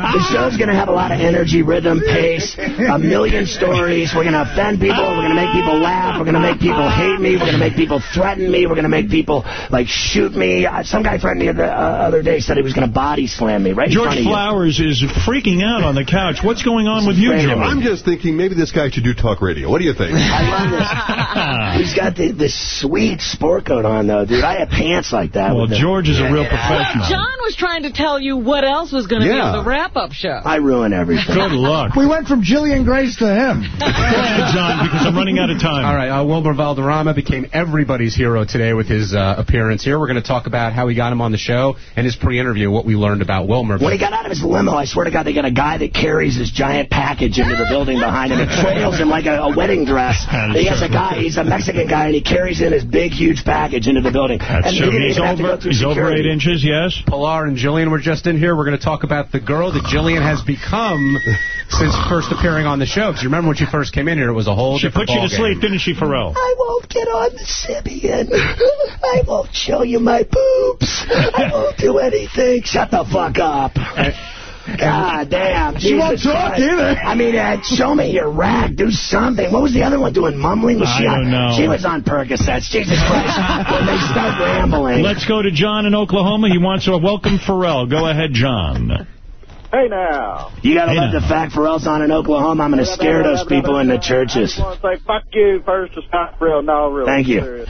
The show's going to have a lot of energy, rhythm, pace, a million stories. We're going to offend people. We're going to make people laugh. We're going to make people hate me. We're going to make people threaten me. We're going to make people, like, shoot me. Uh, Some guy threatened me the uh, other day, said he was going to body slam me right in George front of you. Flowers is freaking out on the couch. What's going on with you, George? I'm just thinking maybe this guy should do talk radio. What do you think? <laughs> I love this. <laughs> He's got the, this sweet sport coat on, though, dude. I have pants like that. Well, with the- George is a real professional. John was trying to tell you what else was going to be on the wrap-up show. I ruin everything. Good luck. We went from Jillian Grace to him. <laughs> Go ahead, John, because I'm running out of time. All right, uh, Wilmer Valderrama became everybody's hero today with his uh, appearance here. We're going to talk about how we got him on the show and his pre-interview, what we learned about Wilmer. When he got out of his limo, I swear to God, they got a guy that carries this giant package into the building behind him. It <laughs> trails him like a, a wedding dress. <laughs> That's he has a guy, he's a Mexican guy, and he carries in his big, huge package into the building. That's and true. didn't He's even have to over, go through he's over eight inches, yes? Pilar and Jillian were just in here. We're going to talk about the girl that Jillian has become <laughs> since first appearing on the show. Because you remember when she first came in here, it was a whole She different put you to ballgame. sleep, didn't she, Ferrall? I won't get on the Sybian. I won't show you my boobs. I won't do anything. Shut the fuck up. God damn. She won't talk Christ. either. I mean, uh, show me your rag. Do something. What was the other one doing? Mumbling? Was I she on, don't know. She was on Percocets. Jesus Christ. when they start rambling. Let's go to John in Oklahoma. He wants to welcome Ferrall. Go ahead, John. Hey now. You gotta Hey, love now. the fact for us on in Oklahoma. I'm gonna scare those people in the churches. I just want to say fuck you first. It's not real. No, really. Thank you.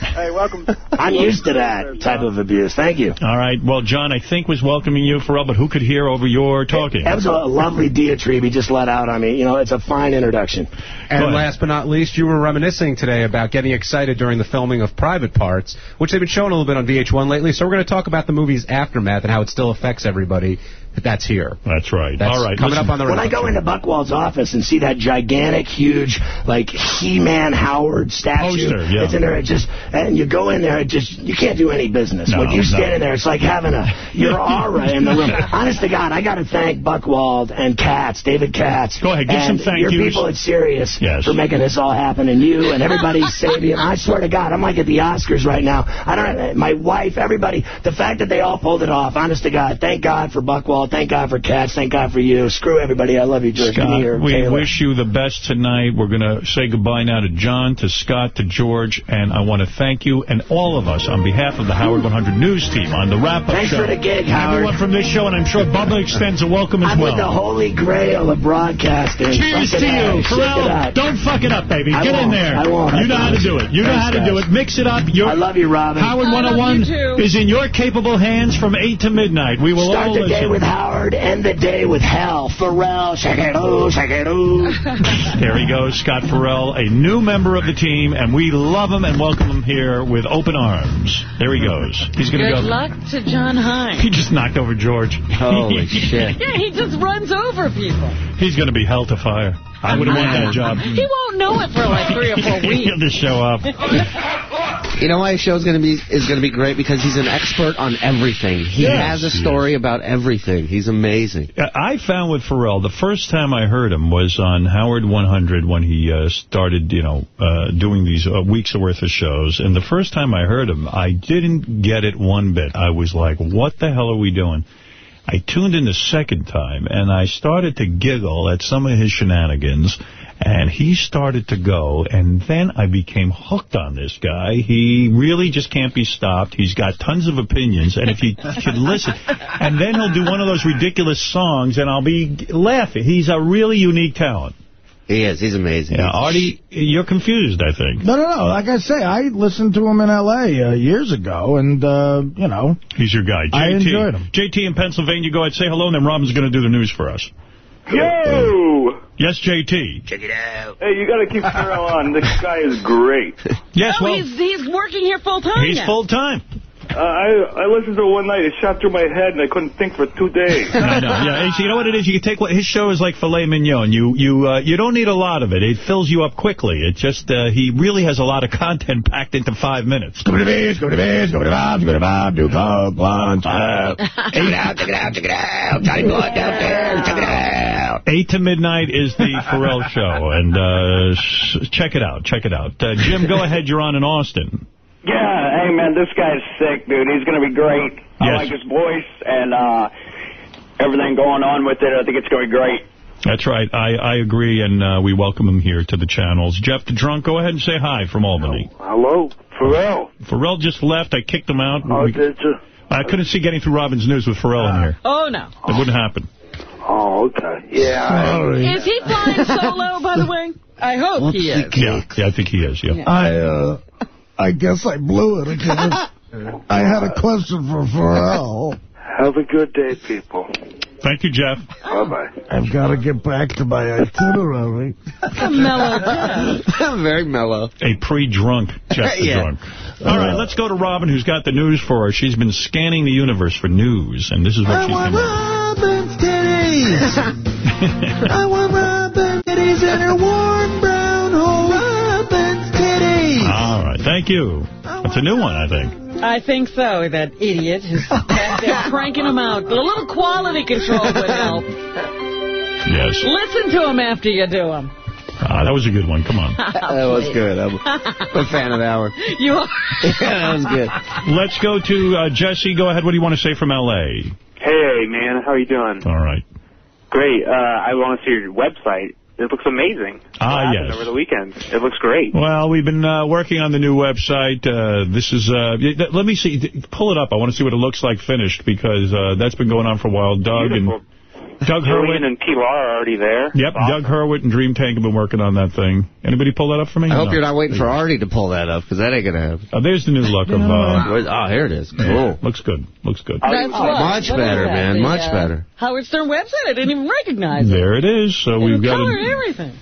Hey, welcome. <laughs> I'm used to that type uh, of abuse. Thank you. All right. Well, John, I think was welcoming you, Ferrall, but who could hear over your talking? That was a lovely diatribe he just let out on me. You know, it's a fine introduction. And last but not least, you were reminiscing today about getting excited during the filming of Private Parts, which they've been showing a little bit on VH1 lately. So we're going to talk about the movie's aftermath and how it still affects everybody. That's here. That's right. That's All right. coming listen. up on the When I go Show. into Buchwald's office and see that gigantic, huge, like He-Man Howard statue Poster, yeah. that's in there, it just and you go in there, it just you can't do any business. No, when you no. stand in there, it's like having a your aura in the room. <laughs> Honest to God, I got to thank Buchwald and Katz, David Katz. Go ahead, give and some thank your yous. people at Sirius Yes. for making this all happen, and you and everybody <laughs> Sabean. I swear to God, I'm like at the Oscars right now. I don't. My wife, everybody. The fact that they all pulled it off. Honest to God, thank God for Buckwald. Thank God for Katz. Thank God for you. Screw everybody. I love you, George. Give me we Taylor. wish you the best tonight. We're going to say goodbye now to John, to Scott, to George, and I want to thank you and all of us on behalf of the Howard 100 News team on the wrap-up show. Thanks for the gig, Howard. Everyone from this show, and I'm sure Bubba extends a welcome as I'm well. with the holy grail of broadcasting. Cheers Fucking to you, A. Ferrall. Don't fuck it up, baby. I Get in won't. there. I won't. You know I how to do it. You know Thanks, how to do it. Mix it up. Your, I love you, Robin. Howard 101 is in your capable hands from 8 to midnight. We will Start all the day listen. with Howard, end the day with hell. Ferrall, shake it, ooh, shake it, ooh. <laughs> There he goes, Scott Ferrall, a new member of the team, and we love him and welcome him here with open arms. There he goes. He's going to go. Good go. luck to John Hein. He just knocked over George. Holy <laughs> shit. Yeah, he just runs over people. He's going to be hell to fire. I would have won that job. He won't know it for like three or four weeks. He'll just show up. You know why his show's going to be is going to be great because he's an expert on everything. He Yes, has a he story about everything. He's amazing. Uh, I found with Ferrall, the first time I heard him was on Howard 100 when he uh, started, you know, uh, doing these uh, weeks worth of shows. And the first time I heard him, I didn't get it one bit. I was like, what the hell are we doing? I tuned in the second time, and I started to giggle at some of his shenanigans, and he started to go, and then I became hooked on this guy. He really just can't be stopped. He's got tons of opinions, and if you <laughs> could listen, and then he'll do one of those ridiculous songs, and I'll be laughing. He's a really unique talent. He is. He's amazing. Yeah, Artie, you're confused, I think. No, no, no. Like I say, I listened to him in L.A. Uh, years ago, and, uh, you know. He's your guy. JT. I enjoyed him. JT in Pennsylvania, go ahead, say hello, and then Robin's going to do the news for us. Yo! Yes, JT. Check it out. Hey, you got to keep Ferrall on. This guy is great. <laughs> Yes, oh, well, he's, he's working here full time he's now. full time. Uh, I I listened to it one night. It shot through my head, and I couldn't think for two days. <laughs> I know. Yeah, you know what it is? You can take what his show is like filet mignon. You you uh, you don't need a lot of it. It fills you up quickly. It just uh, he really has a lot of <laughs> content packed into five minutes. Go to bed, go to bed, go to Bob, go to Bob, do coke, lunch, uh, Check it out, check it out, check it out. Johnny Blood down there, check it out. Eight to midnight is the <laughs> Ferrall show, and uh, s- check it out. Check it out. Uh, Jim, go ahead. You're on in Austin. Yeah, hey man, this guy's sick, dude. He's gonna be great. I like his voice and uh everything going on with it. I think it's gonna be great. That's right. I, I agree, and uh, we welcome him here to the channels. Jeff the Drunk, go ahead and say hi from Albany. Hello, Ferrall. Ferrall just left. I kicked him out. Oh, We- did you? I couldn't see getting through Robin's News with Ferrall in here. Oh, no. It wouldn't happen. Oh, okay. Yeah. Sorry. Is he flying solo, by the way? I hope he is. Yeah, yeah, I think he is, yeah. I, uh, I guess I blew it again. <laughs> I had a question for Ferrall. Have a good day, people. Thank you, Jeff. Bye-bye. I've got to get back to my itinerary. Mellow Jeff. <laughs> Very mellow. A pre-drunk Jeff the <laughs> Yeah. Drunk. All right, let's go to Robin, who's got the news for us. She's been scanning the universe for news, and this is what she's been... Robin's titties. I want Robin titties in her warm brown hole. Robin's. All right, thank you. That's a new one, I think. I think so. That idiot is <laughs> back cranking him out. But A little quality control would help. Yes. Listen to him after you do him. Ah, that was a good one. Come on. <laughs> that was good. I'm a fan of that one. <laughs> You are. yeah, that was good. Let's go to uh, Jesse. Go ahead. What do you want to say from L.A.? Hey, man, how are you doing? All right. Great. Uh, I want to see your website. It looks amazing. Ah, yes. Over the weekend, it looks great. Well, we've been uh, working on the new website. Uh, this is, uh, let me see, pull it up. I want to see what it looks like finished because uh, that's been going on for a while. Doug Beautiful. and Doug Hurwitz. Julian and Pilar are already there. Yep, Doug Hurwitz and Dream Tank have been working on that thing. Anybody pull that up for me? I hope No. you're not waiting for Artie to pull that up, because that ain't going to happen. Oh, there's the new look of... Uh, Where's- oh, here it is. Cool. yeah, looks good. Looks good. That's what? much What is better, man. The, Much uh, better. Howard Stern website. I didn't even recognize it. There it is. So we've got color a, and everything.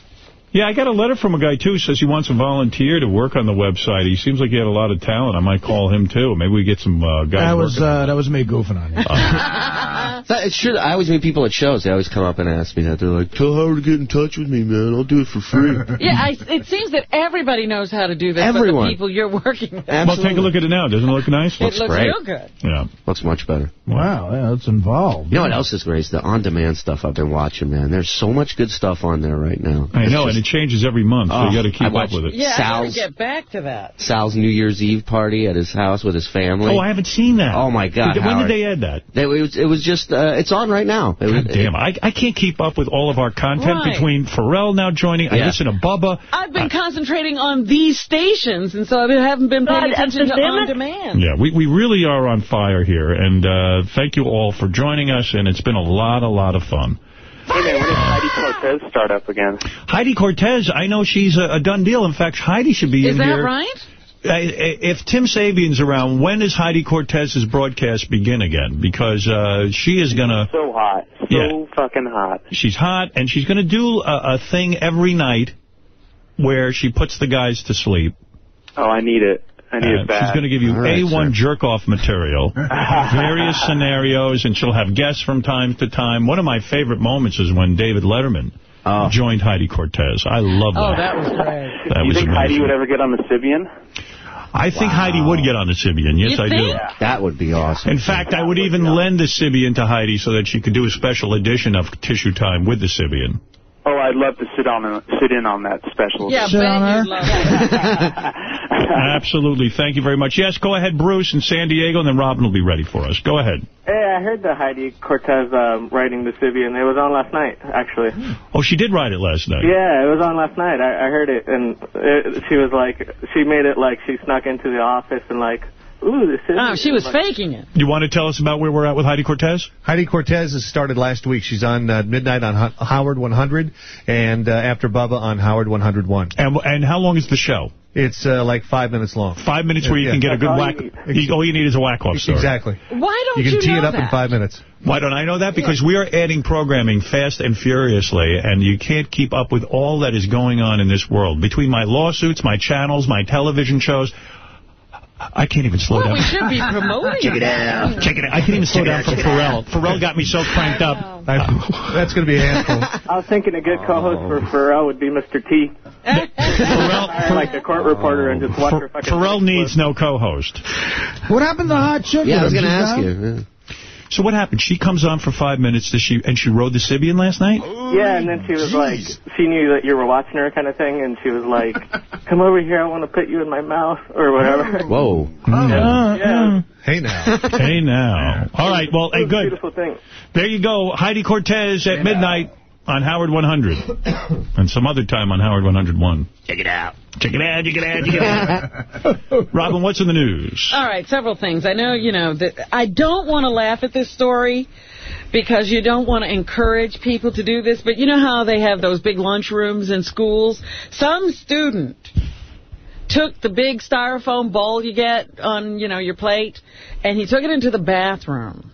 Yeah, I got a letter from a guy, too, says he wants a volunteer to work on the website. He seems like he had a lot of talent. I might call him, too. Maybe we get some uh, guys That was working. uh, that was me goofing on you. <laughs> That- It's true. I always meet people at shows. They always come up and ask me that. They're like, tell Howard to get in touch with me, man. I'll do it for free. <laughs> Yeah, I, it seems that everybody knows how to do this. Everyone. The people you're working with. Absolutely. Well, take a look at it now. Doesn't it look nice? It looks real good. Yeah. Looks much better. Wow, yeah, that's involved. You know what else is great? Is the on-demand stuff I've been watching, man. There's so much good stuff on there right now. I It's know, and it changes every month, so Oh, you got to I keep up with it. Yeah, I gotta get back to that. Sal's New Year's Eve party at his house with his family. Oh, I haven't seen that. Oh, my God, When Howard. did they add that? It was, it was just, uh, it's on right now. It was, God damn, I, I can't keep up with all of our content Right. between Pharrell now joining. I listen to Bubba. I've been concentrating on these stations, and so I haven't been paying God, attention to damn it. on demand. Yeah, we, we really are on fire here, and uh, thank you all for joining us, and it's been a lot, a lot of fun. Hey, man, when did Heidi Cortez start up again? Heidi Cortez, I know she's a, a done deal. In fact, Heidi should be Is in that here. right? I- I- If Tim Sabean's around, when does Heidi Cortez's broadcast begin again? Because uh, she is going to... So hot. So Yeah. fucking hot. She's hot, and she's going to do a, a thing every night where she puts the guys to sleep. Oh, I need it. I need Uh, it bad. she's going to give you All right, A1 jerk-off material, <laughs> various scenarios, and she'll have guests from time to time. One of my favorite moments is when David Letterman joined Heidi Cortez. I love that. Oh, that. that was great. That you was think amazing. Heidi would ever get on the Sybian? I think Heidi would get on the Sybian. Yes, I do. That would be awesome. In fact, I would even lend the Sybian to Heidi so that she could do a special edition of Tissue Time with the Sybian. Oh, I'd love to sit on and sit in on that special. Yeah, Sit on her. you'd love. <laughs> Absolutely. Thank you very much. Yes, go ahead, Bruce in San Diego, and then Robin will be ready for us. Go ahead. Hey, I heard the Heidi Cortez um, writing the Sybian. It was on last night, actually. Oh, she did write it last night. Yeah, it was on last night. I, I heard it, and it, she was like, she made it like she snuck into the office and like, ooh, the Sybian. Oh, she was Like, faking it. You want to tell us about where we're at with Heidi Cortez? Heidi Cortez has started last week. She's on uh, midnight on Ho- Howard 100, and uh, after Bubba on Howard 101. And and how long is the show? It's uh, like five minutes long. Five minutes where you Yeah. can get a good whack. you You, all you need is a whack-off story. Exactly. Why don't You you, can tee it up that? in five minutes. Why don't I know that? Because we are adding programming fast and furiously, and you can't keep up with all that is going on in this world. Between my lawsuits, my channels, my television shows, I can't even slow Well, down. we should be promoting Check it out. Check it out. I can't even slow down for Ferrall. Ferrall got me so cranked up. I, that's going to be a handful. I was thinking a good co-host for Ferrall would be Mr. T. Hire <laughs> like a court reporter and just watch her Ph- fucking... Ferrall needs no co-host. What happened to Hot Chicken? Yeah, I was going to ask out? you. Yeah. So what happened? She comes on for five minutes, does she, and she rode the Sybian last night? Yeah, and then she was like, she knew that you were watching her kind of thing, and she was like, <laughs> come over here, I want to put you in my mouth, or whatever. <laughs> Whoa. Hmm. Yeah. Hey now. Hey now. <laughs> All right, well, hey, was good. beautiful thing. There you go. Heidi Cortez at midnight on Howard 100. <coughs> and some other time on Howard 101. Check it out. Check it out, check it out, check it out. <laughs> Robin, what's in the news? All right, several things. I know, you know, that I don't want to laugh at this story because you don't want to encourage people to do this, but you know how they have those big lunchrooms in schools? Some student took the big styrofoam bowl you get on, you know, your plate, and he took it into the bathroom.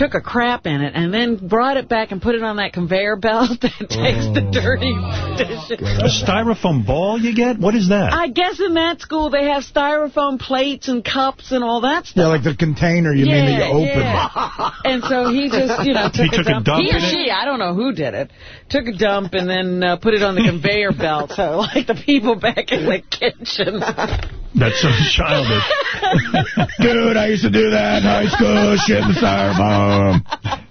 Took a crap in it and then brought it back and put it on that conveyor belt <laughs> that takes the dirty dishes. A styrofoam ball you get? What is that? I guess in that school they have styrofoam plates and cups and all that stuff. Yeah, like the container you mean that you open. yeah. And so he just, you know, <laughs> took, He took a a dump. dump he or in it? she, I don't know who did it, took a dump and then uh, put it on the conveyor belt. So like the people back in the kitchen. That's so <laughs> childish. Dude, I used to do that in high school, shit in the styrofoam.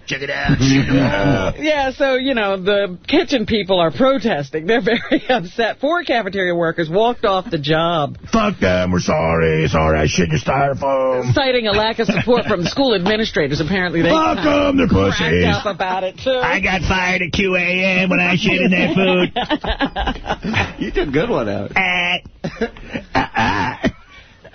Check it <laughs> out, check it out. Yeah, so, you know, the kitchen people are protesting. They're <laughs> very upset. Four cafeteria workers walked off the job. Fuck them. We're sorry. Sorry, I shit your styrofoam. Citing a lack of support from school administrators. Apparently, they Fuck kinda 'em, they're cracked pussies. up about it, too. I got fired at QAM when I shit in their food. <laughs> You took a good one out. Uh, uh,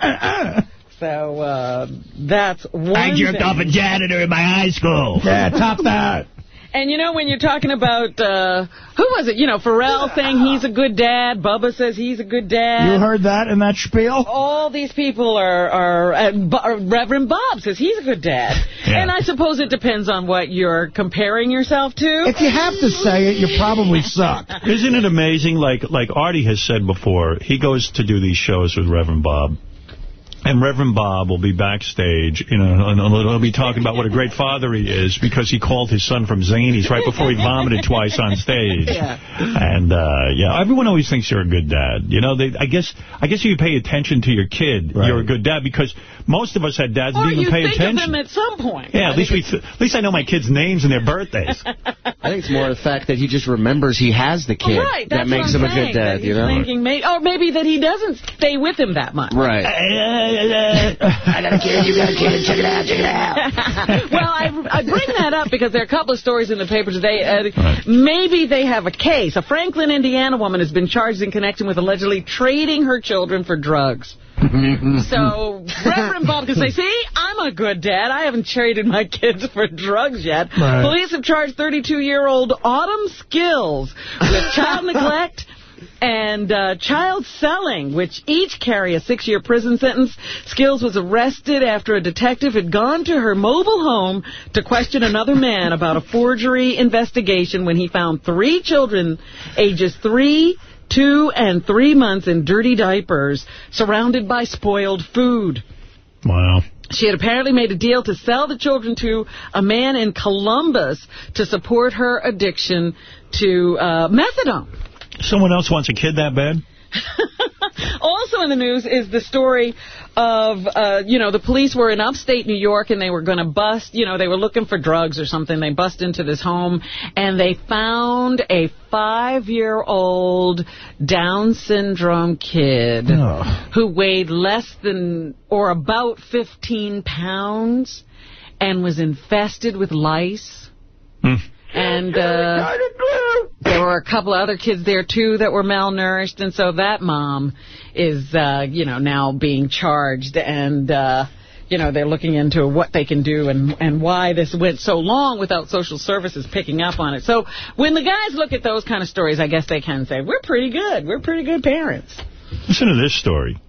uh, So, uh, that's one I jerked thing. off a janitor in my high school. Yeah, top that. And you know, when you're talking about, uh, who was it? You know, Ferrall saying he's a good dad. Bubba says he's a good dad. You heard that in that spiel? All these people are, are, uh, Bo- uh, Reverend Bob says he's a good dad. <laughs> Yeah. And I suppose it depends on what you're comparing yourself to. If you have to say it, you probably suck. Isn't it amazing? Like like Artie has said before, he goes to do these shows with Reverend Bob. And Reverend Bob will be backstage, you know, and he'll be talking about what a great father he is because he called his son from Zanies right before he vomited twice on stage. Yeah. And, uh, yeah, everyone always thinks you're a good dad. You know, they, I guess I guess if you pay attention to your kid, you're a good dad because most of us had dads that Or didn't you even pay think attention. of them at some point. yeah, at least we, th at least I know my kids' names and their birthdays. <laughs> I think it's more the fact that he just remembers he has the kid. Right, that's that makes what him I'm a good dad, you know? Thinking may or maybe that he doesn't stay with him that much. Right. I got a kid, you got a kid, check it out, check it out. <laughs> well, I, I bring that up because there are a couple of stories in the paper today. Uh, maybe they have a case. A Franklin, Indiana woman has been charged in connection with allegedly trading her children for drugs. <laughs> So Reverend Bob can say, see, I'm a good dad. I haven't traded my kids for drugs yet. Right. Police have charged 32-year-old Autumn Skills with child <laughs> neglect and uh, child selling, which each carry a six-year prison sentence. Skills was arrested after a detective had gone to her mobile home to question another man about a forgery investigation when he found three children, ages three, two, and three months in dirty diapers, surrounded by spoiled food. Wow. She had apparently made a deal to sell the children to a man in Columbus to support her addiction to uh, methadone. Someone else wants a kid that bad? <laughs> Also in the news is the story of, uh, you know, the police were in upstate New York and they were going to bust, you know, they were looking for drugs or something. They bust into this home and they found a five-year-old Down syndrome kid who weighed less than or about 15 pounds and was infested with lice. And uh, there were a couple of other kids there, too, that were malnourished. And so that mom is, uh, you know, now being charged. And, uh, you know, they're looking into what they can do and, and why this went so long without social services picking up on it. So when the guys look at those kind of stories, I guess they can say, we're pretty good. We're pretty good parents. Listen to this story.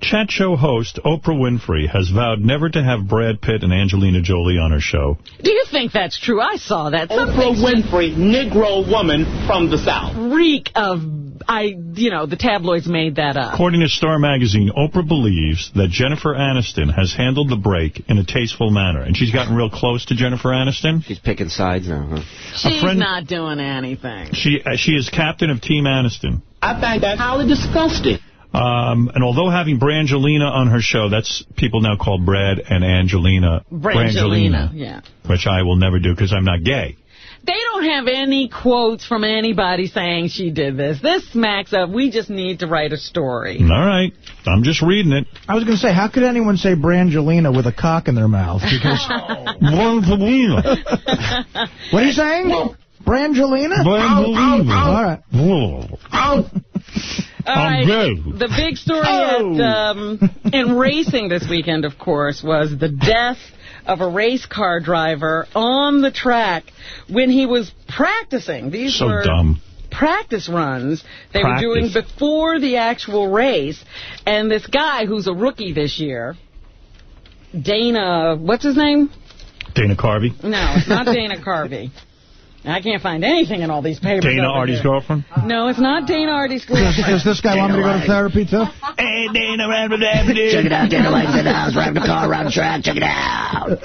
Chat show host Oprah Winfrey has vowed never to have Brad Pitt and Angelina Jolie on her show. Do you think that's true? I saw that. Oprah Winfrey, Negro woman from the South. Reek of, I, you know, the tabloids made that up. According to Star Magazine, Oprah believes that Jennifer Aniston has handled the break in a tasteful manner. And she's gotten real close to Jennifer Aniston. She's picking sides now, huh? She's friend- not doing anything. She uh, she is captain of Team Aniston. I find that highly disgusting. Um, and although having Brangelina on her show, that's people now call Brad and Angelina Brangelina, yeah. which I will never do because I'm not gay. They don't have any quotes from anybody saying she did this. This smacks of, we just need to write a story. All right. I'm just reading it. I was going to say, how could anyone say Brangelina with a cock in their mouth? Because <laughs> Brangelina. <laughs> What are you saying? Brangelina? Brangelina. All right. All I'm right. The big story Oh. at, um, <laughs> in racing this weekend, of course, was the death of a race car driver on the track when he was practicing. These So were dumb. practice runs they Practice. were doing before the actual race. And this guy who's a rookie this year, Dana, what's his name? Dana Carvey. No, it's not Dana Carvey. <laughs> I can't find anything in all these papers. Dana over Artie's here. girlfriend. No, it's not Dana Artie's Does, girlfriend. does this guy want me to go to therapy, too? Hey, Dana, around with that, Check it out, Dana likes it <laughs> house, driving the car around the track, check it out.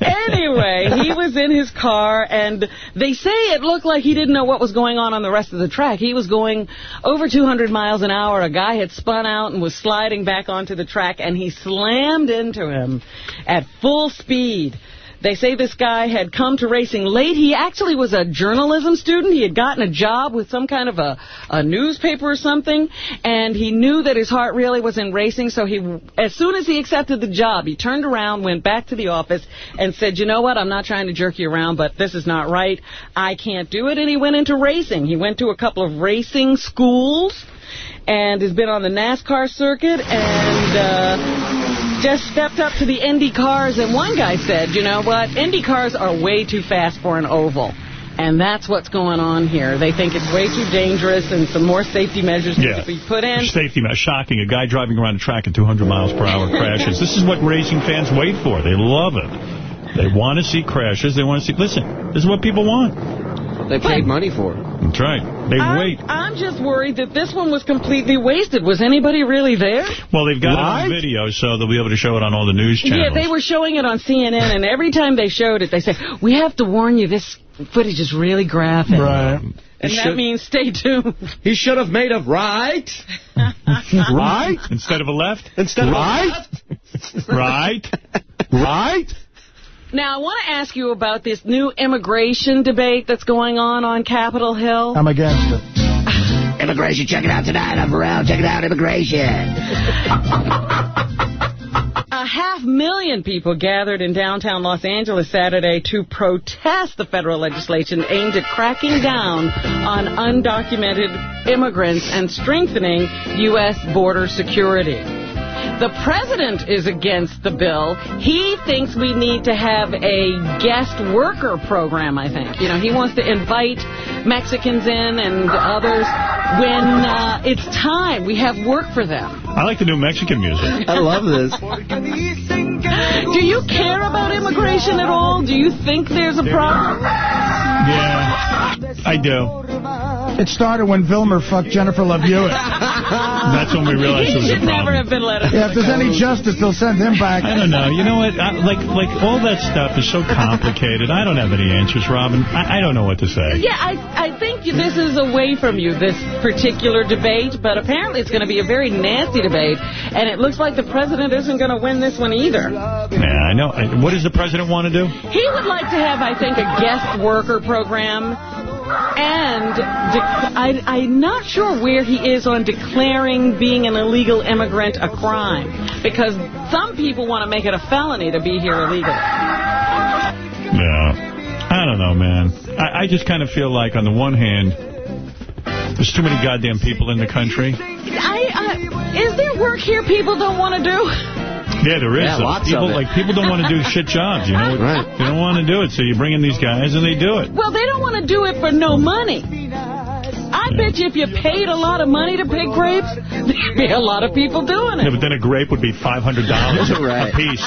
anyway, he was in his car, and they say it looked like he didn't know what was going on on the rest of the track. He was going over 200 miles an hour. A guy had spun out and was sliding back onto the track, and he slammed into him at full speed. They say this guy had come to racing late. He actually was a journalism student. He had gotten a job with some kind of a, a newspaper or something, and he knew that his heart really was in racing, so he, as soon as he accepted the job, he turned around, went back to the office, and said, you know what, I'm not trying to jerk you around, but this is not right. I can't do it, and he went into racing. He went to a couple of racing schools, and has been on the NASCAR circuit, and... Uh, just stepped up to the Indy cars, and one guy said, you know what, Indy cars are way too fast for an oval. And that's what's going on here. They think it's way too dangerous and some more safety measures need to be put in. Safety, measures. shocking. A guy driving around a track at 200 miles per hour crashes. This is what racing fans wait for. They love it. They want to see crashes. They want to see... Listen, this is what people want. They paid money for it. That's right. They I'm, wait. I'm just worried that this one was completely wasted. Was anybody really there? Well, they've got it on video, so they'll be able to show it on all the news channels. Yeah, they were showing it on CNN, and every time they showed it, they said, we have to warn you, this footage is really graphic. Right. And He that means stay tuned. He should have made a right. <laughs> right? Instead of a left? Instead of a right? right? Right? Now, I want to ask you about this new immigration debate that's going on on Capitol Hill. I'm against it. <laughs> Immigration, check it out tonight on Ferrall. Check it out, immigration. <laughs> A half million people gathered in downtown Los Angeles Saturday to protest the federal legislation aimed at cracking down on undocumented immigrants and strengthening U.S. border security. The president is against the bill. He thinks we need to have a guest worker program, I think. You know, he wants to invite Mexicans in and others when uh, it's time. We have work for them. I like the new Mexican music. I love this. Do you care about immigration at all? Do you think there's a problem? Yeah, I do. It started when Wilmer fucked Jennifer Love Hewitt. That's when we realized He there was a should never have been let Yeah, if there's any justice, they'll send him back. I don't know. You know what? I, like, like all that stuff is so complicated. I don't have any answers, Robin. I, I don't know what to say. Yeah, I, I think this is away from you, this particular debate, but apparently it's going to be a very nasty debate, and it looks like the president isn't going to win this one either. Yeah, I know. What does the president want to do? He would like to have, I think, a guest worker program, and I, I'm not sure where he is on declaring being an illegal immigrant a crime, because some people want to make it a felony to be here illegally. Yeah. I don't know, man. I, I just kind of feel like, on the one hand, there's too many goddamn people in the country. I, I, is there work here people don't want to do? Yeah, there is. Yeah, though. lots of people it. like people don't want to do <laughs> shit jobs, you know. Right. They don't want to do it, so you bring in these guys and they do it. Well, they don't want to do it for no money. I bet you if you paid a lot of money to pick grapes, <laughs> there'd be a lot of people doing Yeah, it. but then a grape would be $500 Right. a piece.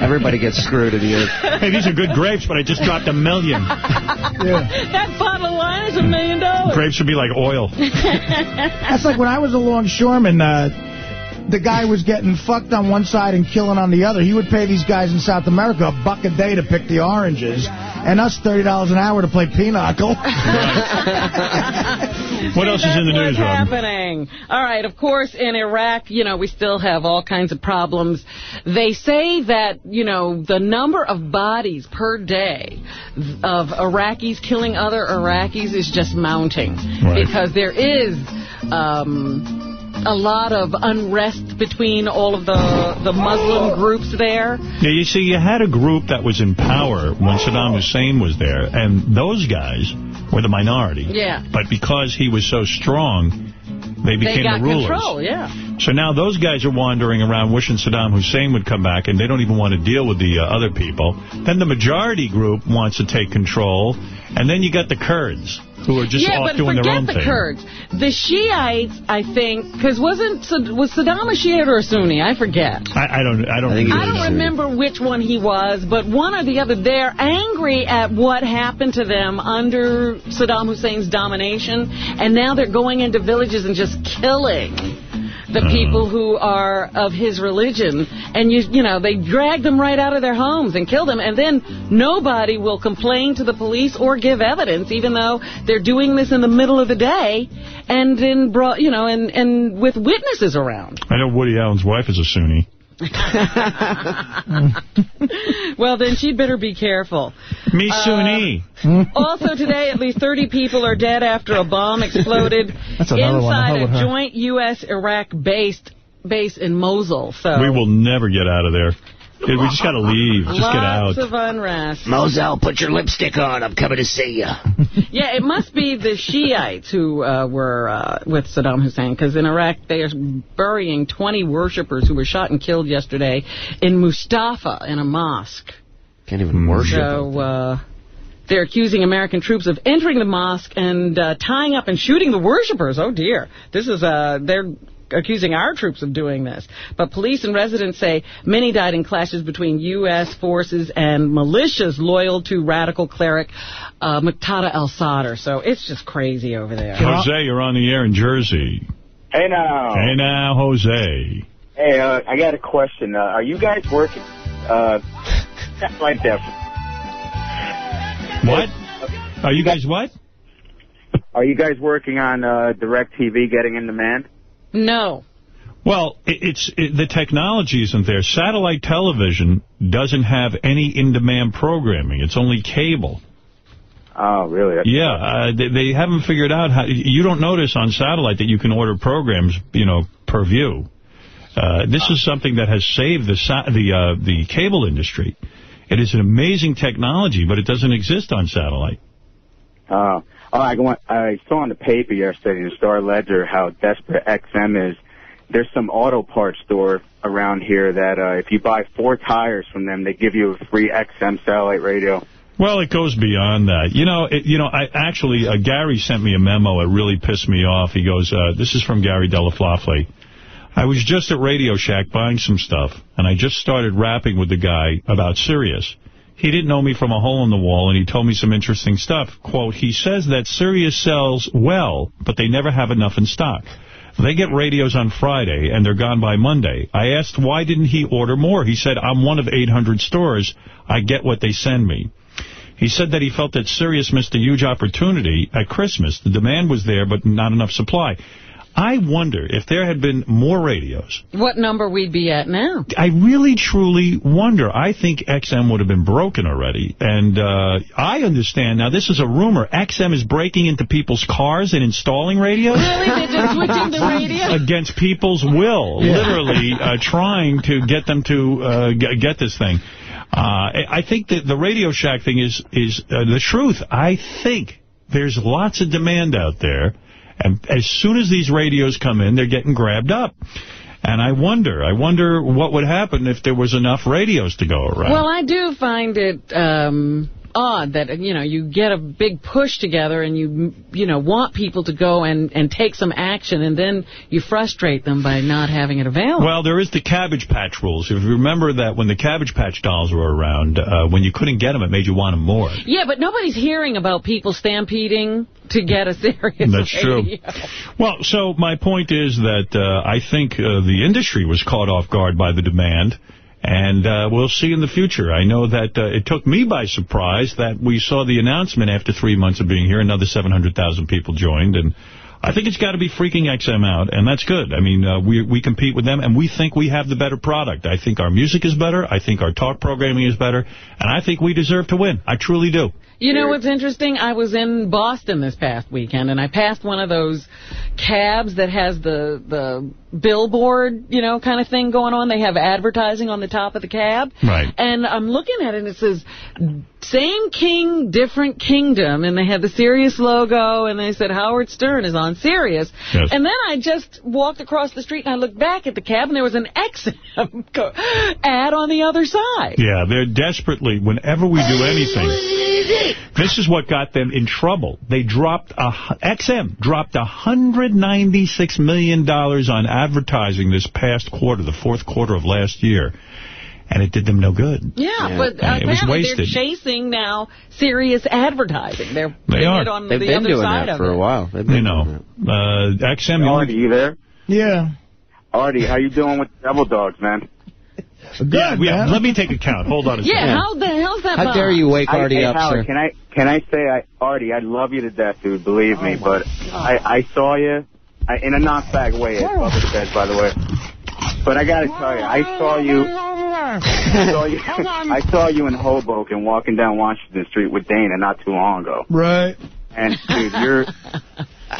Everybody gets screwed in here. Hey, these are good grapes, but I just dropped a million. <laughs> That bottle of wine is a million dollars. Grapes should be like oil. <laughs> That's like when I was a longshoreman, uh, the guy was getting fucked on one side and killing on the other. He would pay these guys in South America a buck a day to pick the oranges, and us $30 an hour to play pinochle. <laughs> What else is in the That's news, what's happening. All right, of course, in Iraq, you know, we still have all kinds of problems. They say that, you know, the number of bodies per day of Iraqis killing other Iraqis is just mounting. Right. Because there is um, a lot of unrest between all of the, the Muslim groups there. Yeah, you see, you had a group that was in power when Saddam Hussein was there, and those guys were the minority. Yeah. But because he was so strong, they became they got the rulers. control, yeah. So now those guys are wandering around wishing Saddam Hussein would come back, and they don't even want to deal with the uh, other people. Then the majority group wants to take control, and then you got the Kurds, who are just yeah, off but doing their forget own the thing. Kurds. The Shiites, I think, because wasn't was Saddam a Shiite or a Sunni? I forget. I, I don't. I don't. think I don't remember which one he was, but one or the other. They're angry at what happened to them under Saddam Hussein's domination, and now they're going into villages and just killing the people who are of his religion. And, you you know, they drag them right out of their homes and kill them, and then nobody will complain to the police or give evidence, even though they're doing this in the middle of the day and in, you know, and, and with witnesses around. I know Woody Allen's wife is a Sunni. <laughs> well, then she'd better be careful. Me Uh, also today, at least 30 people are dead after a bomb exploded <laughs> That's another one. inside a joint U.S.-Iraq based base in Mosul. So We will never get out of there. Dude, we just got to leave. Just get out. lots of unrest. Moselle, put your lipstick on. I'm coming to see you. <laughs> Yeah, it must be the Shiites who uh, were uh, with Saddam Hussein, because in Iraq they are burying 20 worshippers who were shot and killed yesterday in Mustafa in a mosque. Can't even worship. So uh, they're accusing American troops of entering the mosque and uh, tying up and shooting the worshippers. Oh dear, this is uh, they're accusing our troops of doing this. But police and residents say many died in clashes between U.S. forces and militias loyal to radical cleric uh, Muqtada al-Sadr. So it's just crazy over there. Jose, you're on the air in Jersey. Hey now. Hey now, Jose. Hey, uh, I got a question. Uh, are you guys working uh, <laughs> like that? What? Are you guys what? Are you guys working on uh, DirecTV getting in demand? No. Well, it, it's it, the technology isn't there. Satellite television doesn't have any in-demand programming. It's only cable. Oh, really? That's Yeah, uh, they, they haven't figured out how. You don't notice on satellite that you can order programs, you know, per view. Uh, this is something that has saved the the uh, the cable industry. It is an amazing technology, but it doesn't exist on satellite. Uh, oh, I, go- I saw in the paper yesterday in the Star Ledger how desperate XM is. There's some auto parts store around here that uh, if you buy four tires from them, they give you a free XM satellite radio. Well, it goes beyond that. You know, it, you know. I actually, uh, Gary sent me a memo. It really pissed me off. He goes, uh, "This is from Gary Delaflafle. I was just at Radio Shack buying some stuff, and I just started rapping with the guy about Sirius. He didn't know me from a hole in the wall, and he told me some interesting stuff. Quote, he says that Sirius sells well, but they never have enough in stock. They get radios on Friday, and they're gone by Monday. I asked why didn't he order more. He said, I'm one of 800 stores. I get what they send me. He said that he felt that Sirius missed a huge opportunity at Christmas. The demand was there, but not enough supply. I wonder if there had been more radios. What number we'd be at now? I really, truly wonder. I think XM would have been broken already. And uh, I understand. Now, this is a rumor. XM is breaking into people's cars and installing radios? Really? They're just <laughs> switching the radio? Against people's will. Yeah. Literally uh, trying to get them to uh, g- get this thing. Uh, I think that the Radio Shack thing is, is uh, the truth. I think there's lots of demand out there. And as soon as these radios come in, they're getting grabbed up. And I wonder, I wonder what would happen if there was enough radios to go around. Well, I do find it um, odd that, you know, you get a big push together and you, you know, want people to go and, and take some action, and then you frustrate them by not having it available. Well, there is the Cabbage Patch rules. If you remember that when the Cabbage Patch dolls were around, uh, when you couldn't get them, it made you want them more. yeah, but nobody's hearing about people stampeding to get a Sirius That's <laughs> true. Well, so my point is that uh, I think uh, the industry was caught off guard by the demand, and uh, we'll see in the future. I know that uh, it took me by surprise that we saw the announcement after three months of being here. Another 700,000 people joined, and I think it's got to be freaking XM out, and that's good. I mean, uh, we we compete with them, and we think we have the better product. I think our music is better. I think our talk programming is better, and I think we deserve to win. I truly do. You know what's interesting? I was in Boston this past weekend, and I passed one of those cabs that has the the billboard, you know, kind of thing going on. They have advertising on the top of the cab. Right. And I'm looking at it, and it says, same king, different kingdom. And they had the Sirius logo, and they said Howard Stern is on Sirius. Yes. And then I just walked across the street, and I looked back at the cab, and there was an XM <laughs> ad on the other side. Yeah, they're desperately, whenever we do anything, this is what got them in trouble. They dropped, a, hu- XM dropped $196 million on advertising this past quarter, the fourth quarter of last year, and it did them no good. Yeah, but And it was apparently wasted. they're chasing now serious advertising. They're They putting are. it on They've the been other doing side that of for it. a while. They've You know, uh, XM... Artie, only- you there? Yeah. Artie, how you doing with the Devil Dogs, man? Good, yeah, yeah, man. let me take a count. Hold on a Yeah, second. how the hell's that How box? dare you wake I- Artie hey, up, Howard, sir? Can I can I say, I, Artie, I love you to death, dude. Believe me, oh but I I saw you I, in a knockback way at Bubba's Bed, by the way. But I got to tell you, I saw you. I saw you, <laughs> I saw you in Hoboken walking down Washington Street with Dana not too long ago. Right. And dude, you're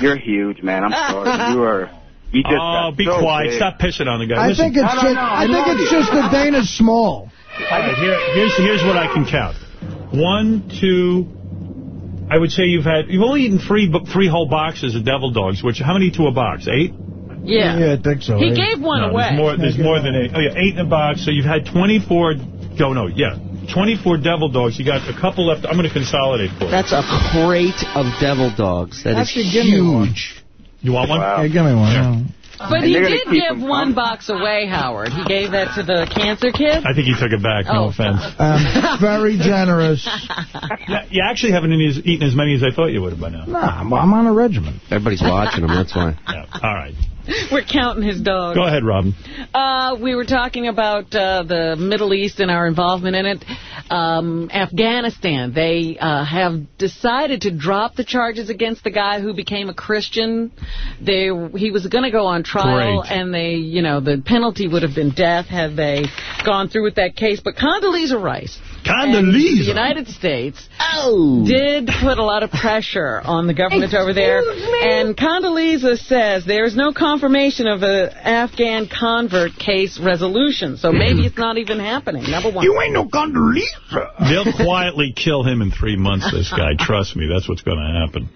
you're huge, man. I'm sorry. You are. You just Oh, be so quiet. big. Stop pissing on the guy. I Listen. think it's just, I think it's just that Dana's small. All right, here, here's here's what I can count. One, two. I would say you've had you've only eaten three three whole boxes of Devil Dogs. Which how many to a box? Eight. Yeah. Yeah, I think so. He eh? gave one no, away. There's more. There's more than eight. Oh yeah, eight in a box. So you've had 24. Go no, yeah, 24 Devil Dogs. You got a couple left. I'm going to consolidate for you. That's a crate of devil dogs. That is Actually, give me one. huge. You want one? Hey, give me one. yeah. But And he did give one coming. box away, Howard. He gave that to the cancer kid. I think he took it back. No Oh. offense. <laughs> Um, very generous. Yeah, you actually haven't eaten eaten as many as I thought you would have by now. Nah, I'm, I'm on a regimen. Everybody's watching him, that's why. Yeah. All right. <laughs> We're counting his dogs. Go ahead, Robin. Uh, we were talking about uh, the Middle East and our involvement in it. Um, Afghanistan, they uh, have decided to drop the charges against the guy who became a Christian. They he was going to go on trial, Great. and they, you know, the penalty would have been death had they gone through with that case. But Condoleezza Rice. And The United States Oh. did put a lot of pressure on the government over there. And Condoleezza says there's no confirmation of an Afghan convert case resolution. So maybe it's not even happening, number one. You ain't no Condoleezza. They'll <laughs> quietly kill him in three months, this guy. Trust me, that's what's going to happen.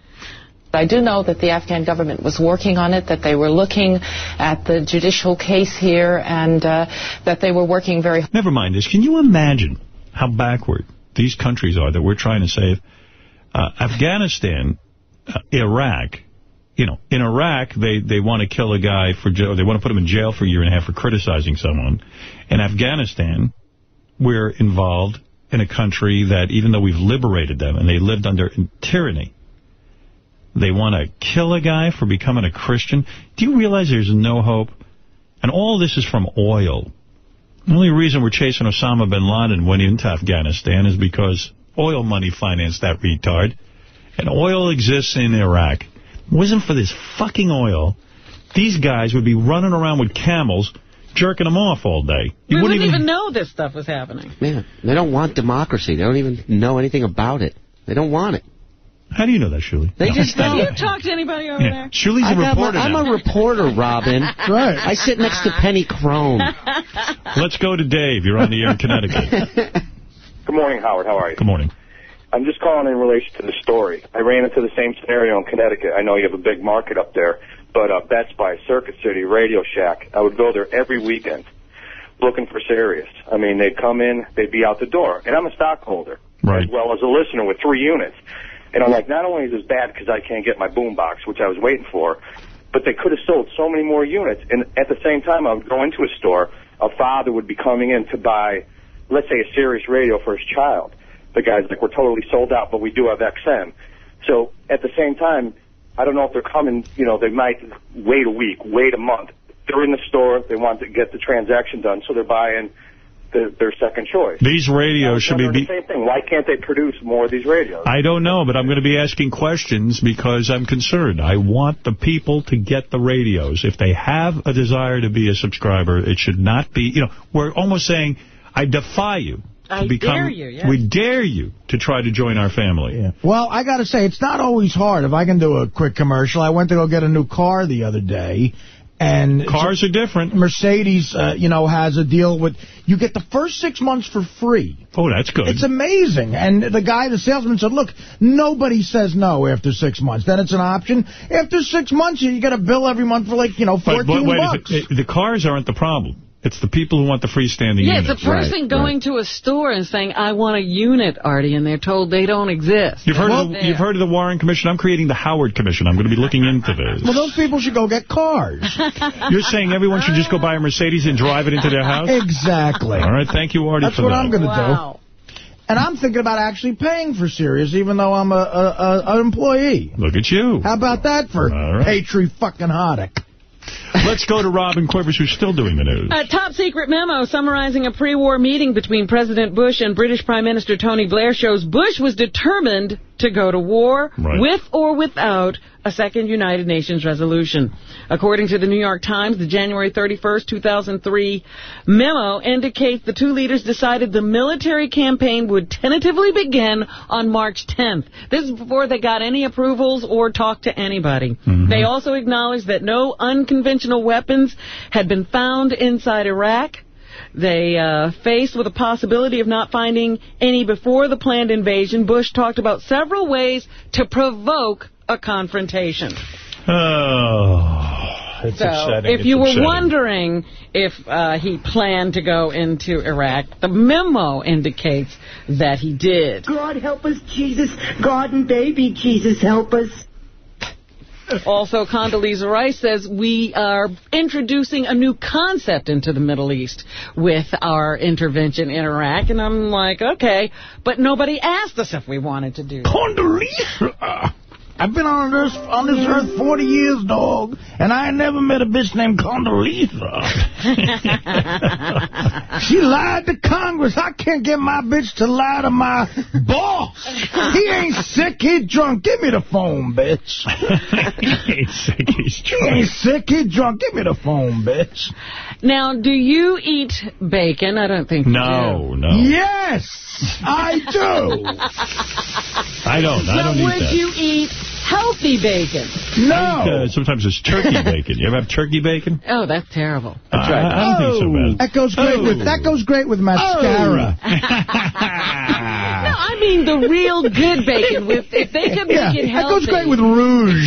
I do know that the Afghan government was working on it, that they were looking at the judicial case here, and uh, that they were working very Never mind this. Can you imagine how backward these countries are that we're trying to save? Uh, Afghanistan, uh, Iraq, you know, in Iraq, they, they want to kill a guy for jail. They want to put him in jail for a year and a half for criticizing someone. In Afghanistan, we're involved in a country that, even though we've liberated them and they lived under tyranny, they want to kill a guy for becoming a Christian. Do you realize there's no hope? And all this is from oil. The only reason we're chasing Osama bin Laden went into Afghanistan is because oil money financed that retard. And oil exists in Iraq. It wasn't for this fucking oil, these guys would be running around with camels, jerking them off all day. You we wouldn't wouldn't even know this stuff was happening. Man, they don't want democracy. They don't even know anything about it. They don't want it. How do you know that, Shuli? They just Have don't. you talked to anybody over Yeah. there? Shuli's I a got my- reporter I'm now. a reporter, Robin. <laughs> right. I sit next to Penny Crone. <laughs> Let's go to Dave. You're on the air in Connecticut. <laughs> Good morning, Howard. How are you? Good morning. I'm just calling in relation to the story. I ran into the same scenario in Connecticut. I know you have a big market up there, but uh, Best Buy, Circuit City, Radio Shack, I would go there every weekend looking for Sirius. I mean, they'd come in, they'd be out the door. And I'm a stockholder Right. as well as a listener with three units. And I'm like, not only is this bad because I can't get my boombox, which I was waiting for, but they could have sold so many more units. And at the same time, I would go into a store, a father would be coming in to buy, let's say, a Sirius radio for his child. The guy's like, we're totally sold out, but we do have XM. So at the same time, I don't know if they're coming, you know, they might wait a week, wait a month. They're in the store, they want to get the transaction done, so they're buying the, their second choice. These radios should be... Wondering the same thing. Why can't they produce more of these radios? I don't know, but I'm going to be asking questions because I'm concerned. I want the people to get the radios. If they have a desire to be a subscriber, it should not be, you know, we're almost saying, I defy you to I become... dare you, yes. We dare you to try to join our family. Yeah. Well, I got to say, it's not always hard. If I can do a quick commercial, I went to go get a new car the other day. And Cars are different. Mercedes, uh, you know, has a deal with, you get the first six months for free. Oh, that's good. It's amazing. And the guy, the salesman said, look, nobody says no after six months. Then it's an option. After six months, you get a bill every month for like, you know, 14 but, but wait bucks. second. The cars aren't the problem. It's the people who want the freestanding units. Yeah, it's a person going to a store and saying, I want a unit, Artie, and they're told they don't exist. You've heard, They're of the, you've heard of the Warren Commission? I'm creating the Howard Commission. I'm going to be looking into this. Well, those people should go get cars. <laughs> You're saying everyone should just go buy a Mercedes and drive it into their house? Exactly. All right, thank you, Artie, That's for what. I'm going to do. And I'm thinking about actually paying for Sirius, even though I'm a, a, a an employee. Look at you. How about that for All right. Patri fucking Hoddick? Let's go to Robin Quivers, who's still doing the news. A top secret memo summarizing a pre-war meeting between President Bush and British Prime Minister Tony Blair shows Bush was determined to go to war Right. with or without a second United Nations resolution. According to the New York Times, the January 31st, 2003 memo indicates the two leaders decided the military campaign would tentatively begin on March 10th. This is before they got any approvals or talked to anybody. Mm-hmm. They also acknowledged that no unconventional weapons had been found inside Iraq. They uh, faced with the possibility of not finding any before the planned invasion. Bush talked about several ways to provoke a confrontation. Oh, it's so, upsetting. if It's you were wondering if uh, he planned to go into Iraq, the memo indicates that he did. God help us, Jesus. God and baby Jesus help us. Also, Condoleezza Rice says we are introducing a new concept into the Middle East with our intervention in Iraq. And I'm like, okay, but nobody asked us if we wanted to do that. Condoleezza. I've been on this on this earth 40 years, dog, and I never met a bitch named Condoleezza. <laughs> she lied to Congress. I can't get my bitch to lie to my boss. He ain't sick, he drunk. Give me the phone, bitch. <laughs> he ain't sick, he's drunk. He ain't sick, he drunk. Give me the phone, bitch. Now, do you eat bacon? I don't think you No, do. no. Yes, I do. I don't. I don't so eat would you eat healthy bacon? No. Uh, sometimes it's turkey <laughs> bacon. You ever have turkey bacon? Oh, that's terrible. I, I don't think so bad. That goes great Oh. with that goes great with mascara. <laughs> No, I mean the real good bacon. With if they could make Yeah, it that goes great with rouge.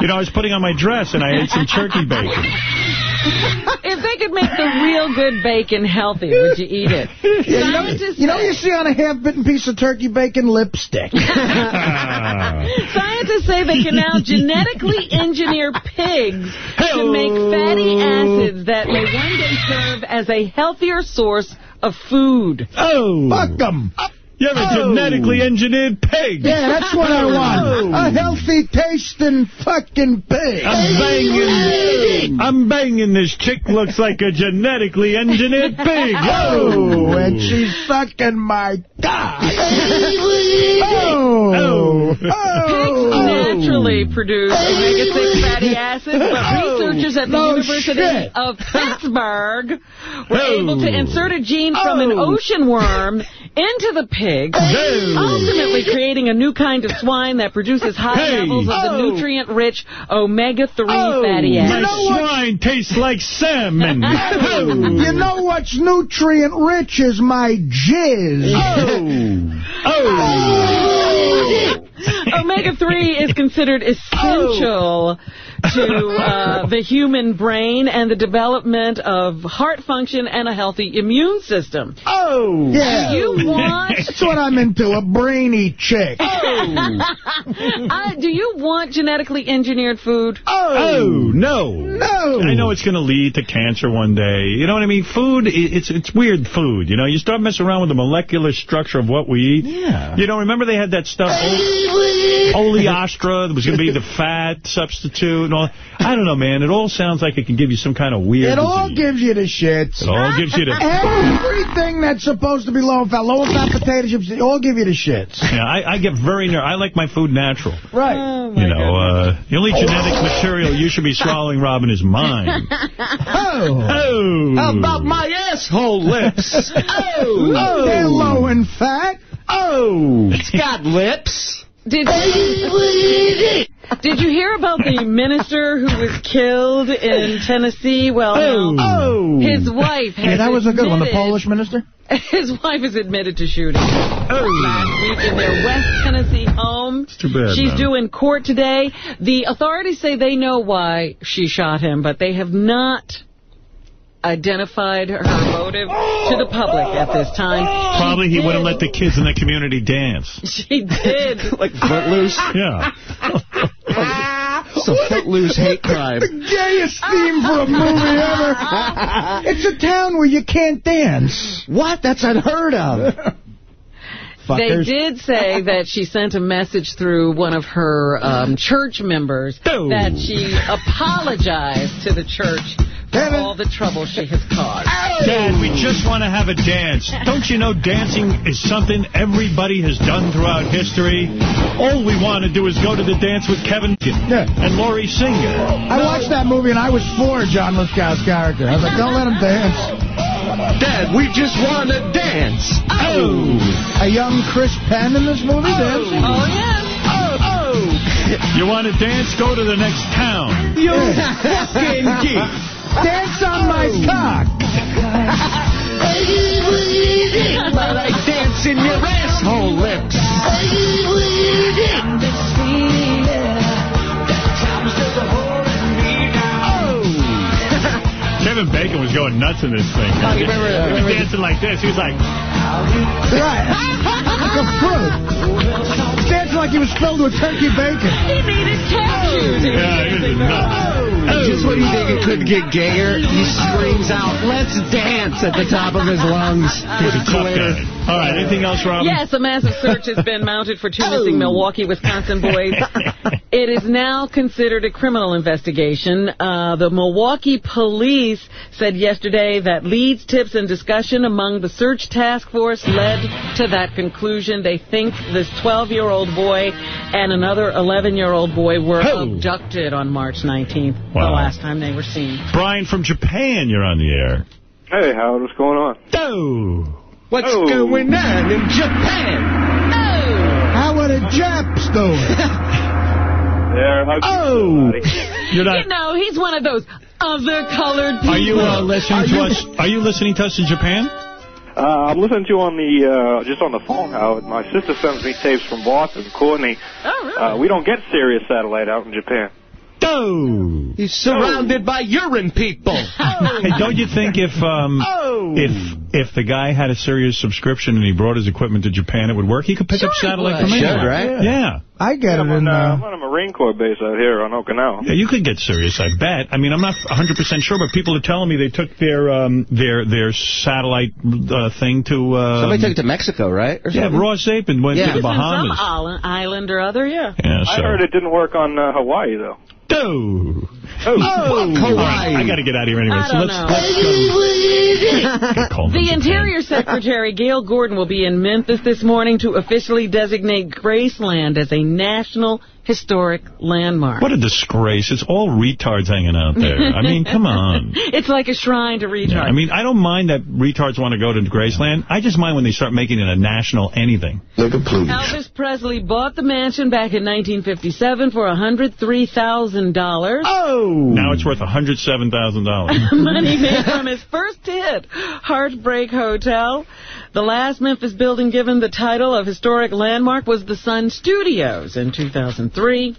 You know, I was putting on my dress and I ate some turkey bacon. <laughs> <laughs> if they could make the real good bacon healthy, would you eat it? Yeah, <laughs> you, know, Scientists you know say- you see on a half-bitten piece of turkey bacon? Lipstick. <laughs> Scientists say they can now genetically engineer pigs to make fatty acids that may one day serve as a healthier source of food. Oh. Fuck 'em. You have a Oh. genetically engineered pig. Yeah, that's what I oh. want. A healthy tasting fucking pig. I'm banging. I'm banging. This chick looks like a genetically engineered pig. <laughs> Oh, and she's sucking my cock. Oh. Oh. oh. Pigs naturally produce omega-6 fatty acids, but researchers at the No University shit. of Pittsburgh were Oh. able to insert a gene from an Oh. ocean worm <laughs> into the pig, ultimately creating a new kind of swine that produces high Hey. levels of the Oh. nutrient-rich omega-3 Oh. fatty My acids. know what? swine tastes like salmon. <laughs> Oh. You know what's nutrient rich is my jizz. Oh. <laughs> Oh. oh. <laughs> Omega-3 is considered essential to uh, <laughs> the human brain and the development of heart function and a healthy immune system. Oh. Yeah. Do you <laughs> want... That's what I'm into, a brainy chick. uh, do you want genetically engineered food? Oh, no. No. I know it's going to lead to cancer one day. You know what I mean? Food, it's it's weird food. You know, you start messing around with the molecular structure of what we eat. Yeah. You know, remember they had that stuff, olestra, that was going to be the fat substitute and all. I don't know, man. It all sounds like it can give you some kind of weird It all disease. gives you the shits. It all gives you the... <laughs> Everything that's supposed to be low in fat, low in fat potato chips, they all give you the shits. Yeah, I, I get very ner I like my food natural. Right. Oh, you know, uh, the only genetic material you should be swallowing, Robin, is mine. Oh. <laughs> Oh. How about my asshole lips? oh. <laughs> Oh, they're low in fat. Oh. It's got lips. Did you, did you hear about the minister who was killed in Tennessee? Well. Oh. his wife has Yeah, that was a good one. The Polish minister? <laughs> His wife has admitted to shooting Oh. last week in their West Tennessee home. It's too bad, She's man. due in court today. The authorities say they know why she shot him, but they have not identified her motive to the public at this time. Probably he wouldn't let the kids in the community dance. <laughs> She did. <laughs> like Footloose. Yeah. It's a Footloose hate crime. The gayest theme for a movie ever. It's a town where you can't dance. What? That's unheard of. They did say that she sent a message through one of her um, church members Oh. that she apologized to the church all the trouble she has caused. Oh, Dad, we just want to have a dance. Don't you know dancing is something everybody has done throughout history? All we want to do is go to the dance with Kevin and Lori Singer. I watched that movie and I was for John Lithgow's character. I was like, don't let him dance. Dad, we just want to dance. Oh. A young Chris Penn in this movie oh. dancing? Oh, yes. Oh, you want to dance? Go to the next town. You <laughs> fucking geek. Dance on my cock. While I dance in your asshole lips. Oh. Kevin Bacon was going nuts in this thing. Oh, you remember- he was remember- dancing like this. He was like, Right. like a fruit. Dancing like he was filled with turkey bacon. He needed cashews. yeah, he was nuts. Oh. Just when you think it could get gayer, he screams out, let's dance at the top of his lungs. He's a tough guy. All right, anything else, Robin? Yes, a massive search has been mounted for two missing Milwaukee, Wisconsin boys. <laughs> It is now considered a criminal investigation. Uh, the Milwaukee police said yesterday that leads, tips, and discussion among the search task force led to that conclusion. They think this 12-year-old boy and another 11-year-old boy were abducted on March 19th, Wow. Last time they were seen. Brian from Japan, you're on the air. Hey, Howard, what's going on? Oh. What's Oh. going on in Japan? Oh, How are the Japs doing? <laughs> There, how's Oh. You're not. You know, he's one of those other colored people. Are you uh, listening to us? Are you listening to us in Japan? Uh, I'm listening to you on the, uh, just on the phone, Howard. My sister sends me tapes from Boston. Courtney, Oh, really? uh, we don't get Sirius satellite out in Japan. Oh. He's surrounded by urine people. <laughs> Hey, don't you think if um Oh. if if the guy had a Sirius subscription and he brought his equipment to Japan, it would work? He could pick up Sure it satellite would. from Should, right? Yeah. I get it I'm, in on, uh, uh, I'm on a Marine Corps base out here on Okinawa. Yeah, you could get Sirius, I bet. I mean, I'm not 100% sure, but people are telling me they took their um, their their satellite uh, thing to... Um, Somebody took it to Mexico, right? Or Yeah, something? Ross Apin went Yeah. to the It's in some island, island or other, yeah. Yeah, I heard it didn't work on uh, Hawaii, though. Oh. Oh, Hawaii. I got to get out of here anyway. I so don't let's, know. let's go. Get called The Interior Secretary, Gale Norton, will be in Memphis this morning to officially designate Graceland as a National Historic Landmark. What a disgrace. It's all retards hanging out there. I mean, come <laughs> on. It's like a shrine to retards. Yeah, I mean, I don't mind that retards want to go to Graceland. I just mind when they start making it a national anything. Elvis Presley bought the mansion back in 1957 for $103,000. Oh! Now it's worth $107,000. <laughs> Money made from his first hit, Heartbreak Hotel. The last Memphis building given the title of historic landmark was the Sun Studios in 2003.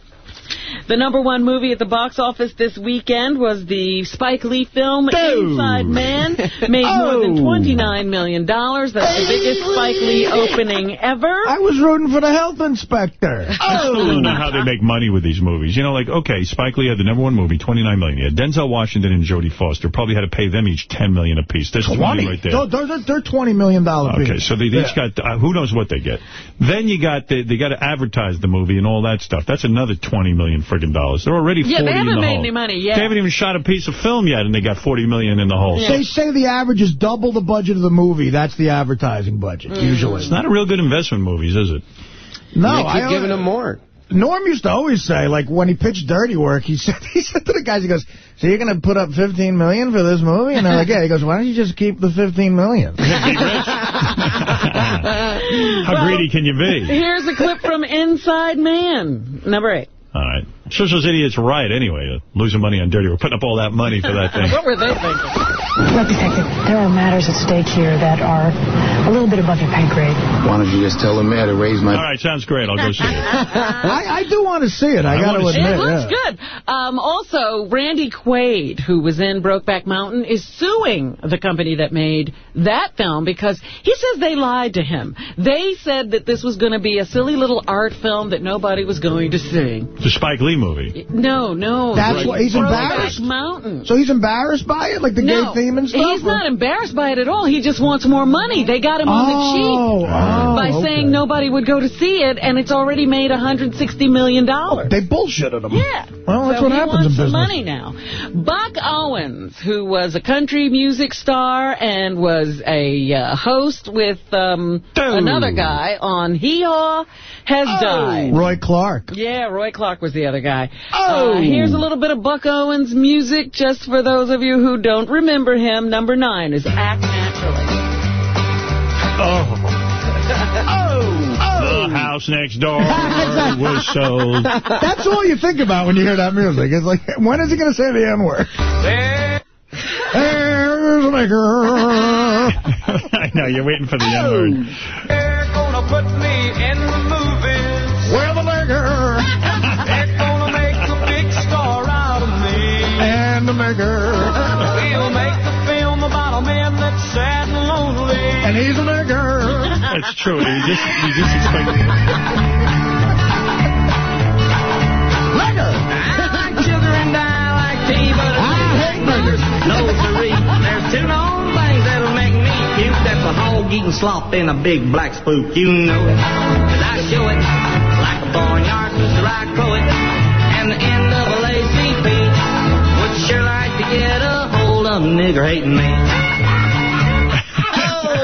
The number one movie at the box office this weekend was the Spike Lee film Inside Man. Made more than $29 million. That's the biggest Spike Lee opening ever. I was rooting for the health inspector. I still don't know how they make money with these movies. You know, like, okay, Spike Lee had the number one movie, $29 million. Yeah, Denzel Washington and Jodie Foster probably had to pay them each 10 million apiece. That's 20 right there. Those, those are, they're $20 million Okay, so they, they each got, uh, who knows what they get. Then you got, the, they got to advertise the movie and all that stuff. That's another $20 million friggin' dollars. They're already 40 Yeah, they haven't the made hole. any money yet. They haven't even shot a piece of film yet, and they got 40 million in the hole. They say the average is double the budget of the movie. That's the advertising budget, mm. usually. It's not a real good investment movies, is it? No, They keep I giving him more. Norm used to always say, like, when he pitched Dirty Work, he <laughs> said he said to the guys, he goes, so you're going to put up 15 million for this movie? And they're like, yeah. He goes, why don't you just keep the $15 million? <laughs> <laughs> How greedy can you be? Here's a clip from Inside Man, number eight. All right. I'm sure those idiots are right anyway, uh, losing money on Dirty. We're putting up all that money for that thing. <laughs> What were they thinking? Look, Detective, there are matters at stake here that are a little bit above your pay grade. Why don't you just tell the mayor to raise my... All right, sounds great. I'll go see it. <laughs> I, I do want to see it. I, I got to admit. It looks yeah. good. Um, also, Randy Quaid, who was in Brokeback Mountain, is suing the company that made that film because he says they lied to him. They said that this was going to be a silly little art film that nobody was going to see. The Spike Lee movie. No, no. That's why he's embarrassed? Mountain. So he's embarrassed by it? Like the no, gay theme and stuff? he's or- not embarrassed by it at all. He just wants more money. They got him on Oh, the cheap oh, by okay. saying nobody would go to see it, and it's already made $160 million. They bullshitted him. Yeah. Well, that's so what happens in business. money now. Buck Owens, who was a country music star and was a uh, host with um, another guy on Hee Haw, has died. Roy Clark. Yeah, Roy Clark was the other guy. Oh. Uh, here's a little bit of Buck Owens music just for those of you who don't remember him. Number nine is Act Naturally. Oh <laughs> the house next door <laughs> was sold. That's all you think about when you hear that music. It's like, when is he going to say the N-word? There's a nigger. <laughs> I know, you're waiting for the N-word. They're gonna put me in the movies. The nigger. We'll make the film about a man that's sad and lonely. And he's a nigger. <laughs> That's true. You just, you just explained. Children die like tea, but I hate burgers. No, siree. There's two known things that'll make me puke. That's a hog eating slop and a big black spook. You know it. 'Cause I show it like a barnyard rooster. I crow it. And the NAACP a hold of nigger hating me. <laughs>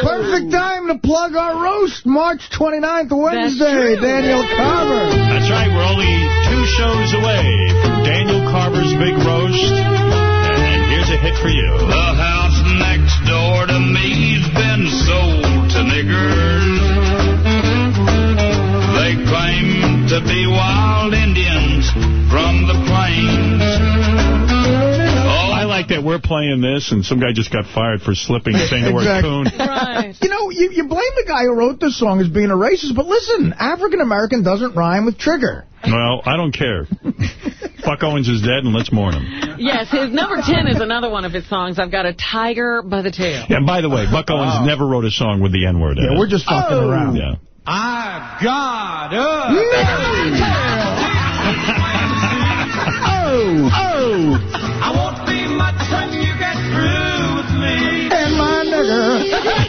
Perfect time to plug our roast, March 29th, Wednesday. Daniel Carver. That's right. We're only two shows away from Daniel Carver's big roast. And here's a hit for you. The house next door to me's been sold to niggers. They claim to be wild Indians from the plains. I like that we're playing this, and some guy just got fired for slipping and <laughs> saying the word coon. Right. You know, you, you blame the guy who wrote this song as being a racist, but listen, African-American doesn't rhyme with trigger. Well, I don't care. <laughs> Buck Owens is dead, and let's mourn him. Yes, his number 10 is another one of his songs. I've got a tiger by the tail. Yeah, and by the way, Buck Owens never wrote a song with the N-word in Yeah, it. Yeah, we're just fucking Oh. around. Yeah. I've got a <laughs> Oh, oh,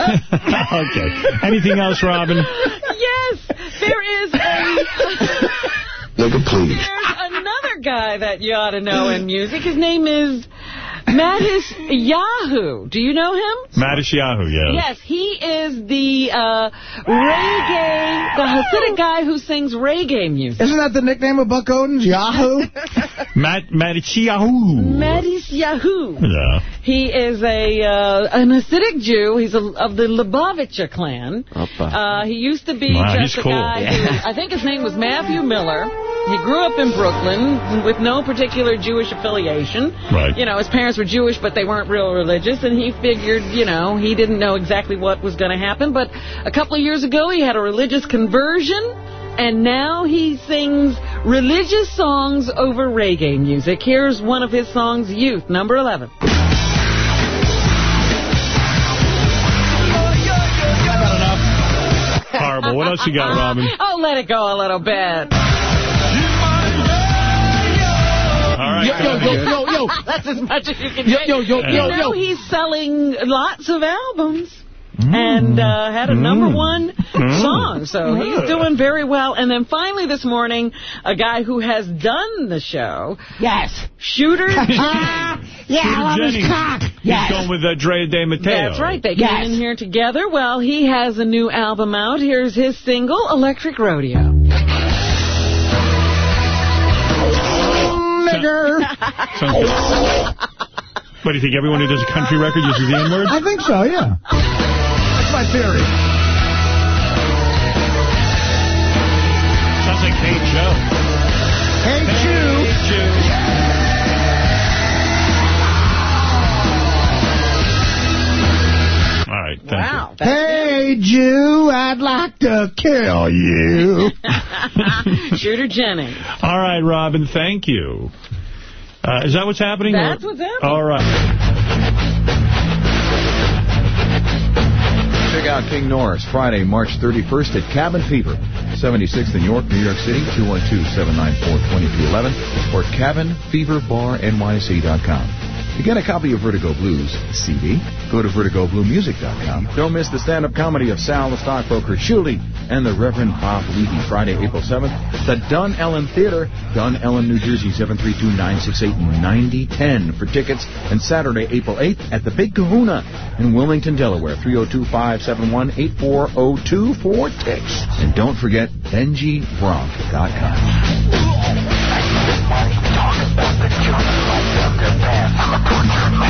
<laughs> okay. Anything else, Robin? Yes, there is a... Nigga, please. There's another guy that you ought to know in music. His name is Mattis Yahoo. Do you know him? Matisyahu, yeah. Yes, he is the uh, reggae, the Hasidic guy who sings reggae music. Isn't that the nickname of Buck Owens? <laughs> Yahoo? Matt Matisyahu. Mattis Yahoo. Yeah. He is a uh, an Hasidic Jew. He's a, of the Lubavitcher clan. Uh, he used to be Wow, just he's a cool. guy. Who, I think his name was Matthew Miller. He grew up in Brooklyn with no particular Jewish affiliation. Right. You know, his parents were Jewish, but they weren't real religious, and he figured, you know, he didn't know exactly what was going to happen. But a couple of years ago, he had a religious conversion, and now he sings religious songs over reggae music. Here's one of his songs, Youth, number 11. Horrible. What else you got, Robin? <laughs> Oh, let it go a little bit. Right. Yo, yo, yo, yo, yo. <laughs> That's as much as you can Yo, say. yo, yo, you yo, know yo. he's selling lots of albums. And uh, had a number one song, so he's doing very well. And then finally this morning, a guy who has done the show, Yes. Shooter. <laughs> yeah, I love his Jennings. cock. He's going with uh, Drea de Matteo. That's right, they came in here together. Well, he has a new album out. Here's his single, Electric Rodeo. Nigger. Sounds- <laughs> What, do you think everyone who does a country record uses the N-word? I think so, yeah. That's my theory. Sounds like Hey Joe. Hey, Jew. All thank Wow. Hey, Jew, I'd like to kill you. <laughs> Shooter Jennings. All right, Robin, thank you. Uh, is that what's happening? That's or- what's happening. All right. Check out King Norris Friday, March 31st at Cabin Fever. 76th in York, New York City, 212-794-2211, or cabinfeverbarnyc.com. To get a copy of Vertigo Blues CD, go to vertigobluemusic.com. Don't miss the stand-up comedy of Sal the Stockbroker Shuli, and the Reverend Bob Levy Friday, April 7th at the Dunellen Theater, Dunellen, New Jersey, 732-968-9010 for tickets. And Saturday, April 8th at the Big Kahuna in Wilmington, Delaware, 302-571-8402 for tickets. And don't forget BenjiBronk.com man. I'm a torturer.